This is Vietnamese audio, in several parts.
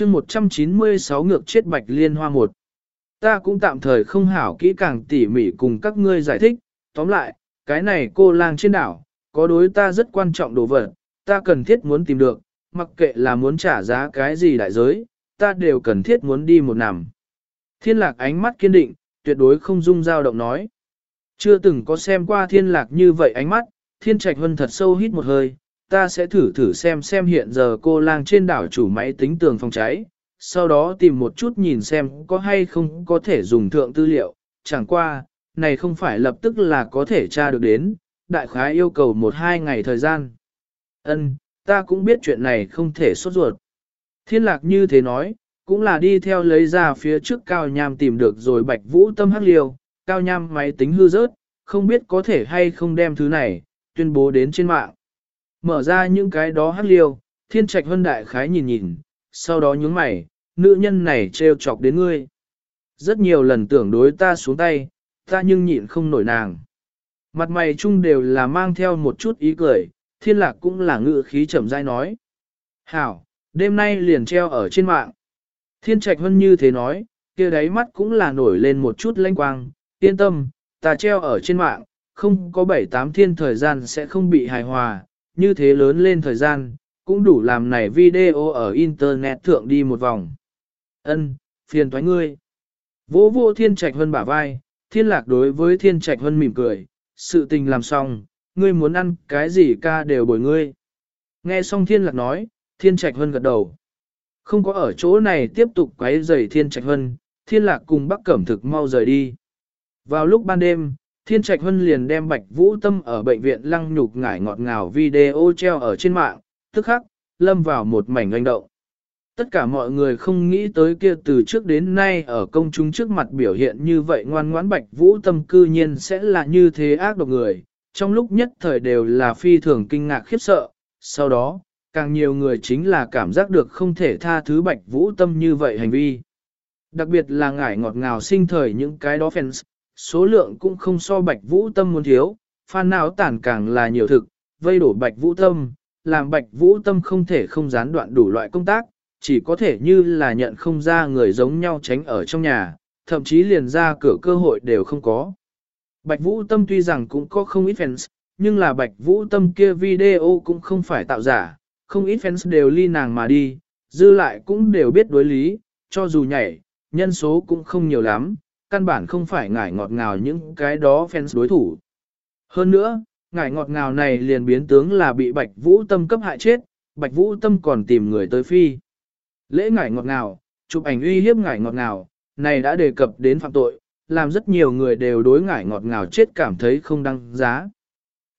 chương 196 ngược chết bạch liên hoa một. Ta cũng tạm thời không hảo kỹ càng tỉ mỉ cùng các ngươi giải thích, tóm lại, cái này cô lang trên đảo, có đối ta rất quan trọng đồ vật, ta cần thiết muốn tìm được, mặc kệ là muốn trả giá cái gì đại giới, ta đều cần thiết muốn đi một nằm. Thiên lạc ánh mắt kiên định, tuyệt đối không dung dao động nói. Chưa từng có xem qua thiên lạc như vậy ánh mắt, thiên trạch hân thật sâu hít một hơi, ta sẽ thử thử xem xem hiện giờ cô lang trên đảo chủ máy tính tường phòng cháy, sau đó tìm một chút nhìn xem có hay không có thể dùng thượng tư liệu, chẳng qua, này không phải lập tức là có thể tra được đến, đại khái yêu cầu một hai ngày thời gian. Ân, ta cũng biết chuyện này không thể sốt ruột. Thiên lạc như thế nói, cũng là đi theo lấy ra phía trước Cao Nham tìm được rồi bạch vũ tâm hắc liêu, Cao Nham máy tính hư rớt, không biết có thể hay không đem thứ này, tuyên bố đến trên mạng. Mở ra những cái đó hắc liêu, thiên trạch hân đại khái nhìn nhìn, sau đó nhướng mày, nữ nhân này trêu chọc đến ngươi. Rất nhiều lần tưởng đối ta xuống tay, ta nhưng nhịn không nổi nàng. Mặt mày chung đều là mang theo một chút ý cười, thiên lạc cũng là ngự khí chậm dai nói. Hảo, đêm nay liền treo ở trên mạng. Thiên trạch hân như thế nói, kia đáy mắt cũng là nổi lên một chút lanh quang, yên tâm, ta treo ở trên mạng, không có bảy tám thiên thời gian sẽ không bị hài hòa, như thế lớn lên thời gian, cũng đủ làm này video ở internet thượng đi một vòng. Ân, phiền thoái ngươi. Vô vô thiên trạch hơn bả vai, thiên lạc đối với thiên trạch hơn mỉm cười, sự tình làm xong, ngươi muốn ăn cái gì ca đều bồi ngươi. Nghe xong thiên lạc nói, thiên trạch hơn gật đầu. Không có ở chỗ này tiếp tục quấy rầy thiên trạch hơn thiên lạc cùng bác cẩm thực mau rời đi. Vào lúc ban đêm, thiên trạch hân liền đem bạch vũ tâm ở bệnh viện lăng nhục ngải ngọt ngào video treo ở trên mạng, tức khắc, lâm vào một mảnh anh động. Tất cả mọi người không nghĩ tới kia từ trước đến nay ở công chúng trước mặt biểu hiện như vậy ngoan ngoãn bạch vũ tâm cư nhiên sẽ là như thế ác độc người, trong lúc nhất thời đều là phi thường kinh ngạc khiếp sợ, sau đó, càng nhiều người chính là cảm giác được không thể tha thứ bạch vũ tâm như vậy hành vi. Đặc biệt là ngải ngọt ngào sinh thời những cái đó fans, số lượng cũng không so bạch vũ tâm muốn thiếu, phan nào tản càng là nhiều thực, vây đổ bạch vũ tâm, làm bạch vũ tâm không thể không gián đoạn đủ loại công tác, chỉ có thể như là nhận không ra người giống nhau tránh ở trong nhà, thậm chí liền ra cửa cơ hội đều không có. Bạch Vũ Tâm tuy rằng cũng có không ít fans, nhưng là Bạch Vũ Tâm kia video cũng không phải tạo giả, không ít fans đều ly nàng mà đi, dư lại cũng đều biết đối lý, cho dù nhảy, nhân số cũng không nhiều lắm, căn bản không phải ngải ngọt ngào những cái đó fans đối thủ. Hơn nữa, ngải ngọt ngào này liền biến tướng là bị Bạch Vũ Tâm cấp hại chết, Bạch Vũ Tâm còn tìm người tới phi. Lễ ngải ngọt ngào, chụp ảnh uy hiếp ngải ngọt ngào, này đã đề cập đến phạm tội, làm rất nhiều người đều đối ngải ngọt ngào chết cảm thấy không đăng giá.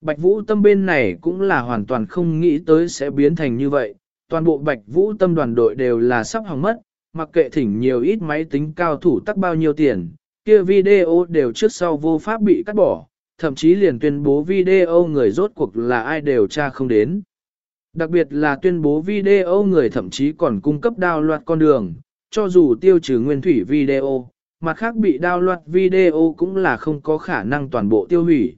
Bạch Vũ Tâm bên này cũng là hoàn toàn không nghĩ tới sẽ biến thành như vậy, toàn bộ Bạch Vũ Tâm đoàn đội đều là sắp hỏng mất, mặc kệ thỉnh nhiều ít máy tính cao thủ tắc bao nhiêu tiền, kia video đều trước sau vô pháp bị cắt bỏ, thậm chí liền tuyên bố video người rốt cuộc là ai đều tra không đến. Đặc biệt là tuyên bố video người thậm chí còn cung cấp đao loạt con đường, cho dù tiêu trừ nguyên thủy video, mặt khác bị đao loạt video cũng là không có khả năng toàn bộ tiêu hủy.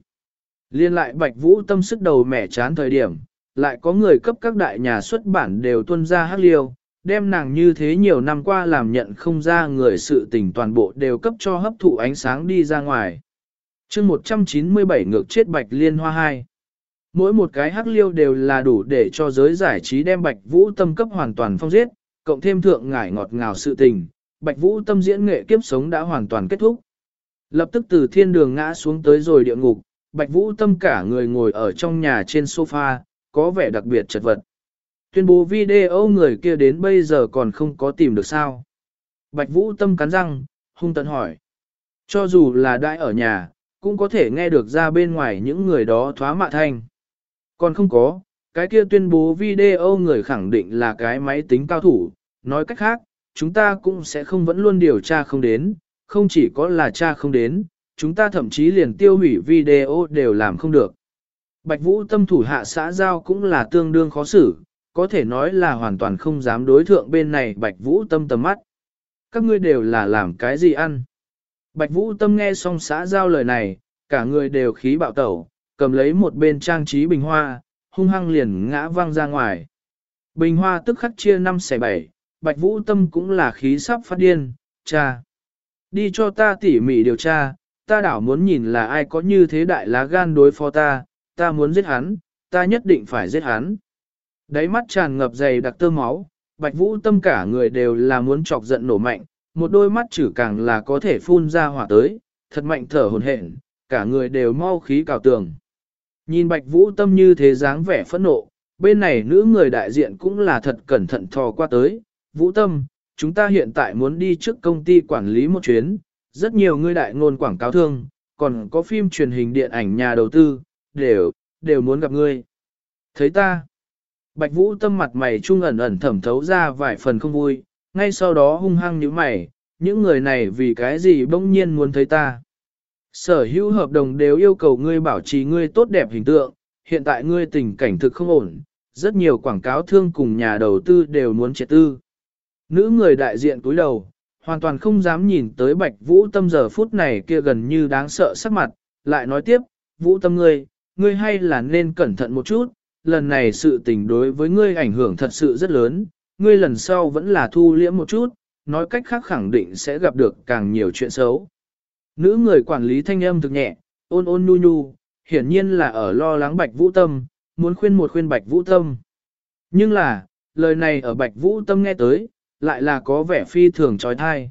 Liên lại Bạch Vũ tâm sức đầu mẻ chán thời điểm, lại có người cấp các đại nhà xuất bản đều tuân ra hắc liêu, đem nàng như thế nhiều năm qua làm nhận không ra người sự tình toàn bộ đều cấp cho hấp thụ ánh sáng đi ra ngoài. chương 197 ngược chết Bạch Liên Hoa 2 Mỗi một cái hắc liêu đều là đủ để cho giới giải trí đem Bạch Vũ tâm cấp hoàn toàn phong giết, cộng thêm thượng ngải ngọt ngào sự tình, Bạch Vũ tâm diễn nghệ kiếp sống đã hoàn toàn kết thúc. Lập tức từ thiên đường ngã xuống tới rồi địa ngục, Bạch Vũ tâm cả người ngồi ở trong nhà trên sofa, có vẻ đặc biệt chật vật. Tuyên bố video người kia đến bây giờ còn không có tìm được sao. Bạch Vũ tâm cắn răng, hung tận hỏi. Cho dù là đại ở nhà, cũng có thể nghe được ra bên ngoài những người đó thoá mạ thanh. Còn không có, cái kia tuyên bố video người khẳng định là cái máy tính cao thủ, nói cách khác, chúng ta cũng sẽ không vẫn luôn điều tra không đến, không chỉ có là tra không đến, chúng ta thậm chí liền tiêu hủy video đều làm không được. Bạch Vũ tâm thủ hạ xã giao cũng là tương đương khó xử, có thể nói là hoàn toàn không dám đối thượng bên này Bạch Vũ tâm tầm mắt. Các ngươi đều là làm cái gì ăn? Bạch Vũ tâm nghe xong xã giao lời này, cả người đều khí bạo tẩu, cầm lấy một bên trang trí bình hoa, hung hăng liền ngã văng ra ngoài. Bình hoa tức khắc chia năm xẻ bảy, Bạch Vũ Tâm cũng là khí sắp phát điên, cha. Đi cho ta tỉ mỉ điều tra, ta đảo muốn nhìn là ai có như thế đại lá gan đối phó ta, ta muốn giết hắn, ta nhất định phải giết hắn. Đáy mắt tràn ngập dày đặc tơ máu, Bạch Vũ Tâm cả người đều là muốn chọc giận nổ mạnh, một đôi mắt chữ càng là có thể phun ra hỏa tới, thật mạnh thở hồn hển, cả người đều mau khí cào tường. Nhìn Bạch Vũ Tâm như thế dáng vẻ phẫn nộ, bên này nữ người đại diện cũng là thật cẩn thận thò qua tới. Vũ Tâm, chúng ta hiện tại muốn đi trước công ty quản lý một chuyến, rất nhiều người đại ngôn quảng cáo thương, còn có phim truyền hình điện ảnh nhà đầu tư, đều, đều muốn gặp ngươi. Thấy ta, Bạch Vũ Tâm mặt mày trung ẩn ẩn thẩm thấu ra vài phần không vui, ngay sau đó hung hăng nhíu mày, những người này vì cái gì bỗng nhiên muốn thấy ta. Sở hữu hợp đồng đều yêu cầu ngươi bảo trì ngươi tốt đẹp hình tượng, hiện tại ngươi tình cảnh thực không ổn, rất nhiều quảng cáo thương cùng nhà đầu tư đều muốn triệt tư. Nữ người đại diện túi đầu, hoàn toàn không dám nhìn tới bạch vũ tâm giờ phút này kia gần như đáng sợ sắc mặt, lại nói tiếp, vũ tâm ngươi, ngươi hay là nên cẩn thận một chút, lần này sự tình đối với ngươi ảnh hưởng thật sự rất lớn, ngươi lần sau vẫn là thu liễm một chút, nói cách khác khẳng định sẽ gặp được càng nhiều chuyện xấu. Nữ người quản lý thanh âm thực nhẹ, ôn ôn nhu nhu, hiển nhiên là ở lo lắng Bạch Vũ Tâm, muốn khuyên một khuyên Bạch Vũ Tâm. Nhưng là, lời này ở Bạch Vũ Tâm nghe tới, lại là có vẻ phi thường trói thai.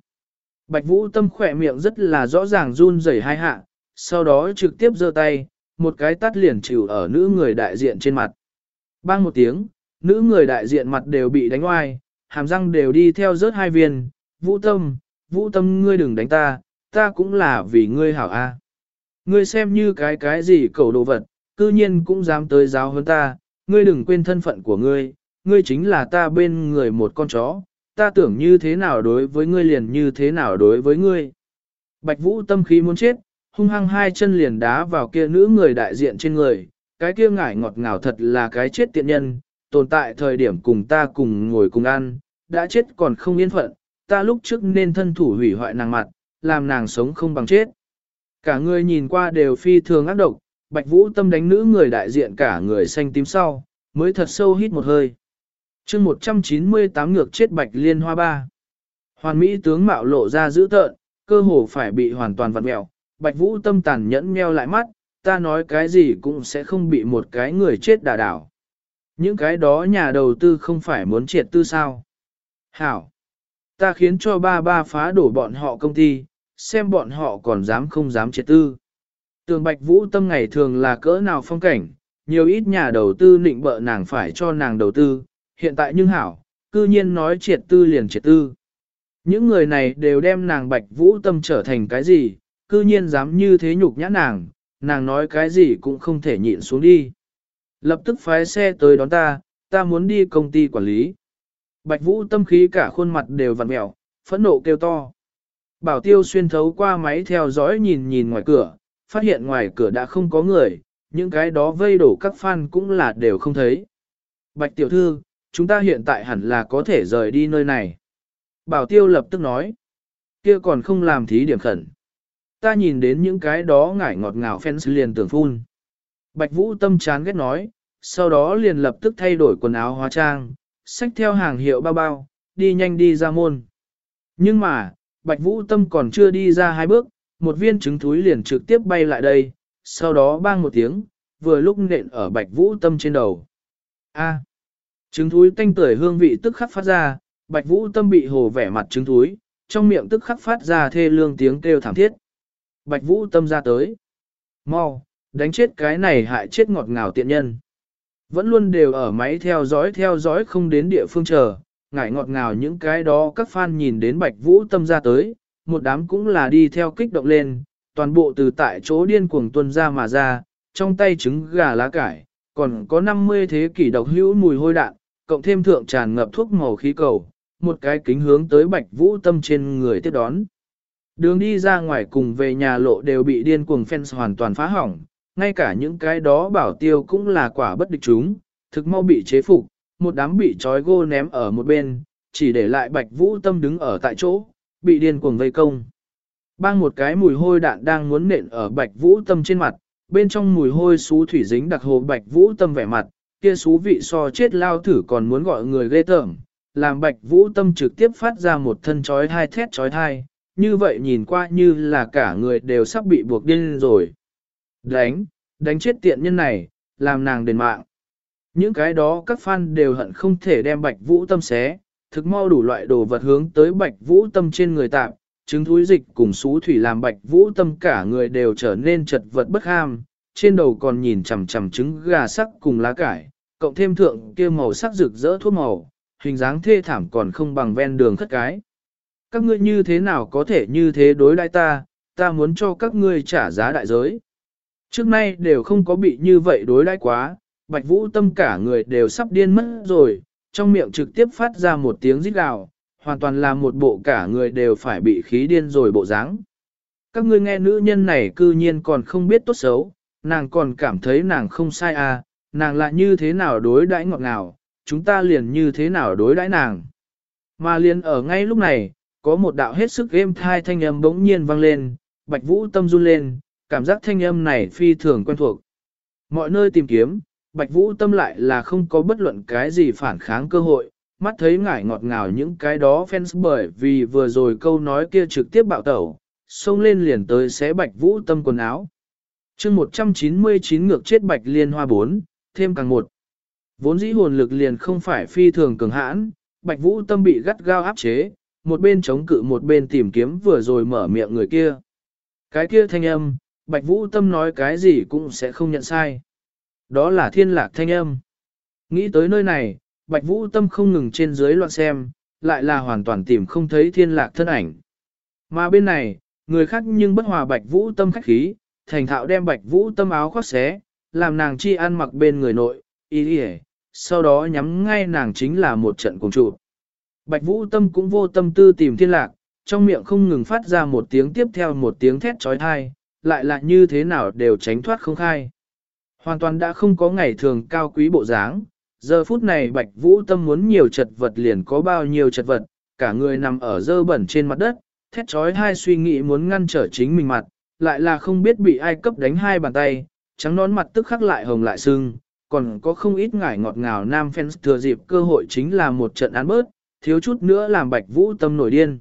Bạch Vũ Tâm khỏe miệng rất là rõ ràng run rẩy hai hạ, sau đó trực tiếp giơ tay, một cái tắt liền chịu ở nữ người đại diện trên mặt. Bang một tiếng, nữ người đại diện mặt đều bị đánh oai, hàm răng đều đi theo rớt hai viên, Vũ Tâm, Vũ Tâm ngươi đừng đánh ta, ta cũng là vì ngươi hảo a. Ngươi xem như cái cái gì cầu đồ vật, cư nhiên cũng dám tới giáo hơn ta, ngươi đừng quên thân phận của ngươi, ngươi chính là ta bên người một con chó, ta tưởng như thế nào đối với ngươi liền như thế nào đối với ngươi. Bạch Vũ tâm khí muốn chết, hung hăng hai chân liền đá vào kia nữ người đại diện trên người, cái kia ngải ngọt ngào thật là cái chết tiện nhân, tồn tại thời điểm cùng ta cùng ngồi cùng ăn, đã chết còn không yên phận, ta lúc trước nên thân thủ hủy hoại nàng mặt, làm nàng sống không bằng chết. Cả người nhìn qua đều phi thường ác độc, Bạch Vũ tâm đánh nữ người đại diện cả người xanh tím sau, mới thật sâu hít một hơi. chương 198 ngược chết Bạch Liên Hoa Ba. Hoàn Mỹ tướng mạo lộ ra dữ tợn, cơ hồ phải bị hoàn toàn vặn mẹo. Bạch Vũ tâm tàn nhẫn meo lại mắt, ta nói cái gì cũng sẽ không bị một cái người chết đả đảo. Những cái đó nhà đầu tư không phải muốn triệt tư sao. Hảo! Ta khiến cho ba ba phá đổ bọn họ công ty, xem bọn họ còn dám không dám triệt tư. Tường Bạch Vũ tâm ngày thường là cỡ nào phong cảnh, nhiều ít nhà đầu tư định bợ nàng phải cho nàng đầu tư, hiện tại nhưng hảo, cư nhiên nói triệt tư liền triệt tư. Những người này đều đem nàng Bạch Vũ tâm trở thành cái gì, cư nhiên dám như thế nhục nhã nàng, nàng nói cái gì cũng không thể nhịn xuống đi. Lập tức phái xe tới đón ta, ta muốn đi công ty quản lý. Bạch Vũ tâm khí cả khuôn mặt đều vặn mẹo, phẫn nộ kêu to. Bảo tiêu xuyên thấu qua máy theo dõi nhìn nhìn ngoài cửa, phát hiện ngoài cửa đã không có người, những cái đó vây đổ các fan cũng là đều không thấy. Bạch tiểu thư, chúng ta hiện tại hẳn là có thể rời đi nơi này. Bảo tiêu lập tức nói, kia còn không làm thí điểm khẩn. Ta nhìn đến những cái đó ngải ngọt ngào fans liền tưởng phun. Bạch vũ tâm chán ghét nói, sau đó liền lập tức thay đổi quần áo hóa trang, xách theo hàng hiệu bao bao, đi nhanh đi ra môn. Nhưng mà, Bạch Vũ Tâm còn chưa đi ra hai bước, một viên trứng thúi liền trực tiếp bay lại đây, sau đó bang một tiếng, vừa lúc nện ở Bạch Vũ Tâm trên đầu. A. trứng thúi tanh tưởi hương vị tức khắc phát ra, Bạch Vũ Tâm bị hồ vẻ mặt trứng thúi, trong miệng tức khắc phát ra thê lương tiếng kêu thảm thiết. Bạch Vũ Tâm ra tới. Mau, đánh chết cái này hại chết ngọt ngào tiện nhân. Vẫn luôn đều ở máy theo dõi theo dõi không đến địa phương chờ, ngại ngọt ngào những cái đó các fan nhìn đến Bạch Vũ Tâm ra tới, một đám cũng là đi theo kích động lên, toàn bộ từ tại chỗ điên cuồng tuân ra mà ra, trong tay trứng gà lá cải, còn có 50 thế kỷ độc hữu mùi hôi đạn, cộng thêm thượng tràn ngập thuốc màu khí cầu, một cái kính hướng tới Bạch Vũ Tâm trên người tiếp đón. Đường đi ra ngoài cùng về nhà lộ đều bị điên cuồng fans hoàn toàn phá hỏng, ngay cả những cái đó bảo tiêu cũng là quả bất địch chúng, thực mau bị chế phục, một đám bị trói gô ném ở một bên, chỉ để lại bạch vũ tâm đứng ở tại chỗ, bị điên cuồng vây công. Bang một cái mùi hôi đạn đang muốn nện ở bạch vũ tâm trên mặt, bên trong mùi hôi xú thủy dính đặc hồ bạch vũ tâm vẻ mặt, kia xú vị so chết lao thử còn muốn gọi người ghê tởm, làm bạch vũ tâm trực tiếp phát ra một thân chói thai thét chói thai, như vậy nhìn qua như là cả người đều sắp bị buộc điên rồi. Đánh, đánh chết tiện nhân này, làm nàng đền mạng. Những cái đó các fan đều hận không thể đem bạch vũ tâm xé, thực mau đủ loại đồ vật hướng tới bạch vũ tâm trên người tạm, trứng thúi dịch cùng xú thủy làm bạch vũ tâm cả người đều trở nên chật vật bất ham, trên đầu còn nhìn chằm chằm trứng gà sắc cùng lá cải, cộng thêm thượng kia màu sắc rực rỡ thuốc màu, hình dáng thê thảm còn không bằng ven đường khất cái. Các ngươi như thế nào có thể như thế đối đãi ta, ta muốn cho các ngươi trả giá đại giới. Trước nay đều không có bị như vậy đối đãi quá, bạch vũ tâm cả người đều sắp điên mất rồi, trong miệng trực tiếp phát ra một tiếng rít gào, hoàn toàn là một bộ cả người đều phải bị khí điên rồi bộ dáng. Các ngươi nghe nữ nhân này cư nhiên còn không biết tốt xấu, nàng còn cảm thấy nàng không sai à, nàng lại như thế nào đối đãi ngọt ngào, chúng ta liền như thế nào đối đãi nàng. Mà liền ở ngay lúc này, có một đạo hết sức êm thai thanh âm bỗng nhiên vang lên, bạch vũ tâm run lên, cảm giác thanh âm này phi thường quen thuộc. Mọi nơi tìm kiếm, bạch vũ tâm lại là không có bất luận cái gì phản kháng cơ hội, mắt thấy ngải ngọt ngào những cái đó fans bởi vì vừa rồi câu nói kia trực tiếp bạo tẩu, xông lên liền tới xé bạch vũ tâm quần áo. chương 199 ngược chết bạch liên hoa 4, thêm càng một. Vốn dĩ hồn lực liền không phải phi thường cường hãn, bạch vũ tâm bị gắt gao áp chế, một bên chống cự một bên tìm kiếm vừa rồi mở miệng người kia. Cái kia thanh âm, bạch vũ tâm nói cái gì cũng sẽ không nhận sai. Đó là thiên lạc thanh âm. Nghĩ tới nơi này, Bạch Vũ Tâm không ngừng trên dưới loạn xem, lại là hoàn toàn tìm không thấy thiên lạc thân ảnh. Mà bên này, người khác nhưng bất hòa Bạch Vũ Tâm khách khí, thành thạo đem Bạch Vũ Tâm áo khoác xé, làm nàng chi ăn mặc bên người nội, y đi sau đó nhắm ngay nàng chính là một trận cùng trụ. Bạch Vũ Tâm cũng vô tâm tư tìm thiên lạc, trong miệng không ngừng phát ra một tiếng tiếp theo một tiếng thét trói thai, lại là như thế nào đều tránh thoát không khai. Hoàn toàn đã không có ngày thường cao quý bộ dáng, Giờ phút này Bạch Vũ Tâm muốn nhiều chật vật liền có bao nhiêu chật vật, cả người nằm ở dơ bẩn trên mặt đất, thét trói hai suy nghĩ muốn ngăn trở chính mình mặt, lại là không biết bị ai cấp đánh hai bàn tay, trắng nón mặt tức khắc lại hồng lại sưng, còn có không ít ngải ngọt ngào nam fans thừa dịp cơ hội chính là một trận án bớt, thiếu chút nữa làm Bạch Vũ Tâm nổi điên.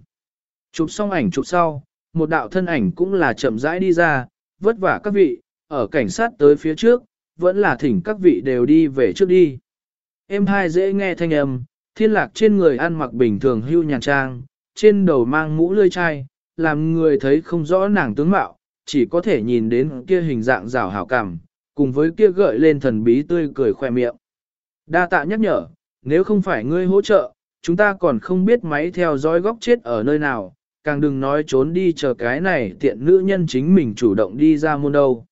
Chụp xong ảnh chụp sau, một đạo thân ảnh cũng là chậm rãi đi ra, vất vả các vị, ở cảnh sát tới phía trước, vẫn là thỉnh các vị đều đi về trước đi. Em hai dễ nghe thanh âm, thiên lạc trên người ăn mặc bình thường hưu nhàn trang, trên đầu mang mũ lươi chai, làm người thấy không rõ nàng tướng mạo, chỉ có thể nhìn đến kia hình dạng rào hảo cảm, cùng với kia gợi lên thần bí tươi cười khoe miệng. Đa tạ nhắc nhở, nếu không phải ngươi hỗ trợ, chúng ta còn không biết máy theo dõi góc chết ở nơi nào, càng đừng nói trốn đi chờ cái này tiện nữ nhân chính mình chủ động đi ra môn đâu.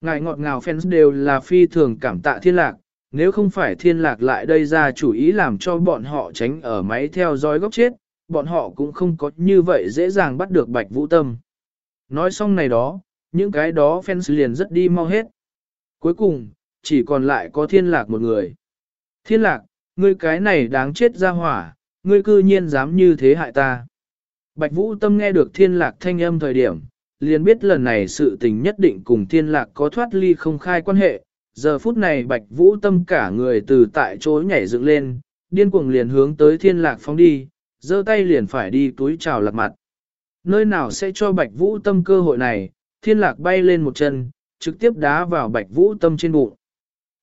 Ngài ngọt ngào fans đều là phi thường cảm tạ thiên lạc, nếu không phải thiên lạc lại đây ra chủ ý làm cho bọn họ tránh ở máy theo dõi góc chết, bọn họ cũng không có như vậy dễ dàng bắt được bạch vũ tâm. Nói xong này đó, những cái đó fans liền rất đi mau hết. Cuối cùng, chỉ còn lại có thiên lạc một người. Thiên lạc, ngươi cái này đáng chết ra hỏa, ngươi cư nhiên dám như thế hại ta. Bạch vũ tâm nghe được thiên lạc thanh âm thời điểm, liền biết lần này sự tình nhất định cùng thiên lạc có thoát ly không khai quan hệ, giờ phút này bạch vũ tâm cả người từ tại chỗ nhảy dựng lên, điên cuồng liền hướng tới thiên lạc phóng đi, giơ tay liền phải đi túi chào lạc mặt. Nơi nào sẽ cho bạch vũ tâm cơ hội này, thiên lạc bay lên một chân, trực tiếp đá vào bạch vũ tâm trên bụng.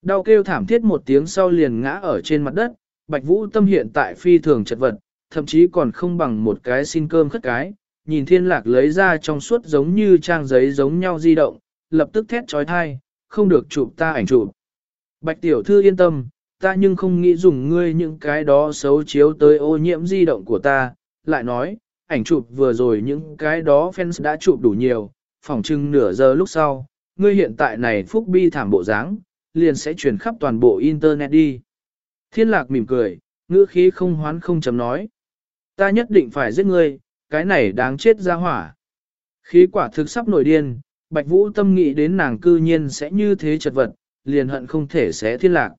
Đau kêu thảm thiết một tiếng sau liền ngã ở trên mặt đất, bạch vũ tâm hiện tại phi thường chật vật, thậm chí còn không bằng một cái xin cơm khất cái, nhìn thiên lạc lấy ra trong suốt giống như trang giấy giống nhau di động, lập tức thét trói thai, không được chụp ta ảnh chụp. Bạch tiểu thư yên tâm, ta nhưng không nghĩ dùng ngươi những cái đó xấu chiếu tới ô nhiễm di động của ta, lại nói, ảnh chụp vừa rồi những cái đó fans đã chụp đủ nhiều, phỏng chừng nửa giờ lúc sau, ngươi hiện tại này phúc bi thảm bộ dáng, liền sẽ truyền khắp toàn bộ internet đi. Thiên lạc mỉm cười, ngữ khí không hoán không chấm nói. Ta nhất định phải giết ngươi, cái này đáng chết ra hỏa. Khí quả thực sắp nổi điên, Bạch Vũ tâm nghĩ đến nàng cư nhiên sẽ như thế chật vật, liền hận không thể sẽ thiên lạc.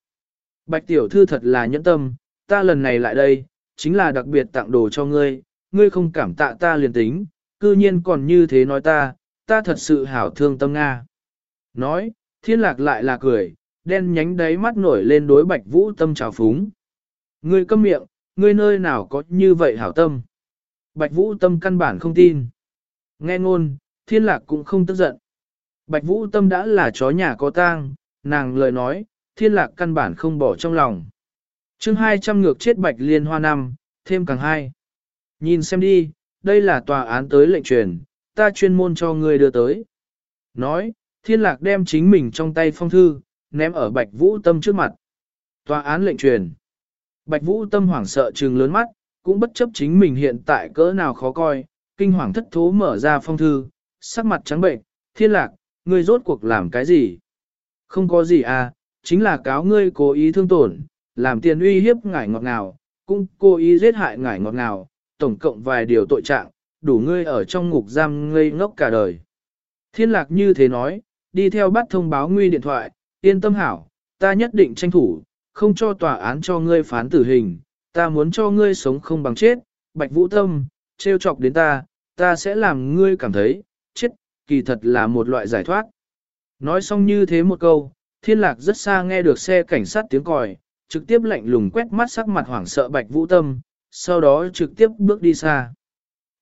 Bạch tiểu thư thật là nhẫn tâm, ta lần này lại đây, chính là đặc biệt tặng đồ cho ngươi, ngươi không cảm tạ ta liền tính, cư nhiên còn như thế nói ta, ta thật sự hảo thương tâm Nga. Nói, thiên lạc lại là cười, đen nhánh đáy mắt nổi lên đối bạch vũ tâm trào phúng. Ngươi câm miệng, ngươi nơi nào có như vậy hảo tâm. Bạch Vũ Tâm căn bản không tin. Nghe ngôn, thiên lạc cũng không tức giận. Bạch Vũ Tâm đã là chó nhà có tang, nàng lời nói, thiên lạc căn bản không bỏ trong lòng. chương 200 ngược chết Bạch Liên Hoa năm, thêm càng hai. Nhìn xem đi, đây là tòa án tới lệnh truyền, ta chuyên môn cho ngươi đưa tới. Nói, thiên lạc đem chính mình trong tay phong thư, ném ở Bạch Vũ Tâm trước mặt. Tòa án lệnh truyền. Bạch Vũ Tâm hoảng sợ trừng lớn mắt, cũng bất chấp chính mình hiện tại cỡ nào khó coi, kinh hoàng thất thố mở ra phong thư, sắc mặt trắng bệnh, thiên lạc, ngươi rốt cuộc làm cái gì? Không có gì à, chính là cáo ngươi cố ý thương tổn, làm tiền uy hiếp ngải ngọt ngào, cũng cố ý giết hại ngải ngọt ngào, tổng cộng vài điều tội trạng, đủ ngươi ở trong ngục giam ngây ngốc cả đời. Thiên lạc như thế nói, đi theo bắt thông báo nguy điện thoại, yên tâm hảo, ta nhất định tranh thủ, không cho tòa án cho ngươi phán tử hình, ta muốn cho ngươi sống không bằng chết, bạch vũ tâm, trêu chọc đến ta, ta sẽ làm ngươi cảm thấy, chết, kỳ thật là một loại giải thoát. Nói xong như thế một câu, thiên lạc rất xa nghe được xe cảnh sát tiếng còi, trực tiếp lạnh lùng quét mắt sắc mặt hoảng sợ bạch vũ tâm, sau đó trực tiếp bước đi xa.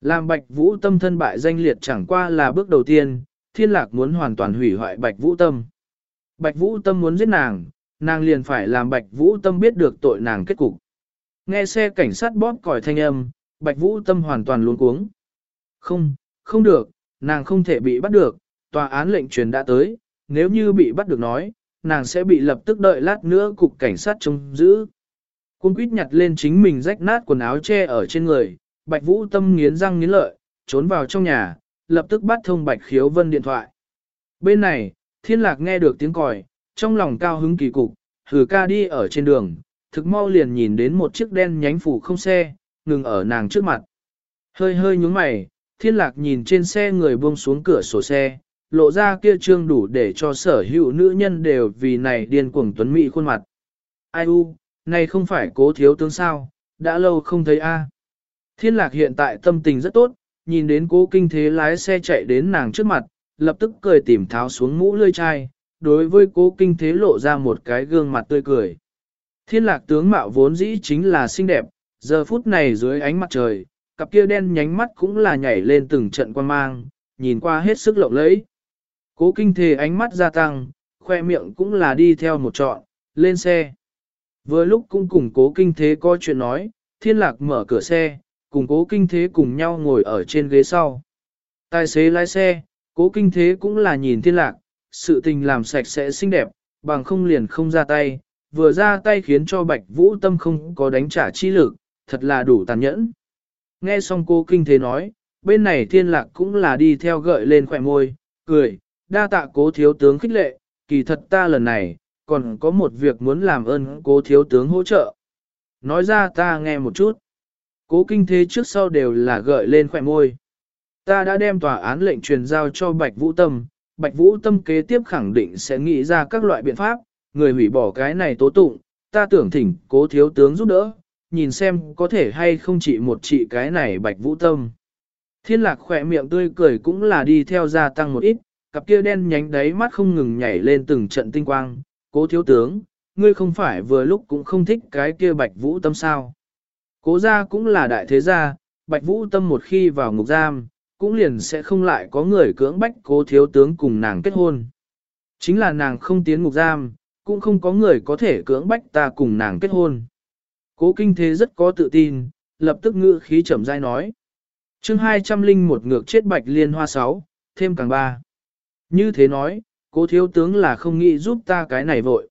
Làm bạch vũ tâm thân bại danh liệt chẳng qua là bước đầu tiên, thiên lạc muốn hoàn toàn hủy hoại bạch vũ tâm. Bạch vũ tâm muốn giết nàng, nàng liền phải làm bạch vũ tâm biết được tội nàng kết cục. Nghe xe cảnh sát bóp còi thanh âm, bạch vũ tâm hoàn toàn luống cuống. Không, không được, nàng không thể bị bắt được, tòa án lệnh truyền đã tới, nếu như bị bắt được nói, nàng sẽ bị lập tức đợi lát nữa cục cảnh sát trông giữ. Cung quýt nhặt lên chính mình rách nát quần áo che ở trên người, bạch vũ tâm nghiến răng nghiến lợi, trốn vào trong nhà, lập tức bắt thông bạch khiếu vân điện thoại. Bên này, thiên lạc nghe được tiếng còi, trong lòng cao hứng kỳ cục, hử ca đi ở trên đường, thực mau liền nhìn đến một chiếc đen nhánh phủ không xe, ngừng ở nàng trước mặt. Hơi hơi nhúng mày, thiên lạc nhìn trên xe người buông xuống cửa sổ xe, lộ ra kia trương đủ để cho sở hữu nữ nhân đều vì này điên cuồng tuấn mỹ khuôn mặt. Ai u, này không phải cố thiếu tướng sao, đã lâu không thấy a. Thiên lạc hiện tại tâm tình rất tốt, nhìn đến cố kinh thế lái xe chạy đến nàng trước mặt, lập tức cười tìm tháo xuống mũ lươi chai, đối với cố kinh thế lộ ra một cái gương mặt tươi cười. Thiên lạc tướng mạo vốn dĩ chính là xinh đẹp, giờ phút này dưới ánh mặt trời, cặp kia đen nhánh mắt cũng là nhảy lên từng trận quan mang, nhìn qua hết sức lộng lẫy. Cố kinh thế ánh mắt gia tăng, khoe miệng cũng là đi theo một trọn, lên xe. Vừa lúc cũng cùng cố kinh thế có chuyện nói, thiên lạc mở cửa xe, cùng cố kinh thế cùng nhau ngồi ở trên ghế sau. Tài xế lái xe, cố kinh thế cũng là nhìn thiên lạc, sự tình làm sạch sẽ xinh đẹp, bằng không liền không ra tay, vừa ra tay khiến cho bạch vũ tâm không có đánh trả chi lực, thật là đủ tàn nhẫn. Nghe xong cô kinh thế nói, bên này thiên lạc cũng là đi theo gợi lên khỏe môi, cười, đa tạ cố thiếu tướng khích lệ, kỳ thật ta lần này, còn có một việc muốn làm ơn cố thiếu tướng hỗ trợ. Nói ra ta nghe một chút. Cố kinh thế trước sau đều là gợi lên khỏe môi. Ta đã đem tòa án lệnh truyền giao cho Bạch Vũ Tâm, Bạch Vũ Tâm kế tiếp khẳng định sẽ nghĩ ra các loại biện pháp, người hủy bỏ cái này tố tụng, ta tưởng thỉnh cố thiếu tướng giúp đỡ, nhìn xem có thể hay không chỉ một trị cái này Bạch Vũ Tâm. Thiên lạc khỏe miệng tươi cười cũng là đi theo gia tăng một ít, cặp kia đen nhánh đáy mắt không ngừng nhảy lên từng trận tinh quang, cố thiếu tướng, ngươi không phải vừa lúc cũng không thích cái kia Bạch Vũ Tâm sao. Cố gia cũng là đại thế gia, Bạch Vũ Tâm một khi vào ngục giam, cũng liền sẽ không lại có người cưỡng bách cố thiếu tướng cùng nàng kết hôn. Chính là nàng không tiến ngục giam, cũng không có người có thể cưỡng bách ta cùng nàng kết hôn. Cố kinh thế rất có tự tin, lập tức ngữ khí chậm rãi nói. chương 201 ngược chết bạch liên hoa 6, thêm càng ba. Như thế nói, cố thiếu tướng là không nghĩ giúp ta cái này vội.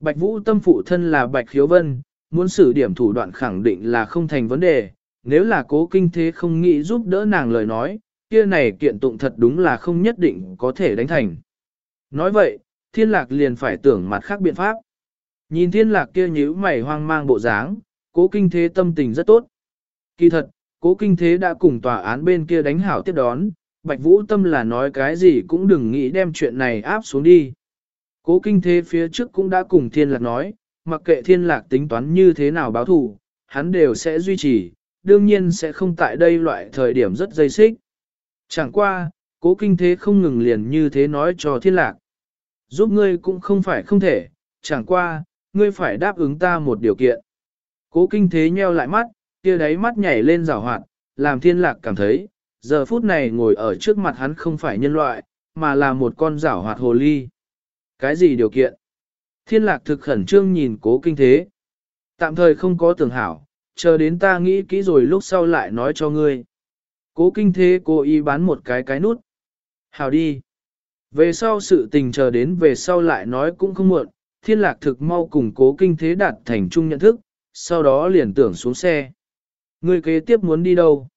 Bạch vũ tâm phụ thân là bạch khiếu vân, muốn xử điểm thủ đoạn khẳng định là không thành vấn đề, nếu là cố kinh thế không nghĩ giúp đỡ nàng lời nói, kia này kiện tụng thật đúng là không nhất định có thể đánh thành. Nói vậy, thiên lạc liền phải tưởng mặt khác biện pháp. Nhìn thiên lạc kia nhíu mày hoang mang bộ dáng, cố kinh thế tâm tình rất tốt. Kỳ thật, cố kinh thế đã cùng tòa án bên kia đánh hảo tiếp đón, Bạch Vũ tâm là nói cái gì cũng đừng nghĩ đem chuyện này áp xuống đi. Cố kinh thế phía trước cũng đã cùng thiên lạc nói, mặc kệ thiên lạc tính toán như thế nào báo thù, hắn đều sẽ duy trì, đương nhiên sẽ không tại đây loại thời điểm rất dây xích. Chẳng qua, cố kinh thế không ngừng liền như thế nói cho thiên lạc. Giúp ngươi cũng không phải không thể, chẳng qua, ngươi phải đáp ứng ta một điều kiện. Cố kinh thế nheo lại mắt, kia đáy mắt nhảy lên rào hoạt, làm thiên lạc cảm thấy, giờ phút này ngồi ở trước mặt hắn không phải nhân loại, mà là một con rảo hoạt hồ ly. Cái gì điều kiện? Thiên lạc thực khẩn trương nhìn cố kinh thế. Tạm thời không có tưởng hảo, chờ đến ta nghĩ kỹ rồi lúc sau lại nói cho ngươi. Cố kinh thế cố ý bán một cái cái nút. Hảo đi. Về sau sự tình chờ đến về sau lại nói cũng không muộn, thiên lạc thực mau cùng cố kinh thế đạt thành chung nhận thức, sau đó liền tưởng xuống xe. Ngươi kế tiếp muốn đi đâu?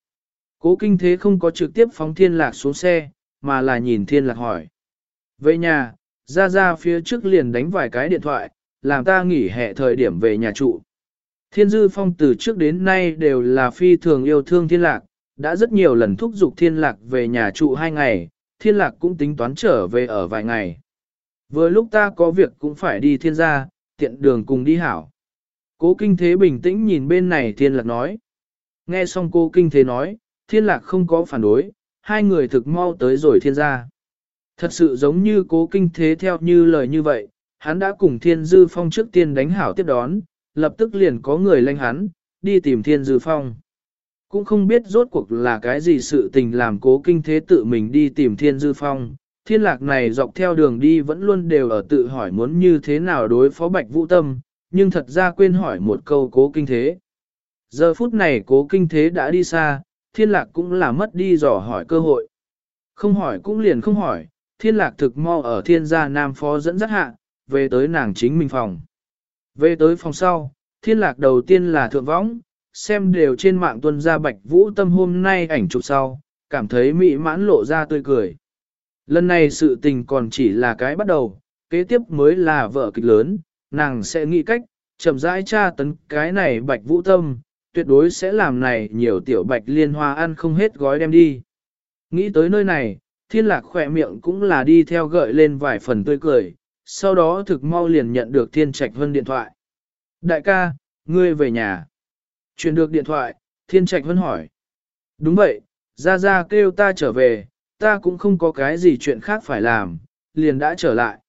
Cố kinh thế không có trực tiếp phóng thiên lạc xuống xe, mà là nhìn thiên lạc hỏi. Về nhà, ra ra phía trước liền đánh vài cái điện thoại, làm ta nghỉ hè thời điểm về nhà trụ. Thiên dư phong từ trước đến nay đều là phi thường yêu thương thiên lạc, đã rất nhiều lần thúc giục thiên lạc về nhà trụ hai ngày, thiên lạc cũng tính toán trở về ở vài ngày. Vừa lúc ta có việc cũng phải đi thiên gia, tiện đường cùng đi hảo. Cố kinh thế bình tĩnh nhìn bên này thiên lạc nói. Nghe xong cô kinh thế nói, thiên lạc không có phản đối, hai người thực mau tới rồi thiên gia. Thật sự giống như cố kinh thế theo như lời như vậy, hắn đã cùng thiên dư phong trước tiên đánh hảo tiếp đón, lập tức liền có người lanh hắn, đi tìm thiên dư phong. Cũng không biết rốt cuộc là cái gì sự tình làm cố kinh thế tự mình đi tìm thiên dư phong. Thiên lạc này dọc theo đường đi vẫn luôn đều ở tự hỏi muốn như thế nào đối phó bạch vũ tâm, nhưng thật ra quên hỏi một câu cố kinh thế. Giờ phút này cố kinh thế đã đi xa, thiên lạc cũng là mất đi dò hỏi cơ hội. Không hỏi cũng liền không hỏi, thiên lạc thực mo ở thiên gia nam phó dẫn dắt hạ, về tới nàng chính mình phòng. Về tới phòng sau, thiên lạc đầu tiên là thượng võng, xem đều trên mạng tuân ra bạch vũ tâm hôm nay ảnh chụp sau, cảm thấy mỹ mãn lộ ra tươi cười. Lần này sự tình còn chỉ là cái bắt đầu, kế tiếp mới là vợ kịch lớn, nàng sẽ nghĩ cách, chậm rãi tra tấn cái này bạch vũ tâm, tuyệt đối sẽ làm này nhiều tiểu bạch liên hoa ăn không hết gói đem đi. Nghĩ tới nơi này, thiên lạc khỏe miệng cũng là đi theo gợi lên vài phần tươi cười, sau đó thực mau liền nhận được thiên trạch vân điện thoại. Đại ca, ngươi về nhà. Chuyển được điện thoại, thiên trạch vân hỏi. Đúng vậy, ra ra kêu ta trở về, ta cũng không có cái gì chuyện khác phải làm, liền đã trở lại.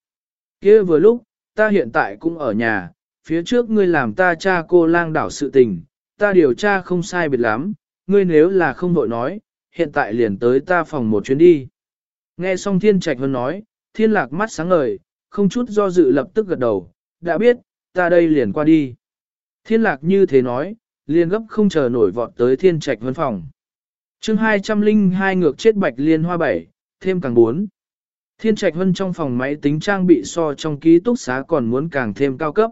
kia vừa lúc, ta hiện tại cũng ở nhà, phía trước ngươi làm ta cha cô lang đảo sự tình, ta điều tra không sai biệt lắm, ngươi nếu là không vội nói, hiện tại liền tới ta phòng một chuyến đi. Nghe xong thiên trạch vân nói, thiên lạc mắt sáng ngời, không chút do dự lập tức gật đầu, đã biết, ta đây liền qua đi. Thiên lạc như thế nói, liền gấp không chờ nổi vọt tới thiên trạch vân phòng. chương 202 ngược chết bạch liên hoa bảy, thêm càng 4. Thiên trạch vân trong phòng máy tính trang bị so trong ký túc xá còn muốn càng thêm cao cấp.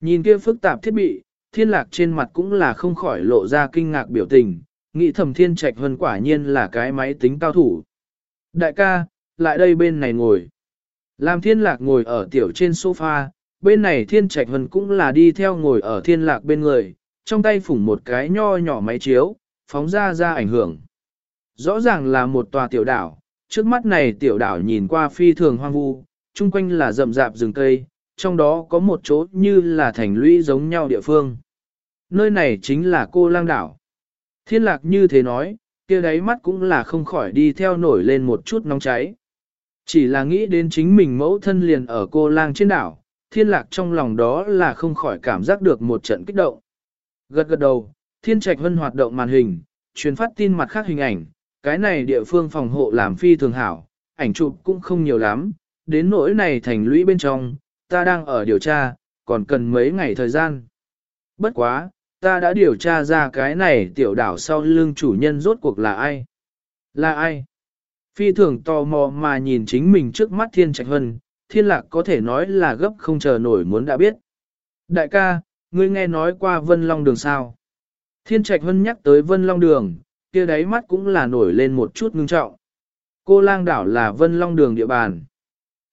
Nhìn kia phức tạp thiết bị, thiên lạc trên mặt cũng là không khỏi lộ ra kinh ngạc biểu tình, nghĩ thầm thiên trạch vân quả nhiên là cái máy tính cao thủ. Đại ca, lại đây bên này ngồi. Làm thiên lạc ngồi ở tiểu trên sofa, bên này thiên trạch Hân cũng là đi theo ngồi ở thiên lạc bên người, trong tay phủng một cái nho nhỏ máy chiếu, phóng ra ra ảnh hưởng. Rõ ràng là một tòa tiểu đảo, trước mắt này tiểu đảo nhìn qua phi thường hoang vu, chung quanh là rậm rạp rừng cây, trong đó có một chỗ như là thành lũy giống nhau địa phương. Nơi này chính là cô lang đảo. Thiên lạc như thế nói, kia đáy mắt cũng là không khỏi đi theo nổi lên một chút nóng cháy. Chỉ là nghĩ đến chính mình mẫu thân liền ở cô lang trên đảo, thiên lạc trong lòng đó là không khỏi cảm giác được một trận kích động. Gật gật đầu, thiên trạch hân hoạt động màn hình, truyền phát tin mặt khác hình ảnh, cái này địa phương phòng hộ làm phi thường hảo, ảnh chụp cũng không nhiều lắm, đến nỗi này thành lũy bên trong, ta đang ở điều tra, còn cần mấy ngày thời gian. Bất quá, ta đã điều tra ra cái này tiểu đảo sau lưng chủ nhân rốt cuộc là ai. Là ai? Phi thường tò mò mà nhìn chính mình trước mắt thiên trạch hân, thiên lạc có thể nói là gấp không chờ nổi muốn đã biết. Đại ca, ngươi nghe nói qua Vân Long Đường sao? Thiên trạch hân nhắc tới Vân Long Đường, kia đáy mắt cũng là nổi lên một chút ngưng trọng. Cô lang đảo là Vân Long Đường địa bàn.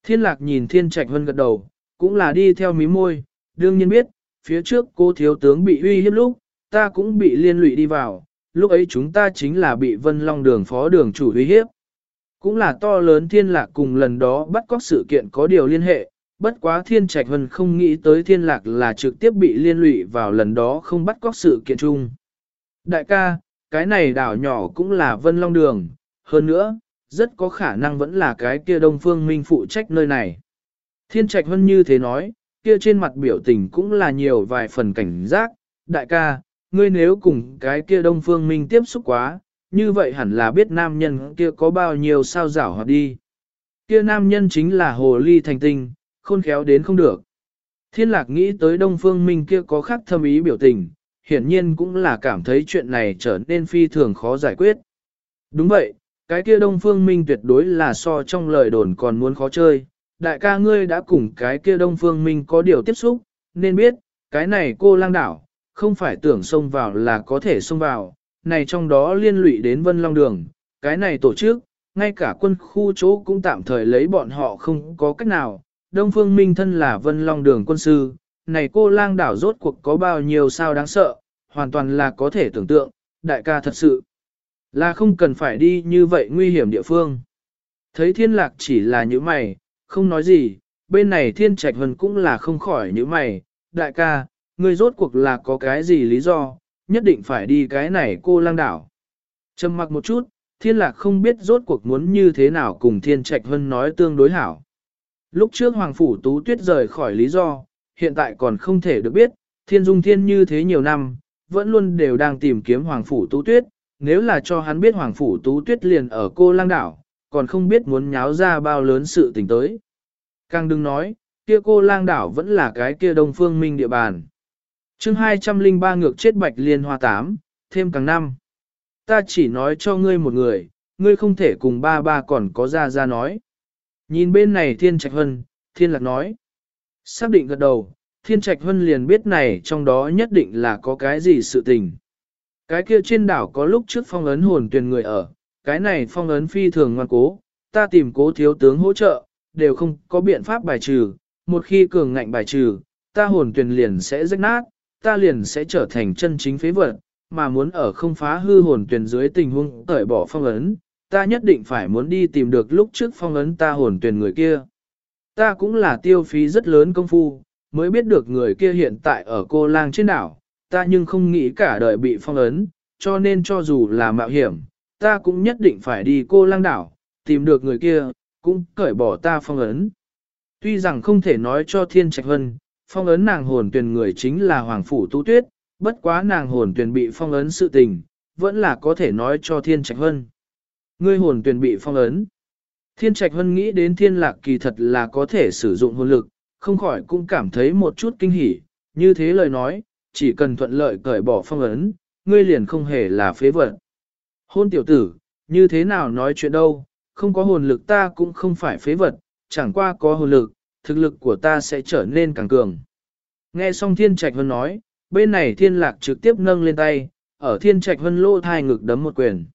Thiên lạc nhìn thiên trạch hân gật đầu, cũng là đi theo mí môi, đương nhiên biết, phía trước cô thiếu tướng bị uy hiếp lúc, ta cũng bị liên lụy đi vào, lúc ấy chúng ta chính là bị Vân Long Đường phó đường chủ uy hiếp. Cũng là to lớn thiên lạc cùng lần đó bắt cóc sự kiện có điều liên hệ, bất quá thiên trạch hân không nghĩ tới thiên lạc là trực tiếp bị liên lụy vào lần đó không bắt cóc sự kiện chung. Đại ca, cái này đảo nhỏ cũng là Vân Long Đường, hơn nữa, rất có khả năng vẫn là cái kia Đông Phương Minh phụ trách nơi này. Thiên trạch hân như thế nói, kia trên mặt biểu tình cũng là nhiều vài phần cảnh giác, đại ca, ngươi nếu cùng cái kia đông phương minh tiếp xúc quá, như vậy hẳn là biết nam nhân kia có bao nhiêu sao rảo hoạt đi. Kia nam nhân chính là hồ ly thành tinh, khôn khéo đến không được. Thiên lạc nghĩ tới đông phương minh kia có khác thâm ý biểu tình, hiển nhiên cũng là cảm thấy chuyện này trở nên phi thường khó giải quyết. Đúng vậy, cái kia đông phương minh tuyệt đối là so trong lời đồn còn muốn khó chơi. Đại ca ngươi đã cùng cái kia đông phương minh có điều tiếp xúc, nên biết, cái này cô lang đảo, không phải tưởng xông vào là có thể xông vào, này trong đó liên lụy đến Vân Long Đường, cái này tổ chức, ngay cả quân khu chỗ cũng tạm thời lấy bọn họ không có cách nào. Đông Phương Minh thân là Vân Long Đường quân sư, này cô lang đảo rốt cuộc có bao nhiêu sao đáng sợ, hoàn toàn là có thể tưởng tượng, đại ca thật sự là không cần phải đi như vậy nguy hiểm địa phương. Thấy thiên lạc chỉ là những mày, không nói gì, bên này thiên trạch hân cũng là không khỏi những mày, đại ca, ngươi rốt cuộc là có cái gì lý do, nhất định phải đi cái này cô lang đảo. Trầm mặc một chút, thiên lạc không biết rốt cuộc muốn như thế nào cùng thiên trạch hân nói tương đối hảo. Lúc trước Hoàng Phủ Tú Tuyết rời khỏi lý do, hiện tại còn không thể được biết, thiên dung thiên như thế nhiều năm, vẫn luôn đều đang tìm kiếm Hoàng Phủ Tú Tuyết, nếu là cho hắn biết Hoàng Phủ Tú Tuyết liền ở cô lang đảo, còn không biết muốn nháo ra bao lớn sự tình tới. Càng đừng nói, kia cô lang đảo vẫn là cái kia đông phương minh địa bàn chương 203 ngược chết bạch liên hoa tám, thêm càng năm. Ta chỉ nói cho ngươi một người, ngươi không thể cùng ba ba còn có ra ra nói. Nhìn bên này thiên trạch hân, thiên lạc nói. Xác định gật đầu, thiên trạch hân liền biết này trong đó nhất định là có cái gì sự tình. Cái kia trên đảo có lúc trước phong ấn hồn tuyển người ở, cái này phong ấn phi thường ngoan cố, ta tìm cố thiếu tướng hỗ trợ, đều không có biện pháp bài trừ, một khi cường ngạnh bài trừ, ta hồn tuyển liền sẽ rách nát, ta liền sẽ trở thành chân chính phế vật, mà muốn ở không phá hư hồn tuyển dưới tình huống cởi bỏ phong ấn, ta nhất định phải muốn đi tìm được lúc trước phong ấn ta hồn tuyển người kia. Ta cũng là tiêu phí rất lớn công phu, mới biết được người kia hiện tại ở cô lang trên đảo, ta nhưng không nghĩ cả đời bị phong ấn, cho nên cho dù là mạo hiểm, ta cũng nhất định phải đi cô lang đảo, tìm được người kia, cũng cởi bỏ ta phong ấn. Tuy rằng không thể nói cho Thiên Trạch Hân, phong ấn nàng hồn tuyển người chính là Hoàng Phủ Tu Tuyết, bất quá nàng hồn tuyển bị phong ấn sự tình, vẫn là có thể nói cho Thiên Trạch Hân. Ngươi hồn tuyển bị phong ấn. Thiên Trạch Hân nghĩ đến thiên lạc kỳ thật là có thể sử dụng hồn lực, không khỏi cũng cảm thấy một chút kinh hỉ, như thế lời nói, chỉ cần thuận lợi cởi bỏ phong ấn, ngươi liền không hề là phế vật. Hôn tiểu tử, như thế nào nói chuyện đâu, không có hồn lực ta cũng không phải phế vật, chẳng qua có hồn lực, thực lực của ta sẽ trở nên càng cường. Nghe xong thiên trạch hân nói, bên này thiên lạc trực tiếp nâng lên tay, ở thiên trạch hân lô thai ngực đấm một quyền.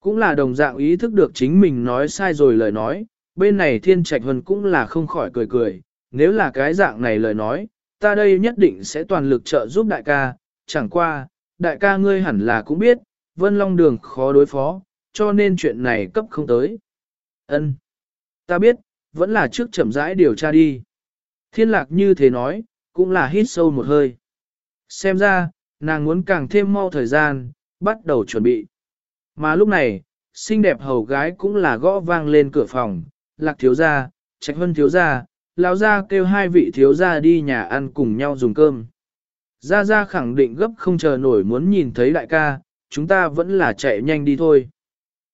Cũng là đồng dạng ý thức được chính mình nói sai rồi lời nói, bên này thiên trạch hân cũng là không khỏi cười cười, nếu là cái dạng này lời nói, ta đây nhất định sẽ toàn lực trợ giúp đại ca, chẳng qua, đại ca ngươi hẳn là cũng biết, vân long đường khó đối phó, cho nên chuyện này cấp không tới. ân Ta biết, vẫn là trước chậm rãi điều tra đi. Thiên lạc như thế nói, cũng là hít sâu một hơi. Xem ra, nàng muốn càng thêm mau thời gian, bắt đầu chuẩn bị. Mà lúc này, xinh đẹp hầu gái cũng là gõ vang lên cửa phòng, lạc thiếu gia, trạch hân thiếu gia, lão gia kêu hai vị thiếu gia đi nhà ăn cùng nhau dùng cơm. Gia Gia khẳng định gấp không chờ nổi muốn nhìn thấy đại ca, chúng ta vẫn là chạy nhanh đi thôi.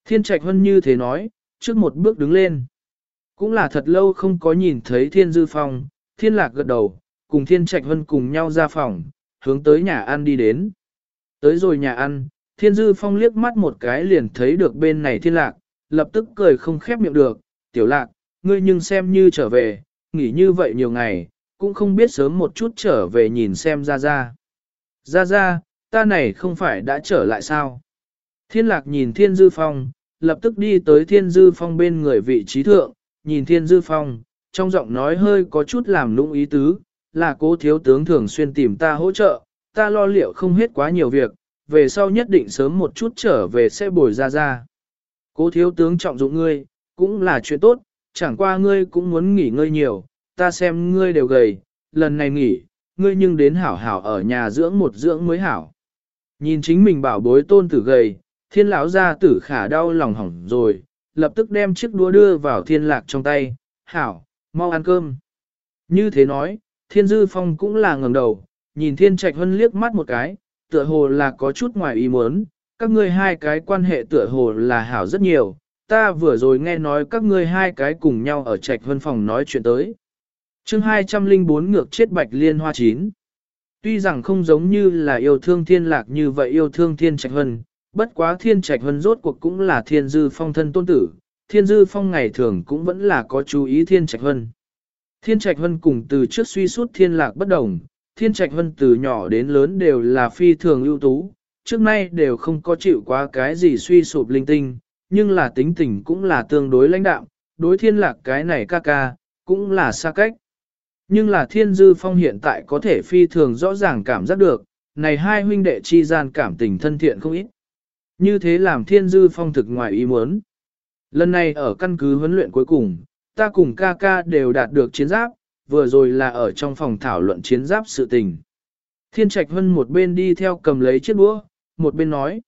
Thiên trạch hân như thế nói, trước một bước đứng lên. Cũng là thật lâu không có nhìn thấy thiên dư phong, thiên lạc gật đầu, cùng thiên trạch vân cùng nhau ra phòng, hướng tới nhà ăn đi đến. Tới rồi nhà ăn, thiên dư phong liếc mắt một cái liền thấy được bên này thiên lạc, lập tức cười không khép miệng được, tiểu lạc, ngươi nhưng xem như trở về, nghỉ như vậy nhiều ngày, cũng không biết sớm một chút trở về nhìn xem ra ra. Ra ra, ta này không phải đã trở lại sao? Thiên lạc nhìn thiên dư phong, lập tức đi tới thiên dư phong bên người vị trí thượng, nhìn thiên dư phong, trong giọng nói hơi có chút làm lũng ý tứ, là cố thiếu tướng thường xuyên tìm ta hỗ trợ, ta lo liệu không hết quá nhiều việc, về sau nhất định sớm một chút trở về sẽ bồi ra ra. Cố thiếu tướng trọng dụng ngươi, cũng là chuyện tốt, chẳng qua ngươi cũng muốn nghỉ ngơi nhiều, ta xem ngươi đều gầy, lần này nghỉ, ngươi nhưng đến hảo hảo ở nhà dưỡng một dưỡng mới hảo. Nhìn chính mình bảo bối tôn tử gầy, thiên lão gia tử khả đau lòng hỏng rồi, lập tức đem chiếc đũa đưa vào thiên lạc trong tay, hảo, mau ăn cơm. Như thế nói, thiên dư phong cũng là ngẩng đầu, nhìn thiên trạch hân liếc mắt một cái, tựa hồ là có chút ngoài ý muốn, các ngươi hai cái quan hệ tựa hồ là hảo rất nhiều, ta vừa rồi nghe nói các ngươi hai cái cùng nhau ở trạch hân phòng nói chuyện tới. chương 204 ngược chết bạch liên hoa chín. Tuy rằng không giống như là yêu thương thiên lạc như vậy yêu thương thiên trạch hân, bất quá thiên trạch hân rốt cuộc cũng là thiên dư phong thân tôn tử, thiên dư phong ngày thường cũng vẫn là có chú ý thiên trạch hân. Thiên trạch hân cùng từ trước suy suốt thiên lạc bất đồng, thiên trạch hân từ nhỏ đến lớn đều là phi thường ưu tú, trước nay đều không có chịu quá cái gì suy sụp linh tinh, nhưng là tính tình cũng là tương đối lãnh đạm, đối thiên lạc cái này ca ca, cũng là xa cách. Nhưng là thiên dư phong hiện tại có thể phi thường rõ ràng cảm giác được, này hai huynh đệ chi gian cảm tình thân thiện không ít. Như thế làm thiên dư phong thực ngoài ý muốn. Lần này ở căn cứ huấn luyện cuối cùng, ta cùng ca ca đều đạt được chiến giáp, vừa rồi là ở trong phòng thảo luận chiến giáp sự tình. Thiên Trạch hân một bên đi theo cầm lấy chiếc búa, một bên nói.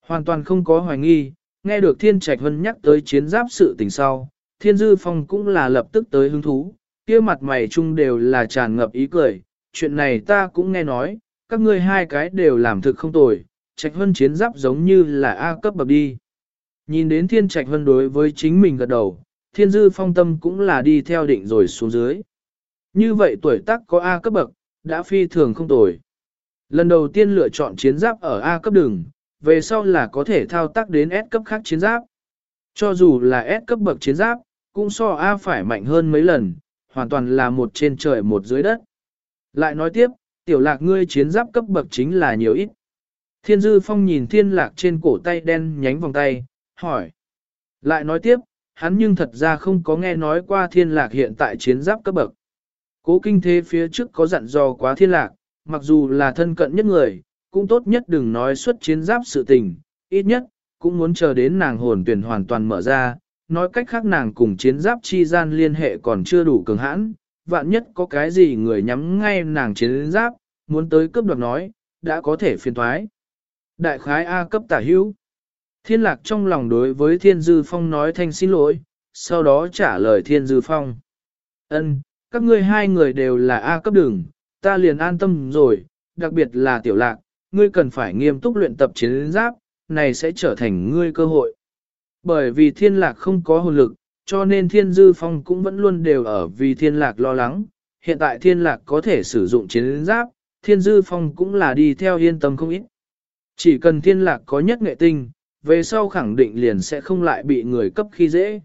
Hoàn toàn không có hoài nghi, nghe được Thiên Trạch hân nhắc tới chiến giáp sự tình sau, Thiên Dư Phong cũng là lập tức tới hứng thú, kia mặt mày chung đều là tràn ngập ý cười, chuyện này ta cũng nghe nói, các ngươi hai cái đều làm thực không tồi, Trạch hân chiến giáp giống như là A cấp bậc đi. Nhìn đến Thiên Trạch hân đối với chính mình gật đầu, Thiên Dư Phong tâm cũng là đi theo định rồi xuống dưới. Như vậy tuổi tác có A cấp bậc, đã phi thường không tồi. Lần đầu tiên lựa chọn chiến giáp ở A cấp đường, về sau là có thể thao tác đến S cấp khác chiến giáp. Cho dù là S cấp bậc chiến giáp, cũng so A phải mạnh hơn mấy lần, hoàn toàn là một trên trời một dưới đất. Lại nói tiếp, tiểu lạc ngươi chiến giáp cấp bậc chính là nhiều ít. Thiên dư phong nhìn thiên lạc trên cổ tay đen nhánh vòng tay, hỏi. Lại nói tiếp, hắn nhưng thật ra không có nghe nói qua thiên lạc hiện tại chiến giáp cấp bậc. Cố kinh thế phía trước có dặn dò quá thiên lạc, mặc dù là thân cận nhất người, cũng tốt nhất đừng nói xuất chiến giáp sự tình, ít nhất, cũng muốn chờ đến nàng hồn tuyển hoàn toàn mở ra, nói cách khác nàng cùng chiến giáp chi gian liên hệ còn chưa đủ cường hãn, vạn nhất có cái gì người nhắm ngay nàng chiến giáp, muốn tới cướp đoạt nói, đã có thể phiền thoái. Đại khái A cấp tả hữu. Thiên lạc trong lòng đối với Thiên Dư Phong nói thanh xin lỗi, sau đó trả lời Thiên Dư Phong. ân các ngươi hai người đều là A cấp đường, ta liền an tâm rồi, đặc biệt là tiểu lạc, ngươi cần phải nghiêm túc luyện tập chiến giáp, này sẽ trở thành ngươi cơ hội. Bởi vì thiên lạc không có hồn lực, cho nên thiên dư phong cũng vẫn luôn đều ở vì thiên lạc lo lắng. Hiện tại thiên lạc có thể sử dụng chiến giáp, thiên dư phong cũng là đi theo yên tâm không ít. Chỉ cần thiên lạc có nhất nghệ tinh, về sau khẳng định liền sẽ không lại bị người cấp khi dễ.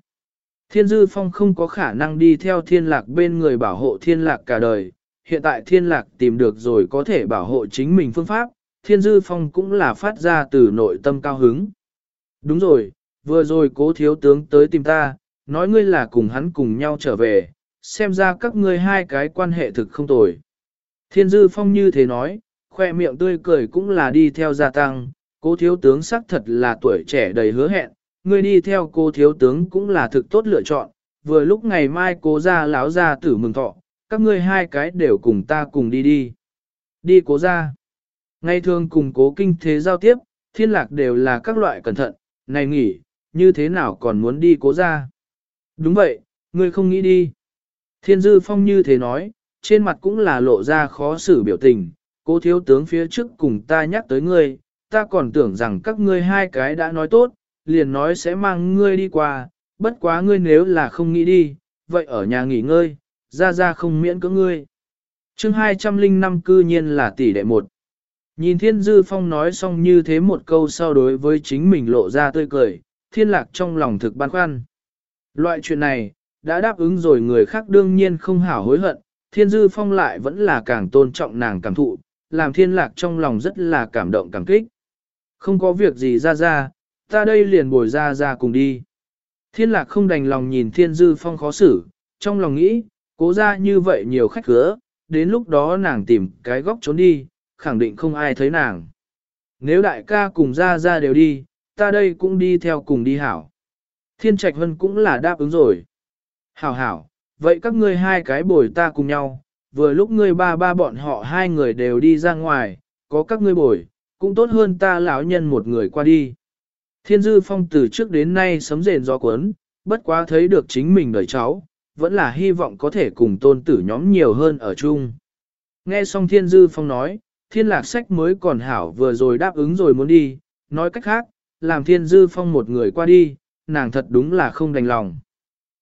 Thiên dư phong không có khả năng đi theo thiên lạc bên người bảo hộ thiên lạc cả đời, hiện tại thiên lạc tìm được rồi có thể bảo hộ chính mình phương pháp, thiên dư phong cũng là phát ra từ nội tâm cao hứng. Đúng rồi, vừa rồi cố thiếu tướng tới tìm ta, nói ngươi là cùng hắn cùng nhau trở về, xem ra các ngươi hai cái quan hệ thực không tồi. Thiên dư phong như thế nói, khoe miệng tươi cười cũng là đi theo gia tăng, cố thiếu tướng xác thật là tuổi trẻ đầy hứa hẹn, người đi theo cô thiếu tướng cũng là thực tốt lựa chọn, vừa lúc ngày mai cố ra láo ra tử mừng thọ, các ngươi hai cái đều cùng ta cùng đi đi. Đi cố ra. Ngày thường cùng cố kinh thế giao tiếp, thiên lạc đều là các loại cẩn thận, này nghỉ, như thế nào còn muốn đi cố ra. Đúng vậy, ngươi không nghĩ đi. Thiên dư phong như thế nói, trên mặt cũng là lộ ra khó xử biểu tình, Cô thiếu tướng phía trước cùng ta nhắc tới ngươi, ta còn tưởng rằng các ngươi hai cái đã nói tốt, liền nói sẽ mang ngươi đi qua, bất quá ngươi nếu là không nghĩ đi, vậy ở nhà nghỉ ngơi, ra ra không miễn cưỡng ngươi. chương 205 cư nhiên là tỷ đệ một. Nhìn thiên dư phong nói xong như thế một câu sau đối với chính mình lộ ra tươi cười, thiên lạc trong lòng thực băn khoăn. Loại chuyện này, đã đáp ứng rồi người khác đương nhiên không hảo hối hận, thiên dư phong lại vẫn là càng tôn trọng nàng cảm thụ, làm thiên lạc trong lòng rất là cảm động cảm kích. Không có việc gì ra ra, ta đây liền bồi ra ra cùng đi. Thiên lạc không đành lòng nhìn thiên dư phong khó xử, trong lòng nghĩ, cố ra như vậy nhiều khách cửa, đến lúc đó nàng tìm cái góc trốn đi, khẳng định không ai thấy nàng. Nếu đại ca cùng ra ra đều đi, ta đây cũng đi theo cùng đi hảo. Thiên Trạch Hân cũng là đáp ứng rồi. Hảo hảo, vậy các ngươi hai cái bồi ta cùng nhau, vừa lúc ngươi ba ba bọn họ hai người đều đi ra ngoài, có các ngươi bồi, cũng tốt hơn ta lão nhân một người qua đi. Thiên Dư Phong từ trước đến nay sấm rền gió cuốn, bất quá thấy được chính mình đời cháu, vẫn là hy vọng có thể cùng tôn tử nhóm nhiều hơn ở chung. Nghe xong thiên dư phong nói, thiên lạc sách mới còn hảo vừa rồi đáp ứng rồi muốn đi, nói cách khác, làm thiên dư phong một người qua đi, nàng thật đúng là không đành lòng.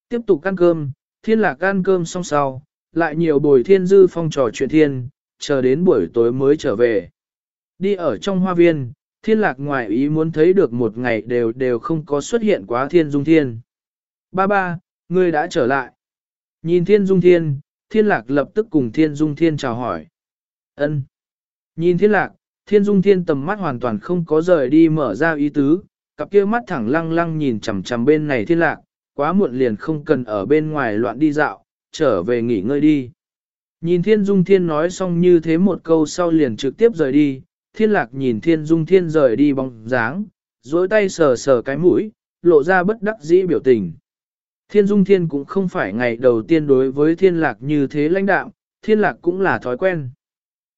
Tiếp tục ăn cơm, thiên lạc ăn cơm xong sau, lại nhiều buổi thiên dư phong trò chuyện thiên, chờ đến buổi tối mới trở về. Đi ở trong hoa viên, thiên lạc ngoài ý muốn thấy được một ngày đều đều không có xuất hiện quá thiên dung thiên. Ba ba, ngươi đã trở lại. Nhìn thiên dung thiên, thiên lạc lập tức cùng thiên dung thiên chào hỏi. ân Nhìn thiên lạc, thiên dung thiên tầm mắt hoàn toàn không có rời đi mở ra ý tứ, cặp kia mắt thẳng lăng lăng nhìn chằm chằm bên này thiên lạc, quá muộn liền không cần ở bên ngoài loạn đi dạo, trở về nghỉ ngơi đi. Nhìn thiên dung thiên nói xong như thế một câu sau liền trực tiếp rời đi, thiên lạc nhìn thiên dung thiên rời đi bóng dáng, dối tay sờ sờ cái mũi, lộ ra bất đắc dĩ biểu tình. Thiên dung thiên cũng không phải ngày đầu tiên đối với thiên lạc như thế lãnh đạo, thiên lạc cũng là thói quen.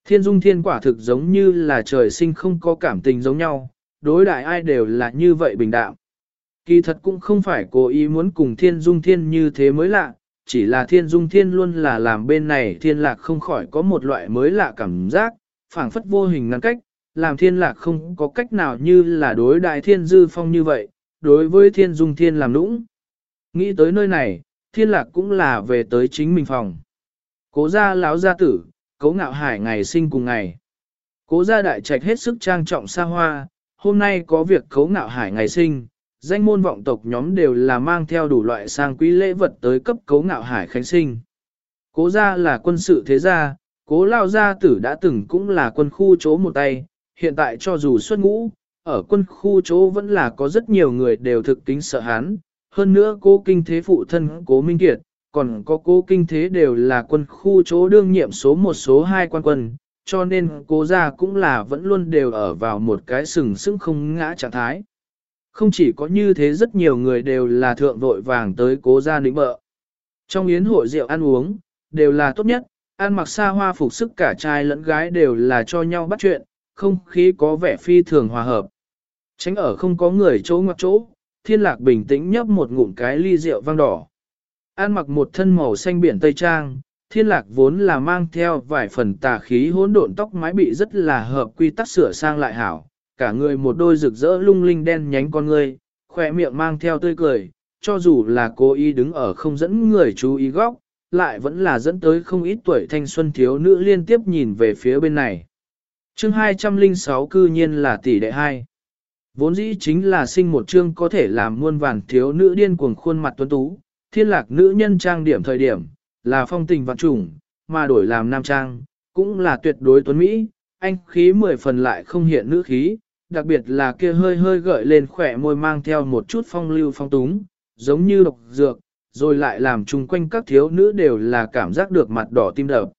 Thiên dung thiên quả thực giống như là trời sinh không có cảm tình giống nhau, đối đại ai đều là như vậy bình đạo. Kỳ thật cũng không phải cố ý muốn cùng thiên dung thiên như thế mới lạ, chỉ là thiên dung thiên luôn là làm bên này thiên lạc không khỏi có một loại mới lạ cảm giác, phảng phất vô hình ngăn cách, làm thiên lạc không có cách nào như là đối đại thiên dư phong như vậy, đối với thiên dung thiên làm nũng. Nghĩ tới nơi này, thiên lạc cũng là về tới chính mình phòng. Cố gia láo gia tử, cố ngạo hải ngày sinh cùng ngày. Cố gia đại trạch hết sức trang trọng xa hoa, hôm nay có việc cố ngạo hải ngày sinh, danh môn vọng tộc nhóm đều là mang theo đủ loại sang quý lễ vật tới cấp cấu ngạo hải khánh sinh. Cố gia là quân sự thế gia, cố lao gia tử đã từng cũng là quân khu chỗ một tay, hiện tại cho dù xuất ngũ, ở quân khu chỗ vẫn là có rất nhiều người đều thực kính sợ hắn, hơn nữa cố kinh thế phụ thân cố Minh Kiệt, còn có cố kinh thế đều là quân khu chỗ đương nhiệm số một số hai quan quân, cho nên cố gia cũng là vẫn luôn đều ở vào một cái sừng sững không ngã trạng thái. Không chỉ có như thế rất nhiều người đều là thượng vội vàng tới cố gia nịnh bợ. Trong yến hội rượu ăn uống, đều là tốt nhất, ăn mặc xa hoa phục sức cả trai lẫn gái đều là cho nhau bắt chuyện, không khí có vẻ phi thường hòa hợp. Tránh ở không có người chỗ ngoặc chỗ, thiên lạc bình tĩnh nhấp một ngụm cái ly rượu vang đỏ. An mặc một thân màu xanh biển Tây Trang, thiên lạc vốn là mang theo vài phần tà khí hỗn độn tóc mái bị rất là hợp quy tắc sửa sang lại hảo. Cả người một đôi rực rỡ lung linh đen nhánh con người, khỏe miệng mang theo tươi cười, cho dù là cố ý đứng ở không dẫn người chú ý góc, lại vẫn là dẫn tới không ít tuổi thanh xuân thiếu nữ liên tiếp nhìn về phía bên này. chương 206 cư nhiên là tỷ đệ hai. Vốn dĩ chính là sinh một chương có thể làm muôn vàn thiếu nữ điên cuồng khuôn mặt tuấn tú, thiên lạc nữ nhân trang điểm thời điểm, là phong tình vạn trùng, mà đổi làm nam trang, cũng là tuyệt đối tuấn Mỹ, anh khí mười phần lại không hiện nữ khí, đặc biệt là kia hơi hơi gợi lên khỏe môi mang theo một chút phong lưu phong túng, giống như độc dược, rồi lại làm chung quanh các thiếu nữ đều là cảm giác được mặt đỏ tim đập.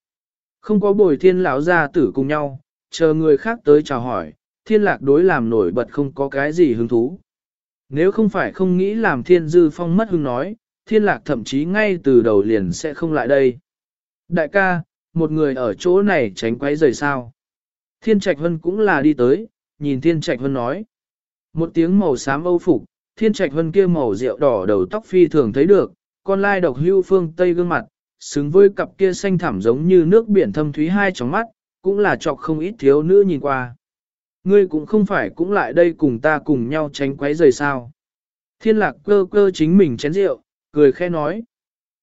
Không có bồi thiên lão gia tử cùng nhau, chờ người khác tới chào hỏi, thiên lạc đối làm nổi bật không có cái gì hứng thú. Nếu không phải không nghĩ làm thiên dư phong mất hứng nói, thiên lạc thậm chí ngay từ đầu liền sẽ không lại đây. Đại ca, một người ở chỗ này tránh quấy rời sao. Thiên Trạch Hân cũng là đi tới, nhìn Thiên Trạch Hân nói. Một tiếng màu xám âu phục, Thiên Trạch Hân kia màu rượu đỏ đầu tóc phi thường thấy được, con lai độc hưu phương Tây gương mặt, xứng với cặp kia xanh thẳm giống như nước biển thâm thúy hai tróng mắt, cũng là chọc không ít thiếu nữ nhìn qua. Ngươi cũng không phải cũng lại đây cùng ta cùng nhau tránh quấy rời sao. Thiên lạc cơ cơ chính mình chén rượu, cười khẽ nói.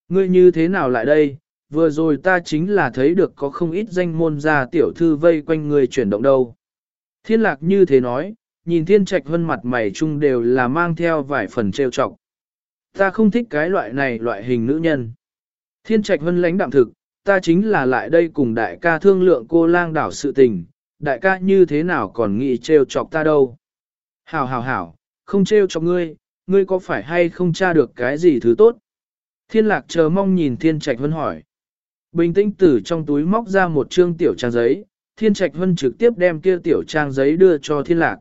Ngươi như thế nào lại đây, vừa rồi ta chính là thấy được có không ít danh môn gia tiểu thư vây quanh người chuyển động đâu. Thiên lạc như thế nói, nhìn thiên trạch vân mặt mày chung đều là mang theo vài phần trêu chọc. Ta không thích cái loại này loại hình nữ nhân. Thiên trạch vân lãnh đạm thực, ta chính là lại đây cùng đại ca thương lượng cô lang đảo sự tình, đại ca như thế nào còn nghĩ trêu chọc ta đâu. Hảo hảo hảo, không trêu chọc ngươi, ngươi có phải hay không tra được cái gì thứ tốt? Thiên lạc chờ mong nhìn thiên trạch vân hỏi. Bình tĩnh từ trong túi móc ra một trương tiểu trang giấy, thiên trạch vân trực tiếp đem kia tiểu trang giấy đưa cho thiên lạc.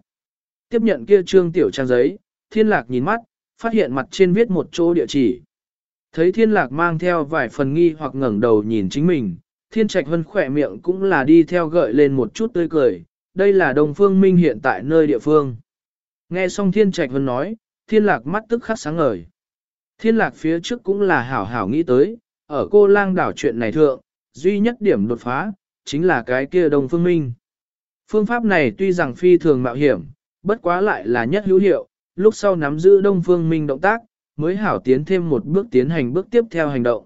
Tiếp nhận kia trương tiểu trang giấy, thiên lạc nhìn mắt, phát hiện mặt trên viết một chỗ địa chỉ. Thấy thiên lạc mang theo vài phần nghi hoặc ngẩng đầu nhìn chính mình, thiên trạch vân khỏe miệng cũng là đi theo gợi lên một chút tươi cười, đây là đồng phương minh hiện tại nơi địa phương. Nghe xong thiên trạch vân nói, thiên lạc mắt tức khắc sáng ngời. Thiên lạc phía trước cũng là hảo hảo nghĩ tới, ở cô lang đảo chuyện này thượng, duy nhất điểm đột phá, chính là cái kia Đông Phương Minh. Phương pháp này tuy rằng phi thường mạo hiểm, bất quá lại là nhất hữu hiệu, lúc sau nắm giữ Đông Phương Minh động tác, mới hảo tiến thêm một bước tiến hành bước tiếp theo hành động.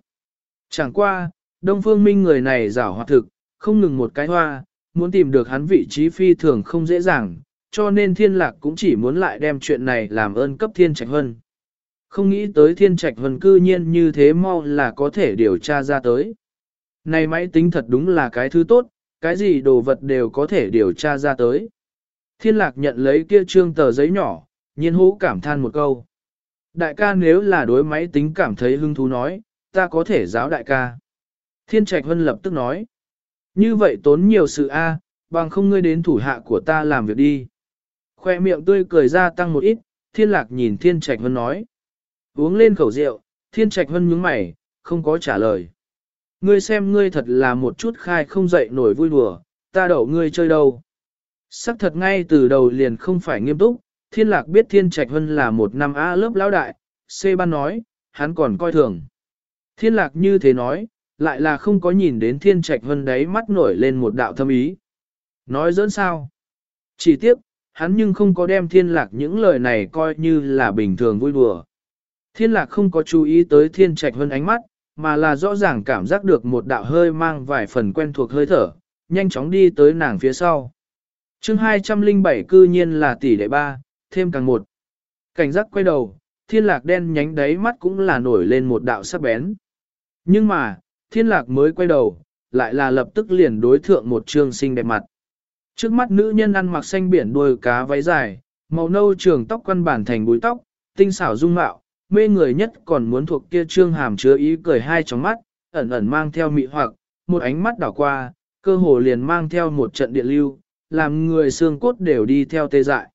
Chẳng qua, Đông Phương Minh người này giảo hoạt thực, không ngừng một cái hoa, muốn tìm được hắn vị trí phi thường không dễ dàng, cho nên thiên lạc cũng chỉ muốn lại đem chuyện này làm ơn cấp thiên trạch hân. Không nghĩ tới thiên trạch hân cư nhiên như thế mau là có thể điều tra ra tới. Này máy tính thật đúng là cái thứ tốt, cái gì đồ vật đều có thể điều tra ra tới. Thiên lạc nhận lấy kia trương tờ giấy nhỏ, nhiên hữu cảm than một câu. Đại ca nếu là đối máy tính cảm thấy hứng thú nói, ta có thể giáo đại ca. Thiên Trạch Vân lập tức nói. Như vậy tốn nhiều sự A, bằng không ngươi đến thủ hạ của ta làm việc đi. Khoe miệng tươi cười ra tăng một ít, thiên lạc nhìn thiên trạch vân nói. Uống lên khẩu rượu, thiên trạch vân nhướng mày, không có trả lời. Ngươi xem ngươi thật là một chút khai không dậy nổi vui đùa, ta đậu ngươi chơi đâu. Sắc thật ngay từ đầu liền không phải nghiêm túc, thiên lạc biết thiên trạch hơn là một năm A lớp lão đại, C ban nói, hắn còn coi thường. Thiên lạc như thế nói, lại là không có nhìn đến thiên trạch hơn đấy mắt nổi lên một đạo thâm ý. Nói dẫn sao? Chỉ tiếc, hắn nhưng không có đem thiên lạc những lời này coi như là bình thường vui đùa. Thiên lạc không có chú ý tới thiên trạch hơn ánh mắt, mà là rõ ràng cảm giác được một đạo hơi mang vài phần quen thuộc hơi thở, nhanh chóng đi tới nàng phía sau. chương 207 cư nhiên là tỷ đệ ba, thêm càng một. Cảnh giác quay đầu, thiên lạc đen nhánh đáy mắt cũng là nổi lên một đạo sắc bén. Nhưng mà, thiên lạc mới quay đầu, lại là lập tức liền đối thượng một trương xinh đẹp mặt. Trước mắt nữ nhân ăn mặc xanh biển đuôi cá váy dài, màu nâu trường tóc quăn bản thành búi tóc, tinh xảo dung mạo, mê người nhất còn muốn thuộc kia trương hàm chứa ý cười hai trong mắt, ẩn ẩn mang theo mị hoặc, một ánh mắt đảo qua, cơ hồ liền mang theo một trận điện lưu, làm người xương cốt đều đi theo tê dại.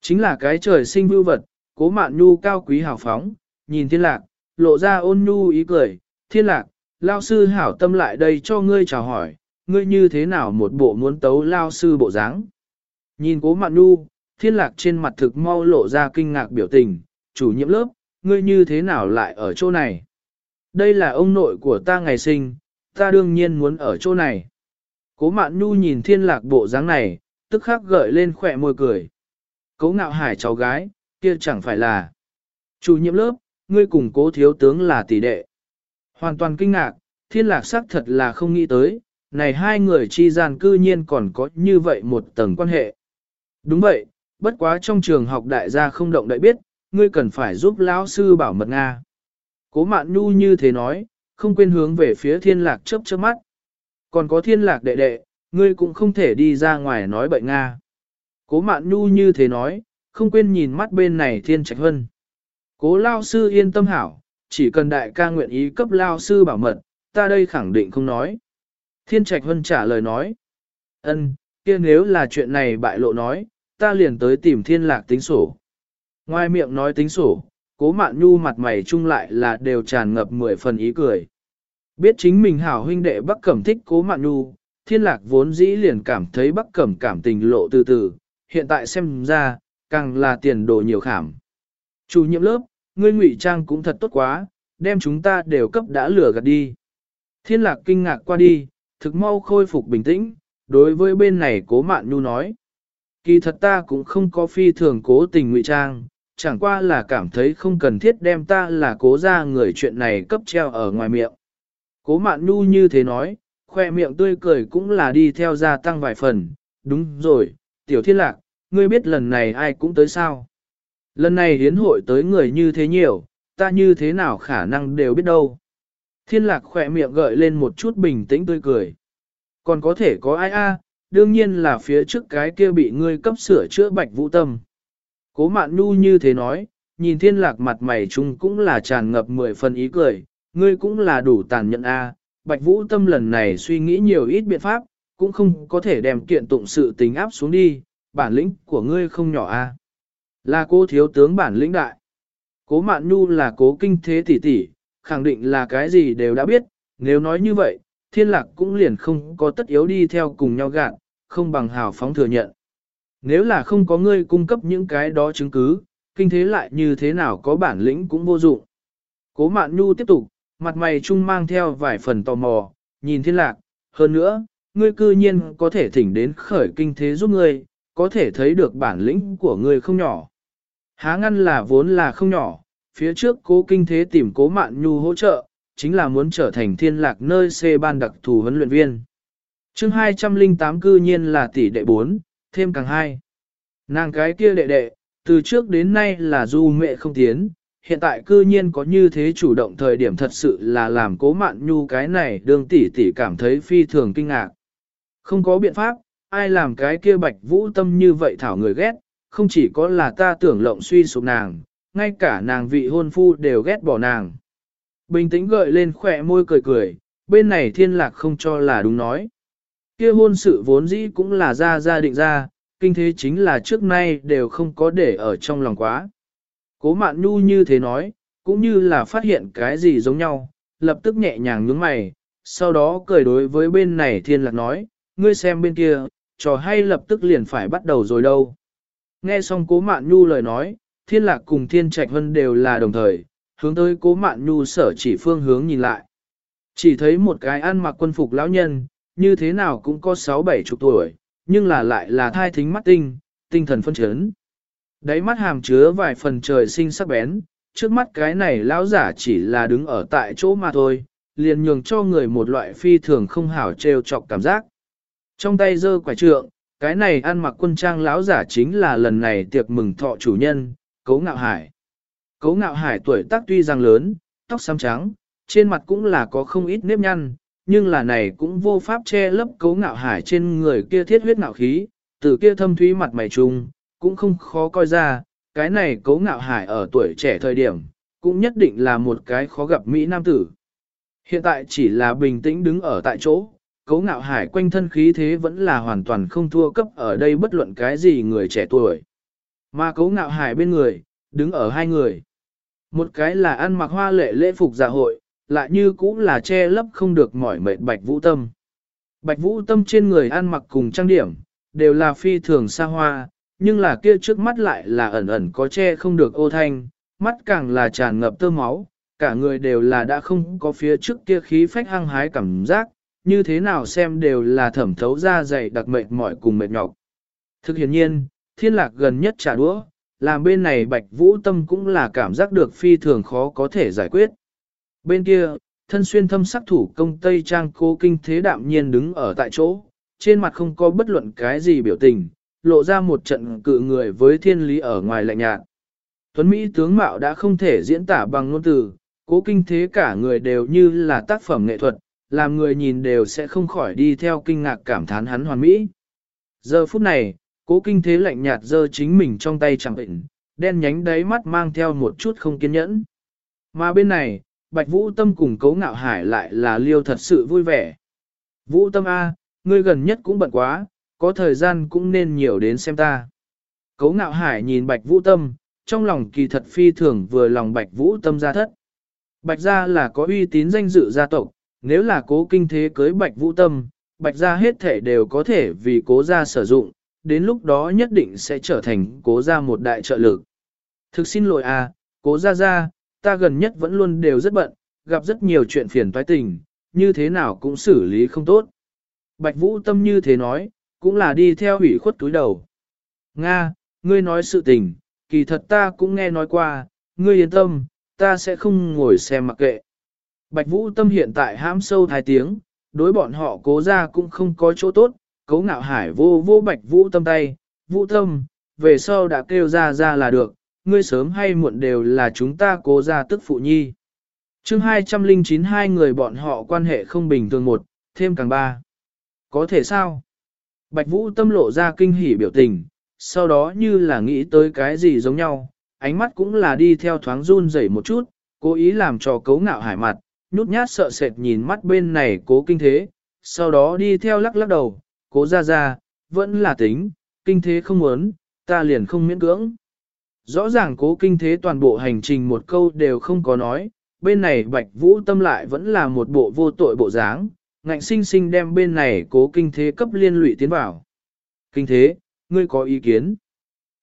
Chính là cái trời sinh vưu vật, cố mạn nhu cao quý hào phóng, nhìn thiên lạc, lộ ra ôn nhu ý cười, thiên lạc, lao sư hảo tâm lại đây cho ngươi chào hỏi, ngươi như thế nào một bộ muốn tấu lao sư bộ dáng? Nhìn cố mạn nhu, thiên lạc trên mặt thực mau lộ ra kinh ngạc biểu tình, chủ nhiệm lớp, ngươi như thế nào lại ở chỗ này? Đây là ông nội của ta ngày sinh, ta đương nhiên muốn ở chỗ này. Cố mạn nhu nhìn thiên lạc bộ dáng này, tức khắc gợi lên khỏe môi cười. Cố ngạo hải cháu gái, kia chẳng phải là. Chủ nhiệm lớp, ngươi cùng cố thiếu tướng là tỷ đệ. Hoàn toàn kinh ngạc, thiên lạc xác thật là không nghĩ tới, này hai người chi gian cư nhiên còn có như vậy một tầng quan hệ. Đúng vậy, bất quá trong trường học đại gia không động đại biết, ngươi cần phải giúp lão sư bảo mật Nga. Cố mạn nhu như thế nói, không quên hướng về phía thiên lạc chớp chớp mắt. Còn có thiên lạc đệ đệ, ngươi cũng không thể đi ra ngoài nói bậy Nga. Cố mạn nhu như thế nói, không quên nhìn mắt bên này thiên trạch hân. Cố lao sư yên tâm hảo, chỉ cần đại ca nguyện ý cấp lao sư bảo mật, ta đây khẳng định không nói. Thiên Trạch Hân trả lời nói. ân, kia nếu là chuyện này bại lộ nói, ta liền tới tìm thiên lạc tính sổ. Ngoài miệng nói tính sổ, cố mạn nhu mặt mày chung lại là đều tràn ngập mười phần ý cười. Biết chính mình hảo huynh đệ Bắc Cẩm thích cố mạn nhu, thiên lạc vốn dĩ liền cảm thấy Bắc Cẩm cảm tình lộ từ từ, hiện tại xem ra, càng là tiền đồ nhiều khảm. Chủ nhiệm lớp, ngươi ngụy trang cũng thật tốt quá, đem chúng ta đều cấp đã lửa gạt đi. Thiên lạc kinh ngạc qua đi, thực mau khôi phục bình tĩnh, đối với bên này cố mạn nhu nói. Kỳ thật ta cũng không có phi thường cố tình ngụy trang, chẳng qua là cảm thấy không cần thiết đem ta là cố ra người chuyện này cấp treo ở ngoài miệng. Cố mạn nhu như thế nói, khoe miệng tươi cười cũng là đi theo gia tăng vài phần, đúng rồi, tiểu thiên lạc, ngươi biết lần này ai cũng tới sao. Lần này hiến hội tới người như thế nhiều, ta như thế nào khả năng đều biết đâu. Thiên lạc khỏe miệng gợi lên một chút bình tĩnh tươi cười. Còn có thể có ai a đương nhiên là phía trước cái kia bị ngươi cấp sửa chữa bạch vũ tâm. Cố mạn nu như thế nói, nhìn thiên lạc mặt mày chung cũng là tràn ngập mười phần ý cười, ngươi cũng là đủ tàn nhẫn a bạch vũ tâm lần này suy nghĩ nhiều ít biện pháp, cũng không có thể đem kiện tụng sự tình áp xuống đi, bản lĩnh của ngươi không nhỏ a Là cô thiếu tướng bản lĩnh đại. Cố mạn nu là cố kinh thế tỷ tỷ, khẳng định là cái gì đều đã biết, nếu nói như vậy, thiên lạc cũng liền không có tất yếu đi theo cùng nhau gạn, không bằng hào phóng thừa nhận. Nếu là không có ngươi cung cấp những cái đó chứng cứ, kinh thế lại như thế nào có bản lĩnh cũng vô dụng. Cố mạn nhu tiếp tục, mặt mày trung mang theo vài phần tò mò, nhìn thiên lạc, hơn nữa, ngươi cư nhiên có thể thỉnh đến khởi kinh thế giúp ngươi, có thể thấy được bản lĩnh của ngươi không nhỏ. Há ngăn là vốn là không nhỏ, phía trước cố kinh thế tìm cố mạn nhu hỗ trợ, chính là muốn trở thành thiên lạc nơi C ban đặc thù huấn luyện viên. chương 208 cư nhiên là tỷ đệ 4, thêm càng hai. Nàng cái kia đệ đệ, từ trước đến nay là du mẹ không tiến, hiện tại cư nhiên có như thế chủ động thời điểm thật sự là làm cố mạn nhu cái này đương tỷ tỷ cảm thấy phi thường kinh ngạc. Không có biện pháp, ai làm cái kia bạch vũ tâm như vậy thảo người ghét, không chỉ có là ta tưởng lộng suy sụp nàng, ngay cả nàng vị hôn phu đều ghét bỏ nàng. Bình tĩnh gợi lên khỏe môi cười cười, bên này thiên lạc không cho là đúng nói. Kia hôn sự vốn dĩ cũng là ra gia định ra, kinh thế chính là trước nay đều không có để ở trong lòng quá. Cố mạn nhu như thế nói, cũng như là phát hiện cái gì giống nhau, lập tức nhẹ nhàng nhướng mày, sau đó cười đối với bên này thiên lạc nói, ngươi xem bên kia, trò hay lập tức liền phải bắt đầu rồi đâu. Nghe xong cố mạn nhu lời nói, thiên lạc cùng thiên trạch hân đều là đồng thời, hướng tới cố mạn nhu sở chỉ phương hướng nhìn lại. Chỉ thấy một cái ăn mặc quân phục lão nhân, như thế nào cũng có 6-7 chục tuổi, nhưng là lại là thai thính mắt tinh, tinh thần phân chấn. Đáy mắt hàm chứa vài phần trời sinh sắc bén, trước mắt cái này lão giả chỉ là đứng ở tại chỗ mà thôi, liền nhường cho người một loại phi thường không hảo trêu chọc cảm giác. Trong tay giơ quả trượng, cái này ăn mặc quân trang lão giả chính là lần này tiệc mừng thọ chủ nhân, Cấu Ngạo Hải. Cấu Ngạo Hải tuổi tác tuy rằng lớn, tóc xám trắng, trên mặt cũng là có không ít nếp nhăn, nhưng là này cũng vô pháp che lấp Cấu Ngạo Hải trên người kia thiết huyết ngạo khí, từ kia thâm thúy mặt mày trùng, cũng không khó coi ra, cái này Cấu Ngạo Hải ở tuổi trẻ thời điểm, cũng nhất định là một cái khó gặp Mỹ Nam tử. Hiện tại chỉ là bình tĩnh đứng ở tại chỗ, cấu ngạo hải quanh thân khí thế vẫn là hoàn toàn không thua cấp ở đây bất luận cái gì người trẻ tuổi. Mà cấu ngạo hải bên người, đứng ở hai người. Một cái là ăn mặc hoa lệ lễ phục dạ hội, lại như cũng là che lấp không được mỏi mệt bạch vũ tâm. Bạch vũ tâm trên người ăn mặc cùng trang điểm, đều là phi thường xa hoa, nhưng là kia trước mắt lại là ẩn ẩn có che không được ô thanh, mắt càng là tràn ngập tơ máu, cả người đều là đã không có phía trước kia khí phách hăng hái cảm giác, như thế nào xem đều là thẩm thấu ra dày đặc mệt mỏi cùng mệt nhọc. Thực hiện nhiên, thiên lạc gần nhất trả đũa, làm bên này bạch vũ tâm cũng là cảm giác được phi thường khó có thể giải quyết. Bên kia, thân xuyên thâm sắc thủ công Tây Trang cố kinh thế đạm nhiên đứng ở tại chỗ, trên mặt không có bất luận cái gì biểu tình, lộ ra một trận cự người với thiên lý ở ngoài lạnh nhạt. Tuấn Mỹ tướng mạo đã không thể diễn tả bằng ngôn từ, cố kinh thế cả người đều như là tác phẩm nghệ thuật, làm người nhìn đều sẽ không khỏi đi theo kinh ngạc cảm thán hắn hoàn mỹ. Giờ phút này, cố kinh thế lạnh nhạt giơ chính mình trong tay chẳng bệnh, đen nhánh đáy mắt mang theo một chút không kiên nhẫn. Mà bên này, Bạch Vũ Tâm cùng cấu ngạo hải lại là liêu thật sự vui vẻ. Vũ Tâm A, ngươi gần nhất cũng bận quá, có thời gian cũng nên nhiều đến xem ta. Cấu ngạo hải nhìn Bạch Vũ Tâm, trong lòng kỳ thật phi thường vừa lòng Bạch Vũ Tâm ra thất. Bạch gia là có uy tín danh dự gia tộc, nếu là cố kinh thế cưới bạch vũ tâm, bạch gia hết thể đều có thể vì cố gia sử dụng, đến lúc đó nhất định sẽ trở thành cố gia một đại trợ lực. Thực xin lỗi à, cố gia gia, ta gần nhất vẫn luôn đều rất bận, gặp rất nhiều chuyện phiền toái tình, như thế nào cũng xử lý không tốt. Bạch vũ tâm như thế nói, cũng là đi theo hủy khuất túi đầu. Nga, ngươi nói sự tình, kỳ thật ta cũng nghe nói qua, ngươi yên tâm, ta sẽ không ngồi xem mặc kệ. Bạch Vũ Tâm hiện tại hãm sâu thái tiếng, đối bọn họ cố ra cũng không có chỗ tốt, cấu ngạo hải vô vô Bạch Vũ Tâm tay, Vũ Tâm, về sau đã kêu ra ra là được, ngươi sớm hay muộn đều là chúng ta cố ra tức phụ nhi. chương 209 hai người bọn họ quan hệ không bình thường một, thêm càng ba. Có thể sao? Bạch Vũ Tâm lộ ra kinh hỉ biểu tình, sau đó như là nghĩ tới cái gì giống nhau, ánh mắt cũng là đi theo thoáng run rẩy một chút, cố ý làm cho cấu ngạo hải mặt, nhút nhát sợ sệt nhìn mắt bên này cố kinh thế, sau đó đi theo lắc lắc đầu, cố ra ra, vẫn là tính, kinh thế không muốn, ta liền không miễn cưỡng. Rõ ràng cố kinh thế toàn bộ hành trình một câu đều không có nói, bên này bạch vũ tâm lại vẫn là một bộ vô tội bộ dáng, ngạnh sinh sinh đem bên này cố kinh thế cấp liên lụy tiến vào. Kinh thế, ngươi có ý kiến?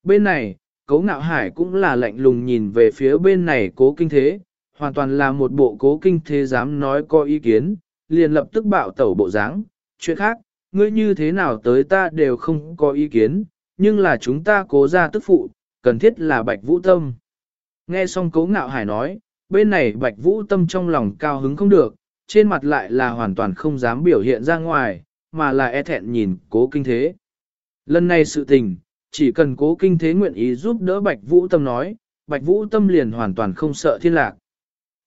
Bên này, cố ngạo hải cũng là lạnh lùng nhìn về phía bên này cố kinh thế, hoàn toàn là một bộ cố kinh thế dám nói có ý kiến, liền lập tức bạo tẩu bộ dáng. Chuyện khác, ngươi như thế nào tới ta đều không có ý kiến, nhưng là chúng ta cố ra tức phụ, cần thiết là bạch vũ tâm. Nghe xong cố ngạo hải nói, bên này bạch vũ tâm trong lòng cao hứng không được, trên mặt lại là hoàn toàn không dám biểu hiện ra ngoài, mà là e thẹn nhìn cố kinh thế. Lần này sự tình, chỉ cần cố kinh thế nguyện ý giúp đỡ bạch vũ tâm nói, bạch vũ tâm liền hoàn toàn không sợ thiên lạc.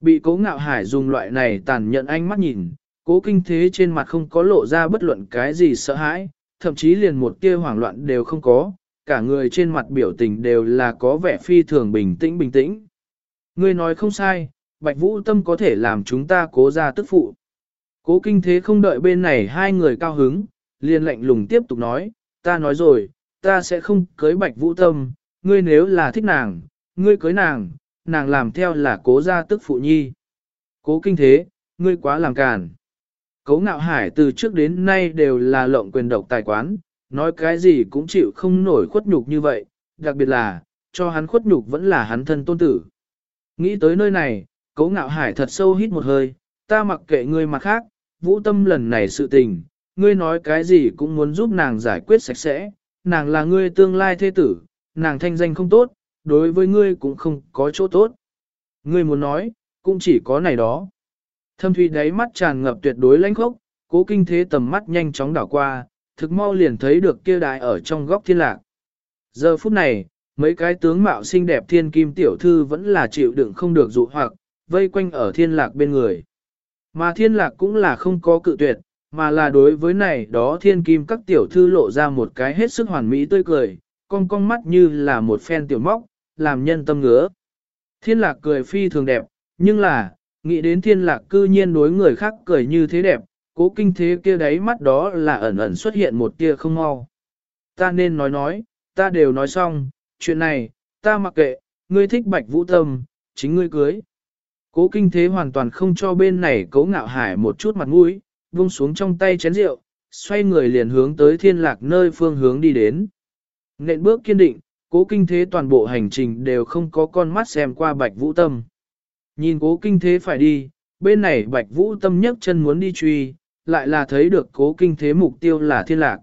Bị cố ngạo hải dùng loại này tàn nhẫn ánh mắt nhìn, cố kinh thế trên mặt không có lộ ra bất luận cái gì sợ hãi, thậm chí liền một tia hoảng loạn đều không có, cả người trên mặt biểu tình đều là có vẻ phi thường bình tĩnh bình tĩnh. Ngươi nói không sai, Bạch Vũ Tâm có thể làm chúng ta cố ra tức phụ. Cố kinh thế không đợi bên này hai người cao hứng, liền lạnh lùng tiếp tục nói, ta nói rồi, ta sẽ không cưới Bạch Vũ Tâm, ngươi nếu là thích nàng, ngươi cưới nàng, nàng làm theo là cố gia tức phụ nhi. Cố kinh thế, ngươi quá làm càn. Cố ngạo hải từ trước đến nay đều là lộng quyền độc tài quán, nói cái gì cũng chịu không nổi khuất nhục như vậy, đặc biệt là, cho hắn khuất nhục vẫn là hắn thân tôn tử. Nghĩ tới nơi này, cố ngạo hải thật sâu hít một hơi, ta mặc kệ ngươi mặt khác, vũ tâm lần này sự tình, ngươi nói cái gì cũng muốn giúp nàng giải quyết sạch sẽ, nàng là ngươi tương lai thế tử, nàng thanh danh không tốt, đối với ngươi cũng không có chỗ tốt. Ngươi muốn nói, cũng chỉ có này đó. Thâm thủy đáy mắt tràn ngập tuyệt đối lãnh khốc, cố kinh thế tầm mắt nhanh chóng đảo qua, thực mau liền thấy được kia đại ở trong góc thiên lạc. Giờ phút này, mấy cái tướng mạo xinh đẹp thiên kim tiểu thư vẫn là chịu đựng không được dụ hoặc, vây quanh ở thiên lạc bên người. Mà thiên lạc cũng là không có cự tuyệt, mà là đối với này đó thiên kim các tiểu thư lộ ra một cái hết sức hoàn mỹ tươi cười, con con mắt như là một phen tiểu móc, làm nhân tâm ngứa. Thiên lạc cười phi thường đẹp, nhưng là, nghĩ đến thiên lạc cư nhiên đối người khác cười như thế đẹp, cố kinh thế kia đáy mắt đó là ẩn ẩn xuất hiện một tia không mau. Ta nên nói nói, ta đều nói xong, chuyện này, ta mặc kệ, ngươi thích bạch vũ tâm, chính ngươi cưới. Cố kinh thế hoàn toàn không cho bên này cố ngạo hải một chút mặt mũi, vung xuống trong tay chén rượu, xoay người liền hướng tới thiên lạc nơi phương hướng đi đến. Nện bước kiên định, cố kinh thế toàn bộ hành trình đều không có con mắt xem qua bạch vũ tâm. Nhìn cố kinh thế phải đi, bên này bạch vũ tâm nhấc chân muốn đi truy, lại là thấy được cố kinh thế mục tiêu là thiên lạc.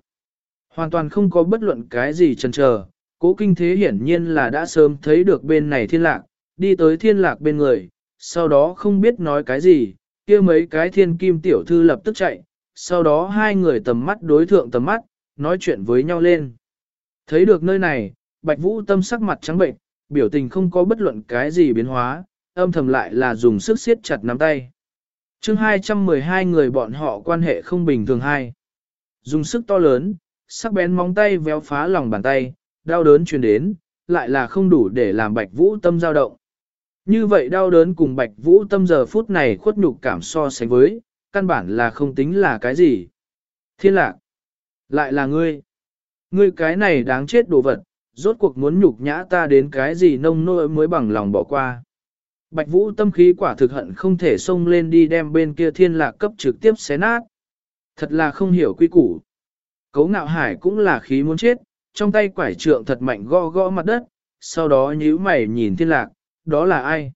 Hoàn toàn không có bất luận cái gì chần chờ, cố kinh thế hiển nhiên là đã sớm thấy được bên này thiên lạc, đi tới thiên lạc bên người, sau đó không biết nói cái gì, kia mấy cái thiên kim tiểu thư lập tức chạy, sau đó hai người tầm mắt đối thượng tầm mắt, nói chuyện với nhau lên. Thấy được nơi này, Bạch Vũ tâm sắc mặt trắng bệnh, biểu tình không có bất luận cái gì biến hóa, âm thầm lại là dùng sức siết chặt nắm tay chương 212 người bọn họ quan hệ không bình thường hai. Dùng sức to lớn, sắc bén móng tay véo phá lòng bàn tay, đau đớn truyền đến, lại là không đủ để làm Bạch Vũ tâm dao động. Như vậy đau đớn cùng Bạch Vũ tâm giờ phút này khuất nhục cảm so sánh với, căn bản là không tính là cái gì. Thiên lạc, lại là ngươi. Ngươi cái này đáng chết đồ vật, rốt cuộc muốn nhục nhã ta đến cái gì nông nỗi mới bằng lòng bỏ qua. Bạch Vũ tâm khí quả thực hận không thể xông lên đi đem bên kia thiên lạc cấp trực tiếp xé nát. Thật là không hiểu quy củ. Cấu ngạo hải cũng là khí muốn chết, trong tay quải trượng thật mạnh gõ gõ mặt đất, sau đó nhíu mày nhìn thiên lạc, đó là ai?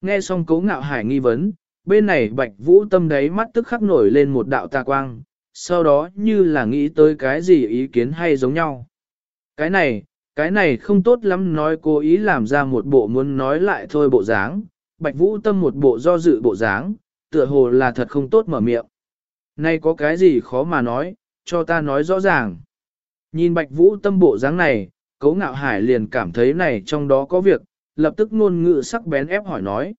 Nghe xong cấu ngạo hải nghi vấn, bên này bạch vũ tâm đáy mắt tức khắc nổi lên một đạo tà quang, sau đó như là nghĩ tới cái gì ý kiến hay giống nhau. Cái này, cái này không tốt lắm nói cố ý làm ra một bộ muốn nói lại thôi bộ dáng, bạch vũ tâm một bộ do dự bộ dáng, tựa hồ là thật không tốt mở miệng. Nay có cái gì khó mà nói, cho ta nói rõ ràng. Nhìn bạch vũ tâm bộ dáng này, cấu ngạo hải liền cảm thấy này trong đó có việc, lập tức ngôn ngữ sắc bén ép hỏi nói.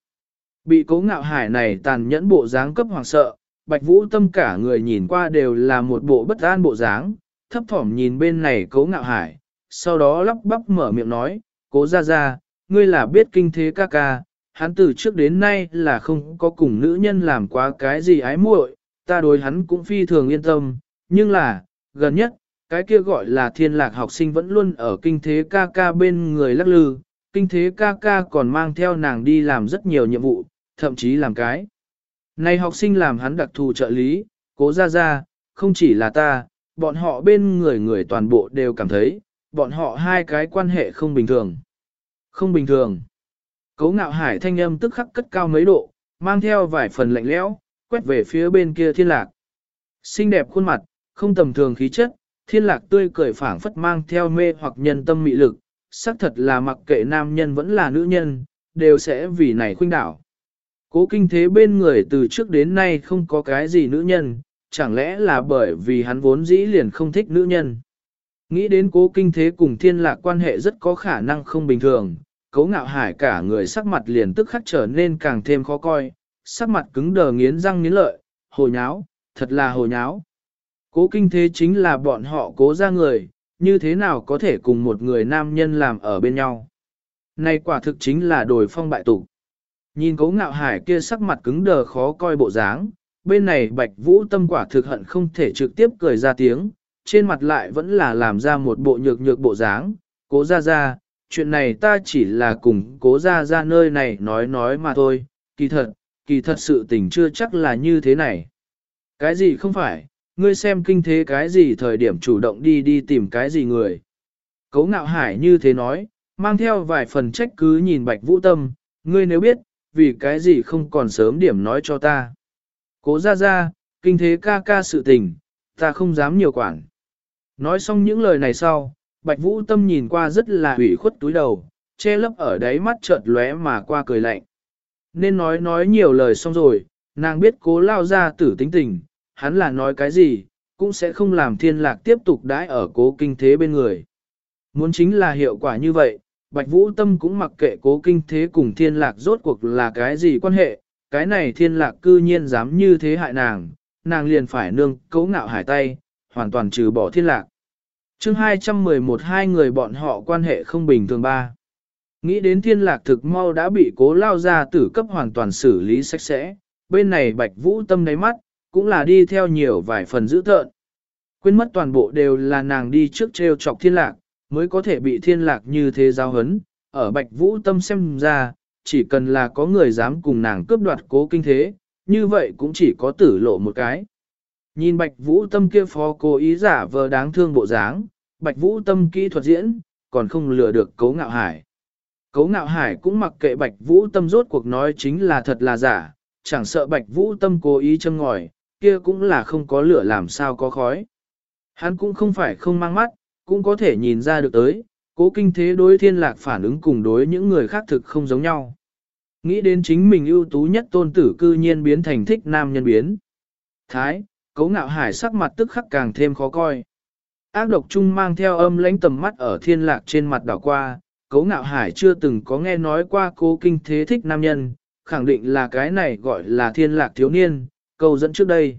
Bị cấu ngạo hải này tàn nhẫn bộ dáng cấp hoàng sợ, bạch vũ tâm cả người nhìn qua đều là một bộ bất an bộ dáng, thấp thỏm nhìn bên này cấu ngạo hải, sau đó lắp bắp mở miệng nói, cố ra ra, ngươi là biết kinh thế ca ca, hắn từ trước đến nay là không có cùng nữ nhân làm quá cái gì ái muội, ta đối hắn cũng phi thường yên tâm, nhưng là, gần nhất, cái kia gọi là thiên lạc học sinh vẫn luôn ở kinh thế ca ca bên người lắc lư, kinh thế ca ca còn mang theo nàng đi làm rất nhiều nhiệm vụ, thậm chí làm cái. Này học sinh làm hắn đặc thù trợ lý, cố ra ra, không chỉ là ta, bọn họ bên người người toàn bộ đều cảm thấy, bọn họ hai cái quan hệ không bình thường. Không bình thường. Cấu ngạo hải thanh âm tức khắc cất cao mấy độ, mang theo vài phần lạnh lẽo, quét về phía bên kia thiên lạc. Xinh đẹp khuôn mặt, không tầm thường khí chất, thiên lạc tươi cười phảng phất mang theo mê hoặc nhân tâm mị lực, xác thật là mặc kệ nam nhân vẫn là nữ nhân, đều sẽ vì này khuynh đảo. Cố kinh thế bên người từ trước đến nay không có cái gì nữ nhân, chẳng lẽ là bởi vì hắn vốn dĩ liền không thích nữ nhân. Nghĩ đến cố kinh thế cùng thiên lạc quan hệ rất có khả năng không bình thường, cố ngạo hải cả người sắc mặt liền tức khắc trở nên càng thêm khó coi, sắc mặt cứng đờ nghiến răng nghiến lợi, hồ nháo, thật là hồ nháo. Cố kinh thế chính là bọn họ cố ra người, như thế nào có thể cùng một người nam nhân làm ở bên nhau. Này quả thực chính là đồi phong bại tụ. Nhìn cố ngạo hải kia sắc mặt cứng đờ khó coi bộ dáng, bên này bạch vũ tâm quả thực hận không thể trực tiếp cười ra tiếng, trên mặt lại vẫn là làm ra một bộ nhược nhược bộ dáng, cố ra ra, chuyện này ta chỉ là cùng cố ra ra nơi này nói nói mà thôi, kỳ thật, kỳ thật sự tình chưa chắc là như thế này. Cái gì không phải, ngươi xem kinh thế cái gì thời điểm chủ động đi đi tìm cái gì người. Cấu ngạo hải như thế nói, mang theo vài phần trách cứ nhìn bạch vũ tâm, ngươi nếu biết, vì cái gì không còn sớm điểm nói cho ta. Cố ra ra, kinh thế ca ca sự tình, ta không dám nhiều quản. Nói xong những lời này sau, bạch vũ tâm nhìn qua rất là ủy khuất túi đầu, che lấp ở đáy mắt chợt lóe mà qua cười lạnh. Nên nói nói nhiều lời xong rồi, nàng biết cố lao ra tử tính tình, hắn là nói cái gì, cũng sẽ không làm thiên lạc tiếp tục đãi ở cố kinh thế bên người. Muốn chính là hiệu quả như vậy, Bạch Vũ Tâm cũng mặc kệ cố kinh thế cùng thiên lạc rốt cuộc là cái gì quan hệ, cái này thiên lạc cư nhiên dám như thế hại nàng, nàng liền phải nương cấu ngạo hải tay, hoàn toàn trừ bỏ thiên lạc. chương 211 hai người bọn họ quan hệ không bình thường ba. Nghĩ đến thiên lạc thực mau đã bị cố lao ra tử cấp hoàn toàn xử lý sạch sẽ, bên này Bạch Vũ Tâm đáy mắt, cũng là đi theo nhiều vài phần dữ thợn. Quên mất toàn bộ đều là nàng đi trước treo chọc thiên lạc, mới có thể bị thiên lạc như thế giao hấn. Ở Bạch Vũ Tâm xem ra, chỉ cần là có người dám cùng nàng cướp đoạt cố kinh thế, như vậy cũng chỉ có tử lộ một cái. Nhìn Bạch Vũ Tâm kia phó cố ý giả vờ đáng thương bộ dáng, Bạch Vũ Tâm kỹ thuật diễn, còn không lừa được cấu ngạo hải. Cấu ngạo hải cũng mặc kệ Bạch Vũ Tâm rốt cuộc nói chính là thật là giả, chẳng sợ Bạch Vũ Tâm cố ý châm ngòi, kia cũng là không có lửa làm sao có khói. Hắn cũng không phải không mang mắt, cũng có thể nhìn ra được tới, cố kinh thế đối thiên lạc phản ứng cùng đối những người khác thực không giống nhau. Nghĩ đến chính mình ưu tú nhất tôn tử cư nhiên biến thành thích nam nhân biến. Thái, cấu ngạo hải sắc mặt tức khắc càng thêm khó coi. Ác độc chung mang theo âm lãnh tầm mắt ở thiên lạc trên mặt đảo qua, cấu ngạo hải chưa từng có nghe nói qua cố kinh thế thích nam nhân, khẳng định là cái này gọi là thiên lạc thiếu niên, câu dẫn trước đây.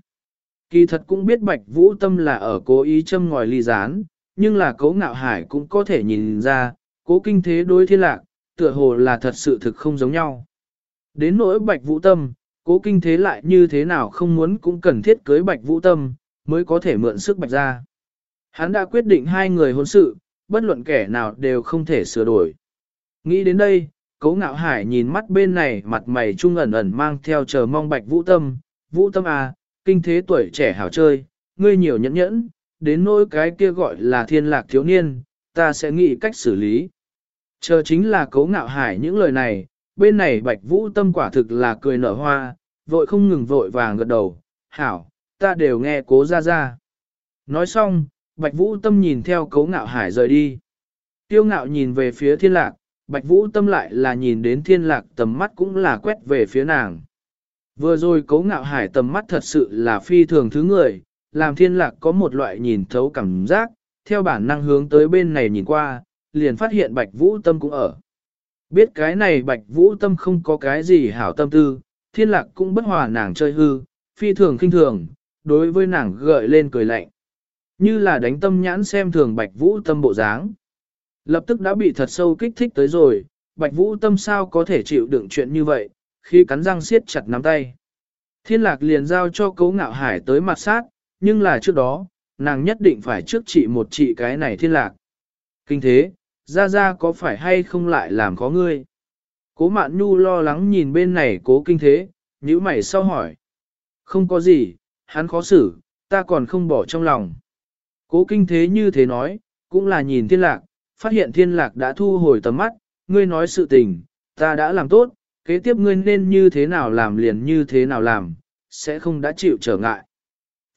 Kỳ thật cũng biết bạch vũ tâm là ở cố ý châm ngòi ly gián, nhưng là cố ngạo hải cũng có thể nhìn ra, cố kinh thế đối thiên lạc, tựa hồ là thật sự thực không giống nhau. Đến nỗi bạch vũ tâm, cố kinh thế lại như thế nào không muốn cũng cần thiết cưới bạch vũ tâm, mới có thể mượn sức bạch ra. Hắn đã quyết định hai người hôn sự, bất luận kẻ nào đều không thể sửa đổi. Nghĩ đến đây, cố ngạo hải nhìn mắt bên này mặt mày trung ẩn ẩn mang theo chờ mong bạch vũ tâm, vũ tâm à, kinh thế tuổi trẻ hảo chơi, ngươi nhiều nhẫn nhẫn, đến nỗi cái kia gọi là thiên lạc thiếu niên, ta sẽ nghĩ cách xử lý. Chờ chính là cố ngạo hải những lời này, bên này bạch vũ tâm quả thực là cười nở hoa, vội không ngừng vội vàng gật đầu, hảo, ta đều nghe cố ra ra. Nói xong, bạch vũ tâm nhìn theo cấu ngạo hải rời đi. Tiêu ngạo nhìn về phía thiên lạc, bạch vũ tâm lại là nhìn đến thiên lạc tầm mắt cũng là quét về phía nàng. Vừa rồi cấu ngạo hải tầm mắt thật sự là phi thường thứ người, làm thiên lạc có một loại nhìn thấu cảm giác, theo bản năng hướng tới bên này nhìn qua, liền phát hiện bạch vũ tâm cũng ở. Biết cái này bạch vũ tâm không có cái gì hảo tâm tư, thiên lạc cũng bất hòa nàng chơi hư, phi thường kinh thường, đối với nàng gợi lên cười lạnh. Như là đánh tâm nhãn xem thường bạch vũ tâm bộ dáng. Lập tức đã bị thật sâu kích thích tới rồi, bạch vũ tâm sao có thể chịu đựng chuyện như vậy, khi cắn răng siết chặt nắm tay. Thiên lạc liền giao cho cấu ngạo hải tới mặt sát, nhưng là trước đó, nàng nhất định phải trước trị một trị cái này thiên lạc. Kinh thế, ra ra có phải hay không lại làm khó ngươi? Cố mạn nhu lo lắng nhìn bên này cố kinh thế, nhíu mày sau hỏi. Không có gì, hắn khó xử, ta còn không bỏ trong lòng. Cố kinh thế như thế nói, cũng là nhìn thiên lạc, phát hiện thiên lạc đã thu hồi tầm mắt, ngươi nói sự tình, ta đã làm tốt, kế tiếp ngươi nên như thế nào làm liền như thế nào làm, sẽ không đã chịu trở ngại.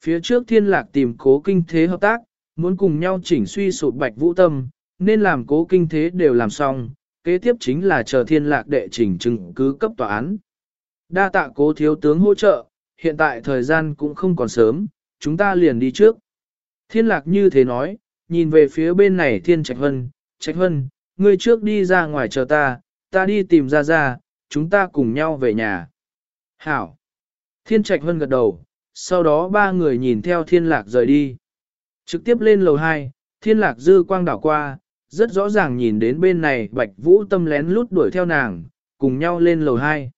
Phía trước thiên lạc tìm cố kinh thế hợp tác, muốn cùng nhau chỉnh suy sụp bạch vũ tâm, nên làm cố kinh thế đều làm xong, kế tiếp chính là chờ thiên lạc đệ trình chứng cứ cấp tòa án. Đa tạ cố thiếu tướng hỗ trợ, hiện tại thời gian cũng không còn sớm, chúng ta liền đi trước. Thiên lạc như thế nói, nhìn về phía bên này thiên trạch hân, trạch hân, ngươi trước đi ra ngoài chờ ta, ta đi tìm ra ra, chúng ta cùng nhau về nhà. Hảo! Thiên trạch hân gật đầu, sau đó ba người nhìn theo thiên lạc rời đi. Trực tiếp lên lầu 2, thiên lạc dư quang đảo qua, rất rõ ràng nhìn đến bên này bạch vũ tâm lén lút đuổi theo nàng, cùng nhau lên lầu 2.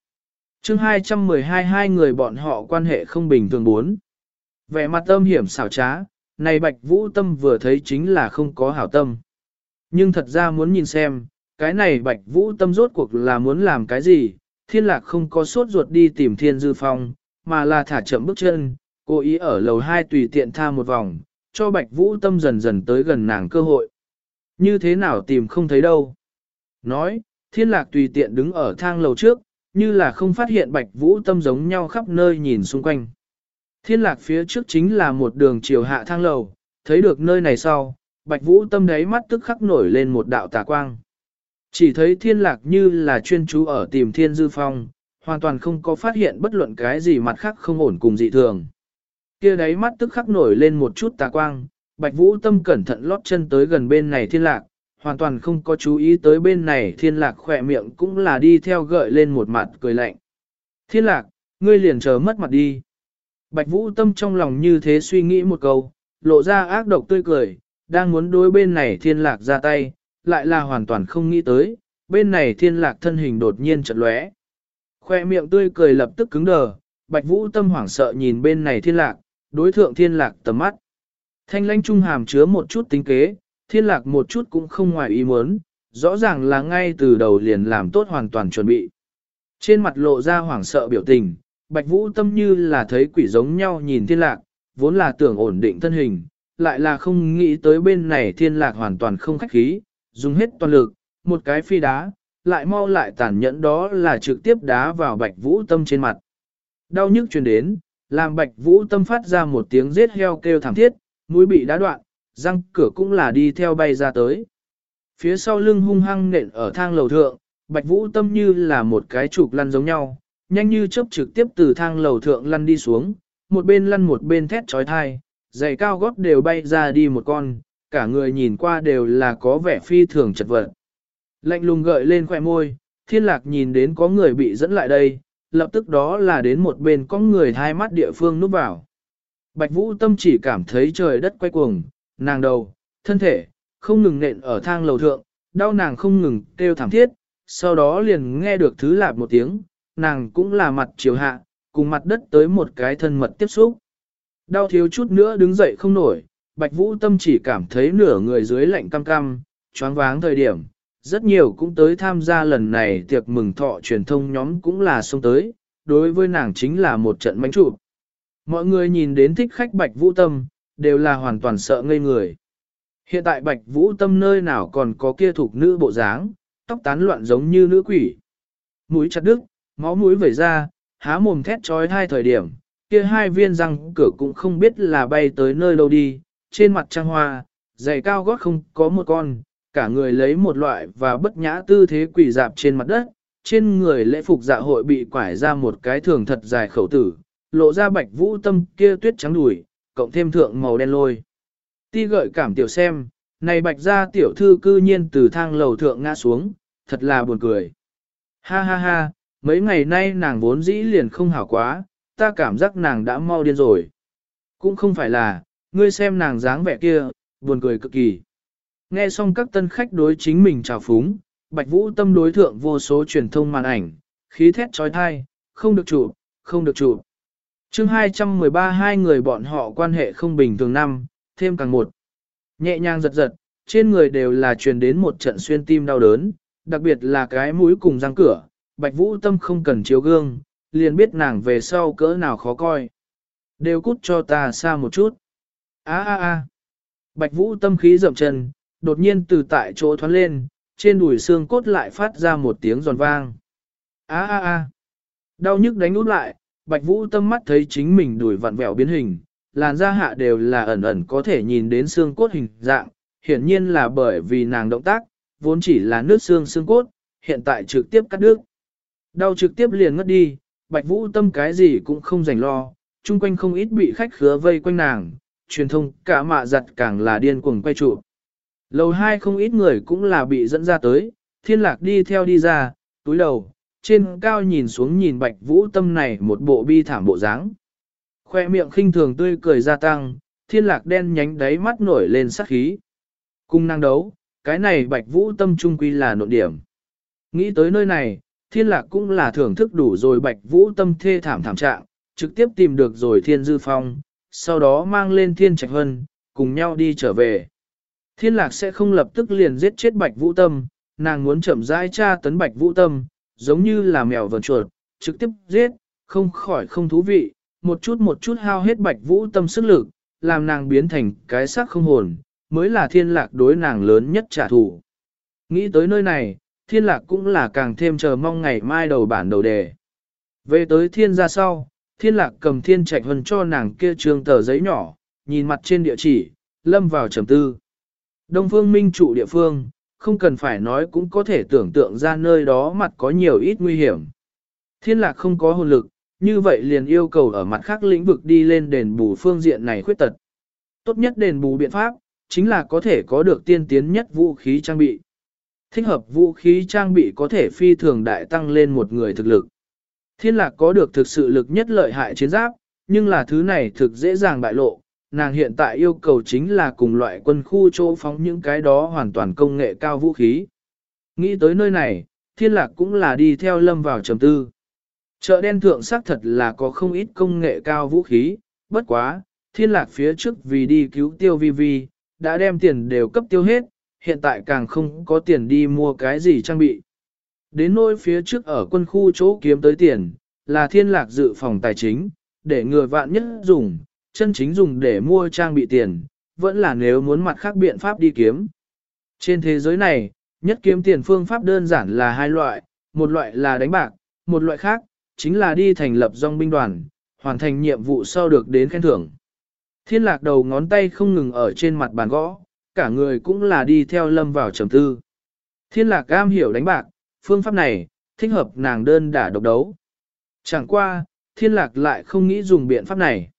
chương 212 hai người bọn họ quan hệ không bình thường bốn. Vẻ mặt âm hiểm xảo trá, này bạch vũ tâm vừa thấy chính là không có hảo tâm. Nhưng thật ra muốn nhìn xem, cái này bạch vũ tâm rốt cuộc là muốn làm cái gì, thiên lạc không có sốt ruột đi tìm thiên dư phong, mà là thả chậm bước chân, cố ý ở lầu 2 tùy tiện tha một vòng, cho bạch vũ tâm dần dần tới gần nàng cơ hội. Như thế nào tìm không thấy đâu. Nói, thiên lạc tùy tiện đứng ở thang lầu trước, như là không phát hiện bạch vũ tâm giống nhau khắp nơi nhìn xung quanh. Thiên lạc phía trước chính là một đường chiều hạ thang lầu, thấy được nơi này sau, bạch vũ tâm đáy mắt tức khắc nổi lên một đạo tà quang. Chỉ thấy thiên lạc như là chuyên chú ở tìm thiên dư phong, hoàn toàn không có phát hiện bất luận cái gì mặt khác không ổn cùng dị thường. Kia đáy mắt tức khắc nổi lên một chút tà quang, bạch vũ tâm cẩn thận lót chân tới gần bên này thiên lạc, hoàn toàn không có chú ý tới bên này thiên lạc khỏe miệng cũng là đi theo gợi lên một mặt cười lạnh. Thiên lạc, ngươi liền chờ mất mặt đi. Bạch Vũ Tâm trong lòng như thế suy nghĩ một câu, lộ ra ác độc tươi cười, đang muốn đối bên này thiên lạc ra tay, lại là hoàn toàn không nghĩ tới, bên này thiên lạc thân hình đột nhiên chật lóe. Khoe miệng tươi cười lập tức cứng đờ, Bạch Vũ Tâm hoảng sợ nhìn bên này thiên lạc, đối thượng thiên lạc tầm mắt. Thanh lãnh trung hàm chứa một chút tính kế, thiên lạc một chút cũng không ngoài ý muốn, rõ ràng là ngay từ đầu liền làm tốt hoàn toàn chuẩn bị. Trên mặt lộ ra hoảng sợ biểu tình, Bạch Vũ tâm như là thấy quỷ giống nhau nhìn thiên lạc, vốn là tưởng ổn định thân hình, lại là không nghĩ tới bên này thiên lạc hoàn toàn không khách khí, dùng hết toàn lực, một cái phi đá, lại mau lại tàn nhẫn đó là trực tiếp đá vào Bạch Vũ tâm trên mặt. Đau nhức truyền đến, làm Bạch Vũ tâm phát ra một tiếng giết heo kêu thảm thiết, mũi bị đá đoạn, răng cửa cũng là đi theo bay ra tới. Phía sau lưng hung hăng nện ở thang lầu thượng, Bạch Vũ tâm như là một cái trục lăn giống nhau, nhanh như chớp trực tiếp từ thang lầu thượng lăn đi xuống, một bên lăn một bên thét trói thai, giày cao gót đều bay ra đi một con, cả người nhìn qua đều là có vẻ phi thường chật vật. Lạnh lùng gợi lên khỏe môi, thiên lạc nhìn đến có người bị dẫn lại đây, lập tức đó là đến một bên có người hai mắt địa phương núp vào. Bạch Vũ Tâm chỉ cảm thấy trời đất quay cuồng, nàng đầu, thân thể, không ngừng nện ở thang lầu thượng, đau nàng không ngừng kêu thảm thiết, sau đó liền nghe được thứ lạp một tiếng, nàng cũng là mặt chiều hạ, cùng mặt đất tới một cái thân mật tiếp xúc. Đau thiếu chút nữa đứng dậy không nổi, Bạch Vũ Tâm chỉ cảm thấy nửa người dưới lạnh cam cam, choáng váng thời điểm. Rất nhiều cũng tới tham gia lần này tiệc mừng thọ truyền thông nhóm cũng là xông tới, đối với nàng chính là một trận mánh trụ. Mọi người nhìn đến thích khách Bạch Vũ Tâm, đều là hoàn toàn sợ ngây người. Hiện tại Bạch Vũ Tâm nơi nào còn có kia thuộc nữ bộ dáng, tóc tán loạn giống như nữ quỷ. Mũi chặt đứt, máu mũi vẩy ra, há mồm thét trói hai thời điểm, kia hai viên răng cửa cũng không biết là bay tới nơi đâu đi, trên mặt trăng hoa, giày cao gót không có một con, cả người lấy một loại và bất nhã tư thế quỷ dạp trên mặt đất, trên người lễ phục dạ hội bị quải ra một cái thường thật dài khẩu tử, lộ ra bạch vũ tâm kia tuyết trắng đùi, cộng thêm thượng màu đen lôi. Ti gợi cảm tiểu xem, này bạch gia tiểu thư cư nhiên từ thang lầu thượng ngã xuống, thật là buồn cười. Ha ha ha, mấy ngày nay nàng vốn dĩ liền không hảo quá, ta cảm giác nàng đã mau điên rồi. Cũng không phải là, ngươi xem nàng dáng vẻ kia, buồn cười cực kỳ. Nghe xong các tân khách đối chính mình chào phúng, Bạch Vũ tâm đối thượng vô số truyền thông màn ảnh, khí thét trói thai, không được chụp, không được chụp chương 213 hai người bọn họ quan hệ không bình thường năm, thêm càng một. Nhẹ nhàng giật giật, trên người đều là truyền đến một trận xuyên tim đau đớn, đặc biệt là cái mũi cùng răng cửa, Bạch Vũ Tâm không cần chiếu gương, liền biết nàng về sau cỡ nào khó coi. Đều cút cho ta xa một chút. Á á á. Bạch Vũ Tâm khí dậm chân, đột nhiên từ tại chỗ thoát lên, trên đùi xương cốt lại phát ra một tiếng giòn vang. Á á á. Đau nhức đánh út lại, Bạch Vũ Tâm mắt thấy chính mình đùi vặn vẹo biến hình, làn da hạ đều là ẩn ẩn có thể nhìn đến xương cốt hình dạng, hiển nhiên là bởi vì nàng động tác, vốn chỉ là nước xương xương cốt, hiện tại trực tiếp cắt đứt. Đau trực tiếp liền ngất đi, Bạch Vũ Tâm cái gì cũng không rảnh lo, chung quanh không ít bị khách khứa vây quanh nàng, truyền thông cả mạ giặt càng là điên cuồng quay trụ. Lầu hai không ít người cũng là bị dẫn ra tới, thiên lạc đi theo đi ra, túi đầu, trên cao nhìn xuống nhìn Bạch Vũ Tâm này một bộ bi thảm bộ dáng. Khoe miệng khinh thường tươi cười gia tăng, thiên lạc đen nhánh đáy mắt nổi lên sắc khí. Cung năng đấu, cái này Bạch Vũ Tâm trung quy là nội điểm. Nghĩ tới nơi này, thiên lạc cũng là thưởng thức đủ rồi Bạch Vũ Tâm thê thảm thảm trạng, trực tiếp tìm được rồi thiên dư phong, sau đó mang lên thiên trạch hân, cùng nhau đi trở về. Thiên lạc sẽ không lập tức liền giết chết Bạch Vũ Tâm, nàng muốn chậm rãi tra tấn Bạch Vũ Tâm, giống như là mèo vờn chuột, trực tiếp giết, không khỏi không thú vị, một chút một chút hao hết Bạch Vũ Tâm sức lực, làm nàng biến thành cái xác không hồn, mới là thiên lạc đối nàng lớn nhất trả thù. Nghĩ tới nơi này, thiên lạc cũng là càng thêm chờ mong ngày mai đầu bản đầu đề. Về tới thiên gia sau, thiên lạc cầm thiên trạch hân cho nàng kia trường tờ giấy nhỏ, nhìn mặt trên địa chỉ, lâm vào trầm tư. Đông phương minh trụ địa phương, không cần phải nói cũng có thể tưởng tượng ra nơi đó mặt có nhiều ít nguy hiểm. Thiên lạc không có hồn lực, như vậy liền yêu cầu ở mặt khác lĩnh vực đi lên đền bù phương diện này khuyết tật. Tốt nhất đền bù biện pháp, chính là có thể có được tiên tiến nhất vũ khí trang bị. Thích hợp vũ khí trang bị có thể phi thường đại tăng lên một người thực lực. Thiên lạc có được thực sự lực nhất lợi hại chiến giáp, nhưng là thứ này thực dễ dàng bại lộ. Nàng hiện tại yêu cầu chính là cùng loại quân khu chỗ phóng những cái đó hoàn toàn công nghệ cao vũ khí. Nghĩ tới nơi này, thiên lạc cũng là đi theo lâm vào trầm tư. Chợ đen thượng xác thật là có không ít công nghệ cao vũ khí, bất quá, thiên lạc phía trước vì đi cứu tiêu vi vi, đã đem tiền đều cấp tiêu hết, hiện tại càng không có tiền đi mua cái gì trang bị. Đến nỗi phía trước ở quân khu chỗ kiếm tới tiền, là thiên lạc dự phòng tài chính, để người vạn nhất dùng, chân chính dùng để mua trang bị tiền, vẫn là nếu muốn mặt khác biện pháp đi kiếm. Trên thế giới này, nhất kiếm tiền phương pháp đơn giản là hai loại, một loại là đánh bạc, một loại khác, chính là đi thành lập dòng binh đoàn, hoàn thành nhiệm vụ sau được đến khen thưởng. Thiên lạc đầu ngón tay không ngừng ở trên mặt bàn gõ, cả người cũng là đi theo lâm vào trầm tư. Thiên lạc cam hiểu đánh bạc, phương pháp này, thích hợp nàng đơn đả độc đấu. Chẳng qua, thiên lạc lại không nghĩ dùng biện pháp này.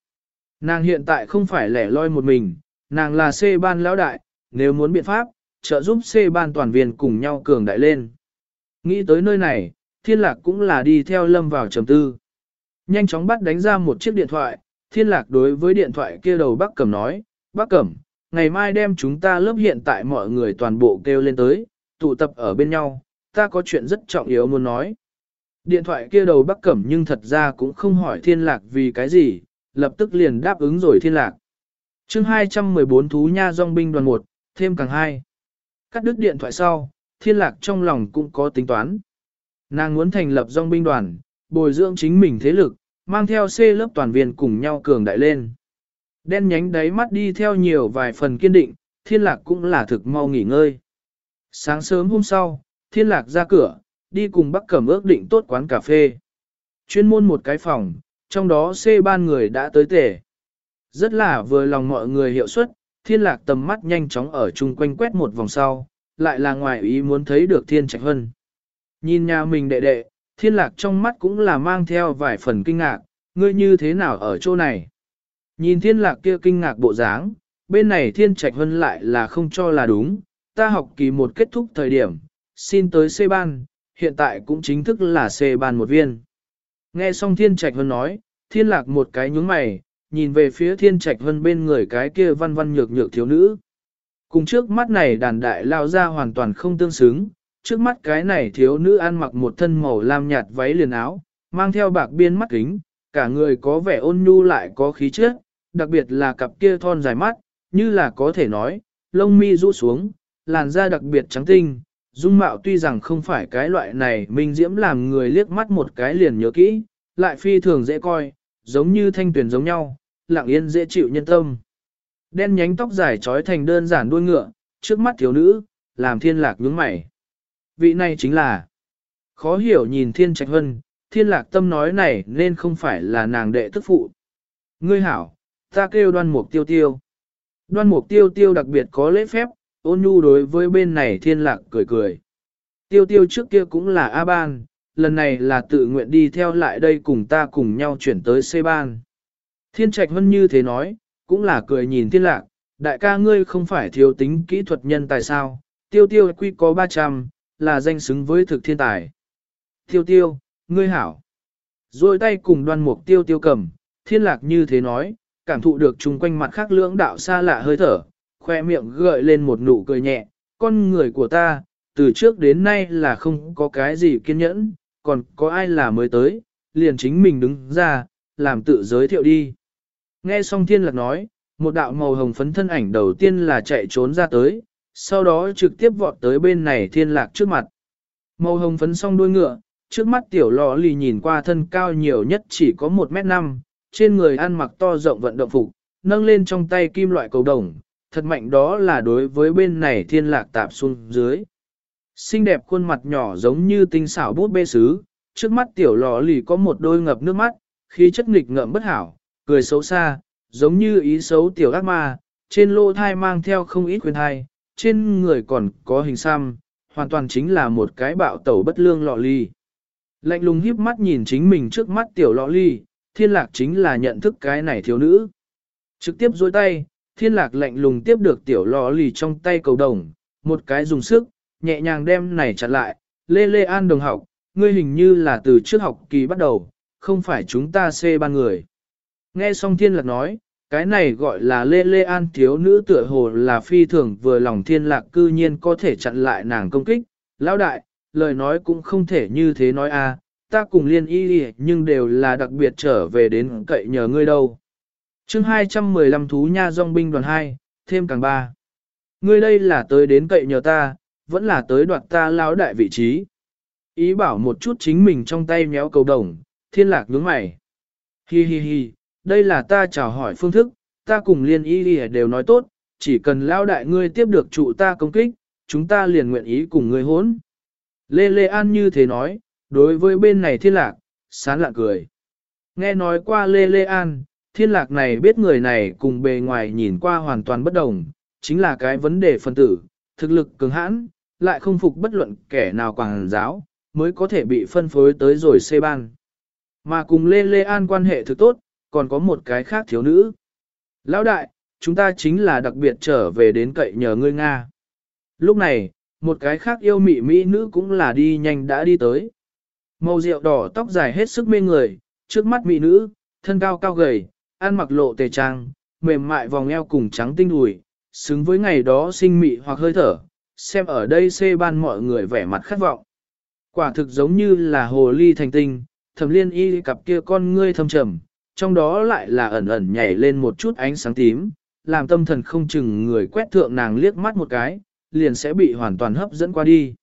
Nàng hiện tại không phải lẻ loi một mình, nàng là C ban lão đại, nếu muốn biện pháp, trợ giúp C ban toàn viên cùng nhau cường đại lên. Nghĩ tới nơi này, thiên lạc cũng là đi theo lâm vào trầm tư. Nhanh chóng bắt đánh ra một chiếc điện thoại, thiên lạc đối với điện thoại kia đầu bác cẩm nói, bác cẩm, ngày mai đem chúng ta lớp hiện tại mọi người toàn bộ kêu lên tới, tụ tập ở bên nhau, ta có chuyện rất trọng yếu muốn nói. Điện thoại kia đầu bác cẩm nhưng thật ra cũng không hỏi thiên lạc vì cái gì, lập tức liền đáp ứng rồi thiên lạc. chương 214 thú nha dòng binh đoàn 1, thêm càng 2. Cắt đứt điện thoại sau, thiên lạc trong lòng cũng có tính toán. Nàng muốn thành lập dòng binh đoàn, bồi dưỡng chính mình thế lực, mang theo C lớp toàn viên cùng nhau cường đại lên. Đen nhánh đáy mắt đi theo nhiều vài phần kiên định, thiên lạc cũng là thực mau nghỉ ngơi. Sáng sớm hôm sau, thiên lạc ra cửa, đi cùng bác cẩm ước định tốt quán cà phê. Chuyên môn một cái phòng, trong đó C ban người đã tới tể. Rất là vừa lòng mọi người hiệu suất, thiên lạc tầm mắt nhanh chóng ở chung quanh quét một vòng sau, lại là ngoài ý muốn thấy được thiên trạch hân. Nhìn nhà mình đệ đệ, thiên lạc trong mắt cũng là mang theo vài phần kinh ngạc, ngươi như thế nào ở chỗ này. Nhìn thiên lạc kia kinh ngạc bộ dáng, bên này thiên trạch hân lại là không cho là đúng, ta học kỳ một kết thúc thời điểm, xin tới C ban, hiện tại cũng chính thức là C ban một viên. Nghe xong thiên trạch hân nói, thiên lạc một cái nhướng mày, nhìn về phía thiên trạch hân bên người cái kia văn văn nhược nhược thiếu nữ. Cùng trước mắt này đàn đại lao ra hoàn toàn không tương xứng, trước mắt cái này thiếu nữ ăn mặc một thân màu lam nhạt váy liền áo, mang theo bạc biên mắt kính, cả người có vẻ ôn nhu lại có khí chất, đặc biệt là cặp kia thon dài mắt, như là có thể nói, lông mi rũ xuống, làn da đặc biệt trắng tinh, dung mạo tuy rằng không phải cái loại này minh diễm làm người liếc mắt một cái liền nhớ kỹ, lại phi thường dễ coi, giống như thanh tuyển giống nhau, lặng yên dễ chịu nhân tâm. Đen nhánh tóc dài trói thành đơn giản đuôi ngựa, trước mắt thiếu nữ, làm thiên lạc nhướng mày. Vị này chính là khó hiểu nhìn thiên trạch hân, thiên lạc tâm nói này nên không phải là nàng đệ tức phụ. Ngươi hảo, Ta kêu đoan mục tiêu tiêu. Đoan mục tiêu tiêu đặc biệt có lễ phép, ôn nhu đối với bên này thiên lạc cười cười. Tiêu tiêu trước kia cũng là A-ban, lần này là tự nguyện đi theo lại đây cùng ta cùng nhau chuyển tới C-ban. Thiên trạch vân như thế nói, cũng là cười nhìn thiên lạc, đại ca ngươi không phải thiếu tính kỹ thuật nhân tài sao, tiêu tiêu quy có 300, là danh xứng với thực thiên tài. Tiêu tiêu, ngươi hảo. Rồi tay cùng đoan mục tiêu tiêu cầm, thiên lạc như thế nói, cảm thụ được chung quanh mặt khác lưỡng đạo xa lạ hơi thở, khoe miệng gợi lên một nụ cười nhẹ, con người của ta, từ trước đến nay là không có cái gì kiên nhẫn, còn có ai là mới tới, liền chính mình đứng ra, làm tự giới thiệu đi. Nghe xong thiên lạc nói, một đạo màu hồng phấn thân ảnh đầu tiên là chạy trốn ra tới, sau đó trực tiếp vọt tới bên này thiên lạc trước mặt. Màu hồng phấn song đuôi ngựa, trước mắt tiểu lò lì nhìn qua thân cao nhiều nhất chỉ có 1 mét 5 trên người ăn mặc to rộng vận động phục, nâng lên trong tay kim loại cầu đồng, thật mạnh đó là đối với bên này thiên lạc tạp xuống dưới. Xinh đẹp khuôn mặt nhỏ giống như tinh xảo bút bê sứ, trước mắt tiểu lò lì có một đôi ngập nước mắt, khi chất nghịch ngợm bất hảo, cười xấu xa, giống như ý xấu tiểu ác ma, trên lô thai mang theo không ít quyền thai, trên người còn có hình xăm, hoàn toàn chính là một cái bạo tẩu bất lương lọ ly. Lạnh lùng híp mắt nhìn chính mình trước mắt tiểu lọ ly, thiên lạc chính là nhận thức cái này thiếu nữ. Trực tiếp dối tay, thiên lạc lạnh lùng tiếp được tiểu lọ lì trong tay cầu đồng, một cái dùng sức, nhẹ nhàng đem này chặt lại, lê lê an đồng học, ngươi hình như là từ trước học kỳ bắt đầu, không phải chúng ta xê ban người. Nghe xong thiên lạc nói, cái này gọi là lê lê an thiếu nữ tựa hồ là phi thường vừa lòng thiên lạc cư nhiên có thể chặn lại nàng công kích. Lão đại, lời nói cũng không thể như thế nói a ta cùng liên y nhưng đều là đặc biệt trở về đến cậy nhờ ngươi đâu chương 215 thú nha dòng binh đoàn 2, thêm càng ba. Ngươi đây là tới đến cậy nhờ ta, vẫn là tới đoạt ta lão đại vị trí. Ý bảo một chút chính mình trong tay méo cầu đồng, thiên lạc nhướng mày. Hi hi hi, đây là ta chào hỏi phương thức, ta cùng liên y đi đều nói tốt, chỉ cần lao đại ngươi tiếp được trụ ta công kích, chúng ta liền nguyện ý cùng ngươi hốn. Lê Lê An như thế nói, đối với bên này thiên lạc, sán lạ cười. Nghe nói qua Lê Lê An, thiên lạc này biết người này cùng bề ngoài nhìn qua hoàn toàn bất đồng, chính là cái vấn đề phân tử, thực lực cứng hãn, lại không phục bất luận kẻ nào quảng giáo, mới có thể bị phân phối tới rồi xê ban. Mà cùng Lê Lê An quan hệ thực tốt, còn có một cái khác thiếu nữ. Lão đại, chúng ta chính là đặc biệt trở về đến cậy nhờ ngươi Nga. Lúc này, một cái khác yêu mị mỹ nữ cũng là đi nhanh đã đi tới. Màu rượu đỏ tóc dài hết sức mê người, trước mắt mỹ nữ, thân cao cao gầy, ăn mặc lộ tề trang, mềm mại vòng eo cùng trắng tinh đùi, xứng với ngày đó sinh mị hoặc hơi thở, xem ở đây xê ban mọi người vẻ mặt khát vọng. Quả thực giống như là hồ ly thành tinh, thẩm liên y cặp kia con ngươi thâm trầm, trong đó lại là ẩn ẩn nhảy lên một chút ánh sáng tím, làm tâm thần không chừng người quét thượng nàng liếc mắt một cái, liền sẽ bị hoàn toàn hấp dẫn qua đi.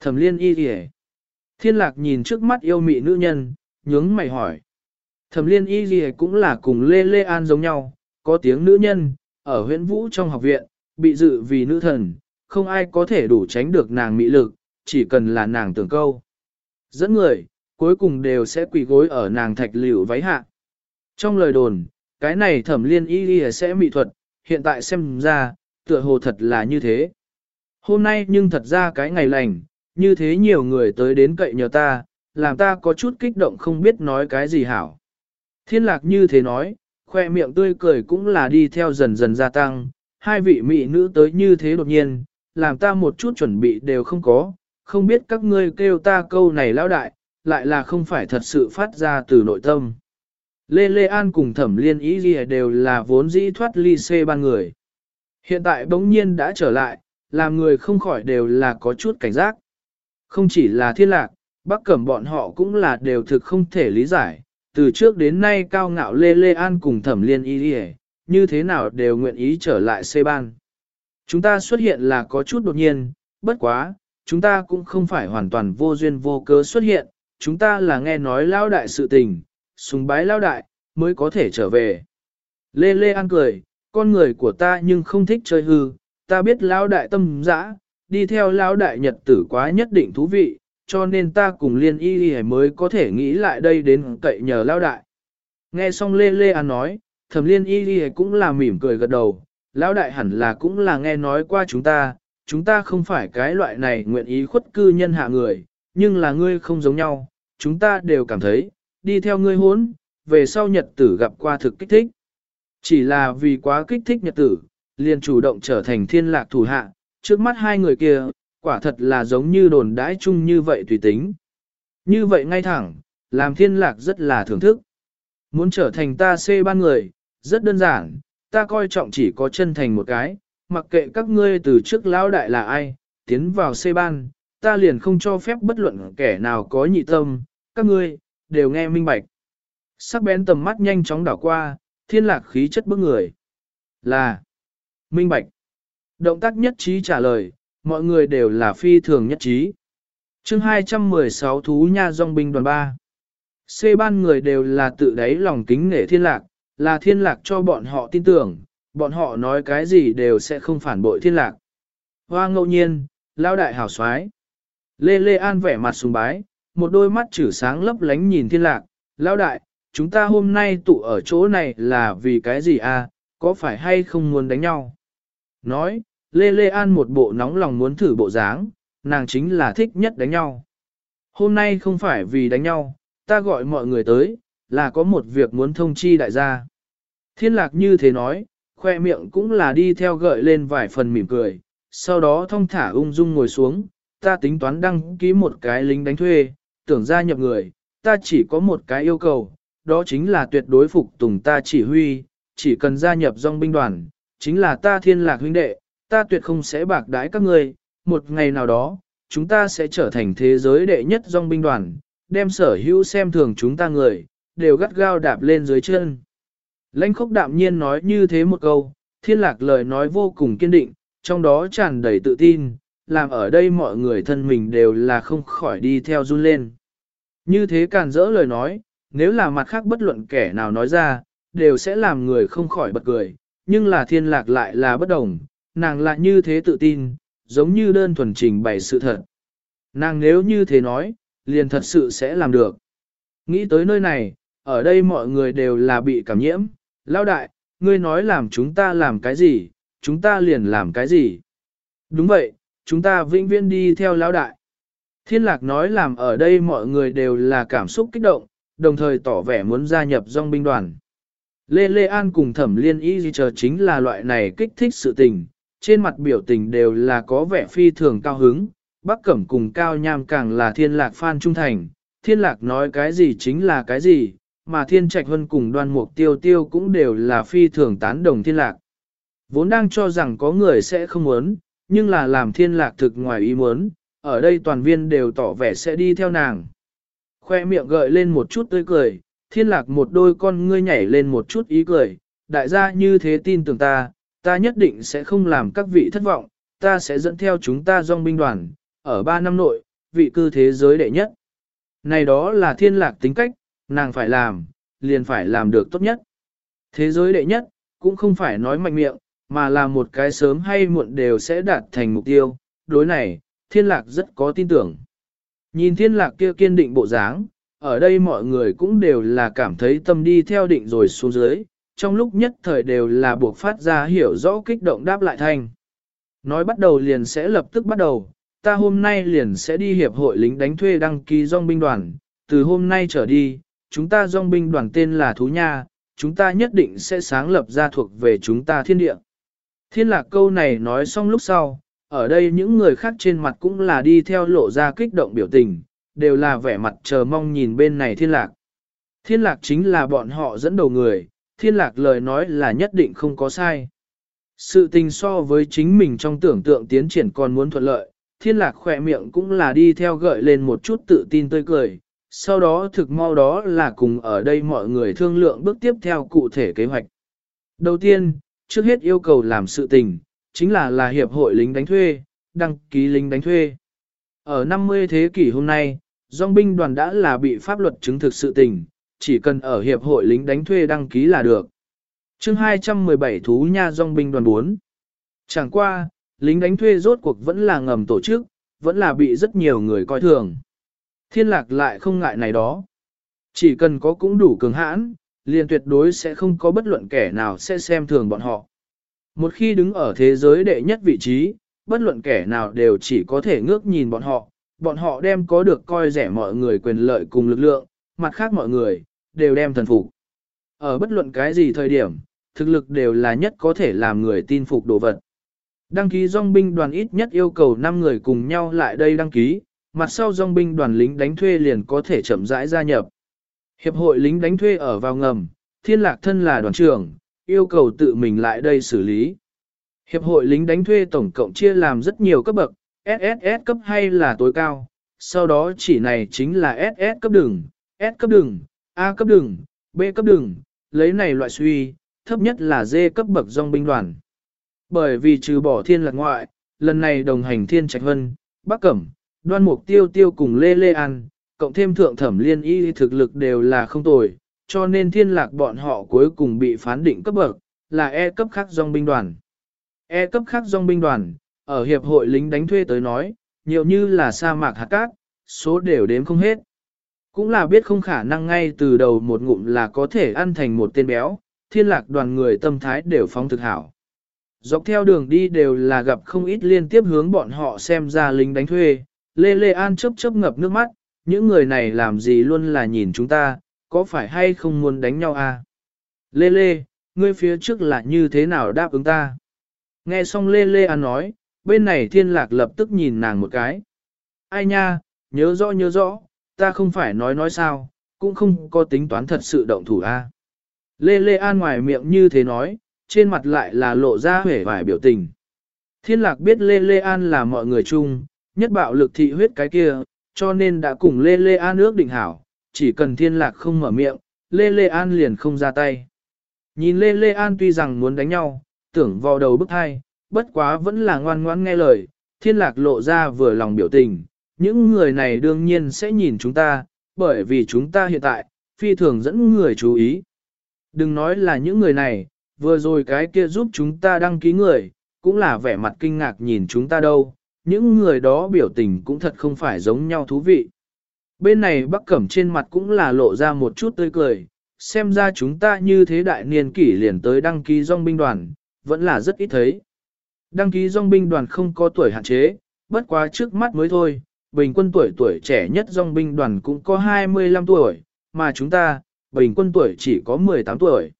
Thẩm liên y kìa. Thiên lạc nhìn trước mắt yêu mị nữ nhân, nhướng mày hỏi. Thẩm liên y gì cũng là cùng Lê Lê An giống nhau, có tiếng nữ nhân, ở huyện vũ trong học viện, bị dự vì nữ thần, không ai có thể đủ tránh được nàng mị lực, chỉ cần là nàng tưởng câu. Dẫn người, cuối cùng đều sẽ quỳ gối ở nàng thạch liễu váy hạ. Trong lời đồn, cái này thẩm liên y y sẽ mị thuật, hiện tại xem ra, tựa hồ thật là như thế. Hôm nay nhưng thật ra cái ngày lành, như thế nhiều người tới đến cậy nhờ ta, làm ta có chút kích động không biết nói cái gì hảo. Thiên lạc như thế nói, khoe miệng tươi cười cũng là đi theo dần dần gia tăng, hai vị mỹ nữ tới như thế đột nhiên, làm ta một chút chuẩn bị đều không có, không biết các ngươi kêu ta câu này lão đại, lại là không phải thật sự phát ra từ nội tâm. Lê Lê An cùng thẩm liên ý gì đều là vốn dĩ thoát ly xê ban người. Hiện tại bỗng nhiên đã trở lại, làm người không khỏi đều là có chút cảnh giác. Không chỉ là thiên lạc, bác cẩm bọn họ cũng là đều thực không thể lý giải, từ trước đến nay cao ngạo Lê Lê An cùng thẩm liên y đi như thế nào đều nguyện ý trở lại xê ban. Chúng ta xuất hiện là có chút đột nhiên, bất quá, chúng ta cũng không phải hoàn toàn vô duyên vô cớ xuất hiện, chúng ta là nghe nói lao đại sự tình, sùng bái lao đại, mới có thể trở về. Lê Lê An cười, con người của ta nhưng không thích chơi hư, ta biết lao đại tâm dã, đi theo lao đại nhật tử quá nhất định thú vị, cho nên ta cùng liên y y mới có thể nghĩ lại đây đến cậy nhờ lao đại. Nghe xong Lê Lê An nói, thẩm liên y y cũng là mỉm cười gật đầu, lão đại hẳn là cũng là nghe nói qua chúng ta, chúng ta không phải cái loại này nguyện ý khuất cư nhân hạ người, nhưng là ngươi không giống nhau, chúng ta đều cảm thấy, đi theo ngươi hốn, về sau nhật tử gặp qua thực kích thích. Chỉ là vì quá kích thích nhật tử, liền chủ động trở thành thiên lạc thủ hạ, trước mắt hai người kia, quả thật là giống như đồn đãi chung như vậy tùy tính. Như vậy ngay thẳng, làm thiên lạc rất là thưởng thức. Muốn trở thành ta xê ban người, rất đơn giản, ta coi trọng chỉ có chân thành một cái, mặc kệ các ngươi từ trước lão đại là ai, tiến vào xê ban, ta liền không cho phép bất luận kẻ nào có nhị tâm, các ngươi, đều nghe minh bạch. Sắc bén tầm mắt nhanh chóng đảo qua, thiên lạc khí chất bức người. Là, minh bạch. Động tác nhất trí trả lời, mọi người đều là phi thường nhất trí. chương 216 Thú Nha Dòng binh đoàn 3 C ban người đều là tự đáy lòng kính nể thiên lạc, là thiên lạc cho bọn họ tin tưởng, bọn họ nói cái gì đều sẽ không phản bội thiên lạc. Hoa ngẫu nhiên, lao đại hảo xoái. Lê Lê An vẻ mặt sùng bái, một đôi mắt chữ sáng lấp lánh nhìn thiên lạc, lao đại, chúng ta hôm nay tụ ở chỗ này là vì cái gì à, có phải hay không muốn đánh nhau? Nói, Lê Lê An một bộ nóng lòng muốn thử bộ dáng, nàng chính là thích nhất đánh nhau. Hôm nay không phải vì đánh nhau, ta gọi mọi người tới, là có một việc muốn thông chi đại gia. Thiên lạc như thế nói, khoe miệng cũng là đi theo gợi lên vài phần mỉm cười, sau đó thông thả ung dung ngồi xuống, ta tính toán đăng ký một cái lính đánh thuê, tưởng gia nhập người, ta chỉ có một cái yêu cầu, đó chính là tuyệt đối phục tùng ta chỉ huy, chỉ cần gia nhập dòng binh đoàn, chính là ta thiên lạc huynh đệ, ta tuyệt không sẽ bạc đái các người, một ngày nào đó, chúng ta sẽ trở thành thế giới đệ nhất dòng binh đoàn, đem sở hữu xem thường chúng ta người, đều gắt gao đạp lên dưới chân. Lãnh khốc đạm nhiên nói như thế một câu, thiên lạc lời nói vô cùng kiên định, trong đó tràn đầy tự tin, làm ở đây mọi người thân mình đều là không khỏi đi theo run lên. Như thế càn dỡ lời nói, nếu là mặt khác bất luận kẻ nào nói ra, đều sẽ làm người không khỏi bật cười, nhưng là thiên lạc lại là bất đồng, nàng lại như thế tự tin, giống như đơn thuần trình bày sự thật. Nàng nếu như thế nói, liền thật sự sẽ làm được. Nghĩ tới nơi này, ở đây mọi người đều là bị cảm nhiễm, lao đại, ngươi nói làm chúng ta làm cái gì, chúng ta liền làm cái gì. Đúng vậy, chúng ta vĩnh viễn đi theo lão đại. Thiên lạc nói làm ở đây mọi người đều là cảm xúc kích động, đồng thời tỏ vẻ muốn gia nhập dòng binh đoàn. Lê Lê An cùng thẩm liên y gì chờ chính là loại này kích thích sự tình, trên mặt biểu tình đều là có vẻ phi thường cao hứng, Bắc Cẩm cùng Cao Nham càng là thiên lạc phan trung thành, thiên lạc nói cái gì chính là cái gì, mà thiên trạch hơn cùng đoan mục tiêu tiêu cũng đều là phi thường tán đồng thiên lạc. Vốn đang cho rằng có người sẽ không muốn, nhưng là làm thiên lạc thực ngoài ý muốn, ở đây toàn viên đều tỏ vẻ sẽ đi theo nàng. Khoe miệng gợi lên một chút tươi cười, thiên lạc một đôi con ngươi nhảy lên một chút ý cười, đại gia như thế tin tưởng ta, ta nhất định sẽ không làm các vị thất vọng, ta sẽ dẫn theo chúng ta dòng binh đoàn, ở ba năm nội, vị cư thế giới đệ nhất. Này đó là thiên lạc tính cách, nàng phải làm, liền phải làm được tốt nhất. Thế giới đệ nhất, cũng không phải nói mạnh miệng, mà là một cái sớm hay muộn đều sẽ đạt thành mục tiêu. Đối này, thiên lạc rất có tin tưởng. Nhìn thiên lạc kia kiên định bộ dáng, ở đây mọi người cũng đều là cảm thấy tâm đi theo định rồi xuống dưới, trong lúc nhất thời đều là buộc phát ra hiểu rõ kích động đáp lại thanh. Nói bắt đầu liền sẽ lập tức bắt đầu, ta hôm nay liền sẽ đi hiệp hội lính đánh thuê đăng ký dòng binh đoàn, từ hôm nay trở đi, chúng ta dòng binh đoàn tên là Thú Nha, chúng ta nhất định sẽ sáng lập ra thuộc về chúng ta thiên địa. Thiên lạc câu này nói xong lúc sau, ở đây những người khác trên mặt cũng là đi theo lộ ra kích động biểu tình, đều là vẻ mặt chờ mong nhìn bên này thiên lạc. Thiên lạc chính là bọn họ dẫn đầu người, thiên lạc lời nói là nhất định không có sai. Sự tình so với chính mình trong tưởng tượng tiến triển còn muốn thuận lợi, thiên lạc khỏe miệng cũng là đi theo gợi lên một chút tự tin tươi cười, sau đó thực mau đó là cùng ở đây mọi người thương lượng bước tiếp theo cụ thể kế hoạch. Đầu tiên, trước hết yêu cầu làm sự tình, chính là là hiệp hội lính đánh thuê, đăng ký lính đánh thuê. Ở 50 thế kỷ hôm nay, dòng binh đoàn đã là bị pháp luật chứng thực sự tình, chỉ cần ở hiệp hội lính đánh thuê đăng ký là được. chương 217 Thú Nha dòng binh đoàn 4 Chẳng qua, lính đánh thuê rốt cuộc vẫn là ngầm tổ chức, vẫn là bị rất nhiều người coi thường. Thiên lạc lại không ngại này đó. Chỉ cần có cũng đủ cường hãn, liền tuyệt đối sẽ không có bất luận kẻ nào sẽ xem thường bọn họ. Một khi đứng ở thế giới đệ nhất vị trí, bất luận kẻ nào đều chỉ có thể ngước nhìn bọn họ, bọn họ đem có được coi rẻ mọi người quyền lợi cùng lực lượng, mặt khác mọi người, đều đem thần phục. Ở bất luận cái gì thời điểm, thực lực đều là nhất có thể làm người tin phục đồ vật. Đăng ký dòng binh đoàn ít nhất yêu cầu 5 người cùng nhau lại đây đăng ký, mặt sau dòng binh đoàn lính đánh thuê liền có thể chậm rãi gia nhập. Hiệp hội lính đánh thuê ở vào ngầm, thiên lạc thân là đoàn trưởng, yêu cầu tự mình lại đây xử lý. Hiệp hội lính đánh thuê tổng cộng chia làm rất nhiều cấp bậc, SSS cấp hay là tối cao, sau đó chỉ này chính là SS cấp đường, S cấp đường, A cấp đường, B cấp đường, lấy này loại suy, thấp nhất là D cấp bậc dòng binh đoàn. Bởi vì trừ bỏ thiên lạc ngoại, lần này đồng hành thiên trạch hân, bắc cẩm, đoan mục tiêu tiêu cùng Lê Lê An, cộng thêm thượng thẩm liên y thực lực đều là không tồi, cho nên thiên lạc bọn họ cuối cùng bị phán định cấp bậc, là E cấp khác dòng binh đoàn. E cấp khác dòng binh đoàn, ở hiệp hội lính đánh thuê tới nói, nhiều như là sa mạc hạt cát, số đều đếm không hết. Cũng là biết không khả năng ngay từ đầu một ngụm là có thể ăn thành một tên béo, thiên lạc đoàn người tâm thái đều phóng thực hảo. Dọc theo đường đi đều là gặp không ít liên tiếp hướng bọn họ xem ra lính đánh thuê, Lê Lê An chớp chớp ngập nước mắt, những người này làm gì luôn là nhìn chúng ta, có phải hay không muốn đánh nhau à? Lê Lê, ngươi phía trước là như thế nào đáp ứng ta? Nghe xong Lê Lê An nói, bên này thiên lạc lập tức nhìn nàng một cái. Ai nha, nhớ rõ nhớ rõ, ta không phải nói nói sao, cũng không có tính toán thật sự động thủ a. Lê Lê An ngoài miệng như thế nói, trên mặt lại là lộ ra vẻ vài biểu tình. Thiên lạc biết Lê Lê An là mọi người chung, nhất bạo lực thị huyết cái kia, cho nên đã cùng Lê Lê An ước định hảo, chỉ cần thiên lạc không mở miệng, Lê Lê An liền không ra tay. Nhìn Lê Lê An tuy rằng muốn đánh nhau, tưởng vào đầu bức thai, bất quá vẫn là ngoan ngoãn nghe lời, thiên lạc lộ ra vừa lòng biểu tình, những người này đương nhiên sẽ nhìn chúng ta, bởi vì chúng ta hiện tại, phi thường dẫn người chú ý. Đừng nói là những người này, vừa rồi cái kia giúp chúng ta đăng ký người, cũng là vẻ mặt kinh ngạc nhìn chúng ta đâu, những người đó biểu tình cũng thật không phải giống nhau thú vị. Bên này bắc cẩm trên mặt cũng là lộ ra một chút tươi cười, xem ra chúng ta như thế đại niên kỷ liền tới đăng ký dòng binh đoàn, vẫn là rất ít thấy. Đăng ký dòng binh đoàn không có tuổi hạn chế, bất quá trước mắt mới thôi, bình quân tuổi tuổi trẻ nhất dòng binh đoàn cũng có 25 tuổi, mà chúng ta, bình quân tuổi chỉ có 18 tuổi.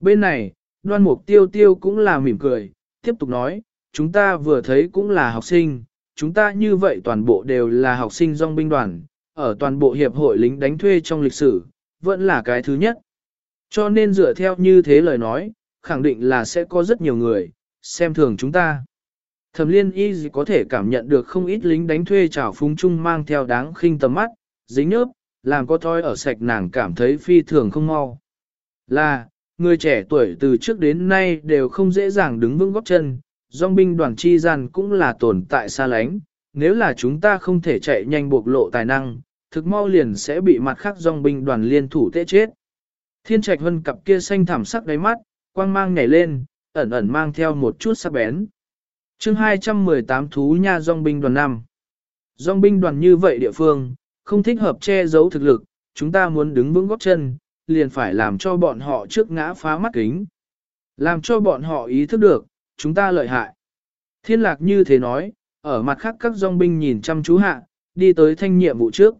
Bên này, đoan mục tiêu tiêu cũng là mỉm cười, tiếp tục nói, chúng ta vừa thấy cũng là học sinh, chúng ta như vậy toàn bộ đều là học sinh dòng binh đoàn, ở toàn bộ hiệp hội lính đánh thuê trong lịch sử, vẫn là cái thứ nhất. Cho nên dựa theo như thế lời nói, khẳng định là sẽ có rất nhiều người, xem thường chúng ta. Thẩm liên y có thể cảm nhận được không ít lính đánh thuê trào phúng chung mang theo đáng khinh tầm mắt, dính nhớp, làm có thói ở sạch nàng cảm thấy phi thường không mau. Là, người trẻ tuổi từ trước đến nay đều không dễ dàng đứng vững góc chân, dòng binh đoàn chi gian cũng là tồn tại xa lánh, nếu là chúng ta không thể chạy nhanh bộc lộ tài năng, thực mau liền sẽ bị mặt khác dòng binh đoàn liên thủ tệ chết. Thiên trạch vân cặp kia xanh thảm sắc đáy mắt, quang mang nhảy lên, ẩn ẩn mang theo một chút sắc bén chương 218 thú nha dòng binh đoàn 5. Dòng binh đoàn như vậy địa phương, không thích hợp che giấu thực lực, chúng ta muốn đứng vững góp chân, liền phải làm cho bọn họ trước ngã phá mắt kính. Làm cho bọn họ ý thức được, chúng ta lợi hại. Thiên lạc như thế nói, ở mặt khác các dòng binh nhìn chăm chú hạ, đi tới thanh nhiệm vụ trước.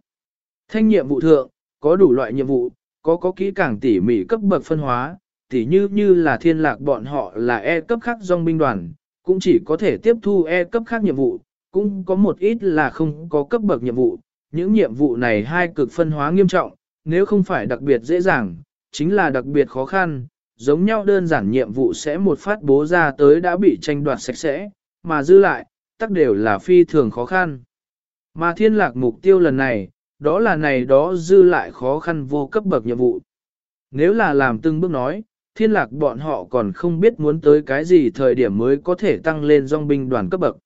Thanh nhiệm vụ thượng, có đủ loại nhiệm vụ, có có kỹ càng tỉ mỉ cấp bậc phân hóa, tỉ như như là thiên lạc bọn họ là E cấp khác dòng binh đoàn, cũng chỉ có thể tiếp thu E cấp khác nhiệm vụ, cũng có một ít là không có cấp bậc nhiệm vụ. Những nhiệm vụ này hai cực phân hóa nghiêm trọng, nếu không phải đặc biệt dễ dàng, chính là đặc biệt khó khăn, giống nhau đơn giản nhiệm vụ sẽ một phát bố ra tới đã bị tranh đoạt sạch sẽ, mà dư lại, tắc đều là phi thường khó khăn. Mà thiên lạc mục tiêu lần này, đó là này đó dư lại khó khăn vô cấp bậc nhiệm vụ. Nếu là làm từng bước nói, thiên lạc bọn họ còn không biết muốn tới cái gì thời điểm mới có thể tăng lên dòng binh đoàn cấp bậc.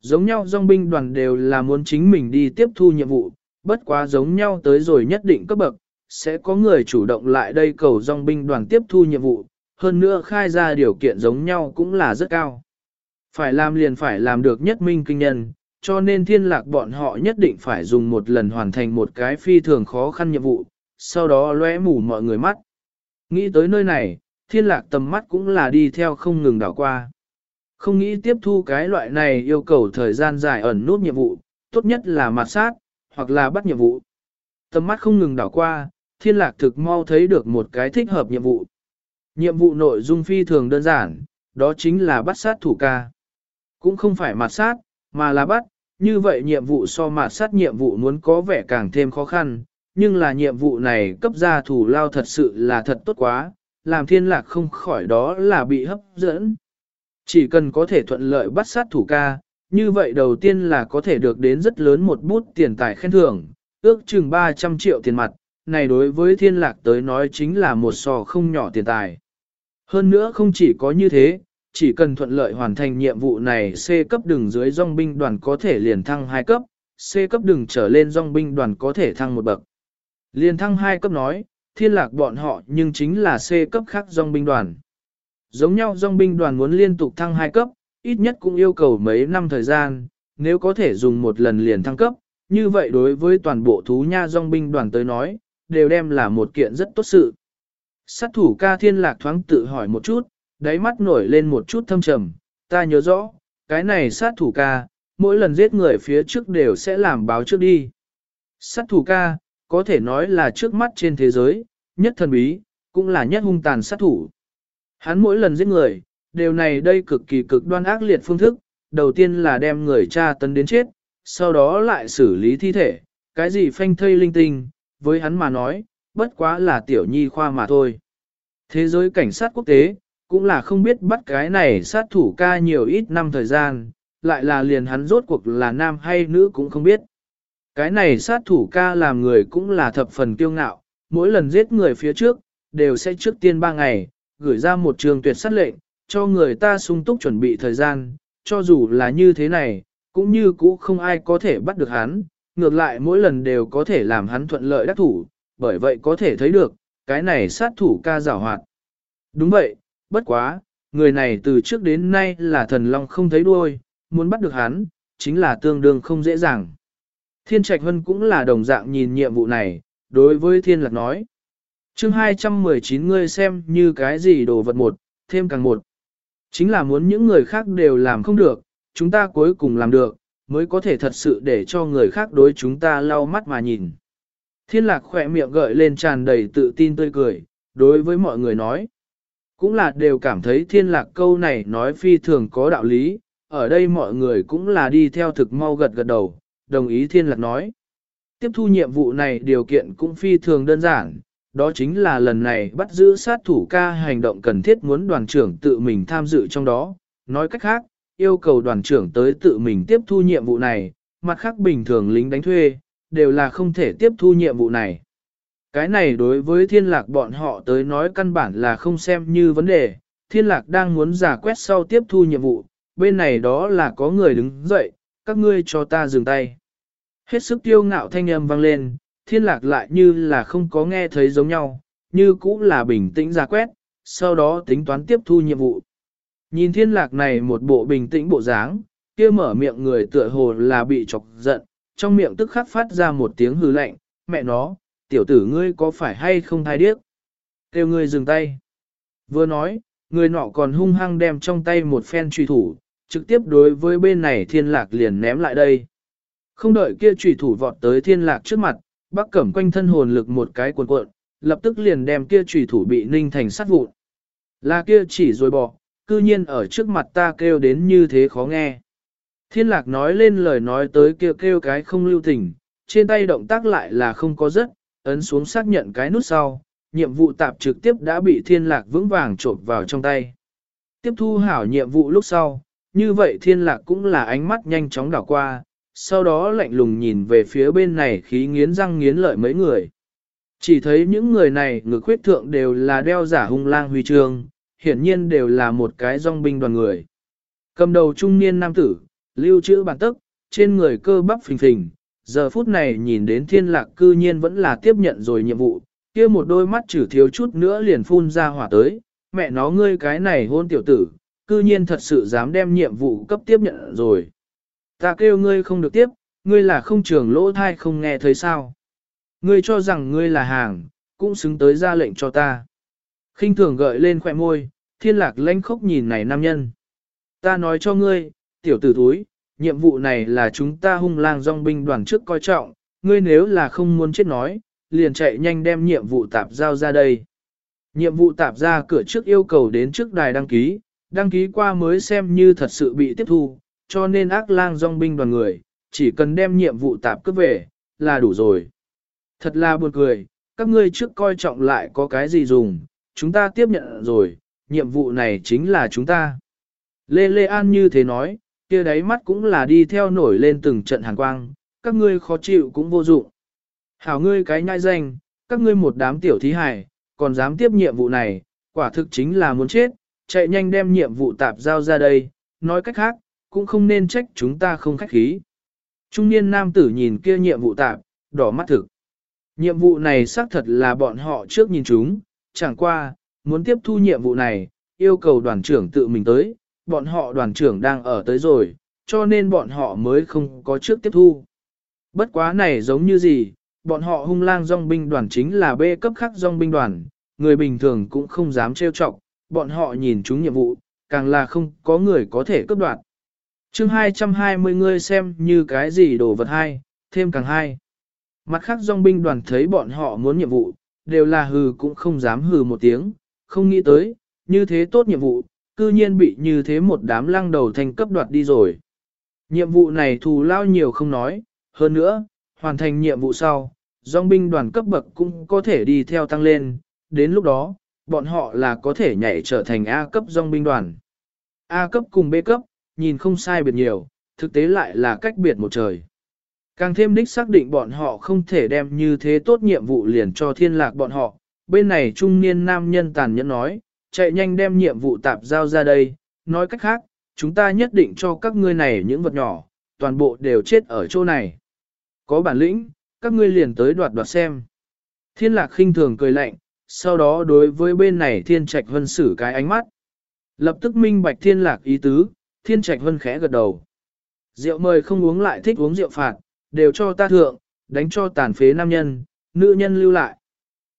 Giống nhau dòng binh đoàn đều là muốn chính mình đi tiếp thu nhiệm vụ, bất quá giống nhau tới rồi nhất định cấp bậc, sẽ có người chủ động lại đây cầu dòng binh đoàn tiếp thu nhiệm vụ, hơn nữa khai ra điều kiện giống nhau cũng là rất cao. Phải làm liền phải làm được nhất minh kinh nhân, cho nên thiên lạc bọn họ nhất định phải dùng một lần hoàn thành một cái phi thường khó khăn nhiệm vụ, sau đó lóe mù mọi người mắt. Nghĩ tới nơi này, thiên lạc tầm mắt cũng là đi theo không ngừng đảo qua. Không nghĩ tiếp thu cái loại này yêu cầu thời gian dài ẩn nút nhiệm vụ, tốt nhất là mặt sát, hoặc là bắt nhiệm vụ. Tầm mắt không ngừng đảo qua, thiên lạc thực mau thấy được một cái thích hợp nhiệm vụ. Nhiệm vụ nội dung phi thường đơn giản, đó chính là bắt sát thủ ca. Cũng không phải mặt sát, mà là bắt, như vậy nhiệm vụ so mặt sát nhiệm vụ muốn có vẻ càng thêm khó khăn, nhưng là nhiệm vụ này cấp ra thủ lao thật sự là thật tốt quá, làm thiên lạc không khỏi đó là bị hấp dẫn. Chỉ cần có thể thuận lợi bắt sát thủ ca, như vậy đầu tiên là có thể được đến rất lớn một bút tiền tài khen thưởng, ước chừng 300 triệu tiền mặt, này đối với thiên lạc tới nói chính là một sò không nhỏ tiền tài. Hơn nữa không chỉ có như thế, chỉ cần thuận lợi hoàn thành nhiệm vụ này C cấp đường dưới dòng binh đoàn có thể liền thăng 2 cấp, C cấp đường trở lên dòng binh đoàn có thể thăng một bậc liên thăng hai cấp nói, thiên lạc bọn họ nhưng chính là C cấp khác dòng binh đoàn. Giống nhau dòng binh đoàn muốn liên tục thăng hai cấp, ít nhất cũng yêu cầu mấy năm thời gian, nếu có thể dùng một lần liền thăng cấp, như vậy đối với toàn bộ thú nha dòng binh đoàn tới nói, đều đem là một kiện rất tốt sự. Sát thủ ca thiên lạc thoáng tự hỏi một chút, đáy mắt nổi lên một chút thâm trầm, ta nhớ rõ, cái này sát thủ ca, mỗi lần giết người phía trước đều sẽ làm báo trước đi. Sát thủ ca, có thể nói là trước mắt trên thế giới, nhất thần bí, cũng là nhất hung tàn sát thủ. Hắn mỗi lần giết người, đều này đây cực kỳ cực đoan ác liệt phương thức, đầu tiên là đem người cha tấn đến chết, sau đó lại xử lý thi thể, cái gì phanh thây linh tinh, với hắn mà nói, bất quá là tiểu nhi khoa mà thôi. Thế giới cảnh sát quốc tế, cũng là không biết bắt cái này sát thủ ca nhiều ít năm thời gian, lại là liền hắn rốt cuộc là nam hay nữ cũng không biết. Cái này sát thủ ca làm người cũng là thập phần kiêu ngạo, mỗi lần giết người phía trước, đều sẽ trước tiên ba ngày, gửi ra một trường tuyệt sát lệnh, cho người ta sung túc chuẩn bị thời gian, cho dù là như thế này, cũng như cũ không ai có thể bắt được hắn, ngược lại mỗi lần đều có thể làm hắn thuận lợi đắc thủ, bởi vậy có thể thấy được, cái này sát thủ ca giảo hoạt. Đúng vậy, bất quá, người này từ trước đến nay là thần long không thấy đuôi, muốn bắt được hắn, chính là tương đương không dễ dàng. Thiên Trạch Hân cũng là đồng dạng nhìn nhiệm vụ này, đối với Thiên Lạc nói. chương 219 ngươi xem như cái gì đồ vật một, thêm càng một. Chính là muốn những người khác đều làm không được, chúng ta cuối cùng làm được, mới có thể thật sự để cho người khác đối chúng ta lau mắt mà nhìn. Thiên lạc khỏe miệng gợi lên tràn đầy tự tin tươi cười, đối với mọi người nói. Cũng là đều cảm thấy thiên lạc câu này nói phi thường có đạo lý, ở đây mọi người cũng là đi theo thực mau gật gật đầu, đồng ý thiên lạc nói. Tiếp thu nhiệm vụ này điều kiện cũng phi thường đơn giản, đó chính là lần này bắt giữ sát thủ ca hành động cần thiết muốn đoàn trưởng tự mình tham dự trong đó. Nói cách khác, yêu cầu đoàn trưởng tới tự mình tiếp thu nhiệm vụ này, mặt khác bình thường lính đánh thuê, đều là không thể tiếp thu nhiệm vụ này. Cái này đối với thiên lạc bọn họ tới nói căn bản là không xem như vấn đề, thiên lạc đang muốn giả quét sau tiếp thu nhiệm vụ, bên này đó là có người đứng dậy, các ngươi cho ta dừng tay. Hết sức tiêu ngạo thanh âm vang lên, thiên lạc lại như là không có nghe thấy giống nhau, như cũng là bình tĩnh ra quét, sau đó tính toán tiếp thu nhiệm vụ. Nhìn thiên lạc này một bộ bình tĩnh bộ dáng, kia mở miệng người tựa hồ là bị chọc giận, trong miệng tức khắc phát ra một tiếng hư lạnh, mẹ nó, tiểu tử ngươi có phải hay không thai điếc? Kêu ngươi dừng tay. Vừa nói, người nọ còn hung hăng đem trong tay một phen truy thủ, trực tiếp đối với bên này thiên lạc liền ném lại đây. Không đợi kia trùy thủ vọt tới thiên lạc trước mặt, bác cẩm quanh thân hồn lực một cái cuộn cuộn, lập tức liền đem kia trùy thủ bị ninh thành sát vụn. Là kia chỉ rồi bỏ, cư nhiên ở trước mặt ta kêu đến như thế khó nghe. Thiên lạc nói lên lời nói tới kêu kêu cái không lưu tình, trên tay động tác lại là không có rất, ấn xuống xác nhận cái nút sau, nhiệm vụ tạp trực tiếp đã bị thiên lạc vững vàng trộn vào trong tay. Tiếp thu hảo nhiệm vụ lúc sau, như vậy thiên lạc cũng là ánh mắt nhanh chóng đảo qua, sau đó lạnh lùng nhìn về phía bên này khí nghiến răng nghiến lợi mấy người. Chỉ thấy những người này ngực khuyết thượng đều là đeo giả hung lang huy chương, hiển nhiên đều là một cái dòng binh đoàn người. Cầm đầu trung niên nam tử, lưu trữ bản tức, trên người cơ bắp phình phình, giờ phút này nhìn đến thiên lạc cư nhiên vẫn là tiếp nhận rồi nhiệm vụ, kia một đôi mắt chử thiếu chút nữa liền phun ra hỏa tới, mẹ nó ngươi cái này hôn tiểu tử, cư nhiên thật sự dám đem nhiệm vụ cấp tiếp nhận rồi. Ta kêu ngươi không được tiếp, ngươi là không trường lỗ thai không nghe thấy sao. Ngươi cho rằng ngươi là hàng, cũng xứng tới ra lệnh cho ta. khinh thường gợi lên khỏe môi, thiên lạc lanh khốc nhìn này nam nhân. Ta nói cho ngươi, tiểu tử túi, nhiệm vụ này là chúng ta hung lang dòng binh đoàn trước coi trọng, ngươi nếu là không muốn chết nói, liền chạy nhanh đem nhiệm vụ tạp giao ra đây. Nhiệm vụ tạp ra cửa trước yêu cầu đến trước đài đăng ký, đăng ký qua mới xem như thật sự bị tiếp thu, cho nên ác lang dòng binh đoàn người, chỉ cần đem nhiệm vụ tạp cướp về, là đủ rồi. Thật là buồn cười, các ngươi trước coi trọng lại có cái gì dùng, chúng ta tiếp nhận rồi, nhiệm vụ này chính là chúng ta. Lê Lê An như thế nói, kia đáy mắt cũng là đi theo nổi lên từng trận hàn quang, các ngươi khó chịu cũng vô dụng. Hảo ngươi cái nhai danh, các ngươi một đám tiểu thí hải, còn dám tiếp nhiệm vụ này, quả thực chính là muốn chết, chạy nhanh đem nhiệm vụ tạp giao ra đây, nói cách khác, cũng không nên trách chúng ta không khách khí. Trung niên nam tử nhìn kia nhiệm vụ tạp, đỏ mắt thực. Nhiệm vụ này xác thật là bọn họ trước nhìn chúng, chẳng qua, muốn tiếp thu nhiệm vụ này, yêu cầu đoàn trưởng tự mình tới, bọn họ đoàn trưởng đang ở tới rồi, cho nên bọn họ mới không có trước tiếp thu. Bất quá này giống như gì, bọn họ hung lang dòng binh đoàn chính là bê cấp khắc dòng binh đoàn, người bình thường cũng không dám trêu chọc, bọn họ nhìn chúng nhiệm vụ, càng là không có người có thể cấp đoạt. chương 220 người xem như cái gì đồ vật hay, thêm càng hay. Mặt khác dòng binh đoàn thấy bọn họ muốn nhiệm vụ, đều là hừ cũng không dám hừ một tiếng, không nghĩ tới, như thế tốt nhiệm vụ, cư nhiên bị như thế một đám lăng đầu thành cấp đoạt đi rồi. Nhiệm vụ này thù lao nhiều không nói, hơn nữa, hoàn thành nhiệm vụ sau, dòng binh đoàn cấp bậc cũng có thể đi theo tăng lên, đến lúc đó, bọn họ là có thể nhảy trở thành A cấp dòng binh đoàn. A cấp cùng B cấp, nhìn không sai biệt nhiều, thực tế lại là cách biệt một trời. Càng thêm đích xác định bọn họ không thể đem như thế tốt nhiệm vụ liền cho thiên lạc bọn họ, bên này trung niên nam nhân tàn nhẫn nói, chạy nhanh đem nhiệm vụ tạp giao ra đây, nói cách khác, chúng ta nhất định cho các ngươi này những vật nhỏ, toàn bộ đều chết ở chỗ này. Có bản lĩnh, các ngươi liền tới đoạt đoạt xem. Thiên lạc khinh thường cười lạnh, sau đó đối với bên này thiên trạch vân xử cái ánh mắt. Lập tức minh bạch thiên lạc ý tứ, thiên trạch vân khẽ gật đầu. Rượu mời không uống lại thích uống rượu phạt, đều cho ta thượng, đánh cho tàn phế nam nhân, nữ nhân lưu lại.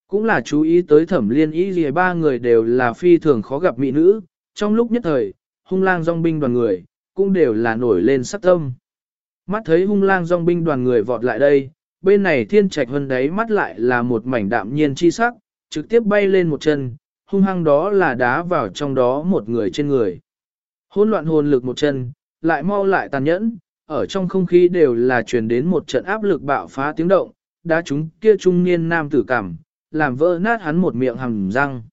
Cũng là chú ý tới thẩm liên ý gì ba người đều là phi thường khó gặp mỹ nữ, trong lúc nhất thời, hung lang dòng binh đoàn người, cũng đều là nổi lên sắc tâm. Mắt thấy hung lang dòng binh đoàn người vọt lại đây, bên này thiên trạch hơn đấy mắt lại là một mảnh đạm nhiên chi sắc, trực tiếp bay lên một chân, hung hăng đó là đá vào trong đó một người trên người. Hôn loạn hồn lực một chân, lại mau lại tàn nhẫn, ở trong không khí đều là truyền đến một trận áp lực bạo phá tiếng động, đá chúng kia trung niên nam tử cảm, làm vỡ nát hắn một miệng hàm răng.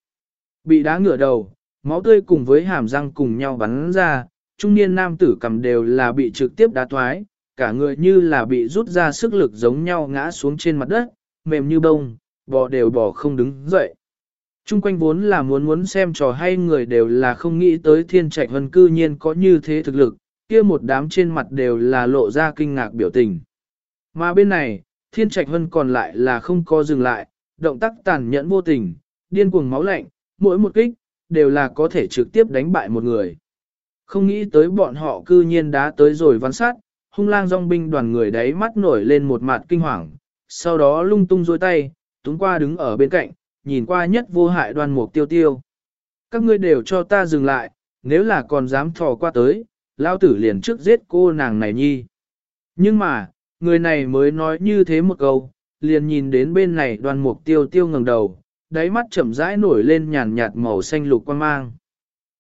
Bị đá ngửa đầu, máu tươi cùng với hàm răng cùng nhau bắn ra, trung niên nam tử cầm đều là bị trực tiếp đá thoái, cả người như là bị rút ra sức lực giống nhau ngã xuống trên mặt đất, mềm như bông, bò đều bò không đứng dậy. Trung quanh vốn là muốn muốn xem trò hay người đều là không nghĩ tới thiên trạch Hân cư nhiên có như thế thực lực, kia một đám trên mặt đều là lộ ra kinh ngạc biểu tình. Mà bên này, thiên trạch Hân còn lại là không có dừng lại, động tác tàn nhẫn vô tình, điên cuồng máu lạnh, mỗi một kích, đều là có thể trực tiếp đánh bại một người. Không nghĩ tới bọn họ cư nhiên đã tới rồi văn sát, hung lang dòng binh đoàn người đấy mắt nổi lên một mặt kinh hoàng, sau đó lung tung dôi tay, túng qua đứng ở bên cạnh, nhìn qua nhất vô hại Đoan mục tiêu tiêu. Các ngươi đều cho ta dừng lại, nếu là còn dám thò qua tới, lao tử liền trước giết cô nàng này nhi. Nhưng mà, người này mới nói như thế một câu, liền nhìn đến bên này Đoan mục tiêu tiêu ngẩng đầu, đáy mắt chậm rãi nổi lên nhàn nhạt màu xanh lục quan mang.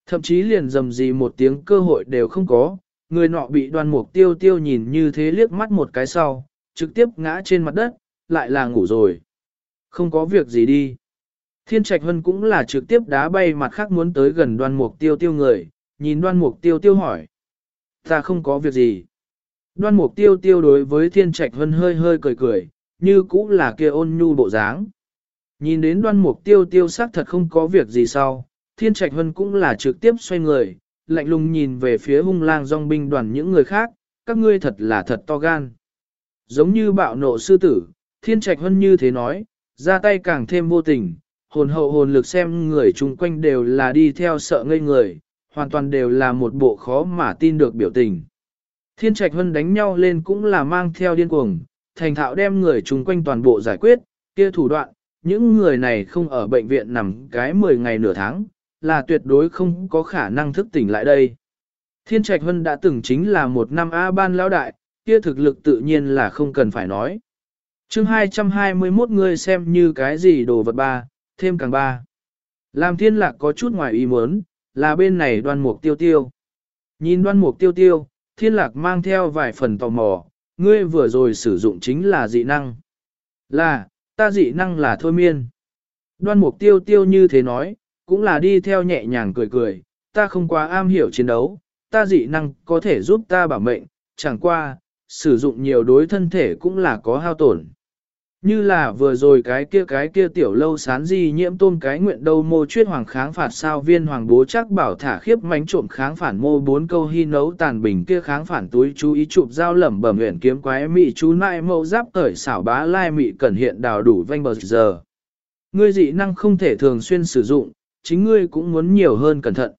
Thậm chí liền dầm gì một tiếng cơ hội đều không có, người nọ bị Đoan mục tiêu tiêu nhìn như thế liếc mắt một cái sau, trực tiếp ngã trên mặt đất, lại là ngủ rồi. Không có việc gì đi. Thiên Trạch Hân cũng là trực tiếp đá bay mặt khác muốn tới gần đoan mục tiêu tiêu người, nhìn đoan mục tiêu tiêu hỏi. Ta không có việc gì. Đoan mục tiêu tiêu đối với Thiên Trạch Hân hơi hơi cười cười, như cũng là kia ôn nhu bộ dáng. Nhìn đến đoan mục tiêu tiêu xác thật không có việc gì sau, Thiên Trạch Hân cũng là trực tiếp xoay người, lạnh lùng nhìn về phía hung lang dòng binh đoàn những người khác, các ngươi thật là thật to gan. Giống như bạo nộ sư tử, Thiên Trạch Hân như thế nói, ra tay càng thêm vô tình, hồn hậu hồn lực xem người chung quanh đều là đi theo sợ ngây người, hoàn toàn đều là một bộ khó mà tin được biểu tình. Thiên Trạch Hân đánh nhau lên cũng là mang theo điên cuồng, thành thạo đem người chung quanh toàn bộ giải quyết, kia thủ đoạn, những người này không ở bệnh viện nằm cái 10 ngày nửa tháng, là tuyệt đối không có khả năng thức tỉnh lại đây. Thiên Trạch Hân đã từng chính là một năm A ban lão đại, kia thực lực tự nhiên là không cần phải nói chương 221 người xem như cái gì đồ vật ba, thêm càng ba. Làm thiên lạc có chút ngoài ý muốn, là bên này đoan mục tiêu tiêu. Nhìn đoan mục tiêu tiêu, thiên lạc mang theo vài phần tò mò, ngươi vừa rồi sử dụng chính là dị năng. Là, ta dị năng là thôi miên. Đoan mục tiêu tiêu như thế nói, cũng là đi theo nhẹ nhàng cười cười, ta không quá am hiểu chiến đấu, ta dị năng có thể giúp ta bảo mệnh, chẳng qua, sử dụng nhiều đối thân thể cũng là có hao tổn. Như là vừa rồi cái kia cái kia tiểu lâu sán di nhiễm tôn cái nguyện đâu mô chuyết hoàng kháng phạt sao viên hoàng bố chắc bảo thả khiếp mánh trộm kháng phản mô bốn câu hy nấu tàn bình kia kháng phản túi chú ý chụp dao lẩm bẩm nguyện kiếm quái mị chú nại mẫu giáp cởi xảo bá lai mị cẩn hiện đào đủ vanh bờ giờ. Ngươi dị năng không thể thường xuyên sử dụng, chính ngươi cũng muốn nhiều hơn cẩn thận.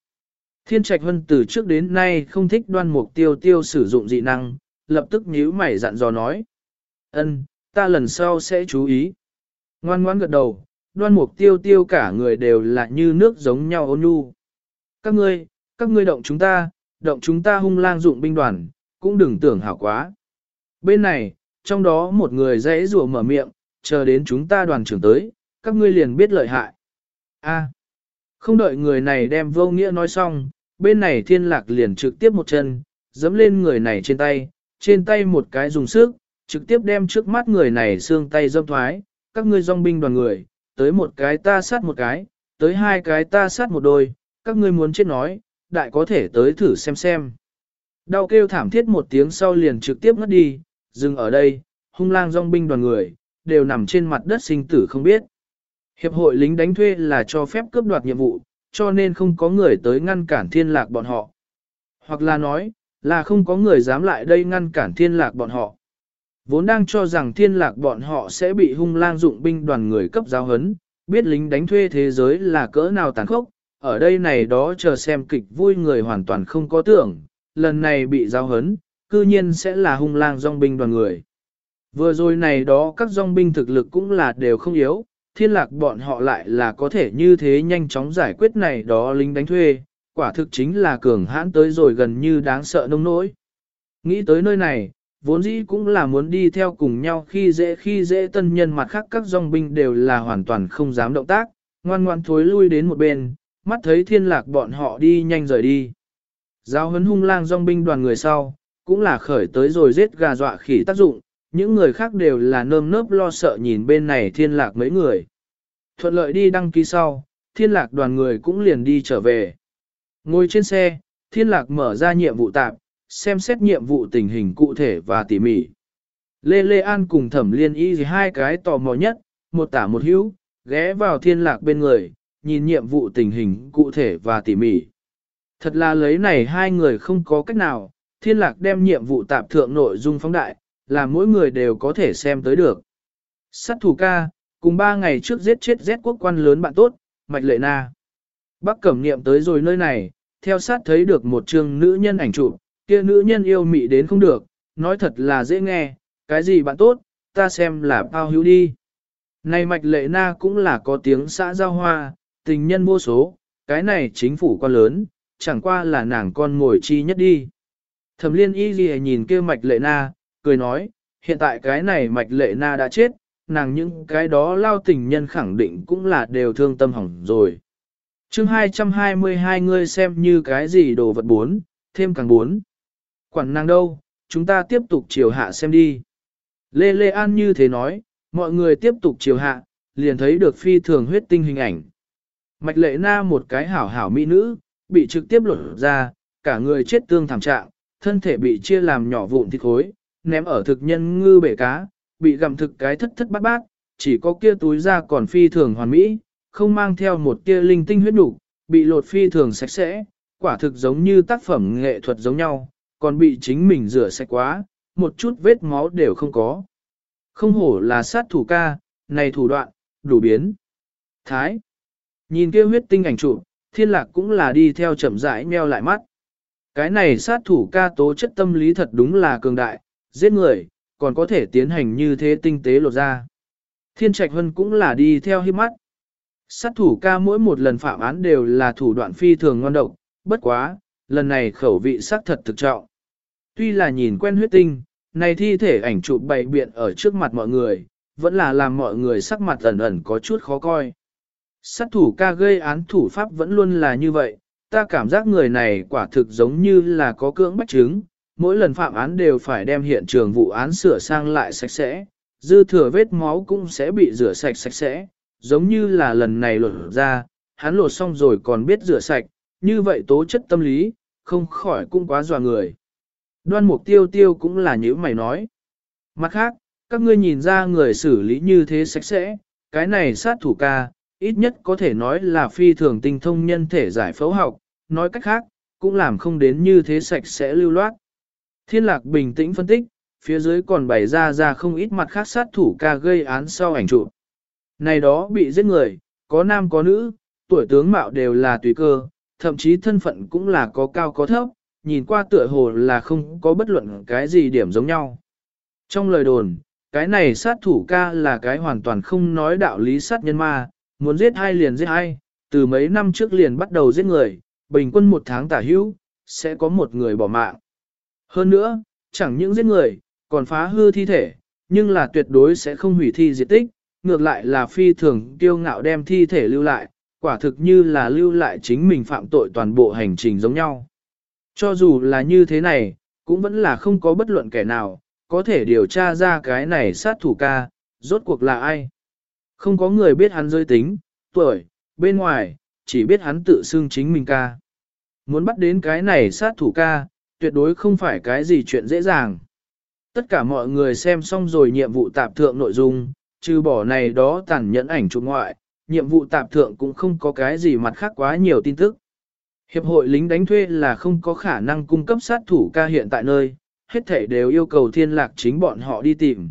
Thiên Trạch hân từ trước đến nay không thích đoan mục tiêu tiêu sử dụng dị năng, lập tức nhíu mày dặn dò nói. ân ta lần sau sẽ chú ý. Ngoan ngoãn gật đầu, đoan mục tiêu tiêu cả người đều là như nước giống nhau ôn nhu. Các ngươi, các ngươi động chúng ta, động chúng ta hung lang dụng binh đoàn, cũng đừng tưởng hảo quá. Bên này, trong đó một người dãy rùa mở miệng, chờ đến chúng ta đoàn trưởng tới, các ngươi liền biết lợi hại. A, không đợi người này đem vô nghĩa nói xong, bên này thiên lạc liền trực tiếp một chân, dẫm lên người này trên tay, trên tay một cái dùng sức, trực tiếp đem trước mắt người này xương tay dâm thoái, các ngươi dòng binh đoàn người, tới một cái ta sát một cái, tới hai cái ta sát một đôi, các ngươi muốn chết nói, đại có thể tới thử xem xem. Đau kêu thảm thiết một tiếng sau liền trực tiếp ngất đi, dừng ở đây, hung lang dòng binh đoàn người, đều nằm trên mặt đất sinh tử không biết. Hiệp hội lính đánh thuê là cho phép cướp đoạt nhiệm vụ, cho nên không có người tới ngăn cản thiên lạc bọn họ. Hoặc là nói, là không có người dám lại đây ngăn cản thiên lạc bọn họ. Vốn đang cho rằng thiên lạc bọn họ sẽ bị hung lang dụng binh đoàn người cấp giáo hấn, biết lính đánh thuê thế giới là cỡ nào tàn khốc, ở đây này đó chờ xem kịch vui người hoàn toàn không có tưởng, lần này bị giáo hấn, cư nhiên sẽ là hung lang dòng binh đoàn người. Vừa rồi này đó các dòng binh thực lực cũng là đều không yếu, thiên lạc bọn họ lại là có thể như thế nhanh chóng giải quyết này đó lính đánh thuê, quả thực chính là cường hãn tới rồi gần như đáng sợ nông nỗi. Nghĩ tới nơi này, vốn dĩ cũng là muốn đi theo cùng nhau khi dễ khi dễ tân nhân mặt khác các dòng binh đều là hoàn toàn không dám động tác, ngoan ngoan thối lui đến một bên, mắt thấy thiên lạc bọn họ đi nhanh rời đi. Giáo hấn hung lang dòng binh đoàn người sau, cũng là khởi tới rồi giết gà dọa khỉ tác dụng, những người khác đều là nơm nớp lo sợ nhìn bên này thiên lạc mấy người. Thuận lợi đi đăng ký sau, thiên lạc đoàn người cũng liền đi trở về. Ngồi trên xe, thiên lạc mở ra nhiệm vụ tạp, xem xét nhiệm vụ tình hình cụ thể và tỉ mỉ. Lê Lê An cùng thẩm liên y gì hai cái tò mò nhất, một tả một hữu, ghé vào thiên lạc bên người, nhìn nhiệm vụ tình hình cụ thể và tỉ mỉ. Thật là lấy này hai người không có cách nào, thiên lạc đem nhiệm vụ tạp thượng nội dung phóng đại, là mỗi người đều có thể xem tới được. Sát thủ ca, cùng ba ngày trước giết chết Z quốc quan lớn bạn tốt, Mạch Lệ Na. Bác cẩm niệm tới rồi nơi này, theo sát thấy được một trường nữ nhân ảnh chụp, kia nữ nhân yêu mị đến không được, nói thật là dễ nghe, cái gì bạn tốt, ta xem là bao hữu đi. Này Mạch Lệ Na cũng là có tiếng xã giao hoa, tình nhân vô số, cái này chính phủ quan lớn, chẳng qua là nàng con ngồi chi nhất đi. Thẩm liên y gì nhìn kia Mạch Lệ Na, cười nói, hiện tại cái này mạch lệ na đã chết, nàng những cái đó lao tình nhân khẳng định cũng là đều thương tâm hỏng rồi. chương 222 ngươi xem như cái gì đồ vật bốn, thêm càng bốn. Quản nàng đâu, chúng ta tiếp tục chiều hạ xem đi. Lê Lê An như thế nói, mọi người tiếp tục chiều hạ, liền thấy được phi thường huyết tinh hình ảnh. Mạch lệ na một cái hảo hảo mỹ nữ, bị trực tiếp lột ra, cả người chết tương thảm trạng, thân thể bị chia làm nhỏ vụn thịt khối, ném ở thực nhân ngư bể cá, bị gặm thực cái thất thất bát bát, chỉ có kia túi da còn phi thường hoàn mỹ, không mang theo một tia linh tinh huyết đủ, bị lột phi thường sạch sẽ, quả thực giống như tác phẩm nghệ thuật giống nhau, còn bị chính mình rửa sạch quá, một chút vết máu đều không có. Không hổ là sát thủ ca, này thủ đoạn, đủ biến. Thái. Nhìn kia huyết tinh ảnh trụ, thiên lạc cũng là đi theo chậm rãi meo lại mắt. Cái này sát thủ ca tố chất tâm lý thật đúng là cường đại, giết người, còn có thể tiến hành như thế tinh tế lột ra. Thiên Trạch Hân cũng là đi theo hiếp mắt. Sát thủ ca mỗi một lần phạm án đều là thủ đoạn phi thường ngon độc, bất quá, lần này khẩu vị xác thật thực trọng. Tuy là nhìn quen huyết tinh, này thi thể ảnh chụp bày biện ở trước mặt mọi người, vẫn là làm mọi người sắc mặt ẩn ẩn có chút khó coi. Sát thủ ca gây án thủ pháp vẫn luôn là như vậy, ta cảm giác người này quả thực giống như là có cưỡng bách chứng, mỗi lần phạm án đều phải đem hiện trường vụ án sửa sang lại sạch sẽ, dư thừa vết máu cũng sẽ bị rửa sạch sạch sẽ, giống như là lần này lột ra, hắn lột xong rồi còn biết rửa sạch, như vậy tố chất tâm lý, không khỏi cũng quá dò người. Đoan mục tiêu tiêu cũng là như mày nói. Mặt khác, các ngươi nhìn ra người xử lý như thế sạch sẽ, cái này sát thủ ca, ít nhất có thể nói là phi thường tinh thông nhân thể giải phẫu học, nói cách khác, cũng làm không đến như thế sạch sẽ lưu loát. Thiên lạc bình tĩnh phân tích, phía dưới còn bày ra ra không ít mặt khác sát thủ ca gây án sau ảnh trụ Này đó bị giết người, có nam có nữ, tuổi tướng mạo đều là tùy cơ, thậm chí thân phận cũng là có cao có thấp, nhìn qua tựa hồ là không có bất luận cái gì điểm giống nhau. Trong lời đồn, cái này sát thủ ca là cái hoàn toàn không nói đạo lý sát nhân ma, muốn giết hai liền giết hai, từ mấy năm trước liền bắt đầu giết người, bình quân một tháng tả hữu, sẽ có một người bỏ mạng. Hơn nữa, chẳng những giết người, còn phá hư thi thể, nhưng là tuyệt đối sẽ không hủy thi diệt tích, ngược lại là phi thường kiêu ngạo đem thi thể lưu lại, quả thực như là lưu lại chính mình phạm tội toàn bộ hành trình giống nhau. Cho dù là như thế này, cũng vẫn là không có bất luận kẻ nào, có thể điều tra ra cái này sát thủ ca, rốt cuộc là ai. Không có người biết hắn giới tính, tuổi, bên ngoài, chỉ biết hắn tự xưng chính mình ca. Muốn bắt đến cái này sát thủ ca, tuyệt đối không phải cái gì chuyện dễ dàng. Tất cả mọi người xem xong rồi nhiệm vụ tạp thượng nội dung, trừ bỏ này đó tàn nhẫn ảnh chụp ngoại, nhiệm vụ tạp thượng cũng không có cái gì mặt khác quá nhiều tin tức. Hiệp hội lính đánh thuê là không có khả năng cung cấp sát thủ ca hiện tại nơi, hết thể đều yêu cầu thiên lạc chính bọn họ đi tìm.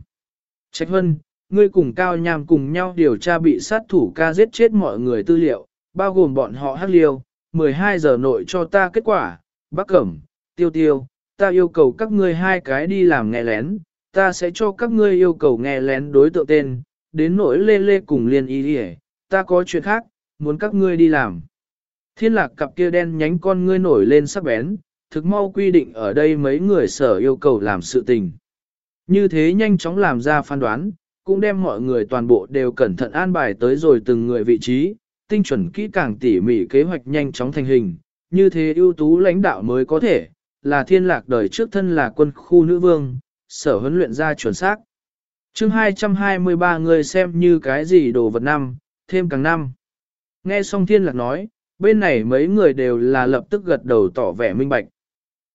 trách Hân, ngươi cùng Cao Nham cùng nhau điều tra bị sát thủ ca giết chết mọi người tư liệu, bao gồm bọn họ hắc liêu, 12 giờ nội cho ta kết quả, bác cẩm, tiêu tiêu, ta yêu cầu các ngươi hai cái đi làm nghe lén, ta sẽ cho các ngươi yêu cầu nghe lén đối tượng tên, đến nỗi lê lê cùng liên ý đi ta có chuyện khác, muốn các ngươi đi làm. Thiên lạc cặp kia đen nhánh con ngươi nổi lên sắc bén, thực mau quy định ở đây mấy người sở yêu cầu làm sự tình. Như thế nhanh chóng làm ra phán đoán, cũng đem mọi người toàn bộ đều cẩn thận an bài tới rồi từng người vị trí, tinh chuẩn kỹ càng tỉ mỉ kế hoạch nhanh chóng thành hình, như thế ưu tú lãnh đạo mới có thể, là thiên lạc đời trước thân là quân khu nữ vương, sở huấn luyện ra chuẩn xác. chương 223 người xem như cái gì đồ vật năm, thêm càng năm. Nghe xong thiên lạc nói, bên này mấy người đều là lập tức gật đầu tỏ vẻ minh bạch.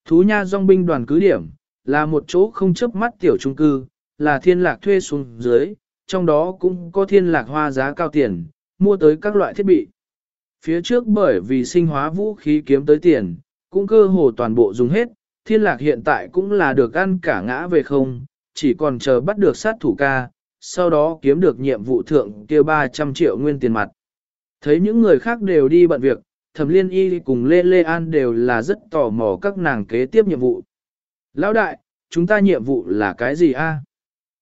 Thú nha dòng binh đoàn cứ điểm, là một chỗ không chấp mắt tiểu trung cư, là thiên lạc thuê xuống dưới, trong đó cũng có thiên lạc hoa giá cao tiền, mua tới các loại thiết bị. Phía trước bởi vì sinh hóa vũ khí kiếm tới tiền, cũng cơ hồ toàn bộ dùng hết, thiên lạc hiện tại cũng là được ăn cả ngã về không, chỉ còn chờ bắt được sát thủ ca, sau đó kiếm được nhiệm vụ thượng kia 300 triệu nguyên tiền mặt. Thấy những người khác đều đi bận việc, thẩm liên y cùng Lê Lê An đều là rất tò mò các nàng kế tiếp nhiệm vụ. Lão đại, chúng ta nhiệm vụ là cái gì a?